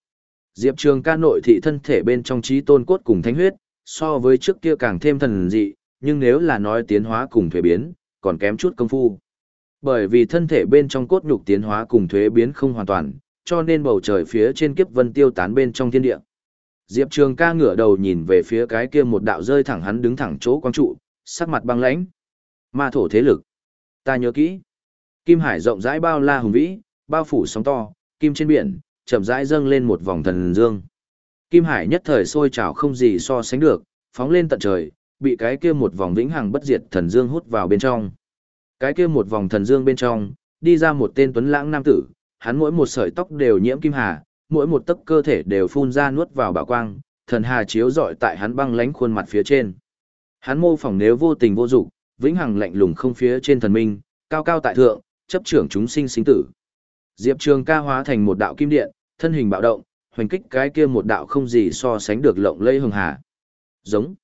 Diệp Trường ca nội thị thân thể bên trong trí tôn cốt cùng thánh huyết, so với trước kia càng thêm thần dị, nhưng nếu là nói tiến hóa cùng thuế biến, còn kém chút công phu. Bởi vì thân thể bên trong cốt nhục tiến hóa cùng thuế biến không hoàn toàn, cho nên bầu trời phía trên kiếp vân tiêu tán bên trong thiên địa. Diệp Trường ca ngửa đầu nhìn về phía cái kia một đạo rơi thẳng hắn đứng thẳng chỗ quang trụ, sắc mặt băng lãnh. Ma thổ thế lực. Ta nhớ kỹ. Kim hải rộng rãi bao la hùng vĩ, bao phủ sóng to, kim trên biển, chậm rãi dâng lên một vòng thần dương. Kim hải nhất thời sôi trào không gì so sánh được, phóng lên tận trời, bị cái kia một vòng vĩnh hằng bất diệt thần dương hút vào bên trong. Cái kia một vòng thần dương bên trong, đi ra một tên tuấn lãng nam tử, hắn mỗi một sợi tóc đều nhiễm kim hà, mỗi một tấc cơ thể đều phun ra nuốt vào bảo quang, thần hà chiếu rọi tại hắn băng lánh khuôn mặt phía trên. Hắn mô phỏng nếu vô tình vô dụng, vĩnh hằng lạnh lùng không phía trên thần minh, cao cao tại thượng, chấp trưởng chúng sinh sinh tử. Diệp Trường ca hóa thành một đạo kim điện, thân hình bạo động, hoành kích cái kia một đạo không gì so sánh được lộng lẫy hường hà. Giống.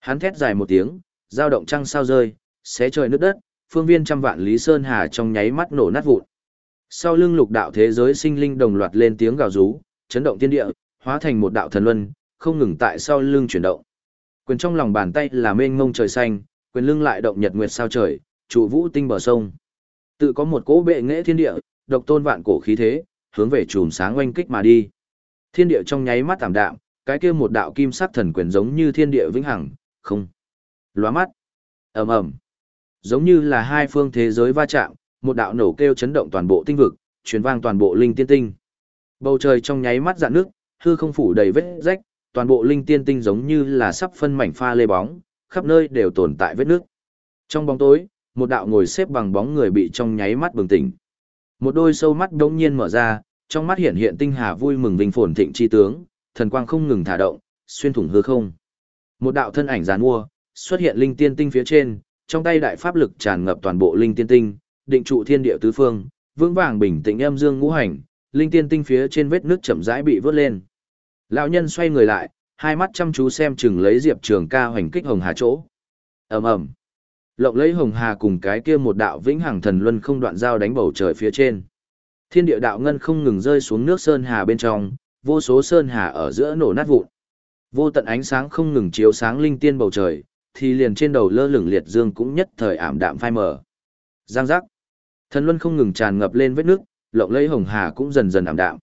Hắn thét dài một tiếng, dao động trăng sao rơi, xé trời nước đất, phương viên trăm vạn lý sơn hà trong nháy mắt nổ nát vụn. Sau lưng lục đạo thế giới sinh linh đồng loạt lên tiếng gào rú, chấn động thiên địa, hóa thành một đạo thần luân, không ngừng tại sau lưng chuyển động. Quyền trong lòng bàn tay là mênh mông trời xanh, quyền lưng lại động nhật nguyệt sao trời, trụ vũ tinh bờ sông. Tự có một cỗ bệ nghệ thiên địa, độc tôn vạn cổ khí thế, hướng về chùm sáng oanh kích mà đi. Thiên địa trong nháy mắt tạm đạm, cái kia một đạo kim sắc thần quyền giống như thiên địa vĩnh hằng, không. Lóa mắt. ầm ầm Giống như là hai phương thế giới va chạm, một đạo nổ kêu chấn động toàn bộ tinh vực, truyền vang toàn bộ linh tiên tinh. Bầu trời trong nháy mắt dạn nước, hư không phủ đầy vết rách, toàn bộ linh tiên tinh giống như là sắp phân mảnh pha lê bóng, khắp nơi đều tồn tại vết nước. Trong bóng tối, một đạo ngồi xếp bằng bóng người bị trong nháy mắt bừng tỉnh. Một đôi sâu mắt đống nhiên mở ra, trong mắt hiện hiện tinh hà vui mừng vinh phồn thịnh chi tướng, thần quang không ngừng thả động, xuyên thủng hư không. Một đạo thân ảnh giàn mua, xuất hiện linh tiên tinh phía trên, trong tay đại pháp lực tràn ngập toàn bộ linh tiên tinh, định trụ thiên địa tứ phương, vững vàng bình tĩnh âm dương ngũ hành, linh tiên tinh phía trên vết nước chậm rãi bị vớt lên. Lão nhân xoay người lại, hai mắt chăm chú xem chừng lấy Diệp Trường Ca hoành kích hồng hà chỗ. Ầm ầm. Lộng lấy hồng hà cùng cái kia một đạo vĩnh hằng thần luân không đoạn giao đánh bầu trời phía trên. Thiên địa đạo ngân không ngừng rơi xuống nước sơn hà bên trong, vô số sơn hà ở giữa nổ nát vụn. Vô tận ánh sáng không ngừng chiếu sáng linh tiên bầu trời, thì liền trên đầu lơ lửng liệt dương cũng nhất thời ảm đạm phai mờ. Giang giác. Thần luân không ngừng tràn ngập lên vết nước, lộng lẫy hồng hà cũng dần dần ảm đạm.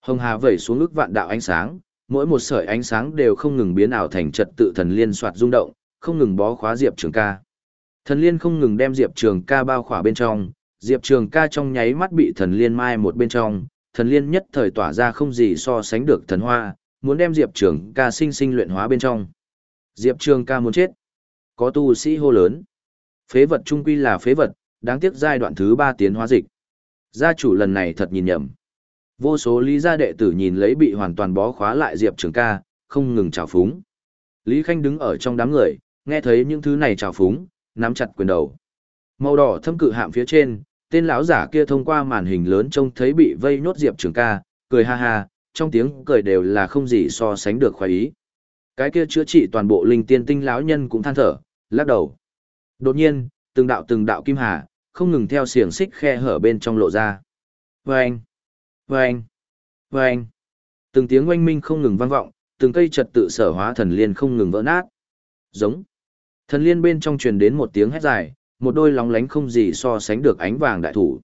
Hồng hà vẩy xuống ức vạn đạo ánh sáng, mỗi một sợi ánh sáng đều không ngừng biến ảo thành trật tự thần liên soạt rung động, không ngừng bó khóa Diệp Trường Ca. Thần liên không ngừng đem Diệp Trường Ca bao khỏa bên trong, Diệp Trường Ca trong nháy mắt bị thần liên mai một bên trong, thần liên nhất thời tỏa ra không gì so sánh được thần hoa, muốn đem Diệp Trường Ca sinh sinh luyện hóa bên trong. Diệp Trường Ca muốn chết. Có tu sĩ hô lớn. Phế vật trung quy là phế vật, đáng tiếc giai đoạn thứ ba tiến hóa dịch. Gia chủ lần này thật nhìn nhầm. Vô số lý gia đệ tử nhìn lấy bị hoàn toàn bó khóa lại Diệp Trường ca, không ngừng trào phúng. Lý Khanh đứng ở trong đám người, nghe thấy những thứ này trào phúng, nắm chặt quyền đầu. Màu đỏ thâm cự hạm phía trên, tên lão giả kia thông qua màn hình lớn trông thấy bị vây nhốt Diệp Trường ca, cười ha ha, trong tiếng cười đều là không gì so sánh được khoái ý. Cái kia chữa trị toàn bộ linh tiên tinh lão nhân cũng than thở, lắc đầu. Đột nhiên, từng đạo từng đạo kim hà, không ngừng theo xiềng xích khe hở bên trong lộ ra. Vâng! Vâng! Vâng! Từng tiếng oanh minh không ngừng vang vọng, từng cây trật tự sở hóa thần liên không ngừng vỡ nát. Giống! Thần liên bên trong truyền đến một tiếng hét dài, một đôi lóng lánh không gì so sánh được ánh vàng đại thủ.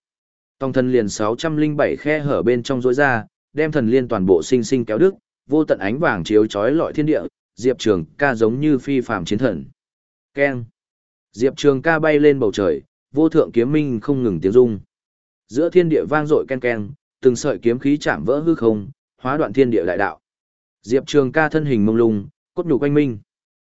Tòng thần liền 607 khe hở bên trong rỗi ra, đem thần liên toàn bộ sinh sinh kéo đứt, vô tận ánh vàng chiếu chói lọi thiên địa, Diệp Trường ca giống như phi phàm chiến thần. Keng! Diệp Trường ca bay lên bầu trời, vô thượng kiếm minh không ngừng tiếng rung. Giữa thiên địa vang dội ken ken, từng sợi kiếm khí chạm vỡ hư không, hóa đoạn thiên địa đại đạo. Diệp Trường Ca thân hình mông lung, cốt nhục quanh minh.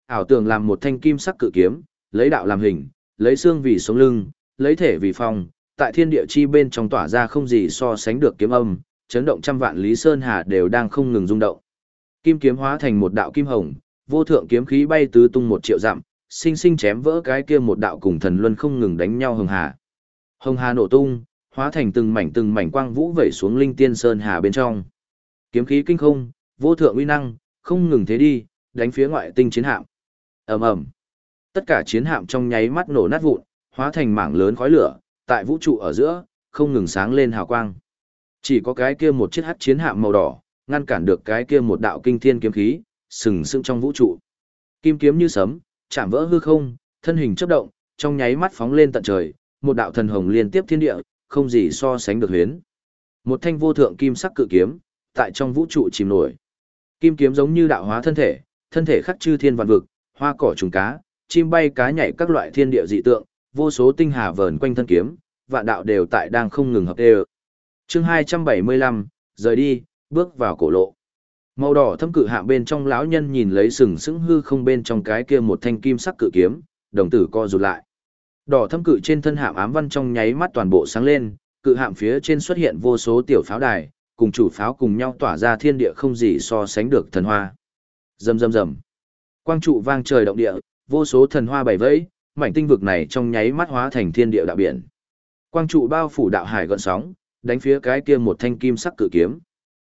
Ảo tưởng làm một thanh kim sắc cự kiếm, lấy đạo làm hình, lấy xương vì sống lưng, lấy thể vì phong, tại thiên địa chi bên trong tỏa ra không gì so sánh được kiếm âm, chấn động trăm vạn lý sơn hà đều đang không ngừng rung động. Kim kiếm hóa thành một đạo kim hồng, vô thượng kiếm khí bay tứ tung một triệu dặm, sinh sinh chém vỡ cái kia một đạo cùng thần luân không ngừng đánh nhau hồng hà. Hồng hà nổ tung, hóa thành từng mảnh từng mảnh quang vũ vẩy xuống linh tiên sơn hà bên trong. Kiếm khí kinh không, vô thượng uy năng, không ngừng thế đi, đánh phía ngoại tinh chiến hạm. Ầm ầm. Tất cả chiến hạm trong nháy mắt nổ nát vụn, hóa thành mảng lớn khói lửa, tại vũ trụ ở giữa, không ngừng sáng lên hào quang. Chỉ có cái kia một chiếc hắc chiến hạm màu đỏ, ngăn cản được cái kia một đạo kinh thiên kiếm khí, sừng sững trong vũ trụ. Kim kiếm như sấm, chạm vỡ hư không, thân hình chớp động, trong nháy mắt phóng lên tận trời, một đạo thần hồng liên tiếp thiên địa, không gì so sánh được huyến. Một thanh vô thượng kim sắc cự kiếm, tại trong vũ trụ chìm nổi. Kim kiếm giống như đạo hóa thân thể, thân thể khắc chư thiên vạn vực, hoa cỏ trùng cá, chim bay cá nhảy các loại thiên địa dị tượng, vô số tinh hà vờn quanh thân kiếm, vạn đạo đều tại đang không ngừng hợp đều. Chương 275, rời đi, bước vào cổ lộ. Màu đỏ thâm cự hạm bên trong lão nhân nhìn lấy sừng sững hư không bên trong cái kia một thanh kim sắc cự kiếm, đồng tử co rụt lại. Đỏ thâm cự trên thân hạm ám văn trong nháy mắt toàn bộ sáng lên, cự hạm phía trên xuất hiện vô số tiểu pháo đài, cùng chủ pháo cùng nhau tỏa ra thiên địa không gì so sánh được thần hoa. Rầm rầm rầm. Quang trụ vang trời động địa, vô số thần hoa bảy vẫy, mảnh tinh vực này trong nháy mắt hóa thành thiên địa đạo biển. Quang trụ bao phủ đạo hải gợn sóng, đánh phía cái kia một thanh kim sắc cự kiếm.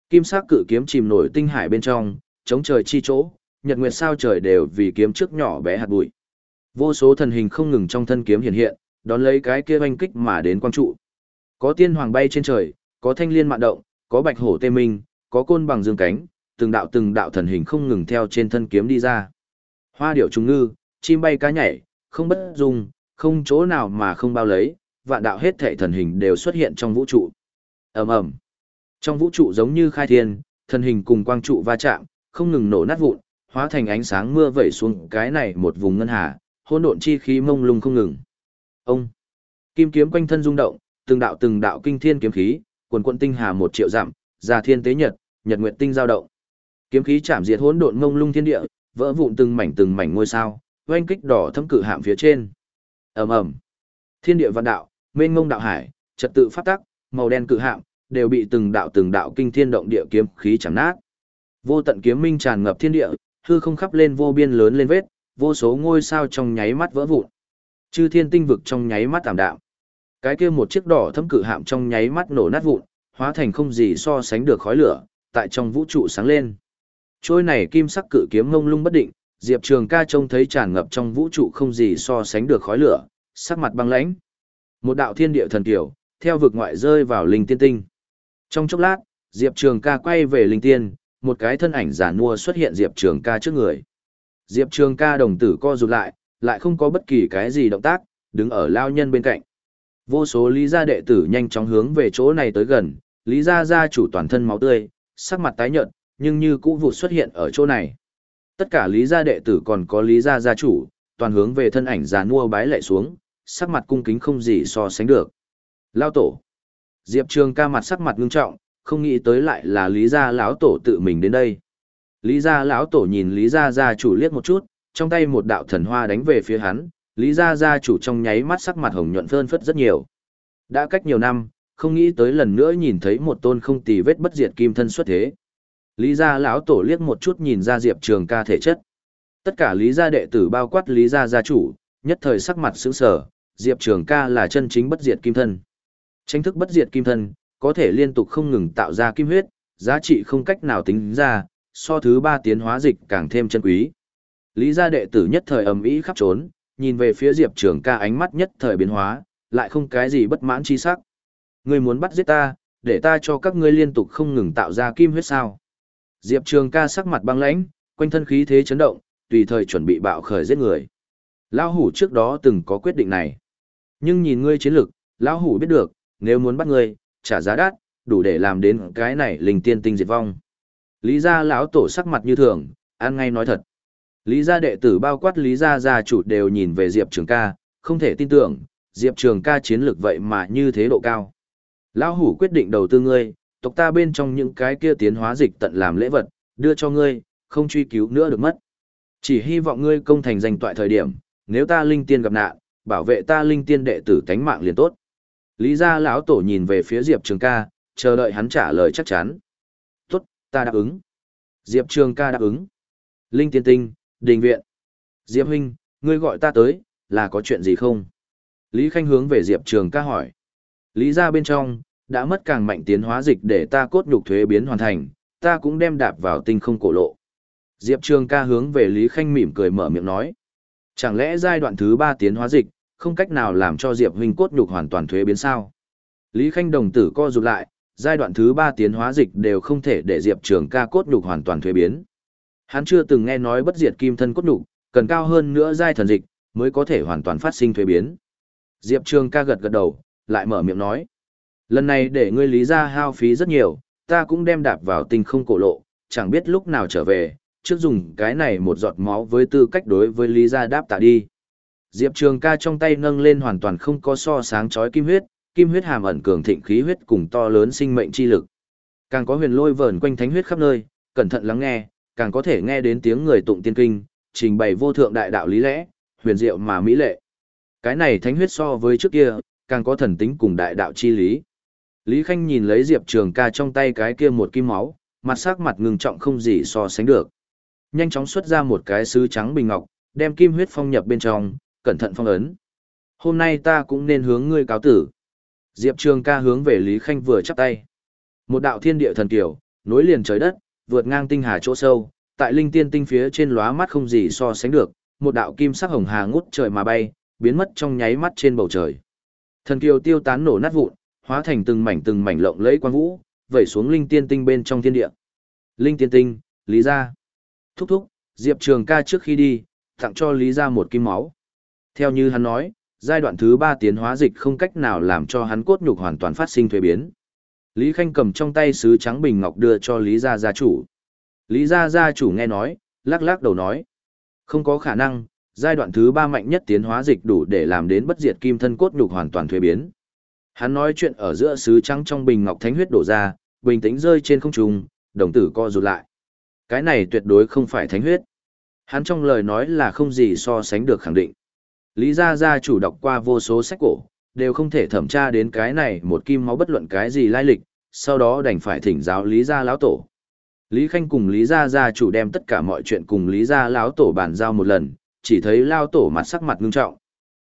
Kim sắc cự kiếm chìm nổi tinh hải bên trong, chống trời chi chỗ, nhật nguyệt sao trời đều vì kiếm trước nhỏ bé hạt bụi. Vô số thần hình không ngừng trong thân kiếm hiện hiện, đón lấy cái kia oanh kích mà đến quang trụ. Có tiên hoàng bay trên trời, có thanh liên mạn động, có bạch hổ tê minh, có côn bằng dương cánh, từng đạo từng đạo thần hình không ngừng theo trên thân kiếm đi ra. Hoa điểu trùng ngư, chim bay cá nhảy, không bất dung, không chỗ nào mà không bao lấy, vạn đạo hết thể thần hình đều xuất hiện trong vũ trụ. Ầm ầm. Trong vũ trụ giống như khai thiên, thần hình cùng quang trụ va chạm, không ngừng nổ nát vụn, hóa thành ánh sáng mưa vẩy xuống cái này một vùng ngân hà, hỗn độn chi khí mông lung không ngừng. Ông kim kiếm quanh thân rung động, từng đạo từng đạo kinh thiên kiếm khí, quần quận tinh hà một triệu dặm, ra thiên tế nhật, nhật nguyệt tinh giao động. Kiếm khí chạm diệt hỗn độn mông lung thiên địa, vỡ vụn từng mảnh từng mảnh ngôi sao, oanh kích đỏ thâm cự hạm phía trên. Ầm ầm. Thiên địa vạn đạo, mênh ngông đạo hải, trật tự pháp tắc, màu đen cự hạm, đều bị từng đạo từng đạo kinh thiên động địa kiếm khí chẳng nát. Vô tận kiếm minh tràn ngập thiên địa, hư không khắp lên vô biên lớn lên vết, vô số ngôi sao trong nháy mắt vỡ vụn. Chư thiên tinh vực trong nháy mắt tạm đạm. Cái kia một chiếc đỏ thấm cự hạm trong nháy mắt nổ nát vụn, hóa thành không gì so sánh được khói lửa, tại trong vũ trụ sáng lên. Trôi này kim sắc cự kiếm ngông lung bất định, Diệp Trường Ca trông thấy tràn ngập trong vũ trụ không gì so sánh được khói lửa, sắc mặt băng lãnh. Một đạo thiên địa thần kiểu, theo vực ngoại rơi vào linh tiên tinh. Trong chốc lát, Diệp Trường ca quay về linh tiên, một cái thân ảnh giả nua xuất hiện Diệp Trường ca trước người. Diệp Trường ca đồng tử co rụt lại, lại không có bất kỳ cái gì động tác, đứng ở lao nhân bên cạnh. Vô số lý gia đệ tử nhanh chóng hướng về chỗ này tới gần, lý gia gia chủ toàn thân máu tươi, sắc mặt tái nhợt, nhưng như cũ vụ xuất hiện ở chỗ này. Tất cả lý gia đệ tử còn có lý gia gia chủ, toàn hướng về thân ảnh già nua bái lệ xuống, sắc mặt cung kính không gì so sánh được. Lao tổ. Diệp Trường ca mặt sắc mặt ngưng trọng, không nghĩ tới lại là lý gia lão tổ tự mình đến đây. Lý gia lão tổ nhìn Lý gia gia chủ liếc một chút, trong tay một đạo thần hoa đánh về phía hắn, Lý gia gia chủ trong nháy mắt sắc mặt hồng nhuận phơn phất rất nhiều. Đã cách nhiều năm, không nghĩ tới lần nữa nhìn thấy một tôn không tì vết bất diệt kim thân xuất thế. Lý gia lão tổ liếc một chút nhìn ra Diệp Trường ca thể chất. Tất cả Lý gia đệ tử bao quát Lý gia gia chủ, nhất thời sắc mặt sững sờ, Diệp Trường ca là chân chính bất diệt kim thân. Tranh thức bất diệt kim thân, có thể liên tục không ngừng tạo ra kim huyết, giá trị không cách nào tính ra, so thứ ba tiến hóa dịch càng thêm chân quý. Lý gia đệ tử nhất thời ầm ĩ khắp trốn, nhìn về phía Diệp Trường ca ánh mắt nhất thời biến hóa, lại không cái gì bất mãn chi sắc. Ngươi muốn bắt giết ta, để ta cho các ngươi liên tục không ngừng tạo ra kim huyết sao. Diệp Trường ca sắc mặt băng lãnh, quanh thân khí thế chấn động, tùy thời chuẩn bị bạo khởi giết người. Lão hủ trước đó từng có quyết định này. Nhưng nhìn ngươi chiến lực, lão hủ biết được, nếu muốn bắt ngươi, trả giá đắt, đủ để làm đến cái này linh tiên tinh diệt vong. Lý gia lão tổ sắc mặt như thường, ăn ngay nói thật. Lý gia đệ tử bao quát Lý gia gia chủ đều nhìn về Diệp Trường ca, không thể tin tưởng, Diệp Trường ca chiến lược vậy mà như thế độ cao. Lão hủ quyết định đầu tư ngươi, tộc ta bên trong những cái kia tiến hóa dịch tận làm lễ vật, đưa cho ngươi, không truy cứu nữa được mất. Chỉ hy vọng ngươi công thành danh toại thời điểm, nếu ta linh tiên gặp nạn, bảo vệ ta linh tiên đệ tử tánh mạng liền tốt. Lý gia lão tổ nhìn về phía Diệp Trường ca, chờ đợi hắn trả lời chắc chắn. Tốt, ta đáp ứng. Diệp Trường ca đáp ứng. Linh tiên tinh, đình viện. Diệp huynh, ngươi gọi ta tới, là có chuyện gì không? Lý Khanh hướng về Diệp Trường ca hỏi. Lý gia bên trong, đã mất càng mạnh tiến hóa dịch để ta cốt nhục thuế biến hoàn thành, ta cũng đem đạp vào tinh không cổ lộ. Diệp Trường ca hướng về Lý Khanh mỉm cười mở miệng nói. Chẳng lẽ giai đoạn thứ ba tiến hóa dịch, không cách nào làm cho Diệp huynh cốt nhục hoàn toàn thuế biến sao? Lý Khanh đồng tử co rụt lại, giai đoạn thứ ba tiến hóa dịch đều không thể để Diệp Trường ca cốt nhục hoàn toàn thuế biến. Hắn chưa từng nghe nói bất diệt kim thân cốt nhục, cần cao hơn nữa giai thần dịch mới có thể hoàn toàn phát sinh thuế biến. Diệp Trường ca gật gật đầu, lại mở miệng nói: "Lần này để ngươi lý ra hao phí rất nhiều, ta cũng đem đạp vào tinh không cổ lộ, chẳng biết lúc nào trở về, trước dùng cái này một giọt máu với tư cách đối với lý gia đáp tạ đi." Diệp Trường ca trong tay nâng lên hoàn toàn không có so sáng chói kim huyết, kim huyết hàm ẩn cường thịnh khí huyết cùng to lớn sinh mệnh chi lực. Càng có huyền lôi vờn quanh thánh huyết khắp nơi, cẩn thận lắng nghe, càng có thể nghe đến tiếng người tụng tiên kinh, trình bày vô thượng đại đạo lý lẽ, huyền diệu mà mỹ lệ. Cái này thánh huyết so với trước kia, càng có thần tính cùng đại đạo chi lý. Lý Khanh nhìn lấy Diệp Trường ca trong tay cái kia một kim máu, mặt sắc mặt ngừng trọng không gì so sánh được. Nhanh chóng xuất ra một cái sứ trắng bình ngọc, đem kim huyết phong nhập bên trong, cẩn thận phong ấn. Hôm nay ta cũng nên hướng ngươi cáo tử. Diệp Trường ca hướng về Lý Khanh vừa chắp tay. Một đạo thiên địa thần tiểu, nối liền trời đất, vượt ngang tinh hà chỗ sâu, tại linh tiên tinh phía trên lóa mắt không gì so sánh được, một đạo kim sắc hồng hà ngút trời mà bay, biến mất trong nháy mắt trên bầu trời. Thần kiều tiêu tán nổ nát vụn, hóa thành từng mảnh từng mảnh lộng lẫy quang vũ, vẩy xuống linh tiên tinh bên trong thiên địa. Linh tiên tinh, Lý gia. Thúc thúc, Diệp Trường ca trước khi đi, tặng cho Lý gia một kim máu. Theo như hắn nói, giai đoạn thứ ba tiến hóa dịch không cách nào làm cho hắn cốt nhục hoàn toàn phát sinh thuế biến. Lý Khanh cầm trong tay sứ trắng bình ngọc đưa cho Lý gia gia chủ. Lý gia gia chủ nghe nói, lắc lắc đầu nói. Không có khả năng, giai đoạn thứ ba mạnh nhất tiến hóa dịch đủ để làm đến bất diệt kim thân cốt nhục hoàn toàn thuế biến. Hắn nói chuyện ở giữa sứ trắng trong bình ngọc thánh huyết đổ ra, bình tĩnh rơi trên không trung, đồng tử co rụt lại. Cái này tuyệt đối không phải thánh huyết. Hắn trong lời nói là không gì so sánh được khẳng định. Lý Gia Gia chủ đọc qua vô số sách cổ, đều không thể thẩm tra đến cái này một kim máu bất luận cái gì lai lịch, sau đó đành phải thỉnh giáo Lý Gia lão tổ. Lý Khanh cùng Lý Gia Gia chủ đem tất cả mọi chuyện cùng Lý Gia lão tổ bàn giao một lần, chỉ thấy lão tổ mặt sắc mặt ngưng trọng.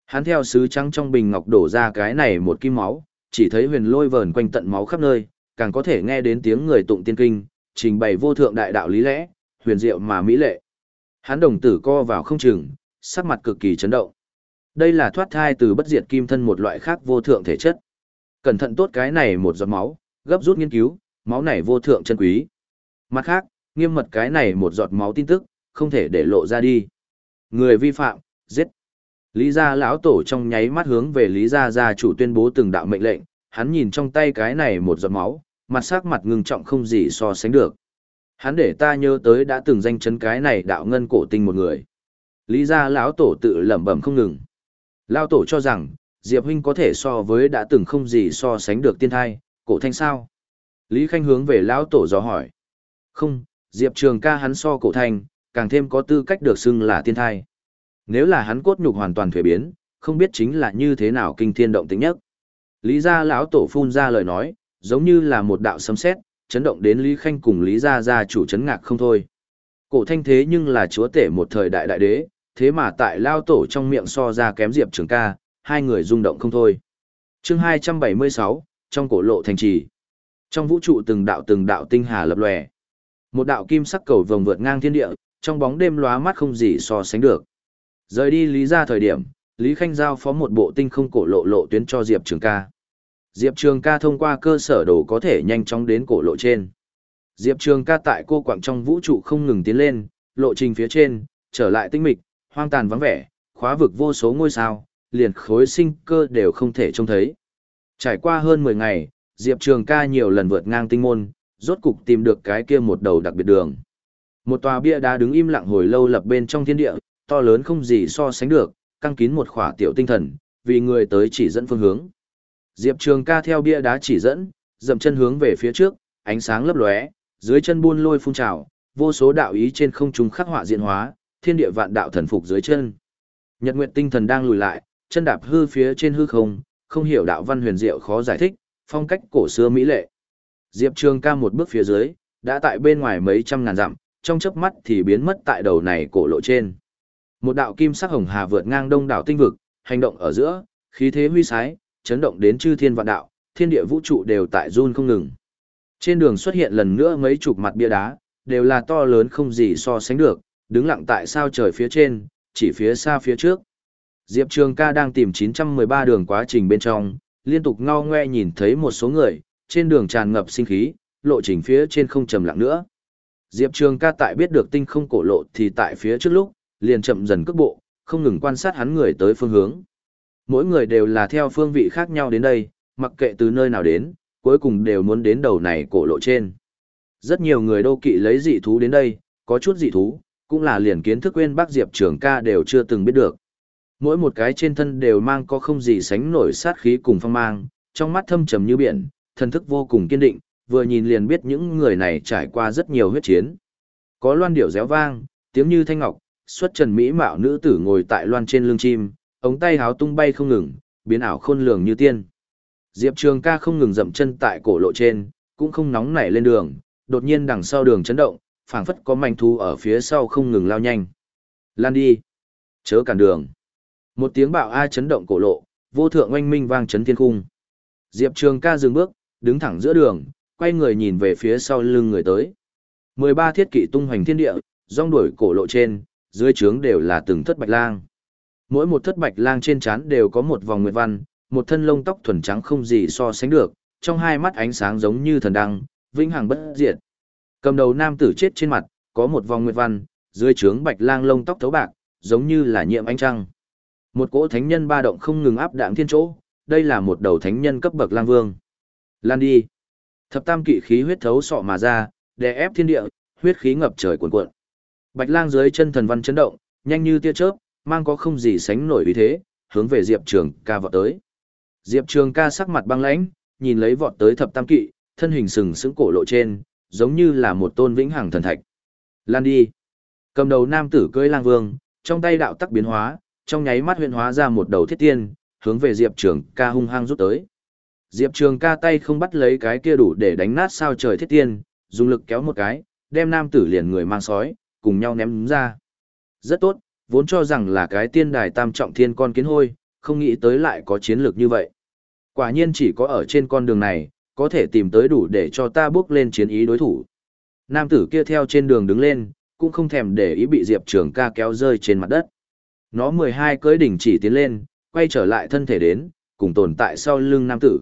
Hắn theo sứ trắng trong bình ngọc đổ ra cái này một kim máu, chỉ thấy huyền lôi vờn quanh tận máu khắp nơi, càng có thể nghe đến tiếng người tụng tiên kinh, trình bày vô thượng đại đạo lý lẽ, huyền diệu mà mỹ lệ. Hắn đồng tử co vào không chừng, sắc mặt cực kỳ chấn động. Đây là thoát thai từ bất diệt kim thân một loại khác vô thượng thể chất. Cẩn thận tốt cái này một giọt máu, gấp rút nghiên cứu, máu này vô thượng chân quý. Mặt khác, nghiêm mật cái này một giọt máu tin tức, không thể để lộ ra đi. Người vi phạm, giết. Lý gia lão tổ trong nháy mắt hướng về Lý gia gia chủ tuyên bố từng đạo mệnh lệnh, hắn nhìn trong tay cái này một giọt máu, mặt sắc mặt ngưng trọng không gì so sánh được. Hắn để ta nhớ tới đã từng danh chấn cái này đạo ngân cổ tinh một người. Lý gia lão tổ tự lẩm bẩm không ngừng. Lão tổ cho rằng, Diệp huynh có thể so với đã từng không gì so sánh được tiên thai, cổ thanh sao? Lý Khanh hướng về lão tổ dò hỏi. Không, Diệp Trường ca hắn so cổ thanh, càng thêm có tư cách được xưng là tiên thai. Nếu là hắn cốt nhục hoàn toàn thuế biến, không biết chính là như thế nào kinh thiên động tĩnh nhất. Lý gia lão tổ phun ra lời nói, giống như là một đạo sấm sét, chấn động đến Lý Khanh cùng Lý gia gia chủ chấn ngạc không thôi. Cổ thanh thế nhưng là chúa tể một thời đại đại đế, thế mà tại lao tổ trong miệng so ra kém Diệp Trường ca, hai người rung động không thôi. chương 276, trong cổ lộ thành trì. Trong vũ trụ từng đạo từng đạo tinh hà lập lòe. Một đạo kim sắc cầu vồng vượt ngang thiên địa, trong bóng đêm lóa mắt không gì so sánh được. Rời đi Lý ra thời điểm, Lý Khanh giao phó một bộ tinh không cổ lộ lộ tuyến cho Diệp Trường ca. Diệp Trường ca thông qua cơ sở đồ có thể nhanh chóng đến cổ lộ trên. Diệp Trường ca tại cô quảng trong vũ trụ không ngừng tiến lên, lộ trình phía trên, trở lại tinh mịch, hoang tàn vắng vẻ, khóa vực vô số ngôi sao, liền khối sinh cơ đều không thể trông thấy. Trải qua hơn 10 ngày, Diệp Trường ca nhiều lần vượt ngang tinh môn, rốt cục tìm được cái kia một đầu đặc biệt đường. Một tòa bia đá đứng im lặng hồi lâu lập bên trong thiên địa, to lớn không gì so sánh được, căng kín một khỏa tiểu tinh thần, vì người tới chỉ dẫn phương hướng. Diệp Trường ca theo bia đá chỉ dẫn, dậm chân hướng về phía trước, ánh sáng lấp lóe, dưới chân buôn lôi phun trào, vô số đạo ý trên không trung khắc họa diễn hóa, thiên địa vạn đạo thần phục dưới chân. Nhật Nguyệt tinh thần đang lùi lại, chân đạp hư phía trên hư không, không hiểu đạo văn huyền diệu khó giải thích, phong cách cổ xưa mỹ lệ. Diệp Trường ca một bước phía dưới, đã tại bên ngoài mấy trăm ngàn dặm, trong chớp mắt thì biến mất tại đầu này cổ lộ trên. Một đạo kim sắc hồng hà vượt ngang đông đảo tinh vực, hành động ở giữa, khí thế huy sái, chấn động đến chư thiên vạn đạo, thiên địa vũ trụ đều tại run không ngừng. Trên đường xuất hiện lần nữa mấy chục mặt bia đá, đều là to lớn không gì so sánh được, đứng lặng tại sao trời phía trên, chỉ phía xa phía trước. Diệp Trường ca đang tìm 913 đường quá trình bên trong, liên tục ngao ngoe nhìn thấy một số người, trên đường tràn ngập sinh khí, lộ trình phía trên không trầm lặng nữa. Diệp Trường ca tại biết được tinh không cổ lộ thì tại phía trước lúc, liền chậm dần cước bộ, không ngừng quan sát hắn người tới phương hướng. Mỗi người đều là theo phương vị khác nhau đến đây, mặc kệ từ nơi nào đến, cuối cùng đều muốn đến đầu này cổ lộ trên. Rất nhiều người đô kỵ lấy dị thú đến đây, có chút dị thú, cũng là liền kiến thức quên bác Diệp Trường ca đều chưa từng biết được. Mỗi một cái trên thân đều mang có không gì sánh nổi sát khí cùng phong mang, trong mắt thâm trầm như biển, thân thức vô cùng kiên định, vừa nhìn liền biết những người này trải qua rất nhiều huyết chiến. Có loan điệu réo vang, tiếng như thanh ngọc, xuất trần mỹ mạo nữ tử ngồi tại loan trên lưng chim, ống tay háo tung bay không ngừng, biến ảo khôn lường như tiên. Diệp Trường ca không ngừng dậm chân tại cổ lộ trên, cũng không nóng nảy lên đường, đột nhiên đằng sau đường chấn động, phảng phất có manh thu ở phía sau không ngừng lao nhanh. Lan đi! Chớ cản đường! Một tiếng bạo ai chấn động cổ lộ, vô thượng oanh minh vang chấn thiên cung. Diệp Trường ca dừng bước, đứng thẳng giữa đường, quay người nhìn về phía sau lưng người tới. 13 thiết kỵ tung hoành thiên địa, rong đuổi cổ lộ trên, dưới trướng đều là từng thất bạch lang. Mỗi một thất bạch lang trên trán đều có một vòng nguyệt văn, một thân lông tóc thuần trắng không gì so sánh được, trong hai mắt ánh sáng giống như thần đăng, vĩnh hằng bất diệt. Cầm đầu nam tử chết trên mặt, có một vòng nguyệt văn, dưới trướng bạch lang lông tóc thấu bạc, giống như là nhiệm ánh trăng. Một cỗ thánh nhân ba động không ngừng áp đạng thiên chỗ, đây là một đầu thánh nhân cấp bậc lang vương. Lan đi. Thập tam kỵ khí huyết thấu sọ mà ra, đè ép thiên địa, huyết khí ngập trời cuồn cuộn. Bạch lang dưới chân thần văn chấn động, nhanh như tia chớp, mang có không gì sánh nổi uy thế, hướng về Diệp Trường ca vọt tới. Diệp Trường ca sắc mặt băng lãnh, nhìn lấy vọt tới thập tam kỵ, thân hình sừng sững cổ lộ trên, giống như là một tôn vĩnh hằng thần thạch. Lan đi. Cầm đầu nam tử cưỡi lang vương, trong tay đạo tắc biến hóa, trong nháy mắt huyền hóa ra một đầu thiết tiên, hướng về Diệp Trường ca hung hăng rút tới. Diệp Trường ca tay không bắt lấy cái kia đủ để đánh nát sao trời thiết tiên, dùng lực kéo một cái, đem nam tử liền người mang sói, cùng nhau ném ra. Rất tốt, vốn cho rằng là cái tiên đài tam trọng thiên con kiến hôi, không nghĩ tới lại có chiến lược như vậy. Quả nhiên chỉ có ở trên con đường này, có thể tìm tới đủ để cho ta bước lên chiến ý đối thủ. Nam tử kia theo trên đường đứng lên, cũng không thèm để ý bị Diệp Trường ca kéo rơi trên mặt đất. Nó 12 cưỡi đỉnh chỉ tiến lên, quay trở lại thân thể đến, cùng tồn tại sau lưng nam tử.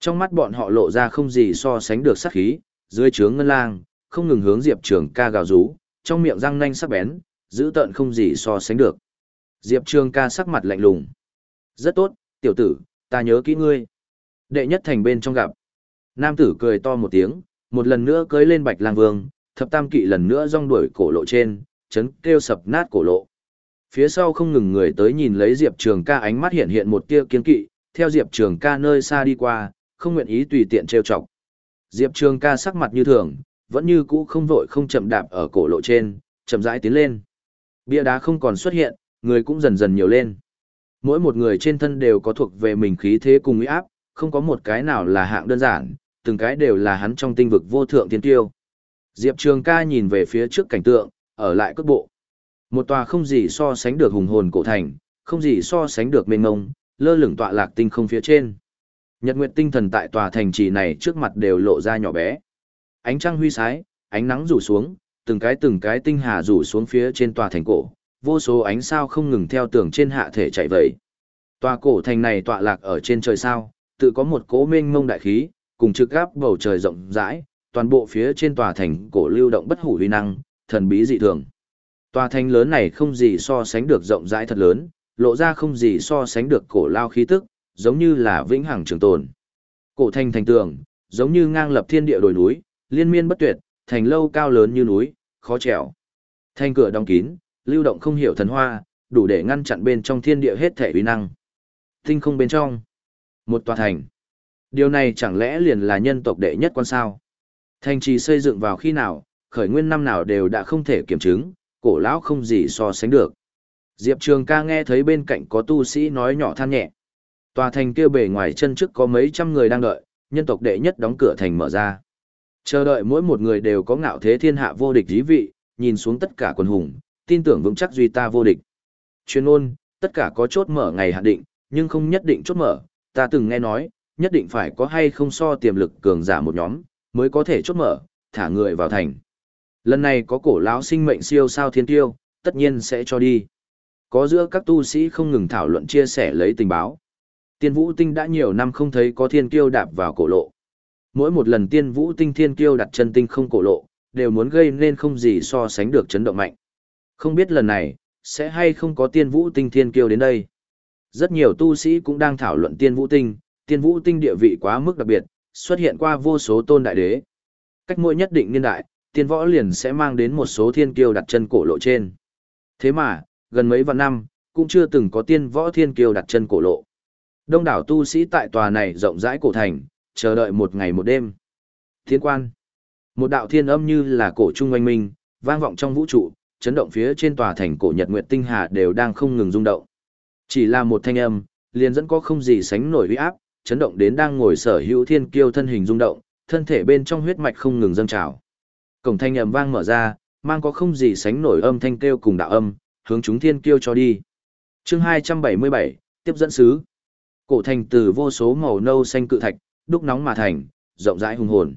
Trong mắt bọn họ lộ ra không gì so sánh được sát khí, dưới trướng ngân lang, không ngừng hướng Diệp Trường ca gào rú, trong miệng răng nanh sắc bén, giữ tợn không gì so sánh được. Diệp Trường ca sắc mặt lạnh lùng. Rất tốt, tiểu tử, ta nhớ kỹ ngươi. Đệ nhất thành bên trong gặp. Nam tử cười to một tiếng, một lần nữa cưới lên bạch lang vương, thập tam kỵ lần nữa rong đuổi cổ lộ trên, chấn kêu sập nát cổ lộ. Phía sau không ngừng người tới nhìn lấy Diệp Trường ca ánh mắt hiện hiện một tia kiên kỵ, theo Diệp Trường ca nơi xa đi qua, không nguyện ý tùy tiện trêu chọc. Diệp Trường ca sắc mặt như thường, vẫn như cũ không vội không chậm đạp ở cổ lộ trên, chậm rãi tiến lên. Bia đá không còn xuất hiện, người cũng dần dần nhiều lên. Mỗi một người trên thân đều có thuộc về mình khí thế cùng uy áp, không có một cái nào là hạng đơn giản, từng cái đều là hắn trong tinh vực vô thượng tiên tiêu. Diệp Trường ca nhìn về phía trước cảnh tượng, ở lại cước bộ. Một tòa không gì so sánh được hùng hồn cổ thành, không gì so sánh được mênh mông, lơ lửng tọa lạc tinh không phía trên. Nhật nguyệt tinh thần tại tòa thành trì này trước mặt đều lộ ra nhỏ bé. Ánh trăng huy sái, ánh nắng rủ xuống, từng cái từng cái tinh hà rủ xuống phía trên tòa thành cổ, vô số ánh sao không ngừng theo tường trên hạ thể chạy vẩy. Tòa cổ thành này tọa lạc ở trên trời sao, tự có một cỗ mênh mông đại khí, cùng trực gáp bầu trời rộng rãi, toàn bộ phía trên tòa thành cổ lưu động bất hủ uy năng, thần bí dị thường. Tòa thành lớn này không gì so sánh được rộng rãi thật lớn, lộ ra không gì so sánh được cổ lao khí tức, giống như là vĩnh hằng trường tồn. Cổ thành thành tường, giống như ngang lập thiên địa đồi núi, liên miên bất tuyệt, thành lâu cao lớn như núi, khó trèo. thanh cửa đóng kín, lưu động không hiểu thần hoa, đủ để ngăn chặn bên trong thiên địa hết thể uy năng. Tinh không bên trong, một tòa thành. Điều này chẳng lẽ liền là nhân tộc đệ nhất quan sao? Thành trì xây dựng vào khi nào, khởi nguyên năm nào đều đã không thể kiểm chứng, cổ lão không gì so sánh được. Diệp Trường ca nghe thấy bên cạnh có tu sĩ nói nhỏ than nhẹ. Tòa thành kia bề ngoài chân trước có mấy trăm người đang đợi, nhân tộc đệ nhất đóng cửa thành mở ra. Chờ đợi mỗi một người đều có ngạo thế thiên hạ vô địch dí vị, nhìn xuống tất cả quần hùng, tin tưởng vững chắc duy ta vô địch. Chuyên ôn, tất cả có chốt mở ngày hạn định, nhưng không nhất định chốt mở, ta từng nghe nói, nhất định phải có hay không so tiềm lực cường giả một nhóm, mới có thể chốt mở, thả người vào thành. Lần này có cổ lão sinh mệnh siêu sao thiên tiêu, tất nhiên sẽ cho đi. Có giữa các tu sĩ không ngừng thảo luận chia sẻ lấy tình báo. Tiên vũ tinh đã nhiều năm không thấy có thiên kiêu đạp vào cổ lộ. Mỗi một lần tiên vũ tinh thiên kiêu đặt chân tinh không cổ lộ, đều muốn gây nên không gì so sánh được chấn động mạnh. Không biết lần này, sẽ hay không có tiên vũ tinh thiên kiêu đến đây. Rất nhiều tu sĩ cũng đang thảo luận tiên vũ tinh, tiên vũ tinh địa vị quá mức đặc biệt, xuất hiện qua vô số tôn đại đế. Cách mỗi nhất định niên đại, tiên võ liền sẽ mang đến một số thiên kiêu đặt chân cổ lộ trên. Thế mà, gần mấy vạn năm, cũng chưa từng có tiên võ thiên kiêu đặt chân cổ lộ. Đông đảo tu sĩ tại tòa này rộng rãi cổ thành, chờ đợi một ngày một đêm. Thiên quan. Một đạo thiên âm như là cổ trung oanh minh, vang vọng trong vũ trụ, chấn động phía trên tòa thành cổ Nhật Nguyệt Tinh Hà đều đang không ngừng rung động. Chỉ là một thanh âm, liền dẫn có không gì sánh nổi uy áp, chấn động đến đang ngồi sở hữu thiên kiêu thân hình rung động, thân thể bên trong huyết mạch không ngừng dâng trào. Cổng thanh âm vang mở ra, mang có không gì sánh nổi âm thanh kêu cùng đạo âm, hướng chúng thiên kiêu cho đi. Chương 277, tiếp dẫn sứ. Cổ thành từ vô số màu nâu xanh cự thạch, đúc nóng mà thành, rộng rãi hùng hồn.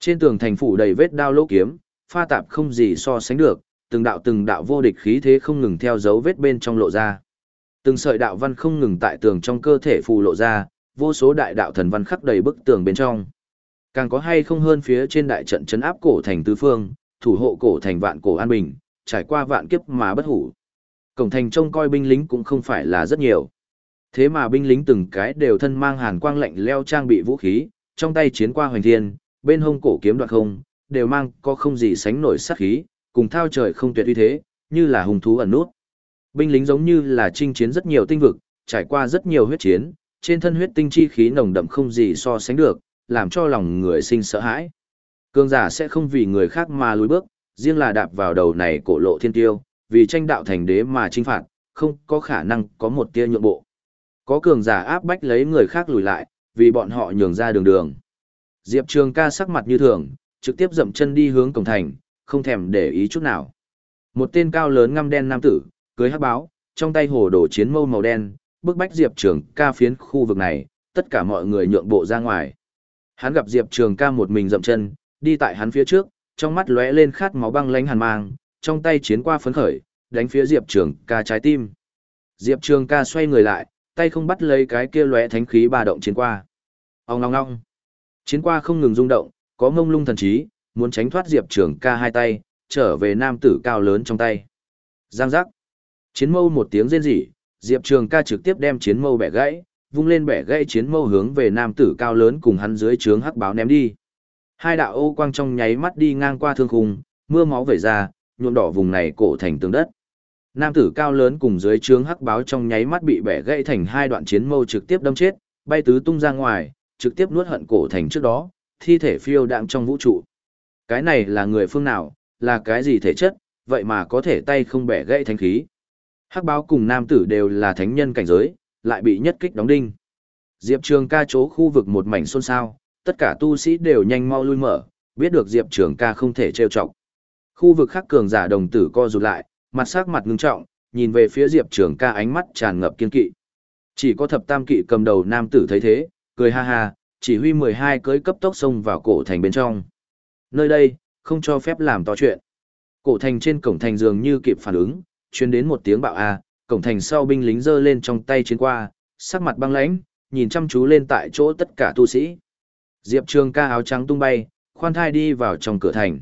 Trên tường thành phủ đầy vết đao lỗ kiếm, pha tạp không gì so sánh được, từng đạo từng đạo vô địch khí thế không ngừng theo dấu vết bên trong lộ ra. Từng sợi đạo văn không ngừng tại tường trong cơ thể phù lộ ra, vô số đại đạo thần văn khắc đầy bức tường bên trong. Càng có hay không hơn phía trên đại trận chấn áp cổ thành tứ phương, thủ hộ cổ thành vạn cổ an bình, trải qua vạn kiếp mà bất hủ. Cổng thành trông coi binh lính cũng không phải là rất nhiều. Thế mà binh lính từng cái đều thân mang hàn quang lạnh leo trang bị vũ khí, trong tay chiến qua hoành thiên, bên hông cổ kiếm đoạt không, đều mang có không gì sánh nổi sát khí, cùng thao trời không tuyệt uy thế, như là hùng thú ẩn nút. Binh lính giống như là chinh chiến rất nhiều tinh vực, trải qua rất nhiều huyết chiến, trên thân huyết tinh chi khí nồng đậm không gì so sánh được, làm cho lòng người sinh sợ hãi. Cường giả sẽ không vì người khác mà lùi bước, riêng là đạp vào đầu này cổ lộ thiên tiêu, vì tranh đạo thành đế mà chinh phạt, không có khả năng có một tia nhượng bộ. Có cường giả áp bách lấy người khác lùi lại, vì bọn họ nhường ra đường đường. Diệp Trường ca sắc mặt như thường, trực tiếp dậm chân đi hướng cổng thành, không thèm để ý chút nào. Một tên cao lớn ngăm đen nam tử, cưới hắc báo, trong tay hồ đổ chiến mâu màu đen, bức bách Diệp Trường ca phiến khu vực này, tất cả mọi người nhượng bộ ra ngoài. Hắn gặp Diệp Trường ca một mình dậm chân, đi tại hắn phía trước, trong mắt lóe lên khát máu băng lánh hàn mang, trong tay chiến qua phấn khởi, đánh phía Diệp Trường ca trái tim. Diệp Trường ca xoay người lại, tay không bắt lấy cái kia lóe thánh khí ba động chiến qua. Ông ngong ngong. Chiến qua không ngừng rung động, có ngông lung thần trí, muốn tránh thoát Diệp Trường ca hai tay, trở về nam tử cao lớn trong tay. Giang giác. Chiến mâu một tiếng rên rỉ, Diệp Trường ca trực tiếp đem chiến mâu bẻ gãy, vung lên bẻ gãy chiến mâu hướng về nam tử cao lớn cùng hắn dưới trướng hắc báo ném đi. Hai đạo ô quang trong nháy mắt đi ngang qua thương khung, mưa máu vẩy ra, nhuộm đỏ vùng này cổ thành tường đất. Nam tử cao lớn cùng dưới trướng hắc báo trong nháy mắt bị bẻ gãy thành hai đoạn chiến mâu trực tiếp đâm chết, bay tứ tung ra ngoài, trực tiếp nuốt hận cổ thành trước đó, thi thể phiêu đạm trong vũ trụ. Cái này là người phương nào, là cái gì thể chất, vậy mà có thể tay không bẻ gãy thánh khí. Hắc báo cùng nam tử đều là thánh nhân cảnh giới, lại bị nhất kích đóng đinh. Diệp Trường ca chỗ khu vực một mảnh xôn xao, tất cả tu sĩ đều nhanh mau lui mở, biết được Diệp Trường ca không thể trêu chọc. Khu vực khác cường giả đồng tử co rụt lại, mặt sắc mặt ngưng trọng, nhìn về phía Diệp Trường ca ánh mắt tràn ngập kiên kỵ. Chỉ có thập tam kỵ cầm đầu nam tử thấy thế, cười ha ha, chỉ huy 12 cưới cấp tốc xông vào cổ thành bên trong. Nơi đây, không cho phép làm to chuyện. Cổ thành trên cổng thành dường như kịp phản ứng, truyền đến một tiếng bạo a, cổng thành sau binh lính giơ lên trong tay chiến qua, sắc mặt băng lãnh, nhìn chăm chú lên tại chỗ tất cả tu sĩ. Diệp Trường ca áo trắng tung bay, khoan thai đi vào trong cửa thành.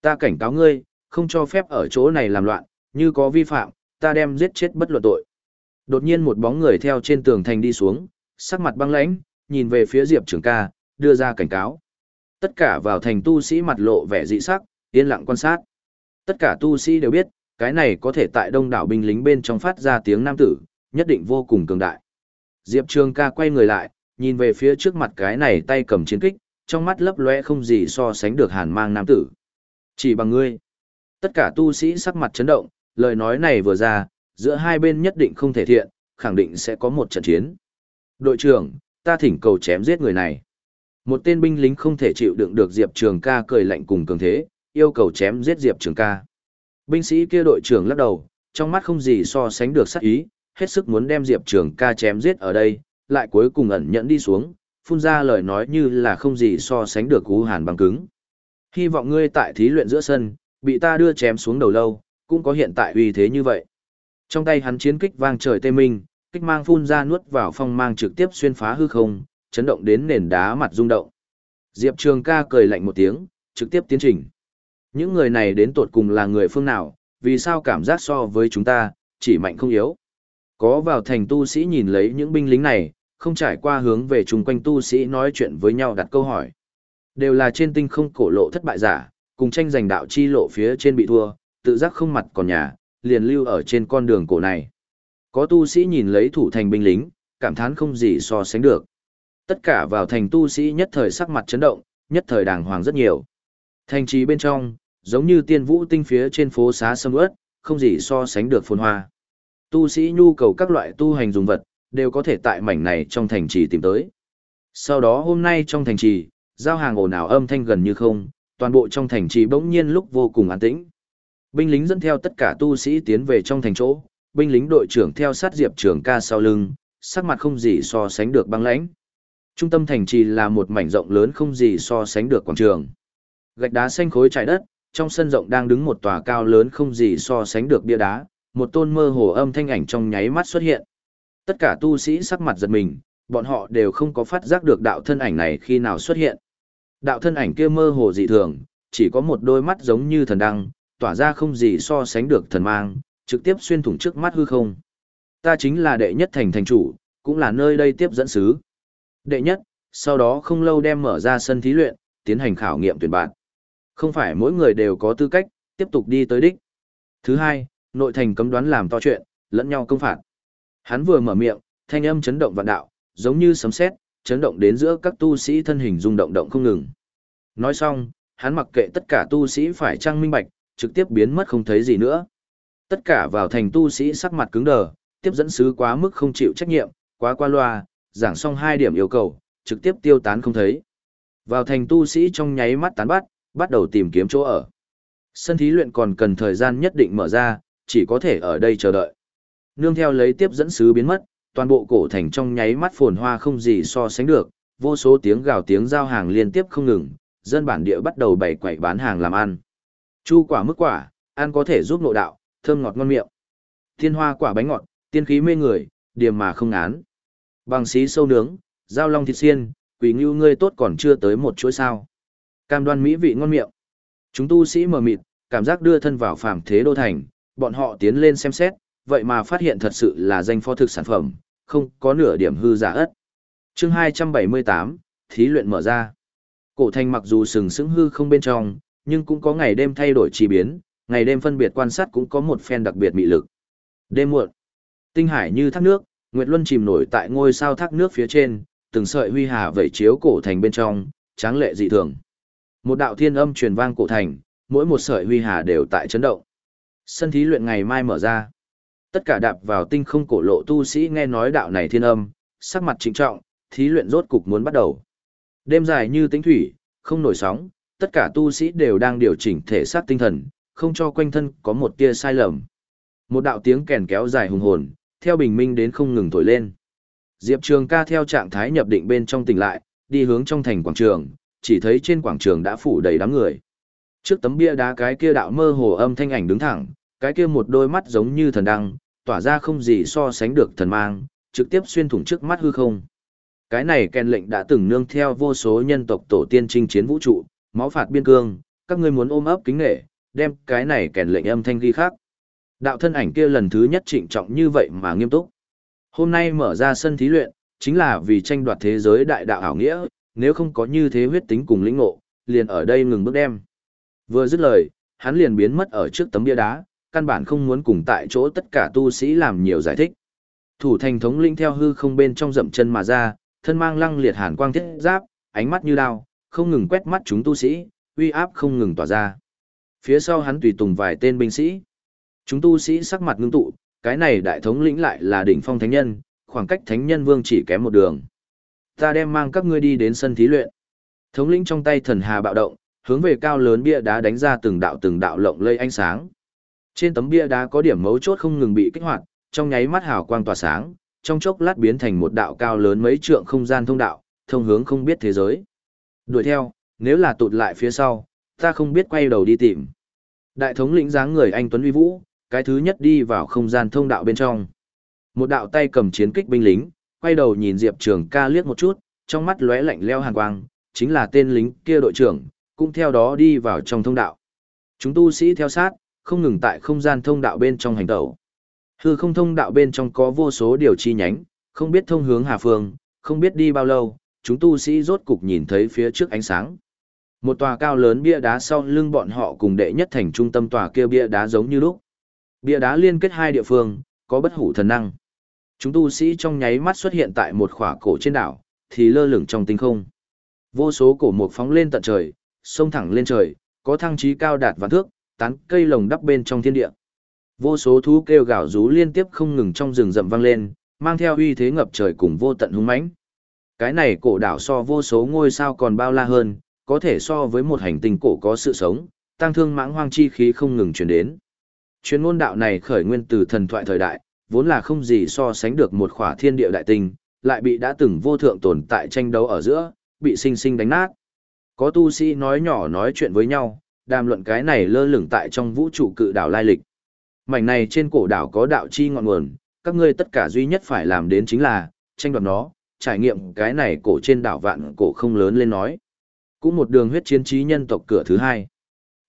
Ta cảnh cáo ngươi, không cho phép ở chỗ này làm loạn, như có vi phạm, ta đem giết chết bất luận tội. Đột nhiên một bóng người theo trên tường thành đi xuống, sắc mặt băng lãnh, nhìn về phía Diệp Trường ca, đưa ra cảnh cáo. Tất cả vào thành tu sĩ mặt lộ vẻ dị sắc, yên lặng quan sát. Tất cả tu sĩ đều biết, cái này có thể tại đông đảo binh lính bên trong phát ra tiếng nam tử, nhất định vô cùng cường đại. Diệp Trường ca quay người lại, nhìn về phía trước mặt cái này tay cầm chiến kích, trong mắt lấp lóe không gì so sánh được hàn mang nam tử. Chỉ bằng ngươi. Tất cả tu sĩ sắc mặt chấn động, lời nói này vừa ra, giữa hai bên nhất định không thể thiện, khẳng định sẽ có một trận chiến. Đội trưởng, ta thỉnh cầu chém giết người này. Một tên binh lính không thể chịu đựng được Diệp Trường ca cười lạnh cùng cường thế, yêu cầu chém giết Diệp Trường ca. Binh sĩ kia đội trưởng lắc đầu, trong mắt không gì so sánh được sát ý, hết sức muốn đem Diệp Trường ca chém giết ở đây, lại cuối cùng ẩn nhẫn đi xuống, phun ra lời nói như là không gì so sánh được cú hàn bằng cứng. Hy vọng ngươi tại thí luyện giữa sân, bị ta đưa chém xuống đầu lâu, cũng có hiện tại uy thế như vậy. Trong tay hắn chiến kích vang trời tê minh, kích mang phun ra nuốt vào phong mang trực tiếp xuyên phá hư không, chấn động đến nền đá mặt rung động. Diệp Trường ca cười lạnh một tiếng, trực tiếp tiến trình. Những người này đến tột cùng là người phương nào, vì sao cảm giác so với chúng ta, chỉ mạnh không yếu. Có vào thành tu sĩ nhìn lấy những binh lính này, không trải qua hướng về chung quanh tu sĩ nói chuyện với nhau đặt câu hỏi. Đều là trên tinh không cổ lộ thất bại giả, cùng tranh giành đạo chi lộ phía trên bị thua, tự giác không mặt còn nhà, liền lưu ở trên con đường cổ này. Có tu sĩ nhìn lấy thủ thành binh lính, cảm thán không gì so sánh được. Tất cả vào thành tu sĩ nhất thời sắc mặt chấn động, nhất thời đàng hoàng rất nhiều. Thành trì bên trong, giống như tiên vũ tinh phía trên phố xá sâm ướt, không gì so sánh được phồn hoa. Tu sĩ nhu cầu các loại tu hành dùng vật, đều có thể tại mảnh này trong thành trì tìm tới. Sau đó hôm nay trong thành trì, giao hàng ồn ào âm thanh gần như không, toàn bộ trong thành trì bỗng nhiên lúc vô cùng an tĩnh. Binh lính dẫn theo tất cả tu sĩ tiến về trong thành chỗ, binh lính đội trưởng theo sát Diệp Trường ca sau lưng, sắc mặt không gì so sánh được băng lãnh. Trung tâm thành trì là một mảnh rộng lớn không gì so sánh được quảng trường. Gạch đá xanh khối trải đất, trong sân rộng đang đứng một tòa cao lớn không gì so sánh được bia đá, một tôn mơ hồ âm thanh ảnh trong nháy mắt xuất hiện. Tất cả tu sĩ sắc mặt giật mình, bọn họ đều không có phát giác được đạo thân ảnh này khi nào xuất hiện. Đạo thân ảnh kia mơ hồ dị thường, chỉ có một đôi mắt giống như thần đăng, tỏa ra không gì so sánh được thần mang, trực tiếp xuyên thủng trước mắt hư không. Ta chính là đệ nhất thành thành chủ, cũng là nơi đây tiếp dẫn sứ. Đệ nhất, sau đó không lâu đem mở ra sân thí luyện, tiến hành khảo nghiệm tuyển bạn. Không phải mỗi người đều có tư cách, tiếp tục đi tới đích. Thứ hai, nội thành cấm đoán làm to chuyện, lẫn nhau công phạt. Hắn vừa mở miệng, thanh âm chấn động vạn đạo, giống như sấm sét, chấn động đến giữa các tu sĩ thân hình rung động động không ngừng. Nói xong, hắn mặc kệ tất cả tu sĩ phải trang minh bạch, trực tiếp biến mất không thấy gì nữa. Tất cả vào thành tu sĩ sắc mặt cứng đờ, tiếp dẫn sứ quá mức không chịu trách nhiệm, quá qua loa, giảng xong hai điểm yêu cầu, trực tiếp tiêu tán không thấy. Vào thành tu sĩ trong nháy mắt tán bắt, bắt đầu tìm kiếm chỗ ở. Sân thí luyện còn cần thời gian nhất định mở ra, chỉ có thể ở đây chờ đợi. Nương theo lấy tiếp dẫn sứ biến mất, toàn bộ cổ thành trong nháy mắt phồn hoa không gì so sánh được, vô số tiếng gào tiếng giao hàng liên tiếp không ngừng, dân bản địa bắt đầu bày quậy bán hàng làm ăn. Chu quả mức quả, ăn có thể giúp nội đạo, thơm ngọt ngon miệng. Thiên hoa quả bánh ngọt, tiên khí mê người, điểm mà không ngán. Bằng xí sâu nướng, dao long thịt xiên, Quỷ ngưu ngươi tốt còn chưa tới một chuỗi sao. Cam đoan mỹ vị ngon miệng. Chúng tu sĩ mờ mịt, cảm giác đưa thân vào phàm thế đô thành, bọn họ tiến lên xem xét, vậy mà phát hiện thật sự là danh phó thực sản phẩm, không có nửa điểm hư giả ất. chương 278, thí luyện mở ra. Cổ thành mặc dù sừng sững hư không bên trong, nhưng cũng có ngày đêm thay đổi chi biến, ngày đêm phân biệt quan sát cũng có một phen đặc biệt mị lực. Đêm muộn, tinh hải như thác nước, Nguyệt Luân chìm nổi tại ngôi sao thác nước phía trên, từng sợi huy hà vẩy chiếu cổ thành bên trong, tráng lệ dị thường. Một đạo thiên âm truyền vang cổ thành, mỗi một sợi huy hà đều tại chấn động. Sân thí luyện ngày mai mở ra. Tất cả đạp vào tinh không cổ lộ tu sĩ nghe nói đạo này thiên âm, sắc mặt trịnh trọng, thí luyện rốt cục muốn bắt đầu. Đêm dài như tĩnh thủy, không nổi sóng, tất cả tu sĩ đều đang điều chỉnh thể xác tinh thần, không cho quanh thân có một tia sai lầm. Một đạo tiếng kèn kéo dài hùng hồn, theo bình minh đến không ngừng thổi lên. Diệp Trường ca theo trạng thái nhập định bên trong tỉnh lại, đi hướng trong thành quảng trường, chỉ thấy trên quảng trường đã phủ đầy đám người. Trước tấm bia đá cái kia đạo mơ hồ âm thanh ảnh đứng thẳng, cái kia một đôi mắt giống như thần đăng, tỏa ra không gì so sánh được thần mang, trực tiếp xuyên thủng trước mắt hư không. Cái này kèn lệnh đã từng nương theo vô số nhân tộc tổ tiên chinh chiến vũ trụ, máu phạt biên cương, các ngươi muốn ôm ấp kính nghệ, đem cái này kèn lệnh âm thanh ghi khác. Đạo thân ảnh kia lần thứ nhất trịnh trọng như vậy mà nghiêm túc. Hôm nay mở ra sân thí luyện, chính là vì tranh đoạt thế giới đại đạo ảo nghĩa, nếu không có như thế huyết tính cùng lĩnh ngộ, liền ở đây ngừng bước đem. Vừa dứt lời, hắn liền biến mất ở trước tấm bia đá, căn bản không muốn cùng tại chỗ tất cả tu sĩ làm nhiều giải thích. Thủ thành thống linh theo hư không bên trong rậm chân mà ra, thân mang lăng liệt hàn quang thiết giáp, ánh mắt như đao, không ngừng quét mắt chúng tu sĩ, uy áp không ngừng tỏa ra. Phía sau hắn tùy tùng vài tên binh sĩ. Chúng tu sĩ sắc mặt ngưng tụ, cái này đại thống lĩnh lại là đỉnh phong thánh nhân, khoảng cách thánh nhân vương chỉ kém một đường. Ta đem mang các ngươi đi đến sân thí luyện. Thống lĩnh trong tay thần hà bạo động, hướng về cao lớn bia đá đánh ra từng đạo từng đạo lộng lây ánh sáng. Trên tấm bia đá có điểm mấu chốt không ngừng bị kích hoạt, trong nháy mắt hào quang tỏa sáng, trong chốc lát biến thành một đạo cao lớn mấy trượng không gian thông đạo, thông hướng không biết thế giới. Đuổi theo, nếu là tụt lại phía sau, ta không biết quay đầu đi tìm. Đại thống lĩnh dáng người anh Tuấn Uy Vũ, cái thứ nhất đi vào không gian thông đạo bên trong. Một đạo tay cầm chiến kích binh lính, quay đầu nhìn Diệp Trường ca liếc một chút, trong mắt lóe lạnh leo hàn quang, chính là tên lính kia đội trưởng, cũng theo đó đi vào trong thông đạo. Chúng tu sĩ theo sát, không ngừng tại không gian thông đạo bên trong hành tẩu. Hư không thông đạo bên trong có vô số điều chi nhánh, không biết thông hướng Hà Phương, không biết đi bao lâu, chúng tu sĩ rốt cục nhìn thấy phía trước ánh sáng. Một tòa cao lớn bia đá sau lưng bọn họ cùng đệ nhất thành trung tâm tòa kia bia đá giống như lúc. Bia đá liên kết hai địa phương, có bất hủ thần năng. Chúng tu sĩ trong nháy mắt xuất hiện tại một khỏa cổ trên đảo, thì lơ lửng trong tinh không. Vô số cổ mục phóng lên tận trời, sông thẳng lên trời, có thăng trí cao đạt vạn thước, tán cây lồng đắp bên trong thiên địa. Vô số thú kêu gào rú liên tiếp không ngừng trong rừng rậm vang lên, mang theo uy thế ngập trời cùng vô tận hung mãnh. Cái này cổ đảo so vô số ngôi sao còn bao la hơn, có thể so với một hành tinh cổ có sự sống, tăng thương mãng hoang chi khí không ngừng truyền đến. Chuyên môn đạo này khởi nguyên từ thần thoại thời đại, vốn là không gì so sánh được một khỏa thiên địa đại tinh, lại bị đã từng vô thượng tồn tại tranh đấu ở giữa, bị sinh sinh đánh nát. Có tu sĩ nói nhỏ nói chuyện với nhau, đàm luận cái này lơ lửng tại trong vũ trụ cự đảo lai lịch. Mảnh này trên cổ đảo có đạo chi ngọn nguồn, các ngươi tất cả duy nhất phải làm đến chính là tranh đoạt nó, trải nghiệm cái này cổ trên đảo vạn cổ không lớn lên nói. Cũng một đường huyết chiến trí nhân tộc cửa thứ hai.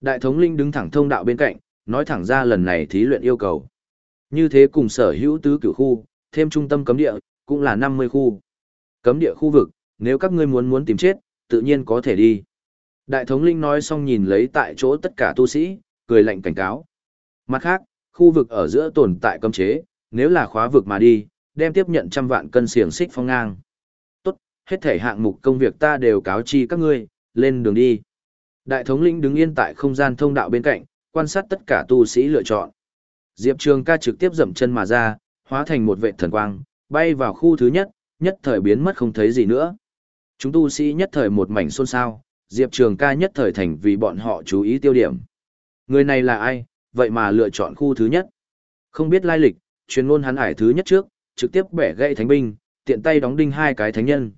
Đại thống linh đứng thẳng thông đạo bên cạnh, nói thẳng ra lần này thí luyện yêu cầu. Như thế cùng sở hữu tứ cửu khu, thêm trung tâm cấm địa, cũng là 50 khu. Cấm địa khu vực, nếu các ngươi muốn muốn tìm chết, tự nhiên có thể đi. Đại thống linh nói xong nhìn lấy tại chỗ tất cả tu sĩ, cười lạnh cảnh cáo. Mặt khác, khu vực ở giữa tồn tại cấm chế, nếu là khóa vực mà đi, đem tiếp nhận trăm vạn cân xiềng xích phong ngang. Tốt, hết thể hạng mục công việc ta đều cáo chi các ngươi, lên đường đi. Đại thống lĩnh đứng yên tại không gian thông đạo bên cạnh, quan sát tất cả tu sĩ lựa chọn. Diệp Trường ca trực tiếp dậm chân mà ra, hóa thành một vệ thần quang, bay vào khu thứ nhất, nhất thời biến mất không thấy gì nữa. Chúng tu sĩ nhất thời một mảnh xôn xao, Diệp Trường ca nhất thời thành vì bọn họ chú ý tiêu điểm. Người này là ai, vậy mà lựa chọn khu thứ nhất. Không biết lai lịch, chuyên ngôn hắn ải thứ nhất trước, trực tiếp bẻ gãy thánh binh, tiện tay đóng đinh hai cái thánh nhân.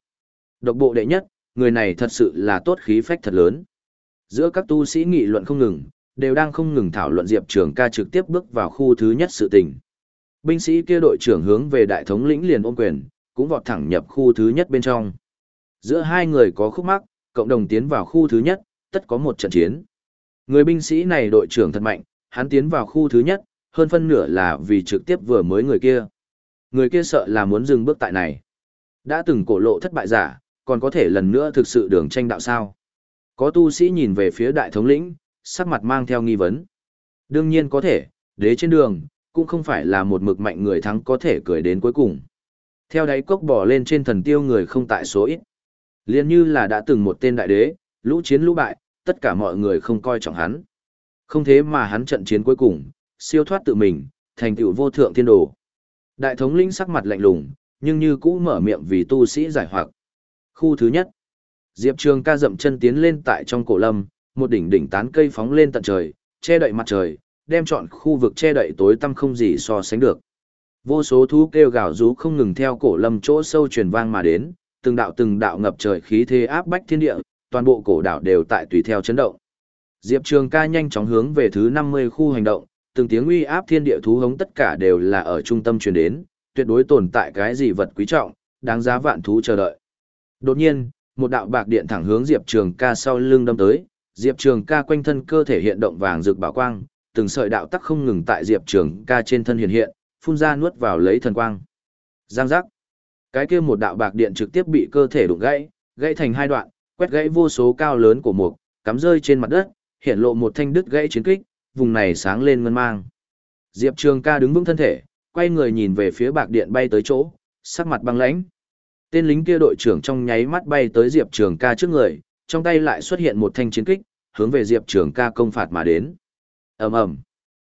Độc bộ đệ nhất, người này thật sự là tốt khí phách thật lớn. Giữa các tu sĩ nghị luận không ngừng, đều đang không ngừng thảo luận Diệp Trường ca trực tiếp bước vào khu thứ nhất sự tình. Binh sĩ kia đội trưởng hướng về đại thống lĩnh liền ôm quyền, cũng vọt thẳng nhập khu thứ nhất bên trong. Giữa hai người có khúc mắc, cộng đồng tiến vào khu thứ nhất, tất có một trận chiến. Người binh sĩ này đội trưởng thật mạnh, hắn tiến vào khu thứ nhất, hơn phân nửa là vì trực tiếp vừa mới người kia. Người kia sợ là muốn dừng bước tại này. Đã từng cổ lộ thất bại giả, còn có thể lần nữa thực sự đường tranh đạo sao. Có tu sĩ nhìn về phía đại thống lĩnh, sắc mặt mang theo nghi vấn. Đương nhiên có thể, đế trên đường, cũng không phải là một mực mạnh người thắng có thể cười đến cuối cùng. Theo đáy cốc bỏ lên trên thần tiêu người không tại số ít. Liên như là đã từng một tên đại đế, lũ chiến lũ bại, tất cả mọi người không coi trọng hắn. Không thế mà hắn trận chiến cuối cùng, siêu thoát tự mình, thành tựu vô thượng thiên đồ. Đại thống lĩnh sắc mặt lạnh lùng, nhưng như cũ mở miệng vì tu sĩ giải hoặc. Khu thứ nhất, Diệp Trường ca dậm chân tiến lên tại trong cổ lâm, một đỉnh đỉnh tán cây phóng lên tận trời, che đậy mặt trời, đem chọn khu vực che đậy tối tăm không gì so sánh được. Vô số thú kêu gào rú không ngừng theo cổ lâm chỗ sâu truyền vang mà đến, từng đạo từng đạo ngập trời khí thế áp bách thiên địa, toàn bộ cổ đảo đều tại tùy theo chấn động. Diệp Trường ca nhanh chóng hướng về thứ 50 khu hành động, từng tiếng uy áp thiên địa thú hống tất cả đều là ở trung tâm truyền đến, tuyệt đối tồn tại cái gì vật quý trọng, đáng giá vạn thú chờ đợi. Đột nhiên, một đạo bạc điện thẳng hướng Diệp Trường ca sau lưng đâm tới, Diệp Trường ca quanh thân cơ thể hiện động vàng rực bảo quang, từng sợi đạo tắc không ngừng tại Diệp Trường ca trên thân hiện hiện, phun ra nuốt vào lấy thần quang. Giang giác. Cái kia một đạo bạc điện trực tiếp bị cơ thể đụng gãy, gãy thành hai đoạn, quét gãy vô số cao lớn của mục, cắm rơi trên mặt đất, hiện lộ một thanh đứt gãy chiến kích, vùng này sáng lên ngân mang. Diệp Trường ca đứng vững thân thể, quay người nhìn về phía bạc điện bay tới chỗ, sắc mặt băng lãnh. Tên lính kia đội trưởng trong nháy mắt bay tới Diệp Trường ca trước người, trong tay lại xuất hiện một thanh chiến kích, hướng về Diệp Trường ca công phạt mà đến. ầm ầm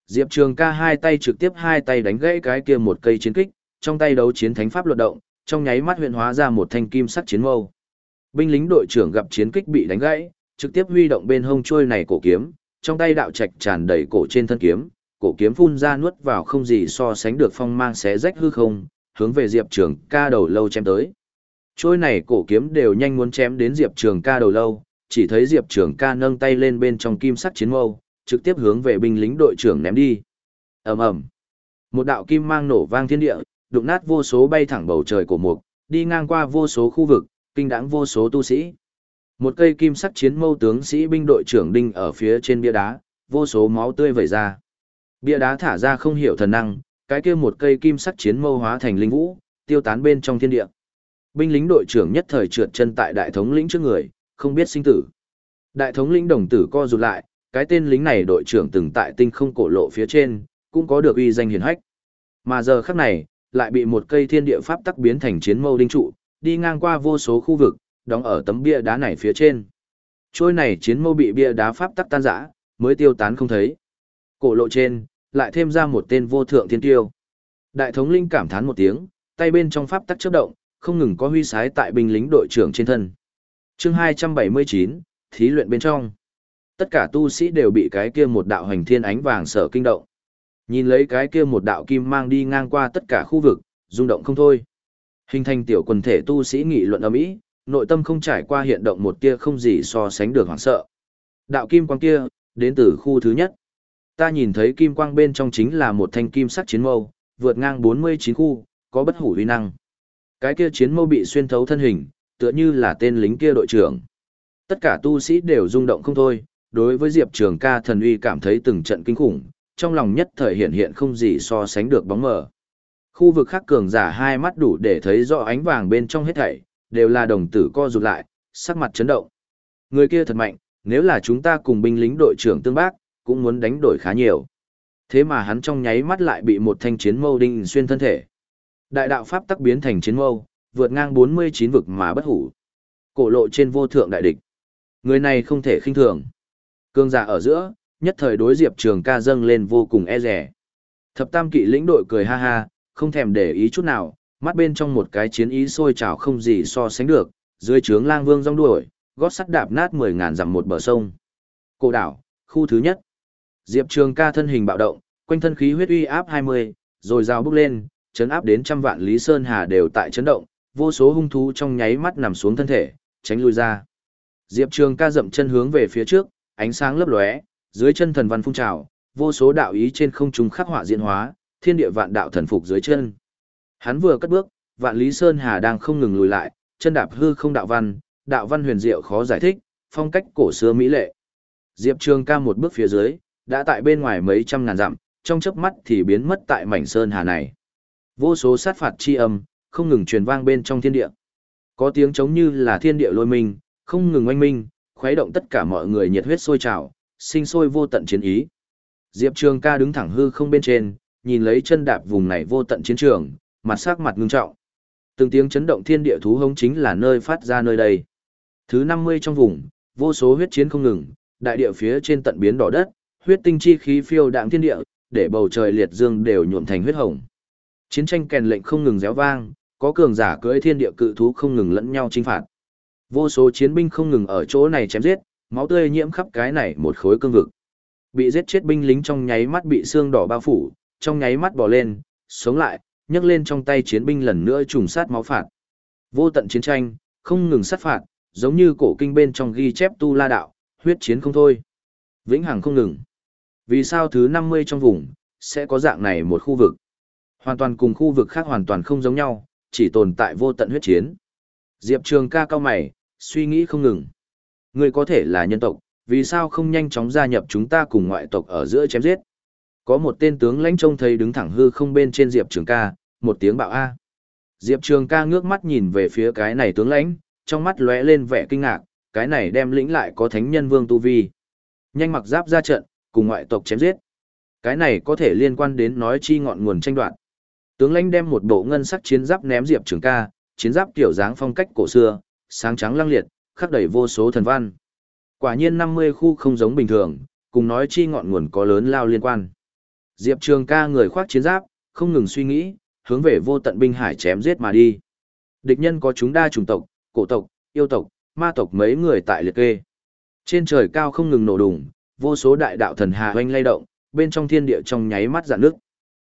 Diệp Trường ca hai tay trực tiếp hai tay đánh gãy cái kia một cây chiến kích, trong tay đấu chiến thánh pháp luật động, trong nháy mắt huyện hóa ra một thanh kim sắc chiến mâu. Binh lính đội trưởng gặp chiến kích bị đánh gãy, trực tiếp huy động bên hông trôi này cổ kiếm, trong tay đạo trạch tràn đầy cổ trên thân kiếm, cổ kiếm phun ra nuốt vào không gì so sánh được phong mang xé rách hư không, hướng về Diệp Trường ca đầu lâu chém tới. Trôi này cổ kiếm đều nhanh muốn chém đến Diệp Trường ca đầu lâu, chỉ thấy Diệp Trường ca nâng tay lên bên trong kim sắc chiến mâu, trực tiếp hướng về binh lính đội trưởng ném đi. ầm ầm, Một đạo kim mang nổ vang thiên địa, đụng nát vô số bay thẳng bầu trời của mục, đi ngang qua vô số khu vực, kinh đãng vô số tu sĩ. Một cây kim sắc chiến mâu tướng sĩ binh đội trưởng đinh ở phía trên bia đá, vô số máu tươi vẩy ra. Bia đá thả ra không hiểu thần năng, cái kia một cây kim sắc chiến mâu hóa thành linh vũ, tiêu tán bên trong thiên địa. Binh lính đội trưởng nhất thời trượt chân tại đại thống lĩnh trước người, không biết sinh tử. Đại thống lĩnh đồng tử co rụt lại, cái tên lính này đội trưởng từng tại tinh không cổ lộ phía trên, cũng có được uy danh hiển hách. Mà giờ khắc này, lại bị một cây thiên địa pháp tắc biến thành chiến mâu đinh trụ, đi ngang qua vô số khu vực, đóng ở tấm bia đá này phía trên. Trôi này chiến mâu bị bia đá pháp tắc tan rã, mới tiêu tán không thấy. Cổ lộ trên, lại thêm ra một tên vô thượng thiên tiêu. Đại thống linh cảm thán một tiếng, tay bên trong pháp tắc chớp động, không ngừng có huy sái tại binh lính đội trưởng trên thân. Chương 279, thí luyện bên trong. Tất cả tu sĩ đều bị cái kia một đạo hành thiên ánh vàng sở kinh động. Nhìn lấy cái kia một đạo kim mang đi ngang qua tất cả khu vực, rung động không thôi. Hình thành tiểu quần thể tu sĩ nghị luận ầm ĩ, nội tâm không trải qua hiện động một tia không gì so sánh được hoảng sợ. Đạo kim quang kia, đến từ khu thứ nhất. Ta nhìn thấy kim quang bên trong chính là một thanh kim sắc chiến mâu, vượt ngang 49 khu, có bất hủ uy năng. Cái kia chiến mâu bị xuyên thấu thân hình, tựa như là tên lính kia đội trưởng. Tất cả tu sĩ đều rung động không thôi, đối với Diệp Trường ca thần uy cảm thấy từng trận kinh khủng, trong lòng nhất thời hiện hiện không gì so sánh được bóng mờ. Khu vực khác cường giả hai mắt đủ để thấy rõ ánh vàng bên trong hết thảy, đều là đồng tử co rụt lại, sắc mặt chấn động. Người kia thật mạnh, nếu là chúng ta cùng binh lính đội trưởng tương bác, cũng muốn đánh đổi khá nhiều. Thế mà hắn trong nháy mắt lại bị một thanh chiến mâu đinh xuyên thân thể. Đại đạo pháp tắc biến thành chiến mâu, vượt ngang 49 vực mà bất hủ. Cổ lộ trên vô thượng đại địch. Người này không thể khinh thường. Cương giả ở giữa, nhất thời đối Diệp Trường ca dâng lên vô cùng e rẻ. Thập tam kỵ lĩnh đội cười ha ha, không thèm để ý chút nào, mắt bên trong một cái chiến ý sôi trào không gì so sánh được, dưới trướng lang vương rong đuổi, gót sắt đạp nát 10.000 dặm một bờ sông. Cổ đảo, khu thứ nhất. Diệp Trường ca thân hình bạo động, quanh thân khí huyết uy áp 20, rồi rào bước lên, chấn áp đến trăm vạn Lý Sơn Hà đều tại chấn động, vô số hung thú trong nháy mắt nằm xuống thân thể, tránh lui ra. Diệp Trường ca dậm chân hướng về phía trước, ánh sáng lấp lóe, dưới chân thần văn phun trào, vô số đạo ý trên không trung khắc họa diễn hóa, thiên địa vạn đạo thần phục dưới chân. Hắn vừa cất bước, vạn Lý Sơn Hà đang không ngừng lùi lại, chân đạp hư không đạo văn, đạo văn huyền diệu khó giải thích, phong cách cổ xưa mỹ lệ. Diệp Trường ca một bước phía dưới, đã tại bên ngoài mấy trăm ngàn dặm, trong chớp mắt thì biến mất tại mảnh sơn hà này. Vô số sát phạt chi âm, không ngừng truyền vang bên trong thiên địa. Có tiếng trống như là thiên địa lôi minh, không ngừng oanh minh, khuấy động tất cả mọi người nhiệt huyết sôi trào, sinh sôi vô tận chiến ý. Diệp Trường ca đứng thẳng hư không bên trên, nhìn lấy chân đạp vùng này vô tận chiến trường, mặt sắc mặt ngưng trọng. Từng tiếng chấn động thiên địa thú hống chính là nơi phát ra nơi đây. Thứ 50 trong vùng, vô số huyết chiến không ngừng, đại địa phía trên tận biến đỏ đất, huyết tinh chi khí phiêu đạm thiên địa, để bầu trời liệt dương đều nhuộm thành huyết hồng. Chiến tranh kèn lệnh không ngừng réo vang, có cường giả cưỡi thiên địa cự thú không ngừng lẫn nhau chinh phạt. Vô số chiến binh không ngừng ở chỗ này chém giết, máu tươi nhiễm khắp cái này một khối cương vực. Bị giết chết binh lính trong nháy mắt bị xương đỏ bao phủ, trong nháy mắt bò lên, sống lại, nhấc lên trong tay chiến binh lần nữa trùng sát máu phạt. Vô tận chiến tranh, không ngừng sát phạt, giống như cổ kinh bên trong ghi chép tu la đạo, huyết chiến không thôi. Vĩnh hằng không ngừng. Vì sao thứ 50 trong vùng, sẽ có dạng này một khu vực? Hoàn toàn cùng khu vực khác hoàn toàn không giống nhau, chỉ tồn tại vô tận huyết chiến. Diệp Trường ca cao mày, suy nghĩ không ngừng. Người có thể là nhân tộc, vì sao không nhanh chóng gia nhập chúng ta cùng ngoại tộc ở giữa chém giết? Có một tên tướng lãnh trông thấy đứng thẳng hư không bên trên Diệp Trường ca, một tiếng bạo A. Diệp Trường ca ngước mắt nhìn về phía cái này tướng lãnh, trong mắt lóe lên vẻ kinh ngạc, cái này đem lĩnh lại có thánh nhân vương tu vi. Nhanh mặc giáp ra trận, cùng ngoại tộc chém giết. Cái này có thể liên quan đến nói chi ngọn nguồn tranh đoạt. Tướng lãnh đem một bộ ngân sắc chiến giáp ném Diệp Trường ca, chiến giáp kiểu dáng phong cách cổ xưa, sáng trắng lăng liệt, khắc đầy vô số thần văn. Quả nhiên 50 khu không giống bình thường, cùng nói chi ngọn nguồn có lớn lao liên quan. Diệp Trường ca người khoác chiến giáp, không ngừng suy nghĩ, hướng về vô tận binh hải chém giết mà đi. Địch nhân có chúng đa chủng tộc, cổ tộc, yêu tộc, ma tộc mấy người tại liệt kê. Trên trời cao không ngừng nổ đùng, vô số đại đạo thần hà hoanh lay động, bên trong thiên địa trong nháy mắt dạn nước.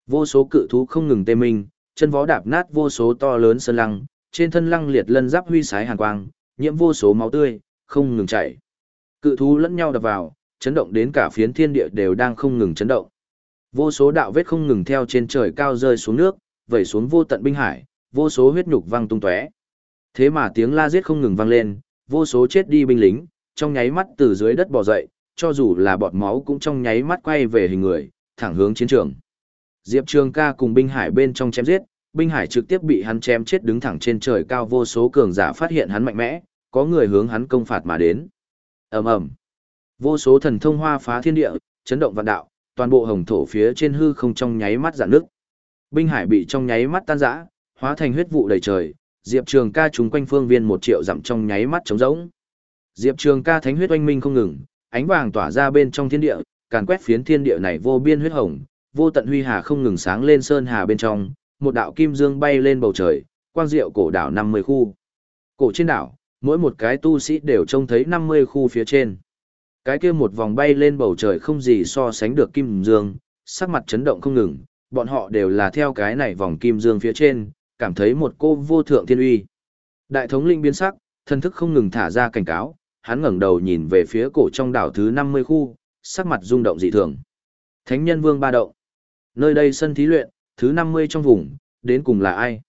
Vô số cự thú không ngừng tê minh, chân vó đạp nát vô số to lớn sơn lăng, trên thân lăng liệt lân giáp huy sái hàn quang, nhiễm vô số máu tươi, không ngừng chảy. Cự thú lẫn nhau đập vào, chấn động đến cả phiến thiên địa đều đang không ngừng chấn động. Vô số đạo vết không ngừng theo trên trời cao rơi xuống nước, vẩy xuống vô tận binh hải, vô số huyết nhục văng tung tóe. Thế mà tiếng la giết không ngừng vang lên, vô số chết đi binh lính, trong nháy mắt từ dưới đất bò dậy, cho dù là bọt máu cũng trong nháy mắt quay về hình người, thẳng hướng chiến trường. Diệp Trường ca cùng binh hải bên trong chém giết, binh hải trực tiếp bị hắn chém chết đứng thẳng trên trời cao vô số cường giả phát hiện hắn mạnh mẽ, có người hướng hắn công phạt mà đến. ầm ầm, Vô số thần thông hoa phá thiên địa, chấn động vạn đạo, toàn bộ hồng thổ phía trên hư không trong nháy mắt giãn nước. Binh hải bị trong nháy mắt tan rã, hóa thành huyết vụ đầy trời, Diệp Trường ca chúng quanh phương viên một triệu dặm trong nháy mắt trống rỗng. Diệp Trường ca thánh huyết oanh minh không ngừng, ánh vàng tỏa ra bên trong thiên địa, càn quét phiến thiên địa này vô biên huyết hồng, vô tận huy hà không ngừng sáng lên sơn hà bên trong, một đạo kim dương bay lên bầu trời, quang diệu cổ đảo 50 khu. Cổ trên đảo, mỗi một cái tu sĩ đều trông thấy 50 khu phía trên. Cái kia một vòng bay lên bầu trời không gì so sánh được kim dương, sắc mặt chấn động không ngừng, bọn họ đều là theo cái này vòng kim dương phía trên, cảm thấy một cô vô thượng thiên uy. Đại thống linh biến sắc, thân thức không ngừng thả ra cảnh cáo, hắn ngẩng đầu nhìn về phía cổ trong đảo thứ 50 khu, sắc mặt rung động dị thường. Thánh nhân vương ba động. Nơi đây sân thí luyện, thứ 50 trong vùng, đến cùng là ai?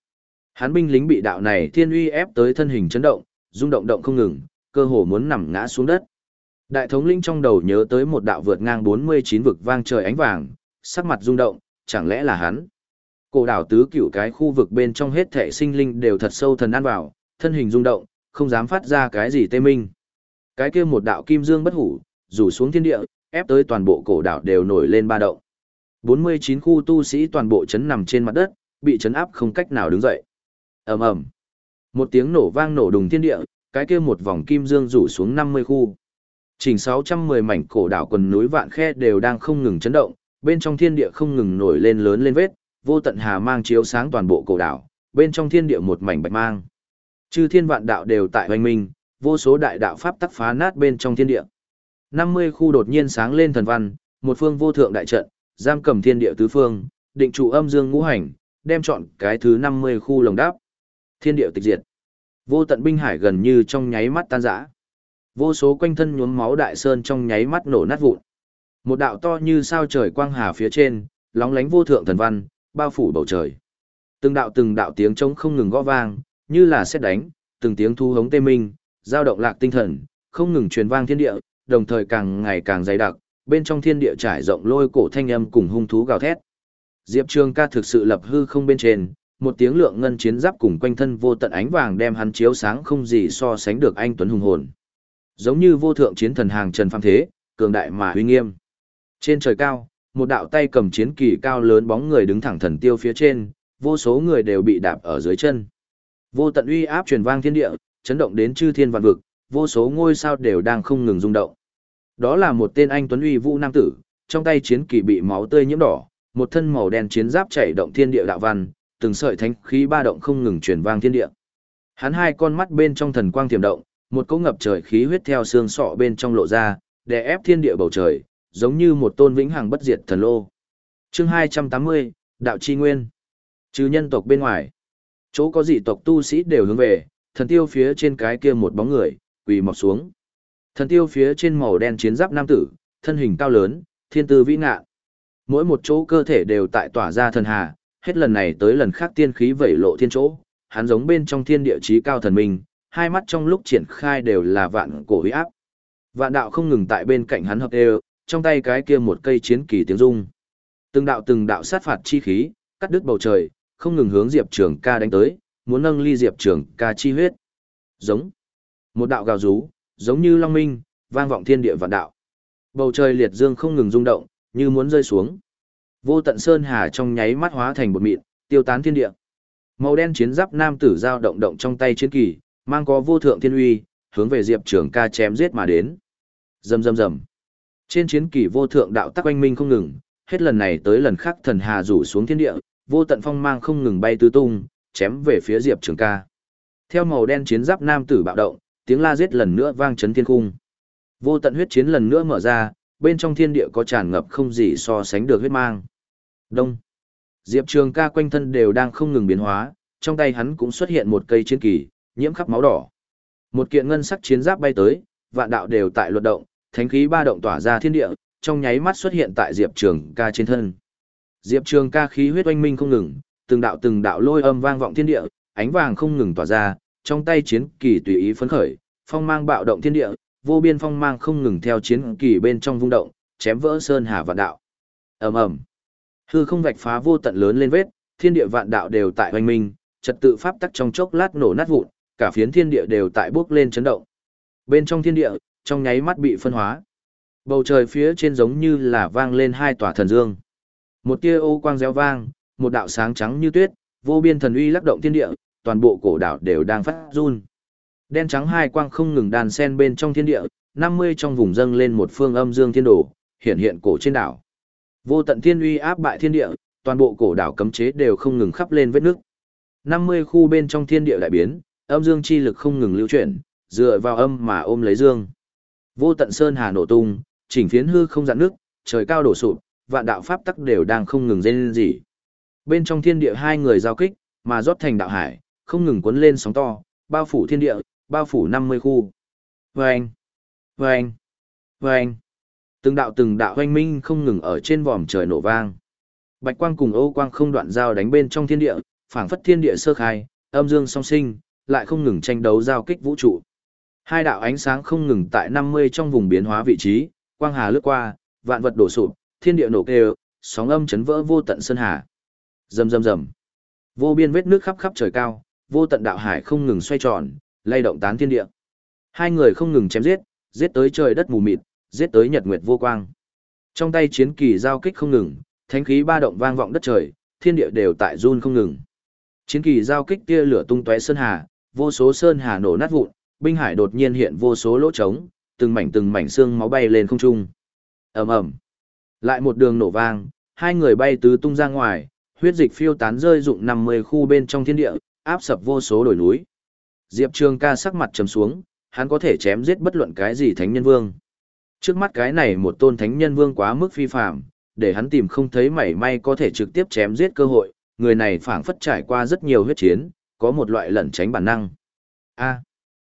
Hắn binh lính bị đạo này thiên uy ép tới thân hình chấn động, rung động động không ngừng, cơ hồ muốn nằm ngã xuống đất. Đại thống linh trong đầu nhớ tới một đạo vượt ngang 49 vực vang trời ánh vàng, sắc mặt rung động, chẳng lẽ là hắn? Cổ đảo tứ cửu cái khu vực bên trong hết thể sinh linh đều thật sâu thần an vào, thân hình rung động, không dám phát ra cái gì tê minh. Cái kia một đạo kim dương bất hủ, rủ xuống thiên địa, ép tới toàn bộ cổ đảo đều nổi lên ba động. 49 khu tu sĩ toàn bộ chấn nằm trên mặt đất, bị chấn áp không cách nào đứng dậy. ầm ầm, Một tiếng nổ vang nổ đùng thiên địa, cái kia một vòng kim dương rủ xuống 50 khu. Chỉnh 610 mảnh cổ đảo quần núi vạn khe đều đang không ngừng chấn động, bên trong thiên địa không ngừng nổi lên lớn lên vết, vô tận hà mang chiếu sáng toàn bộ cổ đảo, bên trong thiên địa một mảnh bạch mang. Chư thiên vạn đạo đều tại hoành minh, vô số đại đạo pháp tắc phá nát bên trong thiên địa. 50 khu đột nhiên sáng lên thần văn, một phương vô thượng đại trận, giam cầm thiên địa tứ phương, định trụ âm dương ngũ hành, đem chọn cái thứ 50 khu lồng đáp. Thiên địa tịch diệt. Vô tận binh hải gần như trong nháy mắt tan rã. Vô số quanh thân nhuốm máu đại sơn trong nháy mắt nổ nát vụn. Một đạo to như sao trời quang hà phía trên, lóng lánh vô thượng thần văn, bao phủ bầu trời. Từng đạo từng đạo tiếng trống không ngừng gõ vang, như là xét đánh, từng tiếng thu hống tê minh, dao động lạc tinh thần, không ngừng truyền vang thiên địa, đồng thời càng ngày càng dày đặc, bên trong thiên địa trải rộng lôi cổ thanh âm cùng hung thú gào thét. Diệp Trường ca thực sự lập hư không bên trên, một tiếng lượng ngân chiến giáp cùng quanh thân vô tận ánh vàng đem hắn chiếu sáng không gì so sánh được anh tuấn hùng hồn. Giống như vô thượng chiến thần hàng Trần Phàm thế, cường đại mà uy nghiêm. Trên trời cao, một đạo tay cầm chiến kỳ cao lớn bóng người đứng thẳng thần tiêu phía trên, vô số người đều bị đạp ở dưới chân. Vô tận uy áp truyền vang thiên địa, chấn động đến chư thiên vạn vực, vô số ngôi sao đều đang không ngừng rung động. Đó là một tên anh tuấn uy vũ nam tử, trong tay chiến kỳ bị máu tươi nhiễm đỏ, một thân màu đen chiến giáp chảy động thiên địa đạo văn, từng sợi thánh khí ba động không ngừng truyền vang thiên địa. Hắn hai con mắt bên trong thần quang tiềm động, một cỗ ngập trời khí huyết theo xương sọ bên trong lộ ra, đè ép thiên địa bầu trời, giống như một tôn vĩnh hằng bất diệt thần lô. Chương 280, Đạo chi nguyên. Trừ nhân tộc bên ngoài, chỗ có dị tộc tu sĩ đều hướng về, thần tiêu phía trên cái kia một bóng người, quỳ mọc xuống. Thần tiêu phía trên màu đen chiến giáp nam tử, thân hình cao lớn, thiên tư vĩ ngạ. Mỗi một chỗ cơ thể đều tại tỏa ra thần hà, hết lần này tới lần khác tiên khí vẩy lộ thiên chỗ, hắn giống bên trong thiên địa chí cao thần minh, hai mắt trong lúc triển khai đều là vạn cổ huy áp. Vạn đạo không ngừng tại bên cạnh hắn hợp đều, trong tay cái kia một cây chiến kỳ tiếng rung. Từng đạo từng đạo sát phạt chi khí, cắt đứt bầu trời, không ngừng hướng Diệp Trường ca đánh tới, muốn nâng ly Diệp Trường ca chi huyết. Giống. Một đạo gào rú, giống như long minh, vang vọng thiên địa vạn đạo. Bầu trời liệt dương không ngừng rung động, như muốn rơi xuống. Vô tận sơn hà trong nháy mắt hóa thành bột mịn, tiêu tán thiên địa. Màu đen chiến giáp nam tử giao động động trong tay chiến kỳ, mang có vô thượng thiên uy, hướng về Diệp Trường ca chém giết mà đến. Rầm rầm rầm. Trên chiến kỳ vô thượng đạo tắc oanh minh không ngừng, hết lần này tới lần khác thần hà rủ xuống thiên địa, vô tận phong mang không ngừng bay tứ tung, chém về phía Diệp Trường ca. Theo màu đen chiến giáp nam tử bạo động, tiếng la giết lần nữa vang chấn thiên cung. Vô tận huyết chiến lần nữa mở ra, bên trong thiên địa có tràn ngập không gì so sánh được huyết mang. Đông. Diệp Trường ca quanh thân đều đang không ngừng biến hóa, trong tay hắn cũng xuất hiện một cây chiến kỳ, nhiễm khắp máu đỏ. Một kiện ngân sắc chiến giáp bay tới, vạn đạo đều tại luật động, thánh khí ba động tỏa ra thiên địa, trong nháy mắt xuất hiện tại Diệp Trường ca trên thân. Diệp Trường ca khí huyết oanh minh không ngừng, từng đạo từng đạo lôi âm vang vọng thiên địa, ánh vàng không ngừng tỏa ra, trong tay chiến kỳ tùy ý phấn khởi, phong mang bạo động thiên địa, vô biên phong mang không ngừng theo chiến kỳ bên trong vung động, chém vỡ sơn hà vạn đạo. Ầm ầm. Hư không vạch phá vô tận lớn lên vết, thiên địa vạn đạo đều tại hoành minh, trật tự pháp tắc trong chốc lát nổ nát vụn, cả phiến thiên địa đều tại bước lên chấn động. Bên trong thiên địa, trong nháy mắt bị phân hóa. Bầu trời phía trên giống như là vang lên hai tòa thần dương. Một tia ô quang réo vang, một đạo sáng trắng như tuyết, vô biên thần uy lắc động thiên địa, toàn bộ cổ đảo đều đang phát run. Đen trắng hai quang không ngừng đàn sen bên trong thiên địa, 50 trong vùng dâng lên một phương âm dương thiên đồ, hiện hiện cổ trên đảo. Vô tận thiên uy áp bại thiên địa, toàn bộ cổ đảo cấm chế đều không ngừng khắp lên vết nước. 50 khu bên trong thiên địa đại biến, âm dương chi lực không ngừng lưu chuyển, dựa vào âm mà ôm lấy dương. Vô tận sơn hà nổ tung, chỉnh phiến hư không dạn nước, trời cao đổ sụp, vạn đạo pháp tắc đều đang không ngừng rên rỉ. Bên trong thiên địa hai người giao kích, mà rót thành đạo hải, không ngừng cuốn lên sóng to, bao phủ thiên địa, bao phủ 50 khu. Vâng! Vâng! Vâng! Từng đạo từng đạo hoanh minh không ngừng ở trên vòm trời nổ vang. Bạch quang cùng ô quang không đoạn giao đánh bên trong thiên địa, phảng phất thiên địa sơ khai, âm dương song sinh, lại không ngừng tranh đấu giao kích vũ trụ. Hai đạo ánh sáng không ngừng tại 50 trong vùng biến hóa vị trí, quang hà lướt qua, vạn vật đổ sụp, thiên địa nổ kêu, sóng âm chấn vỡ vô tận sơn hà. Rầm rầm rầm. Vô biên vết nước khắp khắp trời cao, vô tận đạo hải không ngừng xoay tròn, lay động tán thiên địa. Hai người không ngừng chém giết, giết tới trời đất mù mịt, giết tới nhật nguyệt vô quang. Trong tay chiến kỳ giao kích không ngừng, thánh khí ba động vang vọng đất trời, thiên địa đều tại run không ngừng. Chiến kỳ giao kích tia lửa tung tóe sơn hà, vô số sơn hà nổ nát vụn, binh hải đột nhiên hiện vô số lỗ trống, từng mảnh từng mảnh xương máu bay lên không trung. Ầm ầm. Lại một đường nổ vang, hai người bay tứ tung ra ngoài, huyết dịch phiêu tán rơi rụng 50 khu bên trong thiên địa, áp sập vô số đồi núi. Diệp Trường ca sắc mặt trầm xuống, hắn có thể chém giết bất luận cái gì thánh nhân vương. Trước mắt cái này một tôn thánh nhân vương quá mức phi phạm, để hắn tìm không thấy mảy may có thể trực tiếp chém giết cơ hội, người này phảng phất trải qua rất nhiều huyết chiến, có một loại lẩn tránh bản năng. A.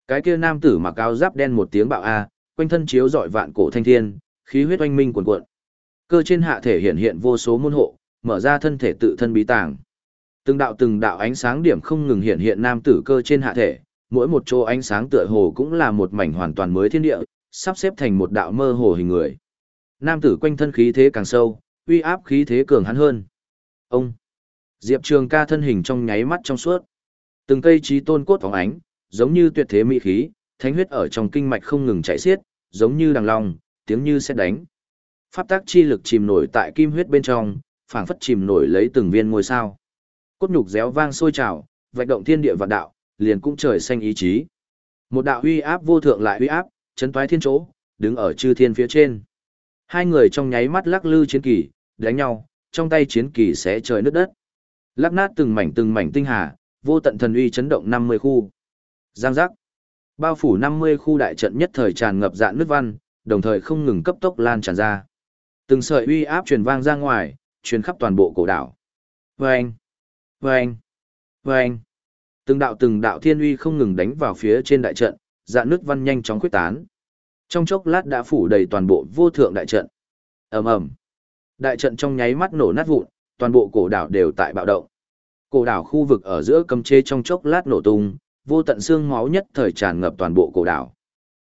Cái kia nam tử mặc áo giáp đen một tiếng bạo a, quanh thân chiếu rọi vạn cổ thanh thiên, khí huyết oanh minh cuồn cuộn. Cơ trên hạ thể hiện hiện vô số môn hộ, mở ra thân thể tự thân bí tàng. Từng đạo từng đạo ánh sáng điểm không ngừng hiện hiện nam tử cơ trên hạ thể, mỗi một chỗ ánh sáng tựa hồ cũng là một mảnh hoàn toàn mới thiên địa, sắp xếp thành một đạo mơ hồ hình người. Nam tử quanh thân khí thế càng sâu, uy áp khí thế cường hắn hơn. Ông Diệp Trường ca thân hình trong nháy mắt trong suốt. Từng cây trí tôn cốt phóng ánh, giống như tuyệt thế mỹ khí, thánh huyết ở trong kinh mạch không ngừng chảy xiết, giống như đằng long, tiếng như xét đánh. Pháp tác chi lực chìm nổi tại kim huyết bên trong, phảng phất chìm nổi lấy từng viên ngôi sao. Cốt nhục réo vang sôi trào, vạch động thiên địa vạn đạo, liền cũng trời xanh ý chí. Một đạo uy áp vô thượng lại uy áp, chấn toái thiên chỗ, đứng ở chư thiên phía trên. Hai người trong nháy mắt lắc lư chiến kỳ, đánh nhau, trong tay chiến kỳ sẽ trời nứt đất. Lắc nát từng mảnh từng mảnh tinh hà, vô tận thần uy chấn động 50 khu. Giang giác. Bao phủ 50 khu đại trận nhất thời tràn ngập dạn nước văn, đồng thời không ngừng cấp tốc lan tràn ra. Từng sợi uy áp truyền vang ra ngoài, truyền khắp toàn bộ cổ đảo. Vâng! Vâng! Vâng! Từng đạo từng đạo thiên uy không ngừng đánh vào phía trên đại trận, dạn nước văn nhanh chóng khuyết tán. Trong chốc lát đã phủ đầy toàn bộ vô thượng đại trận. ầm ầm, Đại trận trong nháy mắt nổ nát vụn, toàn bộ cổ đảo đều tại bạo động. Cổ đảo khu vực ở giữa cầm chế trong chốc lát nổ tung, vô tận xương máu nhất thời tràn ngập toàn bộ cổ đảo.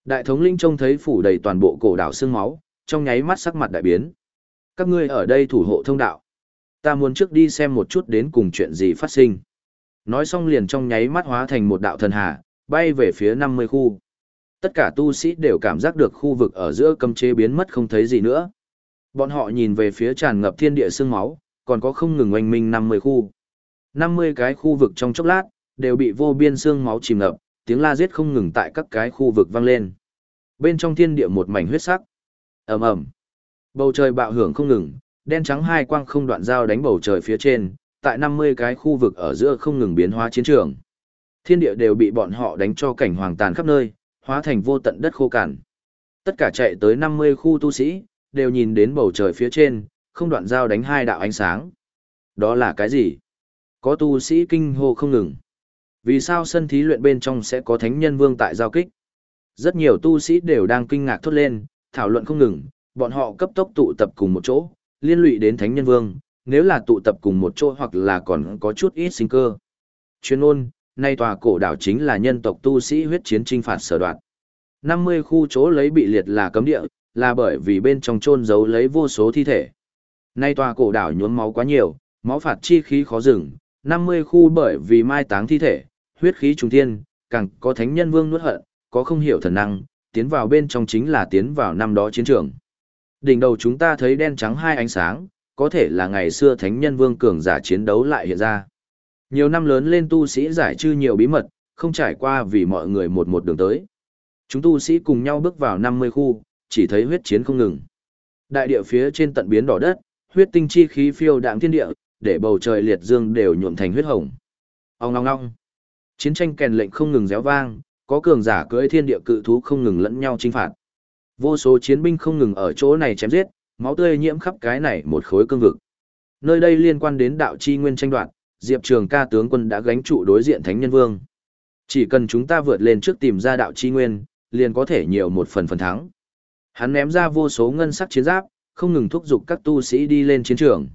Đại thống linh trông thấy phủ đầy toàn bộ cổ đảo xương máu, trong nháy mắt sắc mặt đại biến. Các ngươi ở đây thủ hộ thông đạo. Ta muốn trước đi xem một chút đến cùng chuyện gì phát sinh. Nói xong liền trong nháy mắt hóa thành một đạo thần hà, bay về phía 50 khu. Tất cả tu sĩ đều cảm giác được khu vực ở giữa cầm chế biến mất không thấy gì nữa. Bọn họ nhìn về phía tràn ngập thiên địa xương máu, còn có không ngừng oanh minh 50 khu. 50 cái khu vực trong chốc lát, đều bị vô biên xương máu chìm ngập, tiếng la giết không ngừng tại các cái khu vực vang lên. Bên trong thiên địa một mảnh huyết sắc. ầm ầm, Bầu trời bạo hưởng không ngừng, đen trắng hai quang không đoạn dao đánh bầu trời phía trên, tại 50 cái khu vực ở giữa không ngừng biến hóa chiến trường. Thiên địa đều bị bọn họ đánh cho cảnh hoàng tàn khắp nơi, hóa thành vô tận đất khô cằn. Tất cả chạy tới 50 khu tu sĩ, đều nhìn đến bầu trời phía trên, không đoạn dao đánh hai đạo ánh sáng. Đó là cái gì? Có tu sĩ kinh hô không ngừng. Vì sao sân thí luyện bên trong sẽ có thánh nhân vương tại giao kích? Rất nhiều tu sĩ đều đang kinh ngạc thốt lên, thảo luận không ngừng, bọn họ cấp tốc tụ tập cùng một chỗ, liên lụy đến thánh nhân vương, nếu là tụ tập cùng một chỗ hoặc là còn có chút ít sinh cơ. Chuyên ôn, nay tòa cổ đảo chính là nhân tộc tu sĩ huyết chiến trinh phạt sở đoạn. 50 khu chỗ lấy bị liệt là cấm địa, là bởi vì bên trong chôn giấu lấy vô số thi thể. Nay tòa cổ đảo nhuốm máu quá nhiều, máu phạt chi khí khó dừng, 50 khu bởi vì mai táng thi thể, huyết khí trùng thiên, càng có thánh nhân vương nuốt hận, có không hiểu thần năng, tiến vào bên trong chính là tiến vào năm đó chiến trường. Đỉnh đầu chúng ta thấy đen trắng hai ánh sáng, có thể là ngày xưa thánh nhân vương cường giả chiến đấu lại hiện ra. Nhiều năm lớn lên tu sĩ giải trừ nhiều bí mật, không trải qua vì mọi người một một đường tới. Chúng tu sĩ cùng nhau bước vào 50 khu, chỉ thấy huyết chiến không ngừng. Đại địa phía trên tận biến đỏ đất, huyết tinh chi khí phiêu đạm thiên địa, để bầu trời liệt dương đều nhuộm thành huyết hồng. Ông ngong ngong. Chiến tranh kèn lệnh không ngừng réo vang, có cường giả cưỡi thiên địa cự thú không ngừng lẫn nhau chinh phạt. Vô số chiến binh không ngừng ở chỗ này chém giết, máu tươi nhiễm khắp cái này một khối cương vực. Nơi đây liên quan đến đạo chi nguyên tranh đoạt, Diệp Trường ca tướng quân đã gánh trụ đối diện Thánh Nhân Vương. Chỉ cần chúng ta vượt lên trước tìm ra đạo chi nguyên, liền có thể nhiều một phần phần thắng. Hắn ném ra vô số ngân sắc chiến giáp, không ngừng thúc giục các tu sĩ đi lên chiến trường.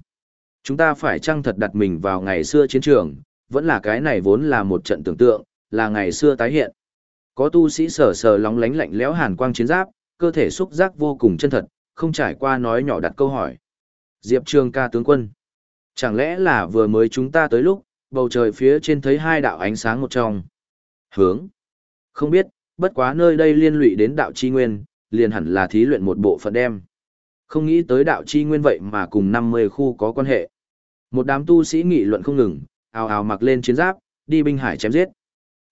Chúng ta phải chăng thật đặt mình vào ngày xưa chiến trường, vẫn là cái này vốn là một trận tưởng tượng, là ngày xưa tái hiện. Có tu sĩ sờ sờ lóng lánh lạnh lẽo hàn quang chiến giáp, cơ thể xúc giác vô cùng chân thật, không trải qua nói nhỏ đặt câu hỏi. Diệp Trường ca tướng quân. Chẳng lẽ là vừa mới chúng ta tới lúc, bầu trời phía trên thấy hai đạo ánh sáng một trong. Hướng. Không biết, bất quá nơi đây liên lụy đến đạo chi nguyên, liền hẳn là thí luyện một bộ phận đem. Không nghĩ tới đạo chi nguyên vậy mà cùng 50 khu có quan hệ. Một đám tu sĩ nghị luận không ngừng, ào ào mặc lên chiến giáp, đi binh hải chém giết.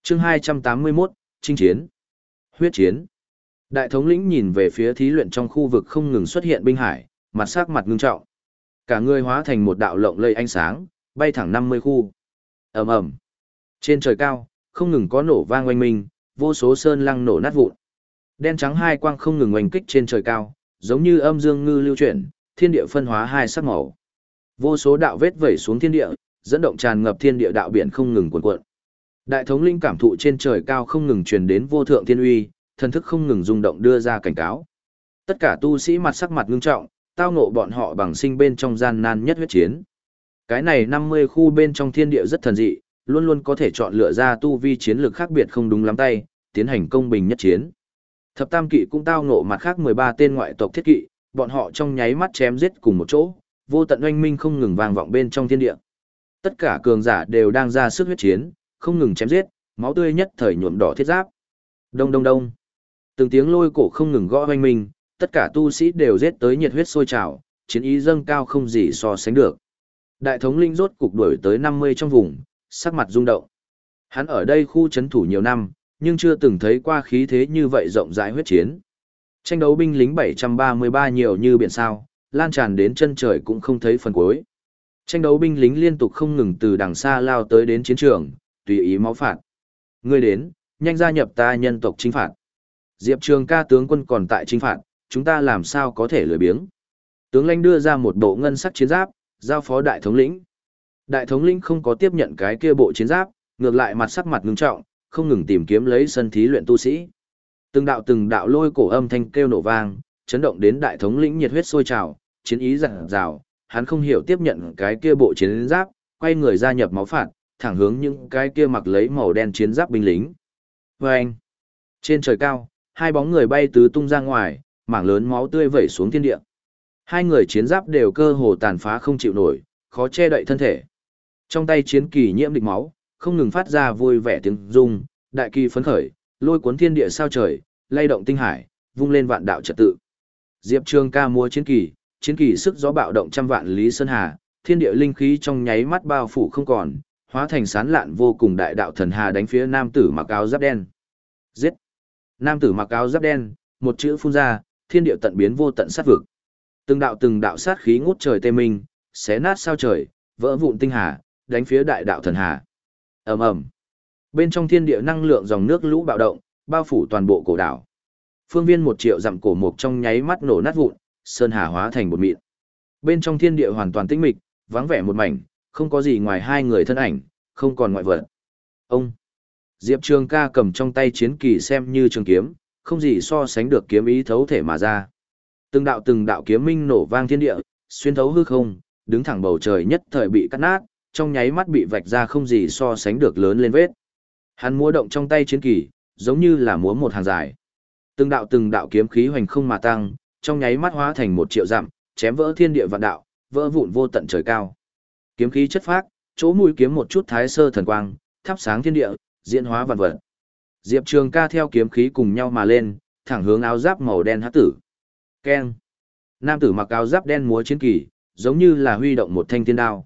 chương 281, chinh chiến. Huyết chiến. Đại thống lĩnh nhìn về phía thí luyện trong khu vực không ngừng xuất hiện binh hải, mặt sắc mặt ngưng trọng. Cả người hóa thành một đạo lộng lây ánh sáng, bay thẳng 50 khu. ầm ầm Trên trời cao, không ngừng có nổ vang oanh minh, vô số sơn lăng nổ nát vụn. Đen trắng hai quang không ngừng oanh kích trên trời cao, giống như âm dương ngư lưu chuyển, thiên địa phân hóa hai sắc màu. Vô số đạo vết vẩy xuống thiên địa, dẫn động tràn ngập thiên địa đạo biển không ngừng cuộn cuộn. Đại thống linh cảm thụ trên trời cao không ngừng truyền đến vô thượng thiên uy, thần thức không ngừng rung động đưa ra cảnh cáo. Tất cả tu sĩ mặt sắc mặt ngưng trọng, tao ngộ bọn họ bằng sinh bên trong gian nan nhất huyết chiến. Cái này 50 khu bên trong thiên địa rất thần dị, luôn luôn có thể chọn lựa ra tu vi chiến lược khác biệt không đúng lắm tay, tiến hành công bình nhất chiến. Thập Tam Kỵ cũng tao ngộ mặt khác 13 tên ngoại tộc thiết kỵ, bọn họ trong nháy mắt chém giết cùng một chỗ, vô tận oanh minh không ngừng vang vọng bên trong thiên địa. Tất cả cường giả đều đang ra sức huyết chiến, không ngừng chém giết, máu tươi nhất thời nhuộm đỏ thiết giáp. Đông đông đông. Từng tiếng lôi cổ không ngừng gõ oanh minh, tất cả tu sĩ đều giết tới nhiệt huyết sôi trào, chiến ý dâng cao không gì so sánh được. Đại thống linh rốt cục đuổi tới 50 trong vùng, sắc mặt rung động. Hắn ở đây khu chấn thủ nhiều năm, nhưng chưa từng thấy qua khí thế như vậy rộng rãi huyết chiến. Tranh đấu binh lính 733 nhiều như biển sao, lan tràn đến chân trời cũng không thấy phần cuối. Tranh đấu binh lính liên tục không ngừng từ đằng xa lao tới đến chiến trường, tùy ý máu phạt. Ngươi đến, nhanh gia nhập ta nhân tộc chính phạt. Diệp Trường ca tướng quân còn tại chính phạt, chúng ta làm sao có thể lười biếng. Tướng lãnh đưa ra một bộ ngân sắc chiến giáp, giao phó đại thống lĩnh. Đại thống lĩnh không có tiếp nhận cái kia bộ chiến giáp, ngược lại mặt sắc mặt ngưng trọng, không ngừng tìm kiếm lấy sân thí luyện tu sĩ. Từng đạo từng đạo lôi cổ âm thanh kêu nổ vang, chấn động đến đại thống lĩnh nhiệt huyết sôi trào, chiến ý dặn dào, hắn không hiểu tiếp nhận cái kia bộ chiến giáp, quay người gia nhập máu phạt, thẳng hướng những cái kia mặc lấy màu đen chiến giáp binh lính. Và anh, trên trời cao, hai bóng người bay tứ tung ra ngoài, mảng lớn máu tươi vẩy xuống thiên địa. Hai người chiến giáp đều cơ hồ tàn phá không chịu nổi, khó che đậy thân thể. Trong tay chiến kỳ nhiễm địch máu, không ngừng phát ra vui vẻ tiếng rung, đại kỳ phấn khởi, lôi cuốn thiên địa sao trời, lay động tinh hải, vung lên vạn đạo trật tự. Diệp Trương ca múa chiến kỳ, chiến kỳ sức gió bạo động trăm vạn lý sơn hà, thiên địa linh khí trong nháy mắt bao phủ không còn, hóa thành sán lạn vô cùng đại đạo thần hà đánh phía nam tử mặc áo giáp đen. Giết! Nam tử mặc áo giáp đen, một chữ phun ra, thiên địa tận biến vô tận sát vực. Từng đạo từng đạo sát khí ngút trời tê minh, xé nát sao trời, vỡ vụn tinh hà, đánh phía đại đạo thần hà. Ầm ầm. Bên trong thiên địa năng lượng dòng nước lũ bạo động, bao phủ toàn bộ cổ đảo. Phương viên một triệu dặm cổ mục trong nháy mắt nổ nát vụn, sơn hà hóa thành bột mịn. Bên trong thiên địa hoàn toàn tĩnh mịch, vắng vẻ một mảnh, không có gì ngoài hai người thân ảnh, không còn ngoại vật. Ông Diệp Trường ca cầm trong tay chiến kỳ xem như trường kiếm, không gì so sánh được kiếm ý thấu thể mà ra. Từng đạo từng đạo kiếm minh nổ vang thiên địa, xuyên thấu hư không, đứng thẳng bầu trời nhất thời bị cắt nát, trong nháy mắt bị vạch ra không gì so sánh được lớn lên vết. Hắn múa động trong tay chiến kỳ, giống như là múa một hàng dài. Từng đạo từng đạo kiếm khí hoành không mà tăng, trong nháy mắt hóa thành một triệu dặm, chém vỡ thiên địa vạn đạo, vỡ vụn vô tận trời cao. Kiếm khí chất phác, chỗ mũi kiếm một chút thái sơ thần quang, thắp sáng thiên địa, diễn hóa vạn vật. Diệp Trường Ca theo kiếm khí cùng nhau mà lên, thẳng hướng áo giáp màu đen hắc tử. Keng. Nam tử mặc áo giáp đen múa chiến kỳ, giống như là huy động một thanh thiên đao.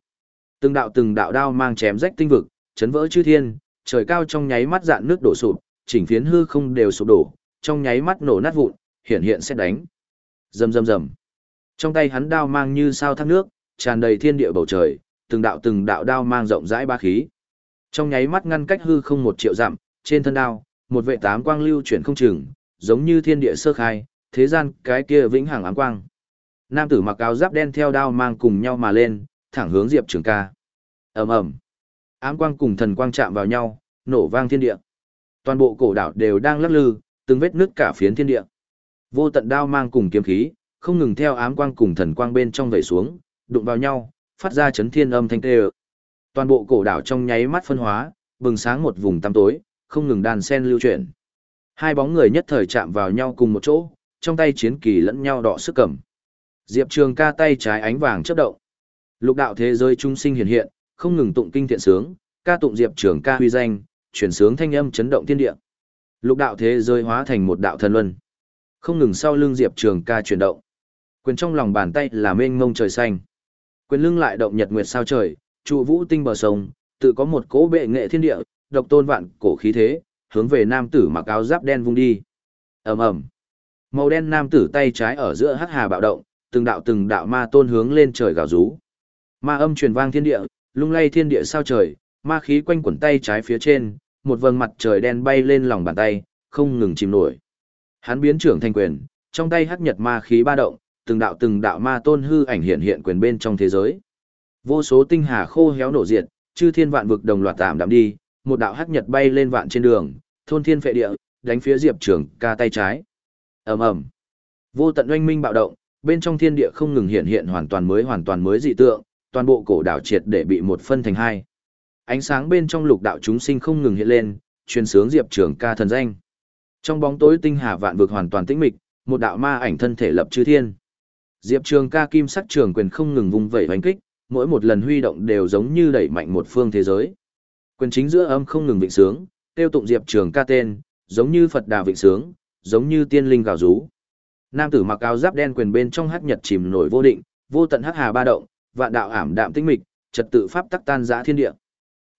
Từng đạo từng đạo đao mang chém rách tinh vực, chấn vỡ chư thiên, trời cao trong nháy mắt dạn nước đổ sụp, chỉnh phiến hư không đều sụp đổ, trong nháy mắt nổ nát vụn, hiện hiện sẽ đánh. Rầm rầm rầm. Trong tay hắn đao mang như sao thác nước, tràn đầy thiên địa bầu trời, từng đạo từng đạo đao mang rộng rãi ba khí. Trong nháy mắt ngăn cách hư không một triệu dặm, trên thân đao, một vệ tám quang lưu chuyển không chừng, giống như thiên địa sơ khai, thế gian cái kia vĩnh hằng ám quang. Nam tử mặc áo giáp đen theo đao mang cùng nhau mà lên, thẳng hướng Diệp Trường Ca. Ầm ầm. Ám quang cùng thần quang chạm vào nhau, nổ vang thiên địa. Toàn bộ cổ đảo đều đang lắc lư, từng vết nứt cả phiến thiên địa. Vô tận đao mang cùng kiếm khí, không ngừng theo ám quang cùng thần quang bên trong vẩy xuống, đụng vào nhau, phát ra chấn thiên âm thanh tê Toàn bộ cổ đảo trong nháy mắt phân hóa, bừng sáng một vùng tăm tối, không ngừng đàn sen lưu chuyển. Hai bóng người nhất thời chạm vào nhau cùng một chỗ, trong tay chiến kỳ lẫn nhau đọ sức cầm. Diệp Trường ca tay trái ánh vàng chớp động. Lục đạo thế giới trung sinh hiện hiện, không ngừng tụng kinh thiện sướng, ca tụng Diệp Trường ca huy danh, chuyển sướng thanh âm chấn động thiên địa. Lục đạo thế giới hóa thành một đạo thần luân. Không ngừng sau lưng Diệp Trường ca chuyển động. Quyền trong lòng bàn tay là mênh mông trời xanh. Quyền lưng lại động nhật nguyệt sao trời, trụ vũ tinh bờ sông, tự có một cỗ bệ nghệ thiên địa, độc tôn vạn cổ khí thế, hướng về nam tử mặc áo giáp đen vung đi. Ầm ầm. Màu đen nam tử tay trái ở giữa hắc hà bạo động, từng đạo từng đạo ma tôn hướng lên trời gào rú. Ma âm truyền vang thiên địa, lung lay thiên địa sao trời, ma khí quanh quẩn tay trái phía trên, một vầng mặt trời đen bay lên lòng bàn tay, không ngừng chìm nổi. Hắn biến trưởng thành quyền, trong tay hắc nhật ma khí ba động, từng đạo từng đạo ma tôn hư ảnh hiện hiện quyền bên trong thế giới. Vô số tinh hà khô héo nổ diệt, chư thiên vạn vực đồng loạt tạm đạm đi, một đạo hắc nhật bay lên vạn trên đường, thôn thiên phệ địa, đánh phía Diệp Trường ca tay trái. Ầm ầm. Vô tận oanh minh bạo động, bên trong thiên địa không ngừng hiện hiện hoàn toàn mới hoàn toàn mới dị tượng, toàn bộ cổ đảo triệt để bị một phân thành hai. Ánh sáng bên trong lục đạo chúng sinh không ngừng hiện lên, truyền sướng Diệp Trường ca thần danh. Trong bóng tối tinh hà vạn vực hoàn toàn tĩnh mịch, một đạo ma ảnh thân thể lập chư thiên. Diệp Trường ca kim sắc trường quyền không ngừng vung vẩy hoành kích, mỗi một lần huy động đều giống như đẩy mạnh một phương thế giới. Quyền chính giữa âm không ngừng vịnh sướng, tiêu tụng Diệp Trường ca tên, giống như Phật đà vịnh sướng, giống như tiên linh gào rú. Nam tử mặc áo giáp đen quyền bên trong hắc nhật chìm nổi vô định, vô tận hắc hà ba động, vạn đạo ảm đạm tĩnh mịch, trật tự pháp tắc tan dã thiên địa.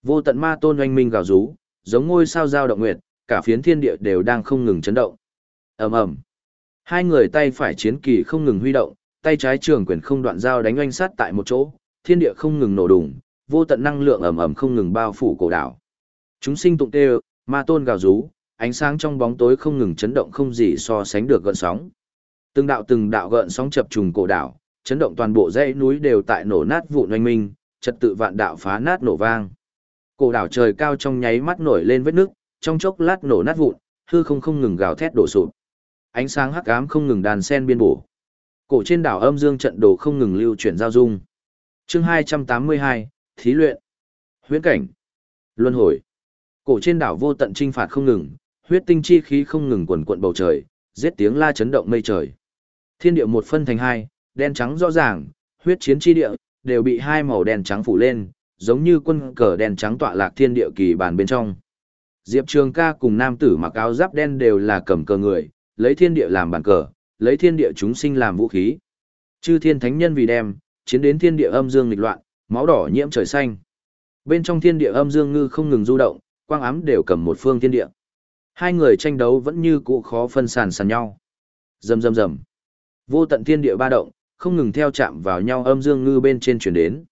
Vô tận ma tôn oanh minh gào rú, giống ngôi sao giao động nguyệt, cả phiến thiên địa đều đang không ngừng chấn động. Ầm ầm. Hai người tay phải chiến kỳ không ngừng huy động, tay trái trường quyền không đoạn giao đánh oanh sát tại một chỗ, thiên địa không ngừng nổ đùng, vô tận năng lượng ầm ầm không ngừng bao phủ cổ đảo. Chúng sinh tụng tê, ma tôn gào rú, ánh sáng trong bóng tối không ngừng chấn động không gì so sánh được gợn sóng. Từng đạo từng đạo gợn sóng chập trùng cổ đảo, chấn động toàn bộ dãy núi đều tại nổ nát vụn oanh minh, trật tự vạn đạo phá nát nổ vang. Cổ đảo trời cao trong nháy mắt nổi lên vết nước, trong chốc lát nổ nát vụn, hư không không ngừng gào thét đổ sụp. Ánh sáng hắc ám không ngừng đàn sen biên bổ. Cổ trên đảo âm dương trận đồ không ngừng lưu chuyển giao dung. Chương 282, thí luyện. Huyễn cảnh. Luân hồi. Cổ trên đảo vô tận trinh phạt không ngừng, huyết tinh chi khí không ngừng quần quận bầu trời, giết tiếng la chấn động mây trời. Thiên địa một phân thành hai, đen trắng rõ ràng, huyết chiến chi địa đều bị hai màu đen trắng phủ lên, giống như quân cờ đen trắng tọa lạc thiên địa kỳ bàn bên trong. Diệp Trường ca cùng nam tử mặc áo giáp đen đều là cầm cờ người, lấy thiên địa làm bàn cờ, lấy thiên địa chúng sinh làm vũ khí. Chư thiên thánh nhân vì đem, chiến đến thiên địa âm dương nghịch loạn, máu đỏ nhiễm trời xanh. Bên trong thiên địa âm dương ngư không ngừng du động, quang ám đều cầm một phương thiên địa. Hai người tranh đấu vẫn như cũ khó phân sàn sàn nhau. Rầm rầm rầm. Vô tận thiên địa ba động, không ngừng theo chạm vào nhau âm dương ngư bên trên chuyển đến.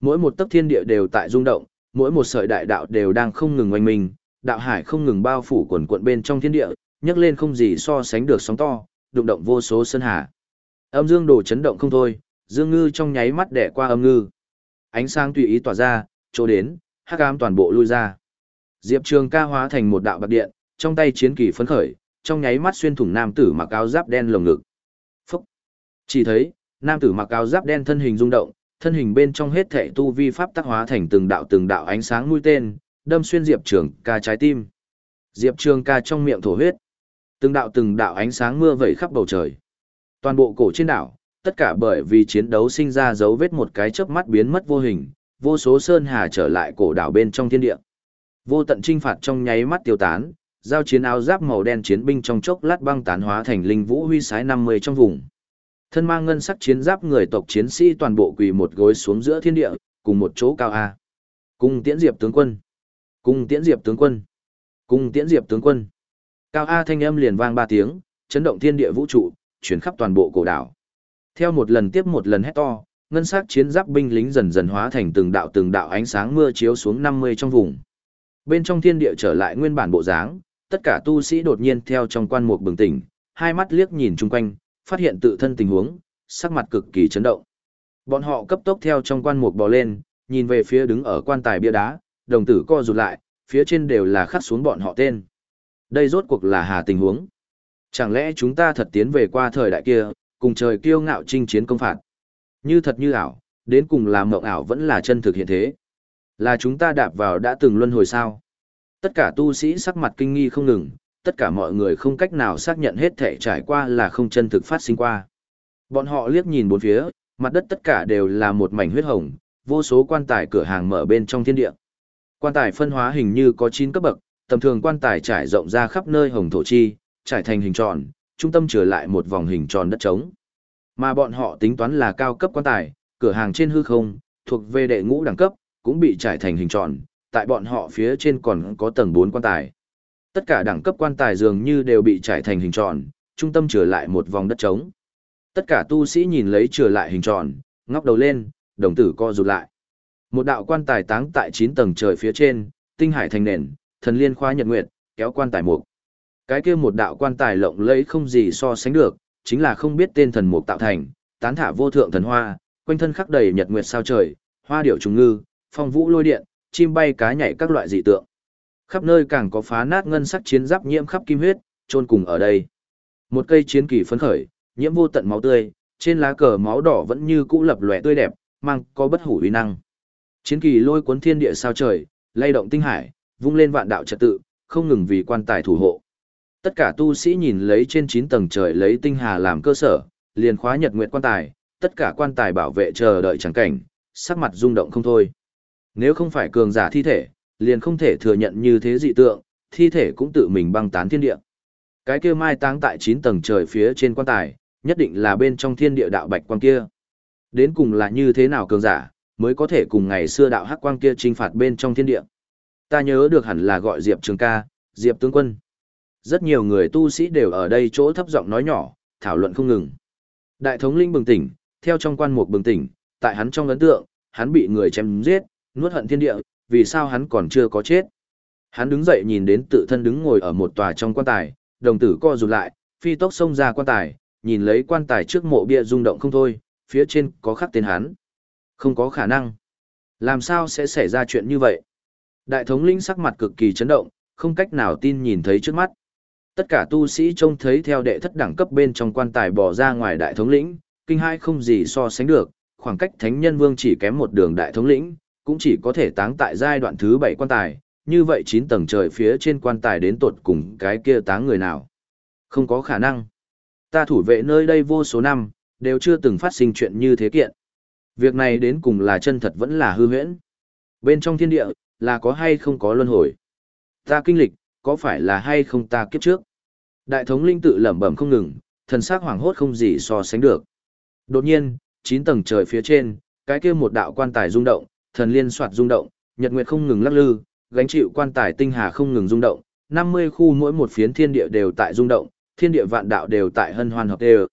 Mỗi một tấc thiên địa đều tại rung động, mỗi một sợi đại đạo đều đang không ngừng oanh minh, đạo hải không ngừng bao phủ quần quận bên trong thiên địa, nhấc lên không gì so sánh được sóng to, đụng động vô số sơn hà. Âm dương đồ chấn động không thôi, dương ngư trong nháy mắt đẻ qua âm ngư. Ánh sáng tùy ý tỏa ra, chỗ đến, hắc ám toàn bộ lui ra. Diệp Trường ca hóa thành một đạo bạc điện, trong tay chiến kỳ phấn khởi, trong nháy mắt xuyên thủng nam tử mặc áo giáp đen lồng ngực. Phúc! Chỉ thấy, nam tử mặc áo giáp đen thân hình rung động, thân hình bên trong hết thể tu vi pháp tác hóa thành từng đạo từng đạo ánh sáng mũi tên, đâm xuyên Diệp Trường ca trái tim. Diệp Trường ca trong miệng thổ huyết. Từng đạo từng đạo ánh sáng mưa vẩy khắp bầu trời. Toàn bộ cổ trên đảo, tất cả bởi vì chiến đấu sinh ra dấu vết một cái chớp mắt biến mất vô hình, vô số sơn hà trở lại cổ đảo bên trong thiên địa. Vô tận trinh phạt trong nháy mắt tiêu tán, giao chiến áo giáp màu đen chiến binh trong chốc lát băng tán hóa thành linh vũ huy sái 50 trong vùng. Thân mang ngân sắc chiến giáp người tộc chiến sĩ toàn bộ quỳ một gối xuống giữa thiên địa, cùng một chỗ cao a. cùng Tiễn Diệp tướng quân. Cung Tiễn Diệp tướng quân. Cung Tiễn Diệp tướng quân. Cao A thanh âm liền vang ba tiếng, chấn động thiên địa vũ trụ, chuyển khắp toàn bộ cổ đảo. Theo một lần tiếp một lần hét to, ngân sắc chiến giáp binh lính dần dần hóa thành từng đạo từng đạo ánh sáng mưa chiếu xuống 50 trong vùng. Bên trong thiên địa trở lại nguyên bản bộ dáng, tất cả tu sĩ đột nhiên theo trong quan mục bừng tỉnh, hai mắt liếc nhìn chung quanh, phát hiện tự thân tình huống, sắc mặt cực kỳ chấn động. Bọn họ cấp tốc theo trong quan mục bò lên, nhìn về phía đứng ở quan tài bia đá, đồng tử co rụt lại, phía trên đều là khắc xuống bọn họ tên. Đây rốt cuộc là hà tình huống. Chẳng lẽ chúng ta thật tiến về qua thời đại kia, cùng trời kiêu ngạo chinh chiến công phạt. Như thật như ảo, đến cùng là mộng ảo vẫn là chân thực hiện thế. Là chúng ta đạp vào đã từng luân hồi sao. Tất cả tu sĩ sắc mặt kinh nghi không ngừng, tất cả mọi người không cách nào xác nhận hết thể trải qua là không chân thực phát sinh qua. Bọn họ liếc nhìn bốn phía, mặt đất tất cả đều là một mảnh huyết hồng, vô số quan tài cửa hàng mở bên trong thiên địa. Quan tài phân hóa hình như có 9 cấp bậc, tầm thường quan tài trải rộng ra khắp nơi hồng thổ chi, trải thành hình tròn, trung tâm trở lại một vòng hình tròn đất trống. Mà bọn họ tính toán là cao cấp quan tài, cửa hàng trên hư không, thuộc về đệ ngũ đẳng cấp, cũng bị trải thành hình tròn, tại bọn họ phía trên còn có tầng 4 quan tài. Tất cả đẳng cấp quan tài dường như đều bị trải thành hình tròn, trung tâm trở lại một vòng đất trống. Tất cả tu sĩ nhìn lấy trở lại hình tròn, ngóc đầu lên, đồng tử co rụt lại. Một đạo quan tài táng tại 9 tầng trời phía trên, tinh hải thành nền, thần liên khoa nhật nguyệt, kéo quan tài mục. Cái kia một đạo quan tài lộng lẫy không gì so sánh được, chính là không biết tên thần mục tạo thành, tán thả vô thượng thần hoa, quanh thân khắc đầy nhật nguyệt sao trời, hoa điểu trùng ngư, phong vũ lôi điện, chim bay cá nhảy các loại dị tượng. Khắp nơi càng có phá nát ngân sắc chiến giáp nhiễm khắp kim huyết, chôn cùng ở đây. Một cây chiến kỳ phấn khởi, nhiễm vô tận máu tươi, trên lá cờ máu đỏ vẫn như cũ lập lòe tươi đẹp, mang có bất hủ uy năng. Chiến kỳ lôi cuốn thiên địa sao trời, lay động tinh hải, vung lên vạn đạo trật tự, không ngừng vì quan tài thủ hộ. Tất cả tu sĩ nhìn lấy trên 9 tầng trời lấy tinh hà làm cơ sở, liền khóa nhật nguyệt quan tài, tất cả quan tài bảo vệ chờ đợi chẳng cảnh, sắc mặt rung động không thôi. Nếu không phải cường giả thi thể, liền không thể thừa nhận như thế dị tượng, thi thể cũng tự mình băng tán thiên địa. Cái kia mai táng tại 9 tầng trời phía trên quan tài, nhất định là bên trong thiên địa đạo bạch quan kia. Đến cùng là như thế nào cường giả, mới có thể cùng ngày xưa đạo hắc quang kia trinh phạt bên trong thiên địa. Ta nhớ được hẳn là gọi Diệp Trường ca, Diệp tướng quân. Rất nhiều người tu sĩ đều ở đây chỗ thấp giọng nói nhỏ, thảo luận không ngừng. Đại thống linh bừng tỉnh, theo trong quan mục bừng tỉnh, tại hắn trong ấn tượng, hắn bị người chém giết, nuốt hận thiên địa, vì sao hắn còn chưa có chết. Hắn đứng dậy nhìn đến tự thân đứng ngồi ở một tòa trong quan tài, đồng tử co rụt lại, phi tốc xông ra quan tài, nhìn lấy quan tài trước mộ bia rung động không thôi, phía trên có khắc tên hắn. Không có khả năng. Làm sao sẽ xảy ra chuyện như vậy? Đại thống lĩnh sắc mặt cực kỳ chấn động, không cách nào tin nhìn thấy trước mắt. Tất cả tu sĩ trông thấy theo đệ thất đẳng cấp bên trong quan tài bỏ ra ngoài đại thống lĩnh, kinh hai không gì so sánh được, khoảng cách thánh nhân vương chỉ kém một đường đại thống lĩnh, cũng chỉ có thể táng tại giai đoạn thứ bảy quan tài, như vậy chín tầng trời phía trên quan tài đến tột cùng cái kia táng người nào. Không có khả năng. Ta thủ vệ nơi đây vô số năm, đều chưa từng phát sinh chuyện như thế kiện. Việc này đến cùng là chân thật vẫn là hư huyễn. Bên trong thiên địa, là có hay không có luân hồi. Ta kinh lịch, có phải là hay không ta kiếp trước. Đại thống linh tự lẩm bẩm không ngừng, thần sắc hoảng hốt không gì so sánh được. Đột nhiên, chín tầng trời phía trên, cái kia một đạo quan tài rung động, thần liên soạt rung động, nhật nguyệt không ngừng lắc lư, gánh chịu quan tài tinh hà không ngừng rung động, 50 khu mỗi một phiến thiên địa đều tại rung động, thiên địa vạn đạo đều tại hân hoan hợp đều.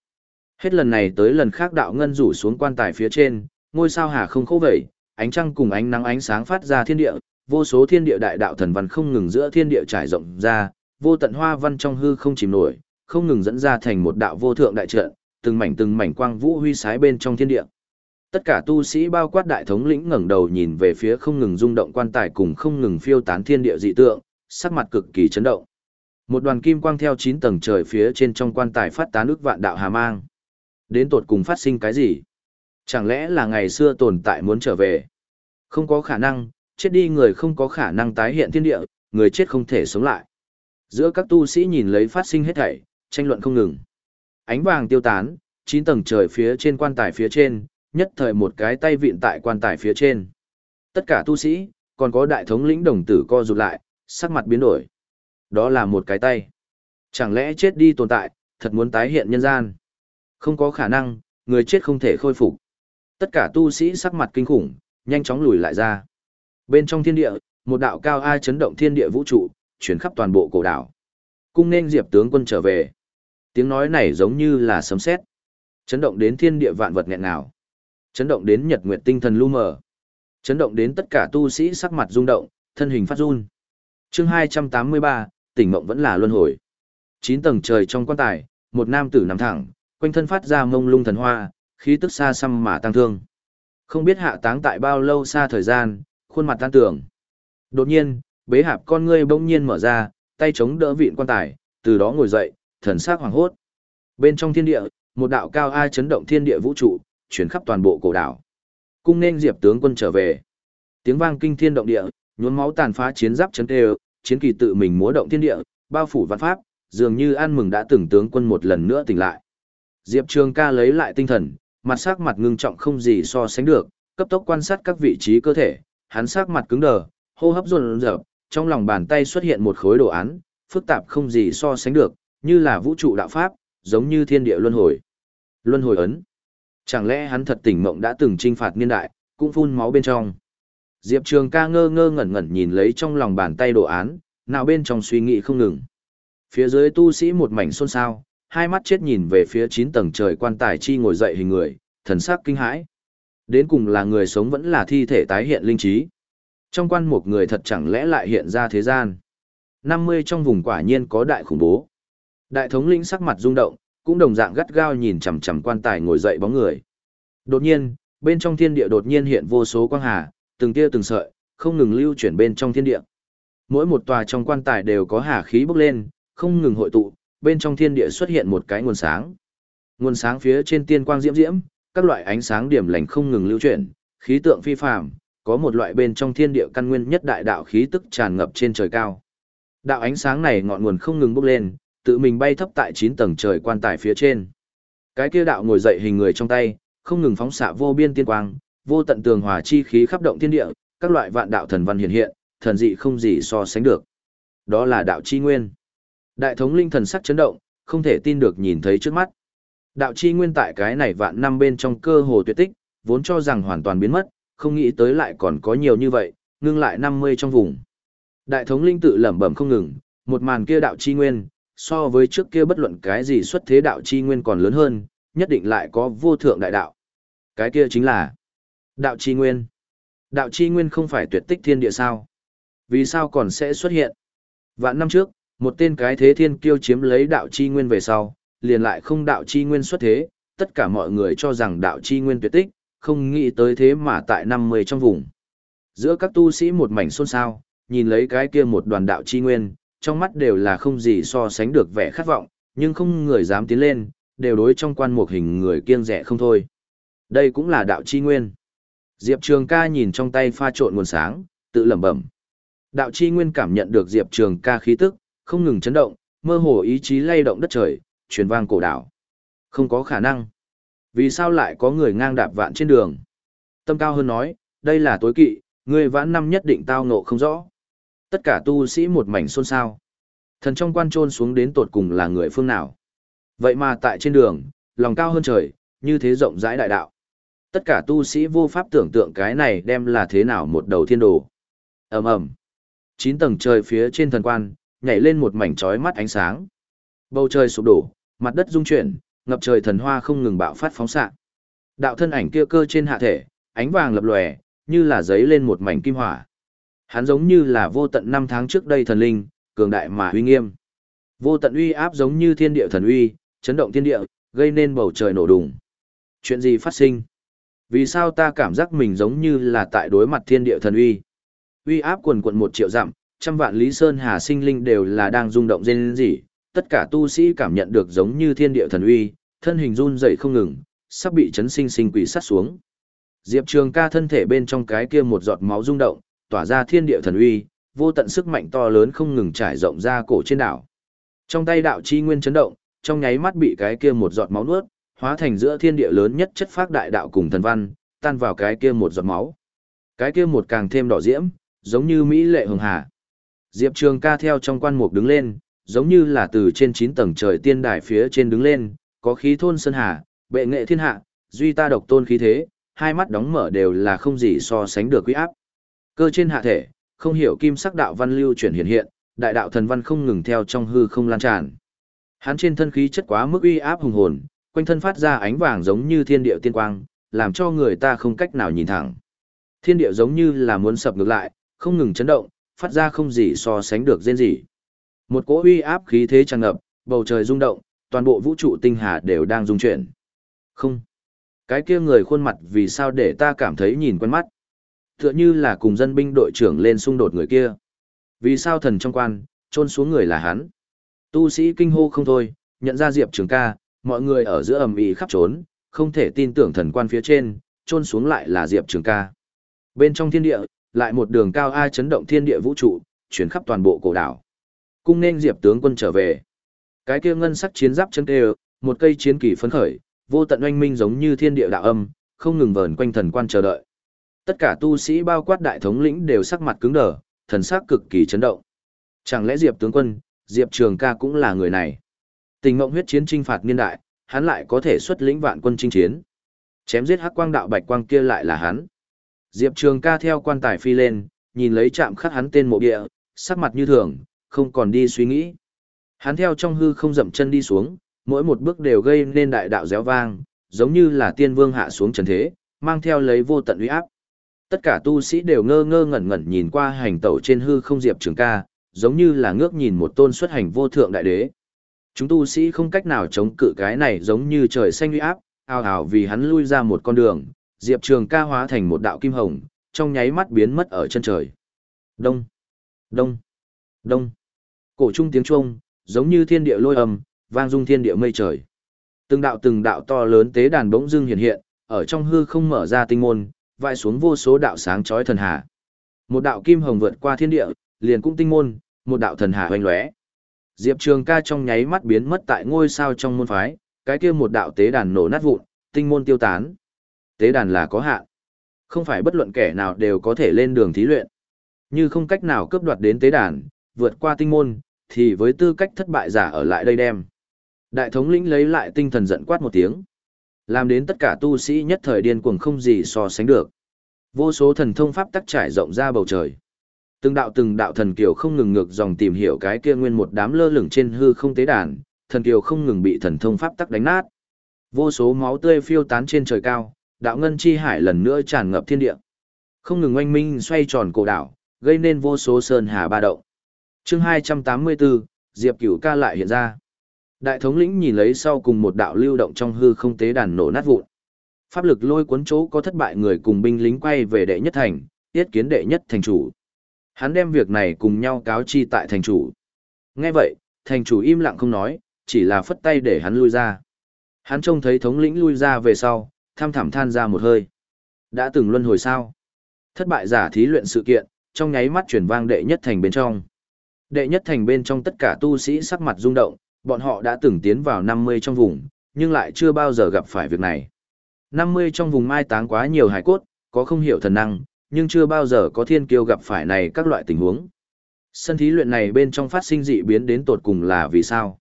Hết lần này tới lần khác đạo ngân rủ xuống quan tài phía trên, ngôi sao hà không khô vẩy, ánh trăng cùng ánh nắng ánh sáng phát ra thiên địa, vô số thiên địa đại đạo thần văn không ngừng giữa thiên địa trải rộng ra, vô tận hoa văn trong hư không chìm nổi, không ngừng dẫn ra thành một đạo vô thượng đại trận, từng mảnh từng mảnh quang vũ huy sái bên trong thiên địa. Tất cả tu sĩ bao quát đại thống lĩnh ngẩng đầu nhìn về phía không ngừng rung động quan tài cùng không ngừng phiêu tán thiên địa dị tượng, sắc mặt cực kỳ chấn động. Một đoàn kim quang theo 9 tầng trời phía trên trong quan tài phát tán ước vạn đạo hà mang. Đến tột cùng phát sinh cái gì? Chẳng lẽ là ngày xưa tồn tại muốn trở về? Không có khả năng, chết đi người không có khả năng tái hiện thiên địa, người chết không thể sống lại. Giữa các tu sĩ nhìn lấy phát sinh hết thảy, tranh luận không ngừng. Ánh vàng tiêu tán, chín tầng trời phía trên quan tài phía trên, nhất thời một cái tay vịn tại quan tài phía trên. Tất cả tu sĩ, còn có đại thống lĩnh đồng tử co rụt lại, sắc mặt biến đổi. Đó là một cái tay. Chẳng lẽ chết đi tồn tại, thật muốn tái hiện nhân gian. Không có khả năng, người chết không thể khôi phục. Tất cả tu sĩ sắc mặt kinh khủng, nhanh chóng lùi lại ra. Bên trong thiên địa, một đạo cao ai chấn động thiên địa vũ trụ, chuyển khắp toàn bộ cổ đảo. Cung nên Diệp tướng quân trở về. Tiếng nói này giống như là sấm sét, chấn động đến thiên địa vạn vật nghẹn ngào. Chấn động đến nhật nguyệt tinh thần lu mờ. Chấn động đến tất cả tu sĩ sắc mặt rung động, thân hình phát run. Chương 283, tỉnh mộng vẫn là luân hồi. Chín tầng trời trong quan tài, một nam tử nằm thẳng, quanh thân phát ra mông lung thần hoa, khí tức xa xăm mà tăng thương. Không biết hạ táng tại bao lâu xa thời gian, khuôn mặt tan tưởng. Đột nhiên, bế hạp con ngươi bỗng nhiên mở ra, tay chống đỡ vịn quan tài, từ đó ngồi dậy, thần sắc hoàng hốt. Bên trong thiên địa, một đạo cao ai chấn động thiên địa vũ trụ, chuyển khắp toàn bộ cổ đảo. Cung nên Diệp tướng quân trở về. Tiếng vang kinh thiên động địa, nhuốm máu tàn phá chiến giáp chấn tê, chiến kỳ tự mình múa động thiên địa, bao phủ văn pháp, dường như an mừng đã từng tướng quân một lần nữa tỉnh lại. Diệp Trường ca lấy lại tinh thần, mặt sắc mặt ngưng trọng không gì so sánh được, cấp tốc quan sát các vị trí cơ thể, hắn sắc mặt cứng đờ, hô hấp run rợn, trong lòng bàn tay xuất hiện một khối đồ án, phức tạp không gì so sánh được, như là vũ trụ đạo pháp, giống như thiên địa luân hồi. Luân hồi ấn. Chẳng lẽ hắn thật tỉnh mộng đã từng trinh phạt niên đại, cũng phun máu bên trong. Diệp Trường ca ngơ ngơ ngẩn ngẩn nhìn lấy trong lòng bàn tay đồ án, nào bên trong suy nghĩ không ngừng. Phía dưới tu sĩ một mảnh xôn xao, hai mắt chết nhìn về phía chín tầng trời quan tài chi ngồi dậy hình người, thần sắc kinh hãi. Đến cùng là người sống vẫn là thi thể tái hiện linh trí. Trong quan một người thật chẳng lẽ lại hiện ra thế gian. 50 trong vùng quả nhiên có đại khủng bố. Đại thống lĩnh sắc mặt rung động, cũng đồng dạng gắt gao nhìn chằm chằm quan tài ngồi dậy bóng người. Đột nhiên, bên trong thiên địa đột nhiên hiện vô số quang hà, từng tia từng sợi, không ngừng lưu chuyển bên trong thiên địa. Mỗi một tòa trong quan tài đều có hà khí bốc lên, không ngừng hội tụ, bên trong thiên địa xuất hiện một cái nguồn sáng. Nguồn sáng phía trên tiên quang diễm diễm, các loại ánh sáng điểm lành không ngừng lưu chuyển, khí tượng phi phàm, có một loại bên trong thiên địa căn nguyên nhất đại đạo khí tức tràn ngập trên trời cao. Đạo ánh sáng này ngọn nguồn không ngừng bốc lên, tự mình bay thấp tại 9 tầng trời quan tài phía trên. Cái kia đạo ngồi dậy hình người trong tay, không ngừng phóng xạ vô biên tiên quang, vô tận tường hòa chi khí khắp động thiên địa, các loại vạn đạo thần văn hiện hiện, thần dị không gì so sánh được. Đó là đạo chi nguyên. Đại thống linh thần sắc chấn động, không thể tin được nhìn thấy trước mắt. Đạo chi nguyên tại cái này vạn năm bên trong cơ hồ tuyệt tích, vốn cho rằng hoàn toàn biến mất, không nghĩ tới lại còn có nhiều như vậy, ngưng lại 50 trong vùng. Đại thống linh tự lẩm bẩm không ngừng, một màn kia đạo chi nguyên, so với trước kia bất luận cái gì xuất thế đạo chi nguyên còn lớn hơn, nhất định lại có vô thượng đại đạo. Cái kia chính là đạo chi nguyên. Đạo chi nguyên không phải tuyệt tích thiên địa sao? Vì sao còn sẽ xuất hiện? Vạn năm trước, một tên cái thế thiên kiêu chiếm lấy đạo chi nguyên về sau, liền lại không đạo chi nguyên xuất thế, tất cả mọi người cho rằng đạo chi nguyên tuyệt tích, không nghĩ tới thế mà tại 50 trong vùng. Giữa các tu sĩ một mảnh xôn xao, nhìn lấy cái kia một đoàn đạo chi nguyên, trong mắt đều là không gì so sánh được vẻ khát vọng, nhưng không người dám tiến lên, đều đối trong quan một hình người kiêng rẻ không thôi. Đây cũng là đạo chi nguyên. Diệp Trường ca nhìn trong tay pha trộn nguồn sáng, tự lẩm bẩm. Đạo chi nguyên cảm nhận được Diệp Trường ca khí tức, không ngừng chấn động, mơ hồ ý chí lay động đất trời, truyền vang cổ đảo. Không có khả năng. Vì sao lại có người ngang đạp vạn trên đường? Tâm cao hơn nói, đây là tối kỵ, người vãn năm nhất định tao ngộ không rõ. Tất cả tu sĩ một mảnh xôn xao. Thần trong quan trôn xuống đến tột cùng là người phương nào? Vậy mà tại trên đường, lòng cao hơn trời, như thế rộng rãi đại đạo. Tất cả tu sĩ vô pháp tưởng tượng cái này đem là thế nào một đầu thiên đồ. ầm ầm Chín tầng trời phía trên thần quan, nhảy lên một mảnh trói mắt ánh sáng. Bầu trời sụp đổ, mặt đất rung chuyển, ngập trời thần hoa không ngừng bạo phát phóng xạ. Đạo thân ảnh kia cơ trên hạ thể, ánh vàng lập lòe, như là giấy lên một mảnh kim hỏa. Hắn giống như là vô tận năm tháng trước đây thần linh, cường đại mà uy nghiêm. Vô tận uy áp giống như thiên địa thần uy, chấn động thiên địa, gây nên bầu trời nổ đùng. Chuyện gì phát sinh? Vì sao ta cảm giác mình giống như là tại đối mặt thiên địa thần uy? Uy áp quần quần một triệu dặm, trăm vạn lý sơn hà sinh linh đều là đang rung động rên rỉ, tất cả tu sĩ cảm nhận được giống như thiên địa thần uy, thân hình run rẩy không ngừng, sắp bị chấn sinh sinh quỷ sát xuống. Diệp Trường ca thân thể bên trong cái kia một giọt máu rung động, tỏa ra thiên địa thần uy, vô tận sức mạnh to lớn không ngừng trải rộng ra cổ trên đảo. Trong tay đạo chi nguyên chấn động, trong nháy mắt bị cái kia một giọt máu nuốt, hóa thành giữa thiên địa lớn nhất chất phác đại đạo cùng thần văn, tan vào cái kia một giọt máu. Cái kia một càng thêm đỏ diễm, giống như mỹ lệ hường hà. Diệp Trường ca theo trong quan mục đứng lên, giống như là từ trên 9 tầng trời tiên đài phía trên đứng lên, có khí thôn sơn hà, bệ nghệ thiên hạ, duy ta độc tôn khí thế, hai mắt đóng mở đều là không gì so sánh được quý áp. Cơ trên hạ thể, không hiểu kim sắc đạo văn lưu chuyển hiện hiện, đại đạo thần văn không ngừng theo trong hư không lan tràn. Hắn trên thân khí chất quá mức uy áp hùng hồn, quanh thân phát ra ánh vàng giống như thiên địa tiên quang, làm cho người ta không cách nào nhìn thẳng. Thiên địa giống như là muốn sập ngược lại, không ngừng chấn động, phát ra không gì so sánh được rên gì. Một cỗ uy áp khí thế tràn ngập, bầu trời rung động, toàn bộ vũ trụ tinh hà đều đang rung chuyển. Không. Cái kia người khuôn mặt vì sao để ta cảm thấy nhìn quen mắt. Tựa như là cùng dân binh đội trưởng lên xung đột người kia. Vì sao thần trong quan, trôn xuống người là hắn. Tu sĩ kinh hô không thôi, nhận ra Diệp Trường ca, mọi người ở giữa ầm ĩ khắp trốn, không thể tin tưởng thần quan phía trên, trôn xuống lại là Diệp Trường ca. Bên trong thiên địa, lại một đường cao ai chấn động thiên địa vũ trụ, chuyển khắp toàn bộ cổ đảo. Cung nên Diệp tướng quân trở về. Cái kia ngân sắc chiến giáp chân tê một cây chiến kỳ phấn khởi, vô tận oanh minh giống như thiên địa đạo âm, không ngừng vờn quanh thần quan chờ đợi. Tất cả tu sĩ bao quát đại thống lĩnh đều sắc mặt cứng đờ, thần sắc cực kỳ chấn động. Chẳng lẽ Diệp tướng quân, Diệp Trường ca cũng là người này? Tình mộng huyết chiến trinh phạt niên đại, hắn lại có thể xuất lĩnh vạn quân chinh chiến. Chém giết hắc quang đạo bạch quang kia lại là hắn. Diệp Trường ca theo quan tài phi lên, nhìn lấy chạm khắc hắn tên mộ địa, sắc mặt như thường, không còn đi suy nghĩ. Hắn theo trong hư không dậm chân đi xuống, mỗi một bước đều gây nên đại đạo réo vang, giống như là tiên vương hạ xuống trần thế, mang theo lấy vô tận uy áp. Tất cả tu sĩ đều ngơ ngơ ngẩn ngẩn nhìn qua hành tẩu trên hư không diệp trường ca, giống như là ngước nhìn một tôn xuất hành vô thượng đại đế. Chúng tu sĩ không cách nào chống cự cái này giống như trời xanh uy áp, ao ào vì hắn lui ra một con đường, diệp trường ca hóa thành một đạo kim hồng, trong nháy mắt biến mất ở chân trời. Đông, đông, đông. Cổ trung tiếng chuông, giống như thiên địa lôi âm, vang dung thiên địa mây trời. Từng đạo từng đạo to lớn tế đàn bỗng dưng hiện hiện, ở trong hư không mở ra tinh môn, vai xuống vô số đạo sáng chói thần hà. Một đạo kim hồng vượt qua thiên địa, liền cũng tinh môn, một đạo thần hà hoành lóe. Diệp Trường ca trong nháy mắt biến mất tại ngôi sao trong môn phái, cái kia một đạo tế đàn nổ nát vụn, tinh môn tiêu tán. Tế đàn là có hạn. Không phải bất luận kẻ nào đều có thể lên đường thí luyện. Như không cách nào cướp đoạt đến tế đàn, vượt qua tinh môn, thì với tư cách thất bại giả ở lại đây đem. Đại thống lĩnh lấy lại tinh thần giận quát một tiếng. Làm đến tất cả tu sĩ nhất thời điên cuồng không gì so sánh được. Vô số thần thông pháp tắc trải rộng ra bầu trời. Từng đạo từng đạo thần kiều không ngừng ngược dòng tìm hiểu cái kia nguyên một đám lơ lửng trên hư không tế đàn, thần kiều không ngừng bị thần thông pháp tắc đánh nát. Vô số máu tươi phiêu tán trên trời cao, đạo ngân chi hải lần nữa tràn ngập thiên địa. Không ngừng oanh minh xoay tròn cổ đảo, gây nên vô số sơn hà ba động. Chương 284, Diệp Cửu ca lại hiện ra. Đại thống lĩnh nhìn lấy sau cùng một đạo lưu động trong hư không tế đàn nổ nát vụn. Pháp lực lôi cuốn chỗ có thất bại người cùng binh lính quay về đệ nhất thành, tiết kiến đệ nhất thành chủ. Hắn đem việc này cùng nhau cáo chi tại thành chủ. Nghe vậy, thành chủ im lặng không nói, chỉ là phất tay để hắn lui ra. Hắn trông thấy thống lĩnh lui ra về sau, tham thảm than ra một hơi. Đã từng luân hồi sao? Thất bại giả thí luyện sự kiện, trong nháy mắt chuyển vang đệ nhất thành bên trong. Đệ nhất thành bên trong tất cả tu sĩ sắc mặt rung động, bọn họ đã từng tiến vào 50 trong vùng, nhưng lại chưa bao giờ gặp phải việc này. 50 trong vùng mai táng quá nhiều hải cốt, có không hiểu thần năng, nhưng chưa bao giờ có thiên kiêu gặp phải này các loại tình huống. Sân thí luyện này bên trong phát sinh dị biến đến tột cùng là vì sao?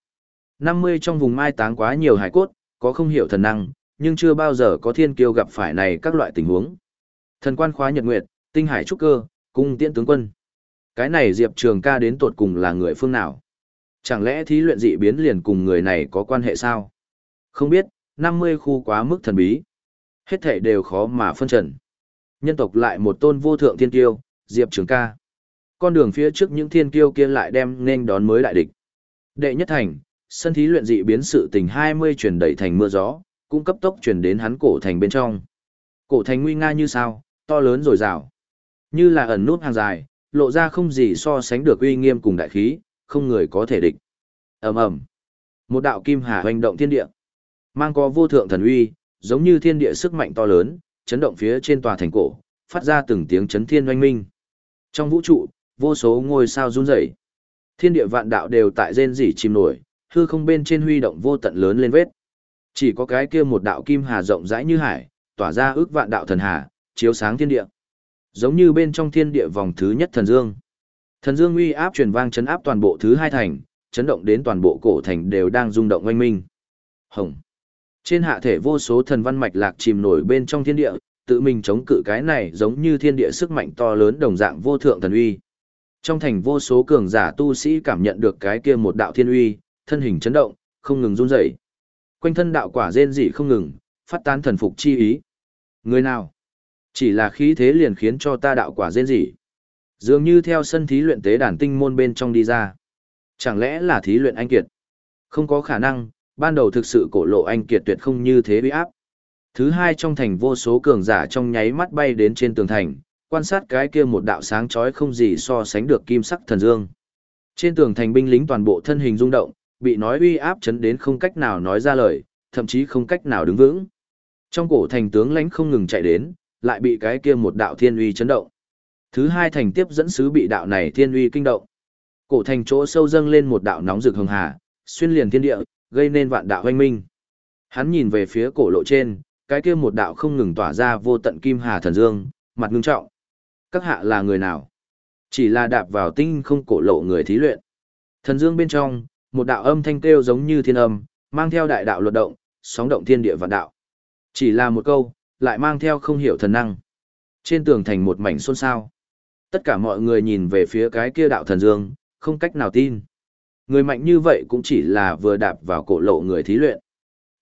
50 trong vùng mai táng quá nhiều hải cốt, có không hiểu thần năng, nhưng chưa bao giờ có thiên kiêu gặp phải này các loại tình huống. Thần quan khóa nhật nguyệt, tinh hải trúc cơ, cung tiễn tướng quân. Cái này Diệp Trường ca đến tột cùng là người phương nào? Chẳng lẽ thí luyện dị biến liền cùng người này có quan hệ sao? Không biết, 50 khu quá mức thần bí. Hết thể đều khó mà phân trần. Nhân tộc lại một tôn vô thượng thiên kiêu, Diệp Trường ca. Con đường phía trước những thiên kiêu kia lại đem nên đón mới đại địch. Đệ nhất thành, sân thí luyện dị biến sự tình 20 truyền đẩy thành mưa gió, cũng cấp tốc truyền đến hắn cổ thành bên trong. Cổ thành nguy nga như sao, to lớn rồi rào. Như là ẩn nút hàng dài, lộ ra không gì so sánh được uy nghiêm cùng đại khí, không người có thể địch. Ầm ầm. Một đạo kim hà hoành động thiên địa, mang có vô thượng thần uy, giống như thiên địa sức mạnh to lớn, chấn động phía trên tòa thành cổ, phát ra từng tiếng chấn thiên oanh minh. Trong vũ trụ, vô số ngôi sao run rẩy. Thiên địa vạn đạo đều tại rên rỉ chìm nổi, hư không bên trên huy động vô tận lớn lên vết. Chỉ có cái kia một đạo kim hà rộng rãi như hải, tỏa ra ước vạn đạo thần hà, chiếu sáng thiên địa. Giống như bên trong thiên địa vòng thứ nhất thần dương. Thần dương uy áp truyền vang chấn áp toàn bộ thứ hai thành, chấn động đến toàn bộ cổ thành đều đang rung động oanh minh. Hồng. Trên hạ thể vô số thần văn mạch lạc chìm nổi bên trong thiên địa, tự mình chống cự cái này giống như thiên địa sức mạnh to lớn đồng dạng vô thượng thần uy. Trong thành vô số cường giả tu sĩ cảm nhận được cái kia một đạo thiên uy, thân hình chấn động, không ngừng run rẩy. Quanh thân đạo quả rên rỉ không ngừng, phát tán thần phục chi ý. Người nào? Chỉ là khí thế liền khiến cho ta đạo quả rên rỉ. Dường như theo sân thí luyện tế đàn tinh môn bên trong đi ra. Chẳng lẽ là thí luyện anh kiệt? Không có khả năng, ban đầu thực sự cổ lộ anh kiệt tuyệt không như thế bị áp. Thứ hai trong thành vô số cường giả trong nháy mắt bay đến trên tường thành, quan sát cái kia một đạo sáng chói không gì so sánh được kim sắc thần dương. Trên tường thành binh lính toàn bộ thân hình rung động, bị nói uy áp chấn đến không cách nào nói ra lời, thậm chí không cách nào đứng vững. Trong cổ thành tướng lãnh không ngừng chạy đến, lại bị cái kia một đạo thiên uy chấn động. Thứ hai thành tiếp dẫn sứ bị đạo này thiên uy kinh động. Cổ thành chỗ sâu dâng lên một đạo nóng rực hồng hà, xuyên liền thiên địa, gây nên vạn đạo hoanh minh. Hắn nhìn về phía cổ lộ trên, cái kia một đạo không ngừng tỏa ra vô tận kim hà thần dương, mặt ngưng trọng. Các hạ là người nào? Chỉ là đạp vào tinh không cổ lộ người thí luyện. Thần dương bên trong, một đạo âm thanh kêu giống như thiên âm, mang theo đại đạo luật động, sóng động thiên địa vạn đạo. Chỉ là một câu, lại mang theo không hiểu thần năng. Trên tường thành một mảnh xôn xao. Tất cả mọi người nhìn về phía cái kia đạo thần dương, không cách nào tin. Người mạnh như vậy cũng chỉ là vừa đạp vào cổ lộ người thí luyện.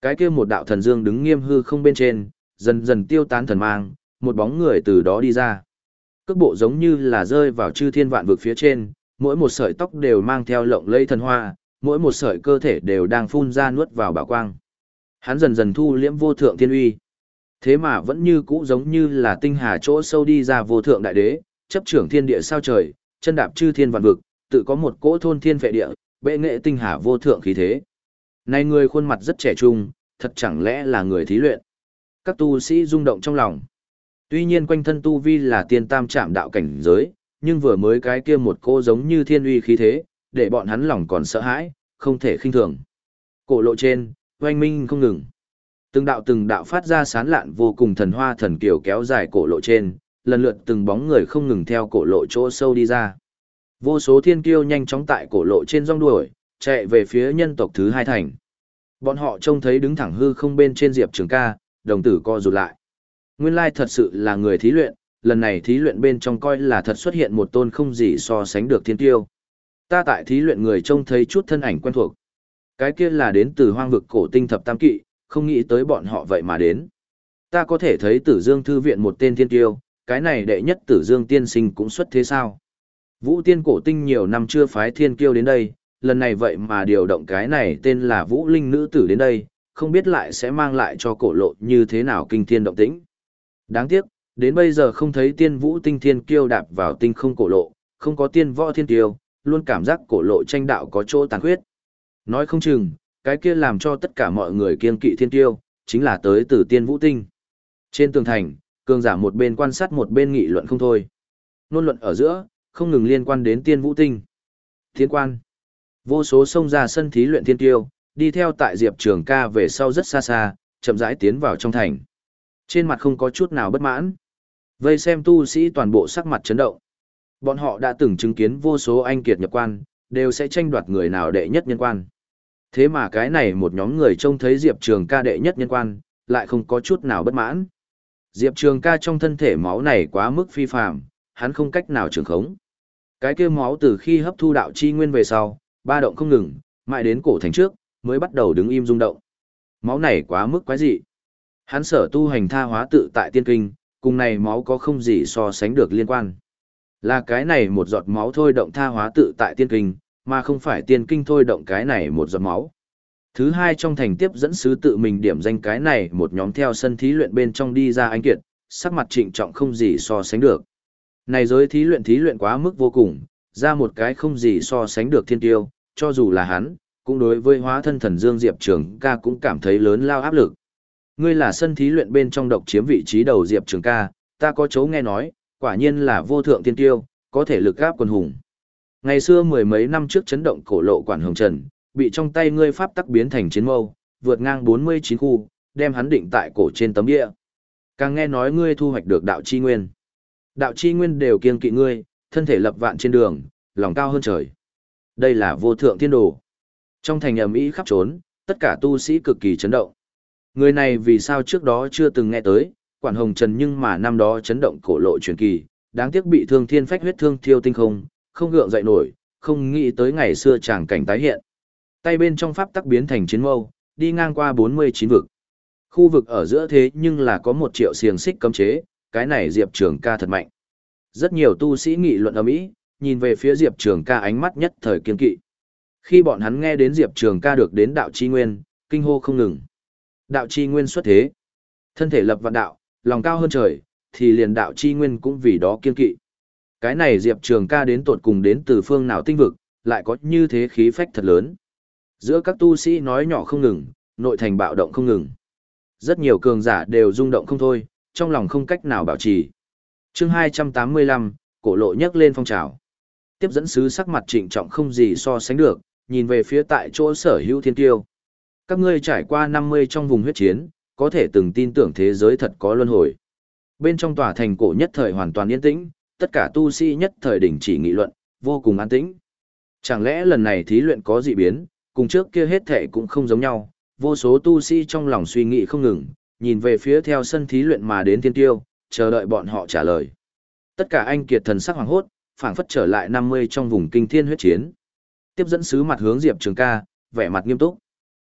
Cái kia một đạo thần dương đứng nghiêm hư không bên trên, dần dần tiêu tán thần mang, một bóng người từ đó đi ra. Cước bộ giống như là rơi vào chư thiên vạn vực phía trên, mỗi một sợi tóc đều mang theo lộng lẫy thần hoa, mỗi một sợi cơ thể đều đang phun ra nuốt vào bảo quang. Hắn dần dần thu liễm vô thượng thiên uy. Thế mà vẫn như cũ giống như là tinh hà chỗ sâu đi ra vô thượng đại đế, chấp trưởng thiên địa sao trời, chân đạp chư thiên vạn vực, tự có một cỗ thôn thiên phệ địa, bệ nghệ tinh hà vô thượng khí thế. Này người khuôn mặt rất trẻ trung, thật chẳng lẽ là người thí luyện. Các tu sĩ rung động trong lòng. Tuy nhiên quanh thân tu vi là tiên tam trạm đạo cảnh giới, nhưng vừa mới cái kia một cô giống như thiên uy khí thế, để bọn hắn lòng còn sợ hãi, không thể khinh thường. Cổ lộ trên, oanh minh không ngừng. Từng đạo từng đạo phát ra sán lạn vô cùng thần hoa thần kiều kéo dài cổ lộ trên, lần lượt từng bóng người không ngừng theo cổ lộ chỗ sâu đi ra. Vô số thiên kiêu nhanh chóng tại cổ lộ trên rong đuổi, chạy về phía nhân tộc thứ hai thành. Bọn họ trông thấy đứng thẳng hư không bên trên Diệp Trường ca, đồng tử co rụt lại. Nguyên lai thật sự là người thí luyện, lần này thí luyện bên trong coi là thật xuất hiện một tôn không gì so sánh được thiên tiêu. Ta tại thí luyện người trông thấy chút thân ảnh quen thuộc. Cái kia là đến từ hoang vực cổ tinh thập tam kỵ, không nghĩ tới bọn họ vậy mà đến. Ta có thể thấy tử dương thư viện một tên thiên tiêu, cái này đệ nhất tử dương tiên sinh cũng xuất thế sao. Vũ tiên cổ tinh nhiều năm chưa phái thiên kiêu đến đây, lần này vậy mà điều động cái này tên là Vũ Linh nữ tử đến đây, không biết lại sẽ mang lại cho cổ lộ như thế nào kinh thiên động tĩnh. Đáng tiếc, đến bây giờ không thấy tiên vũ tinh thiên kiêu đạp vào tinh không cổ lộ, không có tiên võ thiên kiêu, luôn cảm giác cổ lộ tranh đạo có chỗ tàn khuyết. Nói không chừng, cái kia làm cho tất cả mọi người kiên kỵ thiên tiêu chính là tới từ tiên vũ tinh. Trên tường thành, cường giả một bên quan sát một bên nghị luận không thôi. Nôn luận ở giữa, không ngừng liên quan đến tiên vũ tinh. Thiên quan. Vô số sông ra sân thí luyện thiên tiêu, đi theo tại Diệp Trường ca về sau rất xa xa, chậm rãi tiến vào trong thành. Trên mặt không có chút nào bất mãn. Vây xem tu sĩ toàn bộ sắc mặt chấn động. Bọn họ đã từng chứng kiến vô số anh kiệt nhập quan, đều sẽ tranh đoạt người nào đệ nhất nhân quan. Thế mà cái này một nhóm người trông thấy Diệp Trường ca đệ nhất nhân quan, lại không có chút nào bất mãn. Diệp Trường ca trong thân thể máu này quá mức phi phạm, hắn không cách nào trường khống. Cái kia máu từ khi hấp thu đạo chi nguyên về sau, ba động không ngừng, mãi đến cổ thành trước, mới bắt đầu đứng im rung động. Máu này quá mức quái dị. Hắn sở tu hành tha hóa tự tại tiên kinh, cùng này máu có không gì so sánh được liên quan. Là cái này một giọt máu thôi động tha hóa tự tại tiên kinh, mà không phải tiên kinh thôi động cái này một giọt máu. Thứ hai trong thành tiếp dẫn sứ tự mình điểm danh cái này một nhóm theo sân thí luyện bên trong đi ra anh kiệt, sắc mặt trịnh trọng không gì so sánh được. Này giới thí luyện thí luyện quá mức vô cùng, ra một cái không gì so sánh được thiên tiêu, cho dù là hắn, cũng đối với hóa thân thần Dương Diệp Trường ca cũng cảm thấy lớn lao áp lực. Ngươi là sân thí luyện bên trong độc chiếm vị trí đầu Diệp Trường ca, ta có chấu nghe nói, quả nhiên là vô thượng tiên tiêu, có thể lực gáp quân hùng. Ngày xưa mười mấy năm trước chấn động cổ lộ quản hồng trần, bị trong tay ngươi pháp tắc biến thành chiến mâu, vượt ngang 49 khu, đem hắn định tại cổ trên tấm địa. Càng nghe nói ngươi thu hoạch được đạo chi nguyên. Đạo chi nguyên đều kiêng kỵ ngươi, thân thể lập vạn trên đường, lòng cao hơn trời. Đây là vô thượng thiên đồ. Trong thành ầm ĩ khắp trốn, tất cả tu sĩ cực kỳ chấn động. Người này vì sao trước đó chưa từng nghe tới, quản hồng trần nhưng mà năm đó chấn động cổ lộ truyền kỳ, đáng tiếc bị thương thiên phách huyết thương thiêu tinh không, không gượng dậy nổi, không nghĩ tới ngày xưa chàng cảnh tái hiện. Tay bên trong pháp tắc biến thành chiến mâu, đi ngang qua 49 vực. Khu vực ở giữa thế nhưng là có một triệu xiềng xích cấm chế, cái này Diệp Trường ca thật mạnh. Rất nhiều tu sĩ nghị luận ở Mỹ, nhìn về phía Diệp Trường ca ánh mắt nhất thời kiên kỵ. Khi bọn hắn nghe đến Diệp Trường ca được đến đạo chi nguyên, kinh hô không ngừng. Đạo chi nguyên xuất thế. Thân thể lập vạn đạo, lòng cao hơn trời, thì liền đạo chi nguyên cũng vì đó kiên kỵ. Cái này Diệp Trường ca đến tột cùng đến từ phương nào tinh vực, lại có như thế khí phách thật lớn. Giữa các tu sĩ nói nhỏ không ngừng, nội thành bạo động không ngừng. Rất nhiều cường giả đều rung động không thôi, trong lòng không cách nào bảo trì. chương 285, cổ lộ nhấc lên phong trào. Tiếp dẫn sứ sắc mặt trịnh trọng không gì so sánh được, nhìn về phía tại chỗ sở hữu thiên tiêu. Các ngươi trải qua 50 trong vùng huyết chiến, có thể từng tin tưởng thế giới thật có luân hồi. Bên trong tòa thành cổ nhất thời hoàn toàn yên tĩnh, tất cả tu sĩ nhất thời đỉnh chỉ nghị luận, vô cùng an tĩnh. Chẳng lẽ lần này thí luyện có dị biến, cùng trước kia hết thể cũng không giống nhau, vô số tu sĩ trong lòng suy nghĩ không ngừng, nhìn về phía theo sân thí luyện mà đến thiên tiêu, chờ đợi bọn họ trả lời. Tất cả anh kiệt thần sắc hoàng hốt, phảng phất trở lại 50 trong vùng kinh thiên huyết chiến. Tiếp dẫn sứ mặt hướng Diệp Trường ca, vẻ mặt nghiêm túc.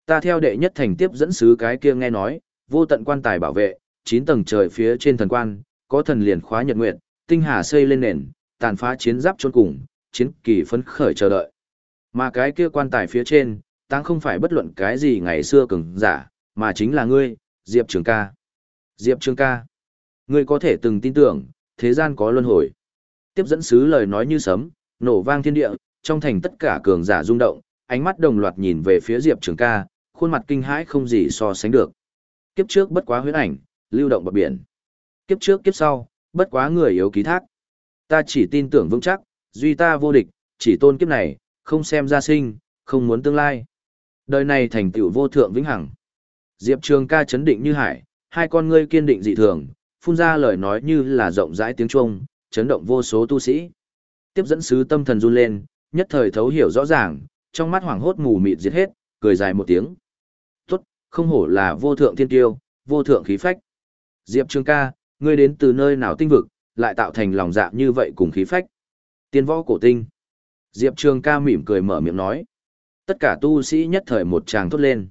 Ta theo đệ nhất thành tiếp dẫn sứ cái kia nghe nói, vô tận quan tài bảo vệ, 9 tầng trời phía trên thần quan, có thần liền khóa nhật nguyệt, tinh hà xây lên nền, tàn phá chiến giáp chôn cùng, chiến kỳ phấn khởi chờ đợi. Mà cái kia quan tài phía trên, táng không phải bất luận cái gì ngày xưa cường giả, mà chính là ngươi, Diệp Trường ca. Diệp Trường ca. Ngươi có thể từng tin tưởng, thế gian có luân hồi. Tiếp dẫn sứ lời nói như sấm, nổ vang thiên địa, trong thành tất cả cường giả rung động, ánh mắt đồng loạt nhìn về phía Diệp Trường ca, khuôn mặt kinh hãi không gì so sánh được. Kiếp trước bất quá huyễn ảnh, lưu động bờ biển. Kiếp trước kiếp sau, bất quá người yếu ký thác. Ta chỉ tin tưởng vững chắc, duy ta vô địch, chỉ tôn kiếp này, không xem ra sinh, không muốn tương lai. Đời này thành tựu vô thượng vĩnh hằng. Diệp Trường ca chấn định như hải, hai con ngươi kiên định dị thường, phun ra lời nói như là rộng rãi tiếng Trung, chấn động vô số tu sĩ. Tiếp dẫn sứ tâm thần run lên, nhất thời thấu hiểu rõ ràng, trong mắt hoảng hốt mù mịt diệt hết, cười dài một tiếng. Không hổ là vô thượng thiên tiêu, vô thượng khí phách. Diệp Trường ca, ngươi đến từ nơi nào tinh vực, lại tạo thành lòng dạ như vậy cùng khí phách. Tiên võ cổ tinh. Diệp Trường ca mỉm cười mở miệng nói. Tất cả tu sĩ nhất thời một tràng thốt lên.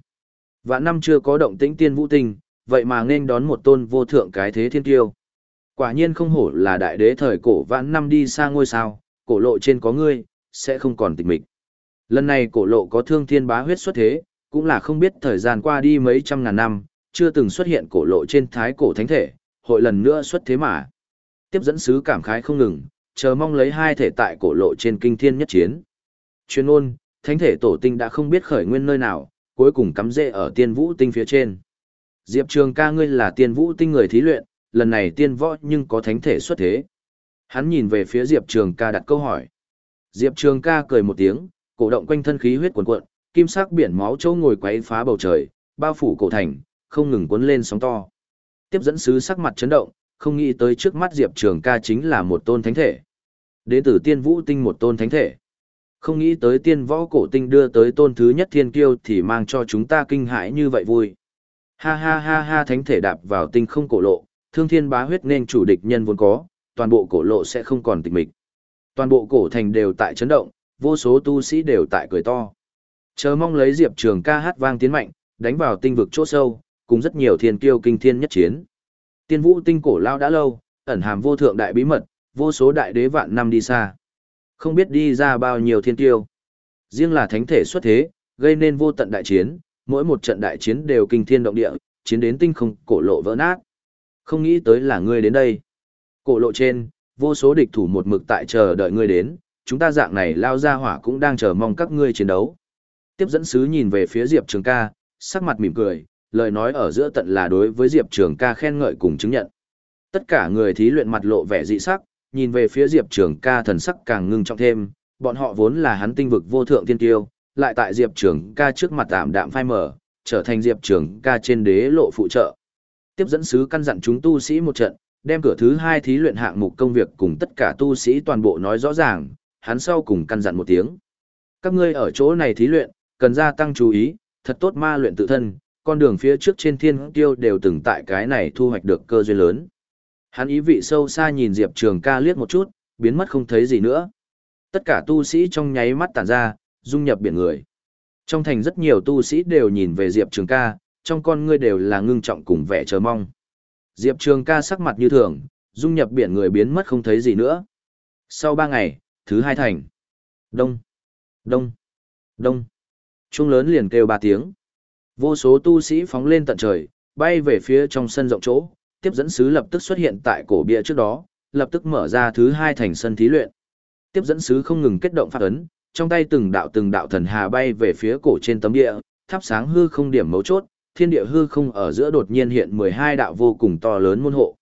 Vạn năm chưa có động tĩnh tiên vũ tinh, vậy mà nên đón một tôn vô thượng cái thế thiên tiêu. Quả nhiên không hổ là đại đế thời cổ vạn năm đi xa ngôi sao, cổ lộ trên có ngươi, sẽ không còn tịch mịch. Lần này cổ lộ có thương thiên bá huyết xuất thế, cũng là không biết thời gian qua đi mấy trăm ngàn năm, chưa từng xuất hiện cổ lộ trên thái cổ thánh thể, hội lần nữa xuất thế mà. Tiếp dẫn sứ cảm khái không ngừng, chờ mong lấy hai thể tại cổ lộ trên kinh thiên nhất chiến. Chuyên ôn, thánh thể tổ tinh đã không biết khởi nguyên nơi nào, cuối cùng cắm rễ ở tiên vũ tinh phía trên. Diệp Trường ca ngươi là tiên vũ tinh người thí luyện, lần này tiên võ nhưng có thánh thể xuất thế. Hắn nhìn về phía Diệp Trường ca đặt câu hỏi. Diệp Trường ca cười một tiếng, cổ động quanh thân khí huyết cuồn cuộn, kim sắc biển máu châu ngồi quấy phá bầu trời, bao phủ cổ thành, không ngừng cuốn lên sóng to. Tiếp dẫn sứ sắc mặt chấn động, không nghĩ tới trước mắt Diệp Trường ca chính là một tôn thánh thể. Đến từ tiên vũ tinh một tôn thánh thể. Không nghĩ tới tiên võ cổ tinh đưa tới tôn thứ nhất thiên kiêu thì mang cho chúng ta kinh hãi như vậy vui. Ha ha ha ha thánh thể đạp vào tinh không cổ lộ, thương thiên bá huyết nên chủ địch nhân vốn có, toàn bộ cổ lộ sẽ không còn tịch mịch. Toàn bộ cổ thành đều tại chấn động, vô số tu sĩ đều tại cười to. Chờ mong lấy Diệp Trường ca hát vang tiến mạnh, đánh vào tinh vực chỗ sâu, cùng rất nhiều thiên kiêu kinh thiên nhất chiến. Tiên vũ tinh cổ lao đã lâu, ẩn hàm vô thượng đại bí mật, vô số đại đế vạn năm đi xa. Không biết đi ra bao nhiêu thiên tiêu. Riêng là thánh thể xuất thế, gây nên vô tận đại chiến, mỗi một trận đại chiến đều kinh thiên động địa, chiến đến tinh không cổ lộ vỡ nát. Không nghĩ tới là ngươi đến đây. Cổ lộ trên, vô số địch thủ một mực tại chờ đợi ngươi đến, chúng ta dạng này lao ra hỏa cũng đang chờ mong các ngươi chiến đấu. Tiếp dẫn sứ nhìn về phía Diệp Trường ca, sắc mặt mỉm cười, lời nói ở giữa tận là đối với Diệp Trường ca khen ngợi cùng chứng nhận. Tất cả người thí luyện mặt lộ vẻ dị sắc, nhìn về phía Diệp Trường ca thần sắc càng ngưng trọng thêm, bọn họ vốn là hắn tinh vực vô thượng tiên tiêu, lại tại Diệp Trường ca trước mặt tạm đạm phai mở, trở thành Diệp Trường ca trên đế lộ phụ trợ. Tiếp dẫn sứ căn dặn chúng tu sĩ một trận, đem cửa thứ hai thí luyện hạng mục công việc cùng tất cả tu sĩ toàn bộ nói rõ ràng, hắn sau cùng căn dặn một tiếng. Các ngươi ở chỗ này thí luyện, cần gia tăng chú ý, thật tốt ma luyện tự thân, con đường phía trước trên thiên tiêu đều từng tại cái này thu hoạch được cơ duyên lớn. Hắn ý vị sâu xa nhìn Diệp Trường ca liếc một chút, biến mất không thấy gì nữa. Tất cả tu sĩ trong nháy mắt tản ra, dung nhập biển người. Trong thành rất nhiều tu sĩ đều nhìn về Diệp Trường ca, trong con ngươi đều là ngưng trọng cùng vẻ chờ mong. Diệp Trường ca sắc mặt như thường, dung nhập biển người biến mất không thấy gì nữa. Sau ba ngày, thứ hai thành. Đông, đông, đông. Trung lớn liền kêu ba tiếng. Vô số tu sĩ phóng lên tận trời, bay về phía trong sân rộng chỗ, tiếp dẫn sứ lập tức xuất hiện tại cổ bia trước đó, lập tức mở ra thứ hai thành sân thí luyện. Tiếp dẫn sứ không ngừng kết động phát ấn, trong tay từng đạo từng đạo thần hà bay về phía cổ trên tấm địa, thắp sáng hư không điểm mấu chốt, thiên địa hư không ở giữa đột nhiên hiện 12 đạo vô cùng to lớn môn hộ.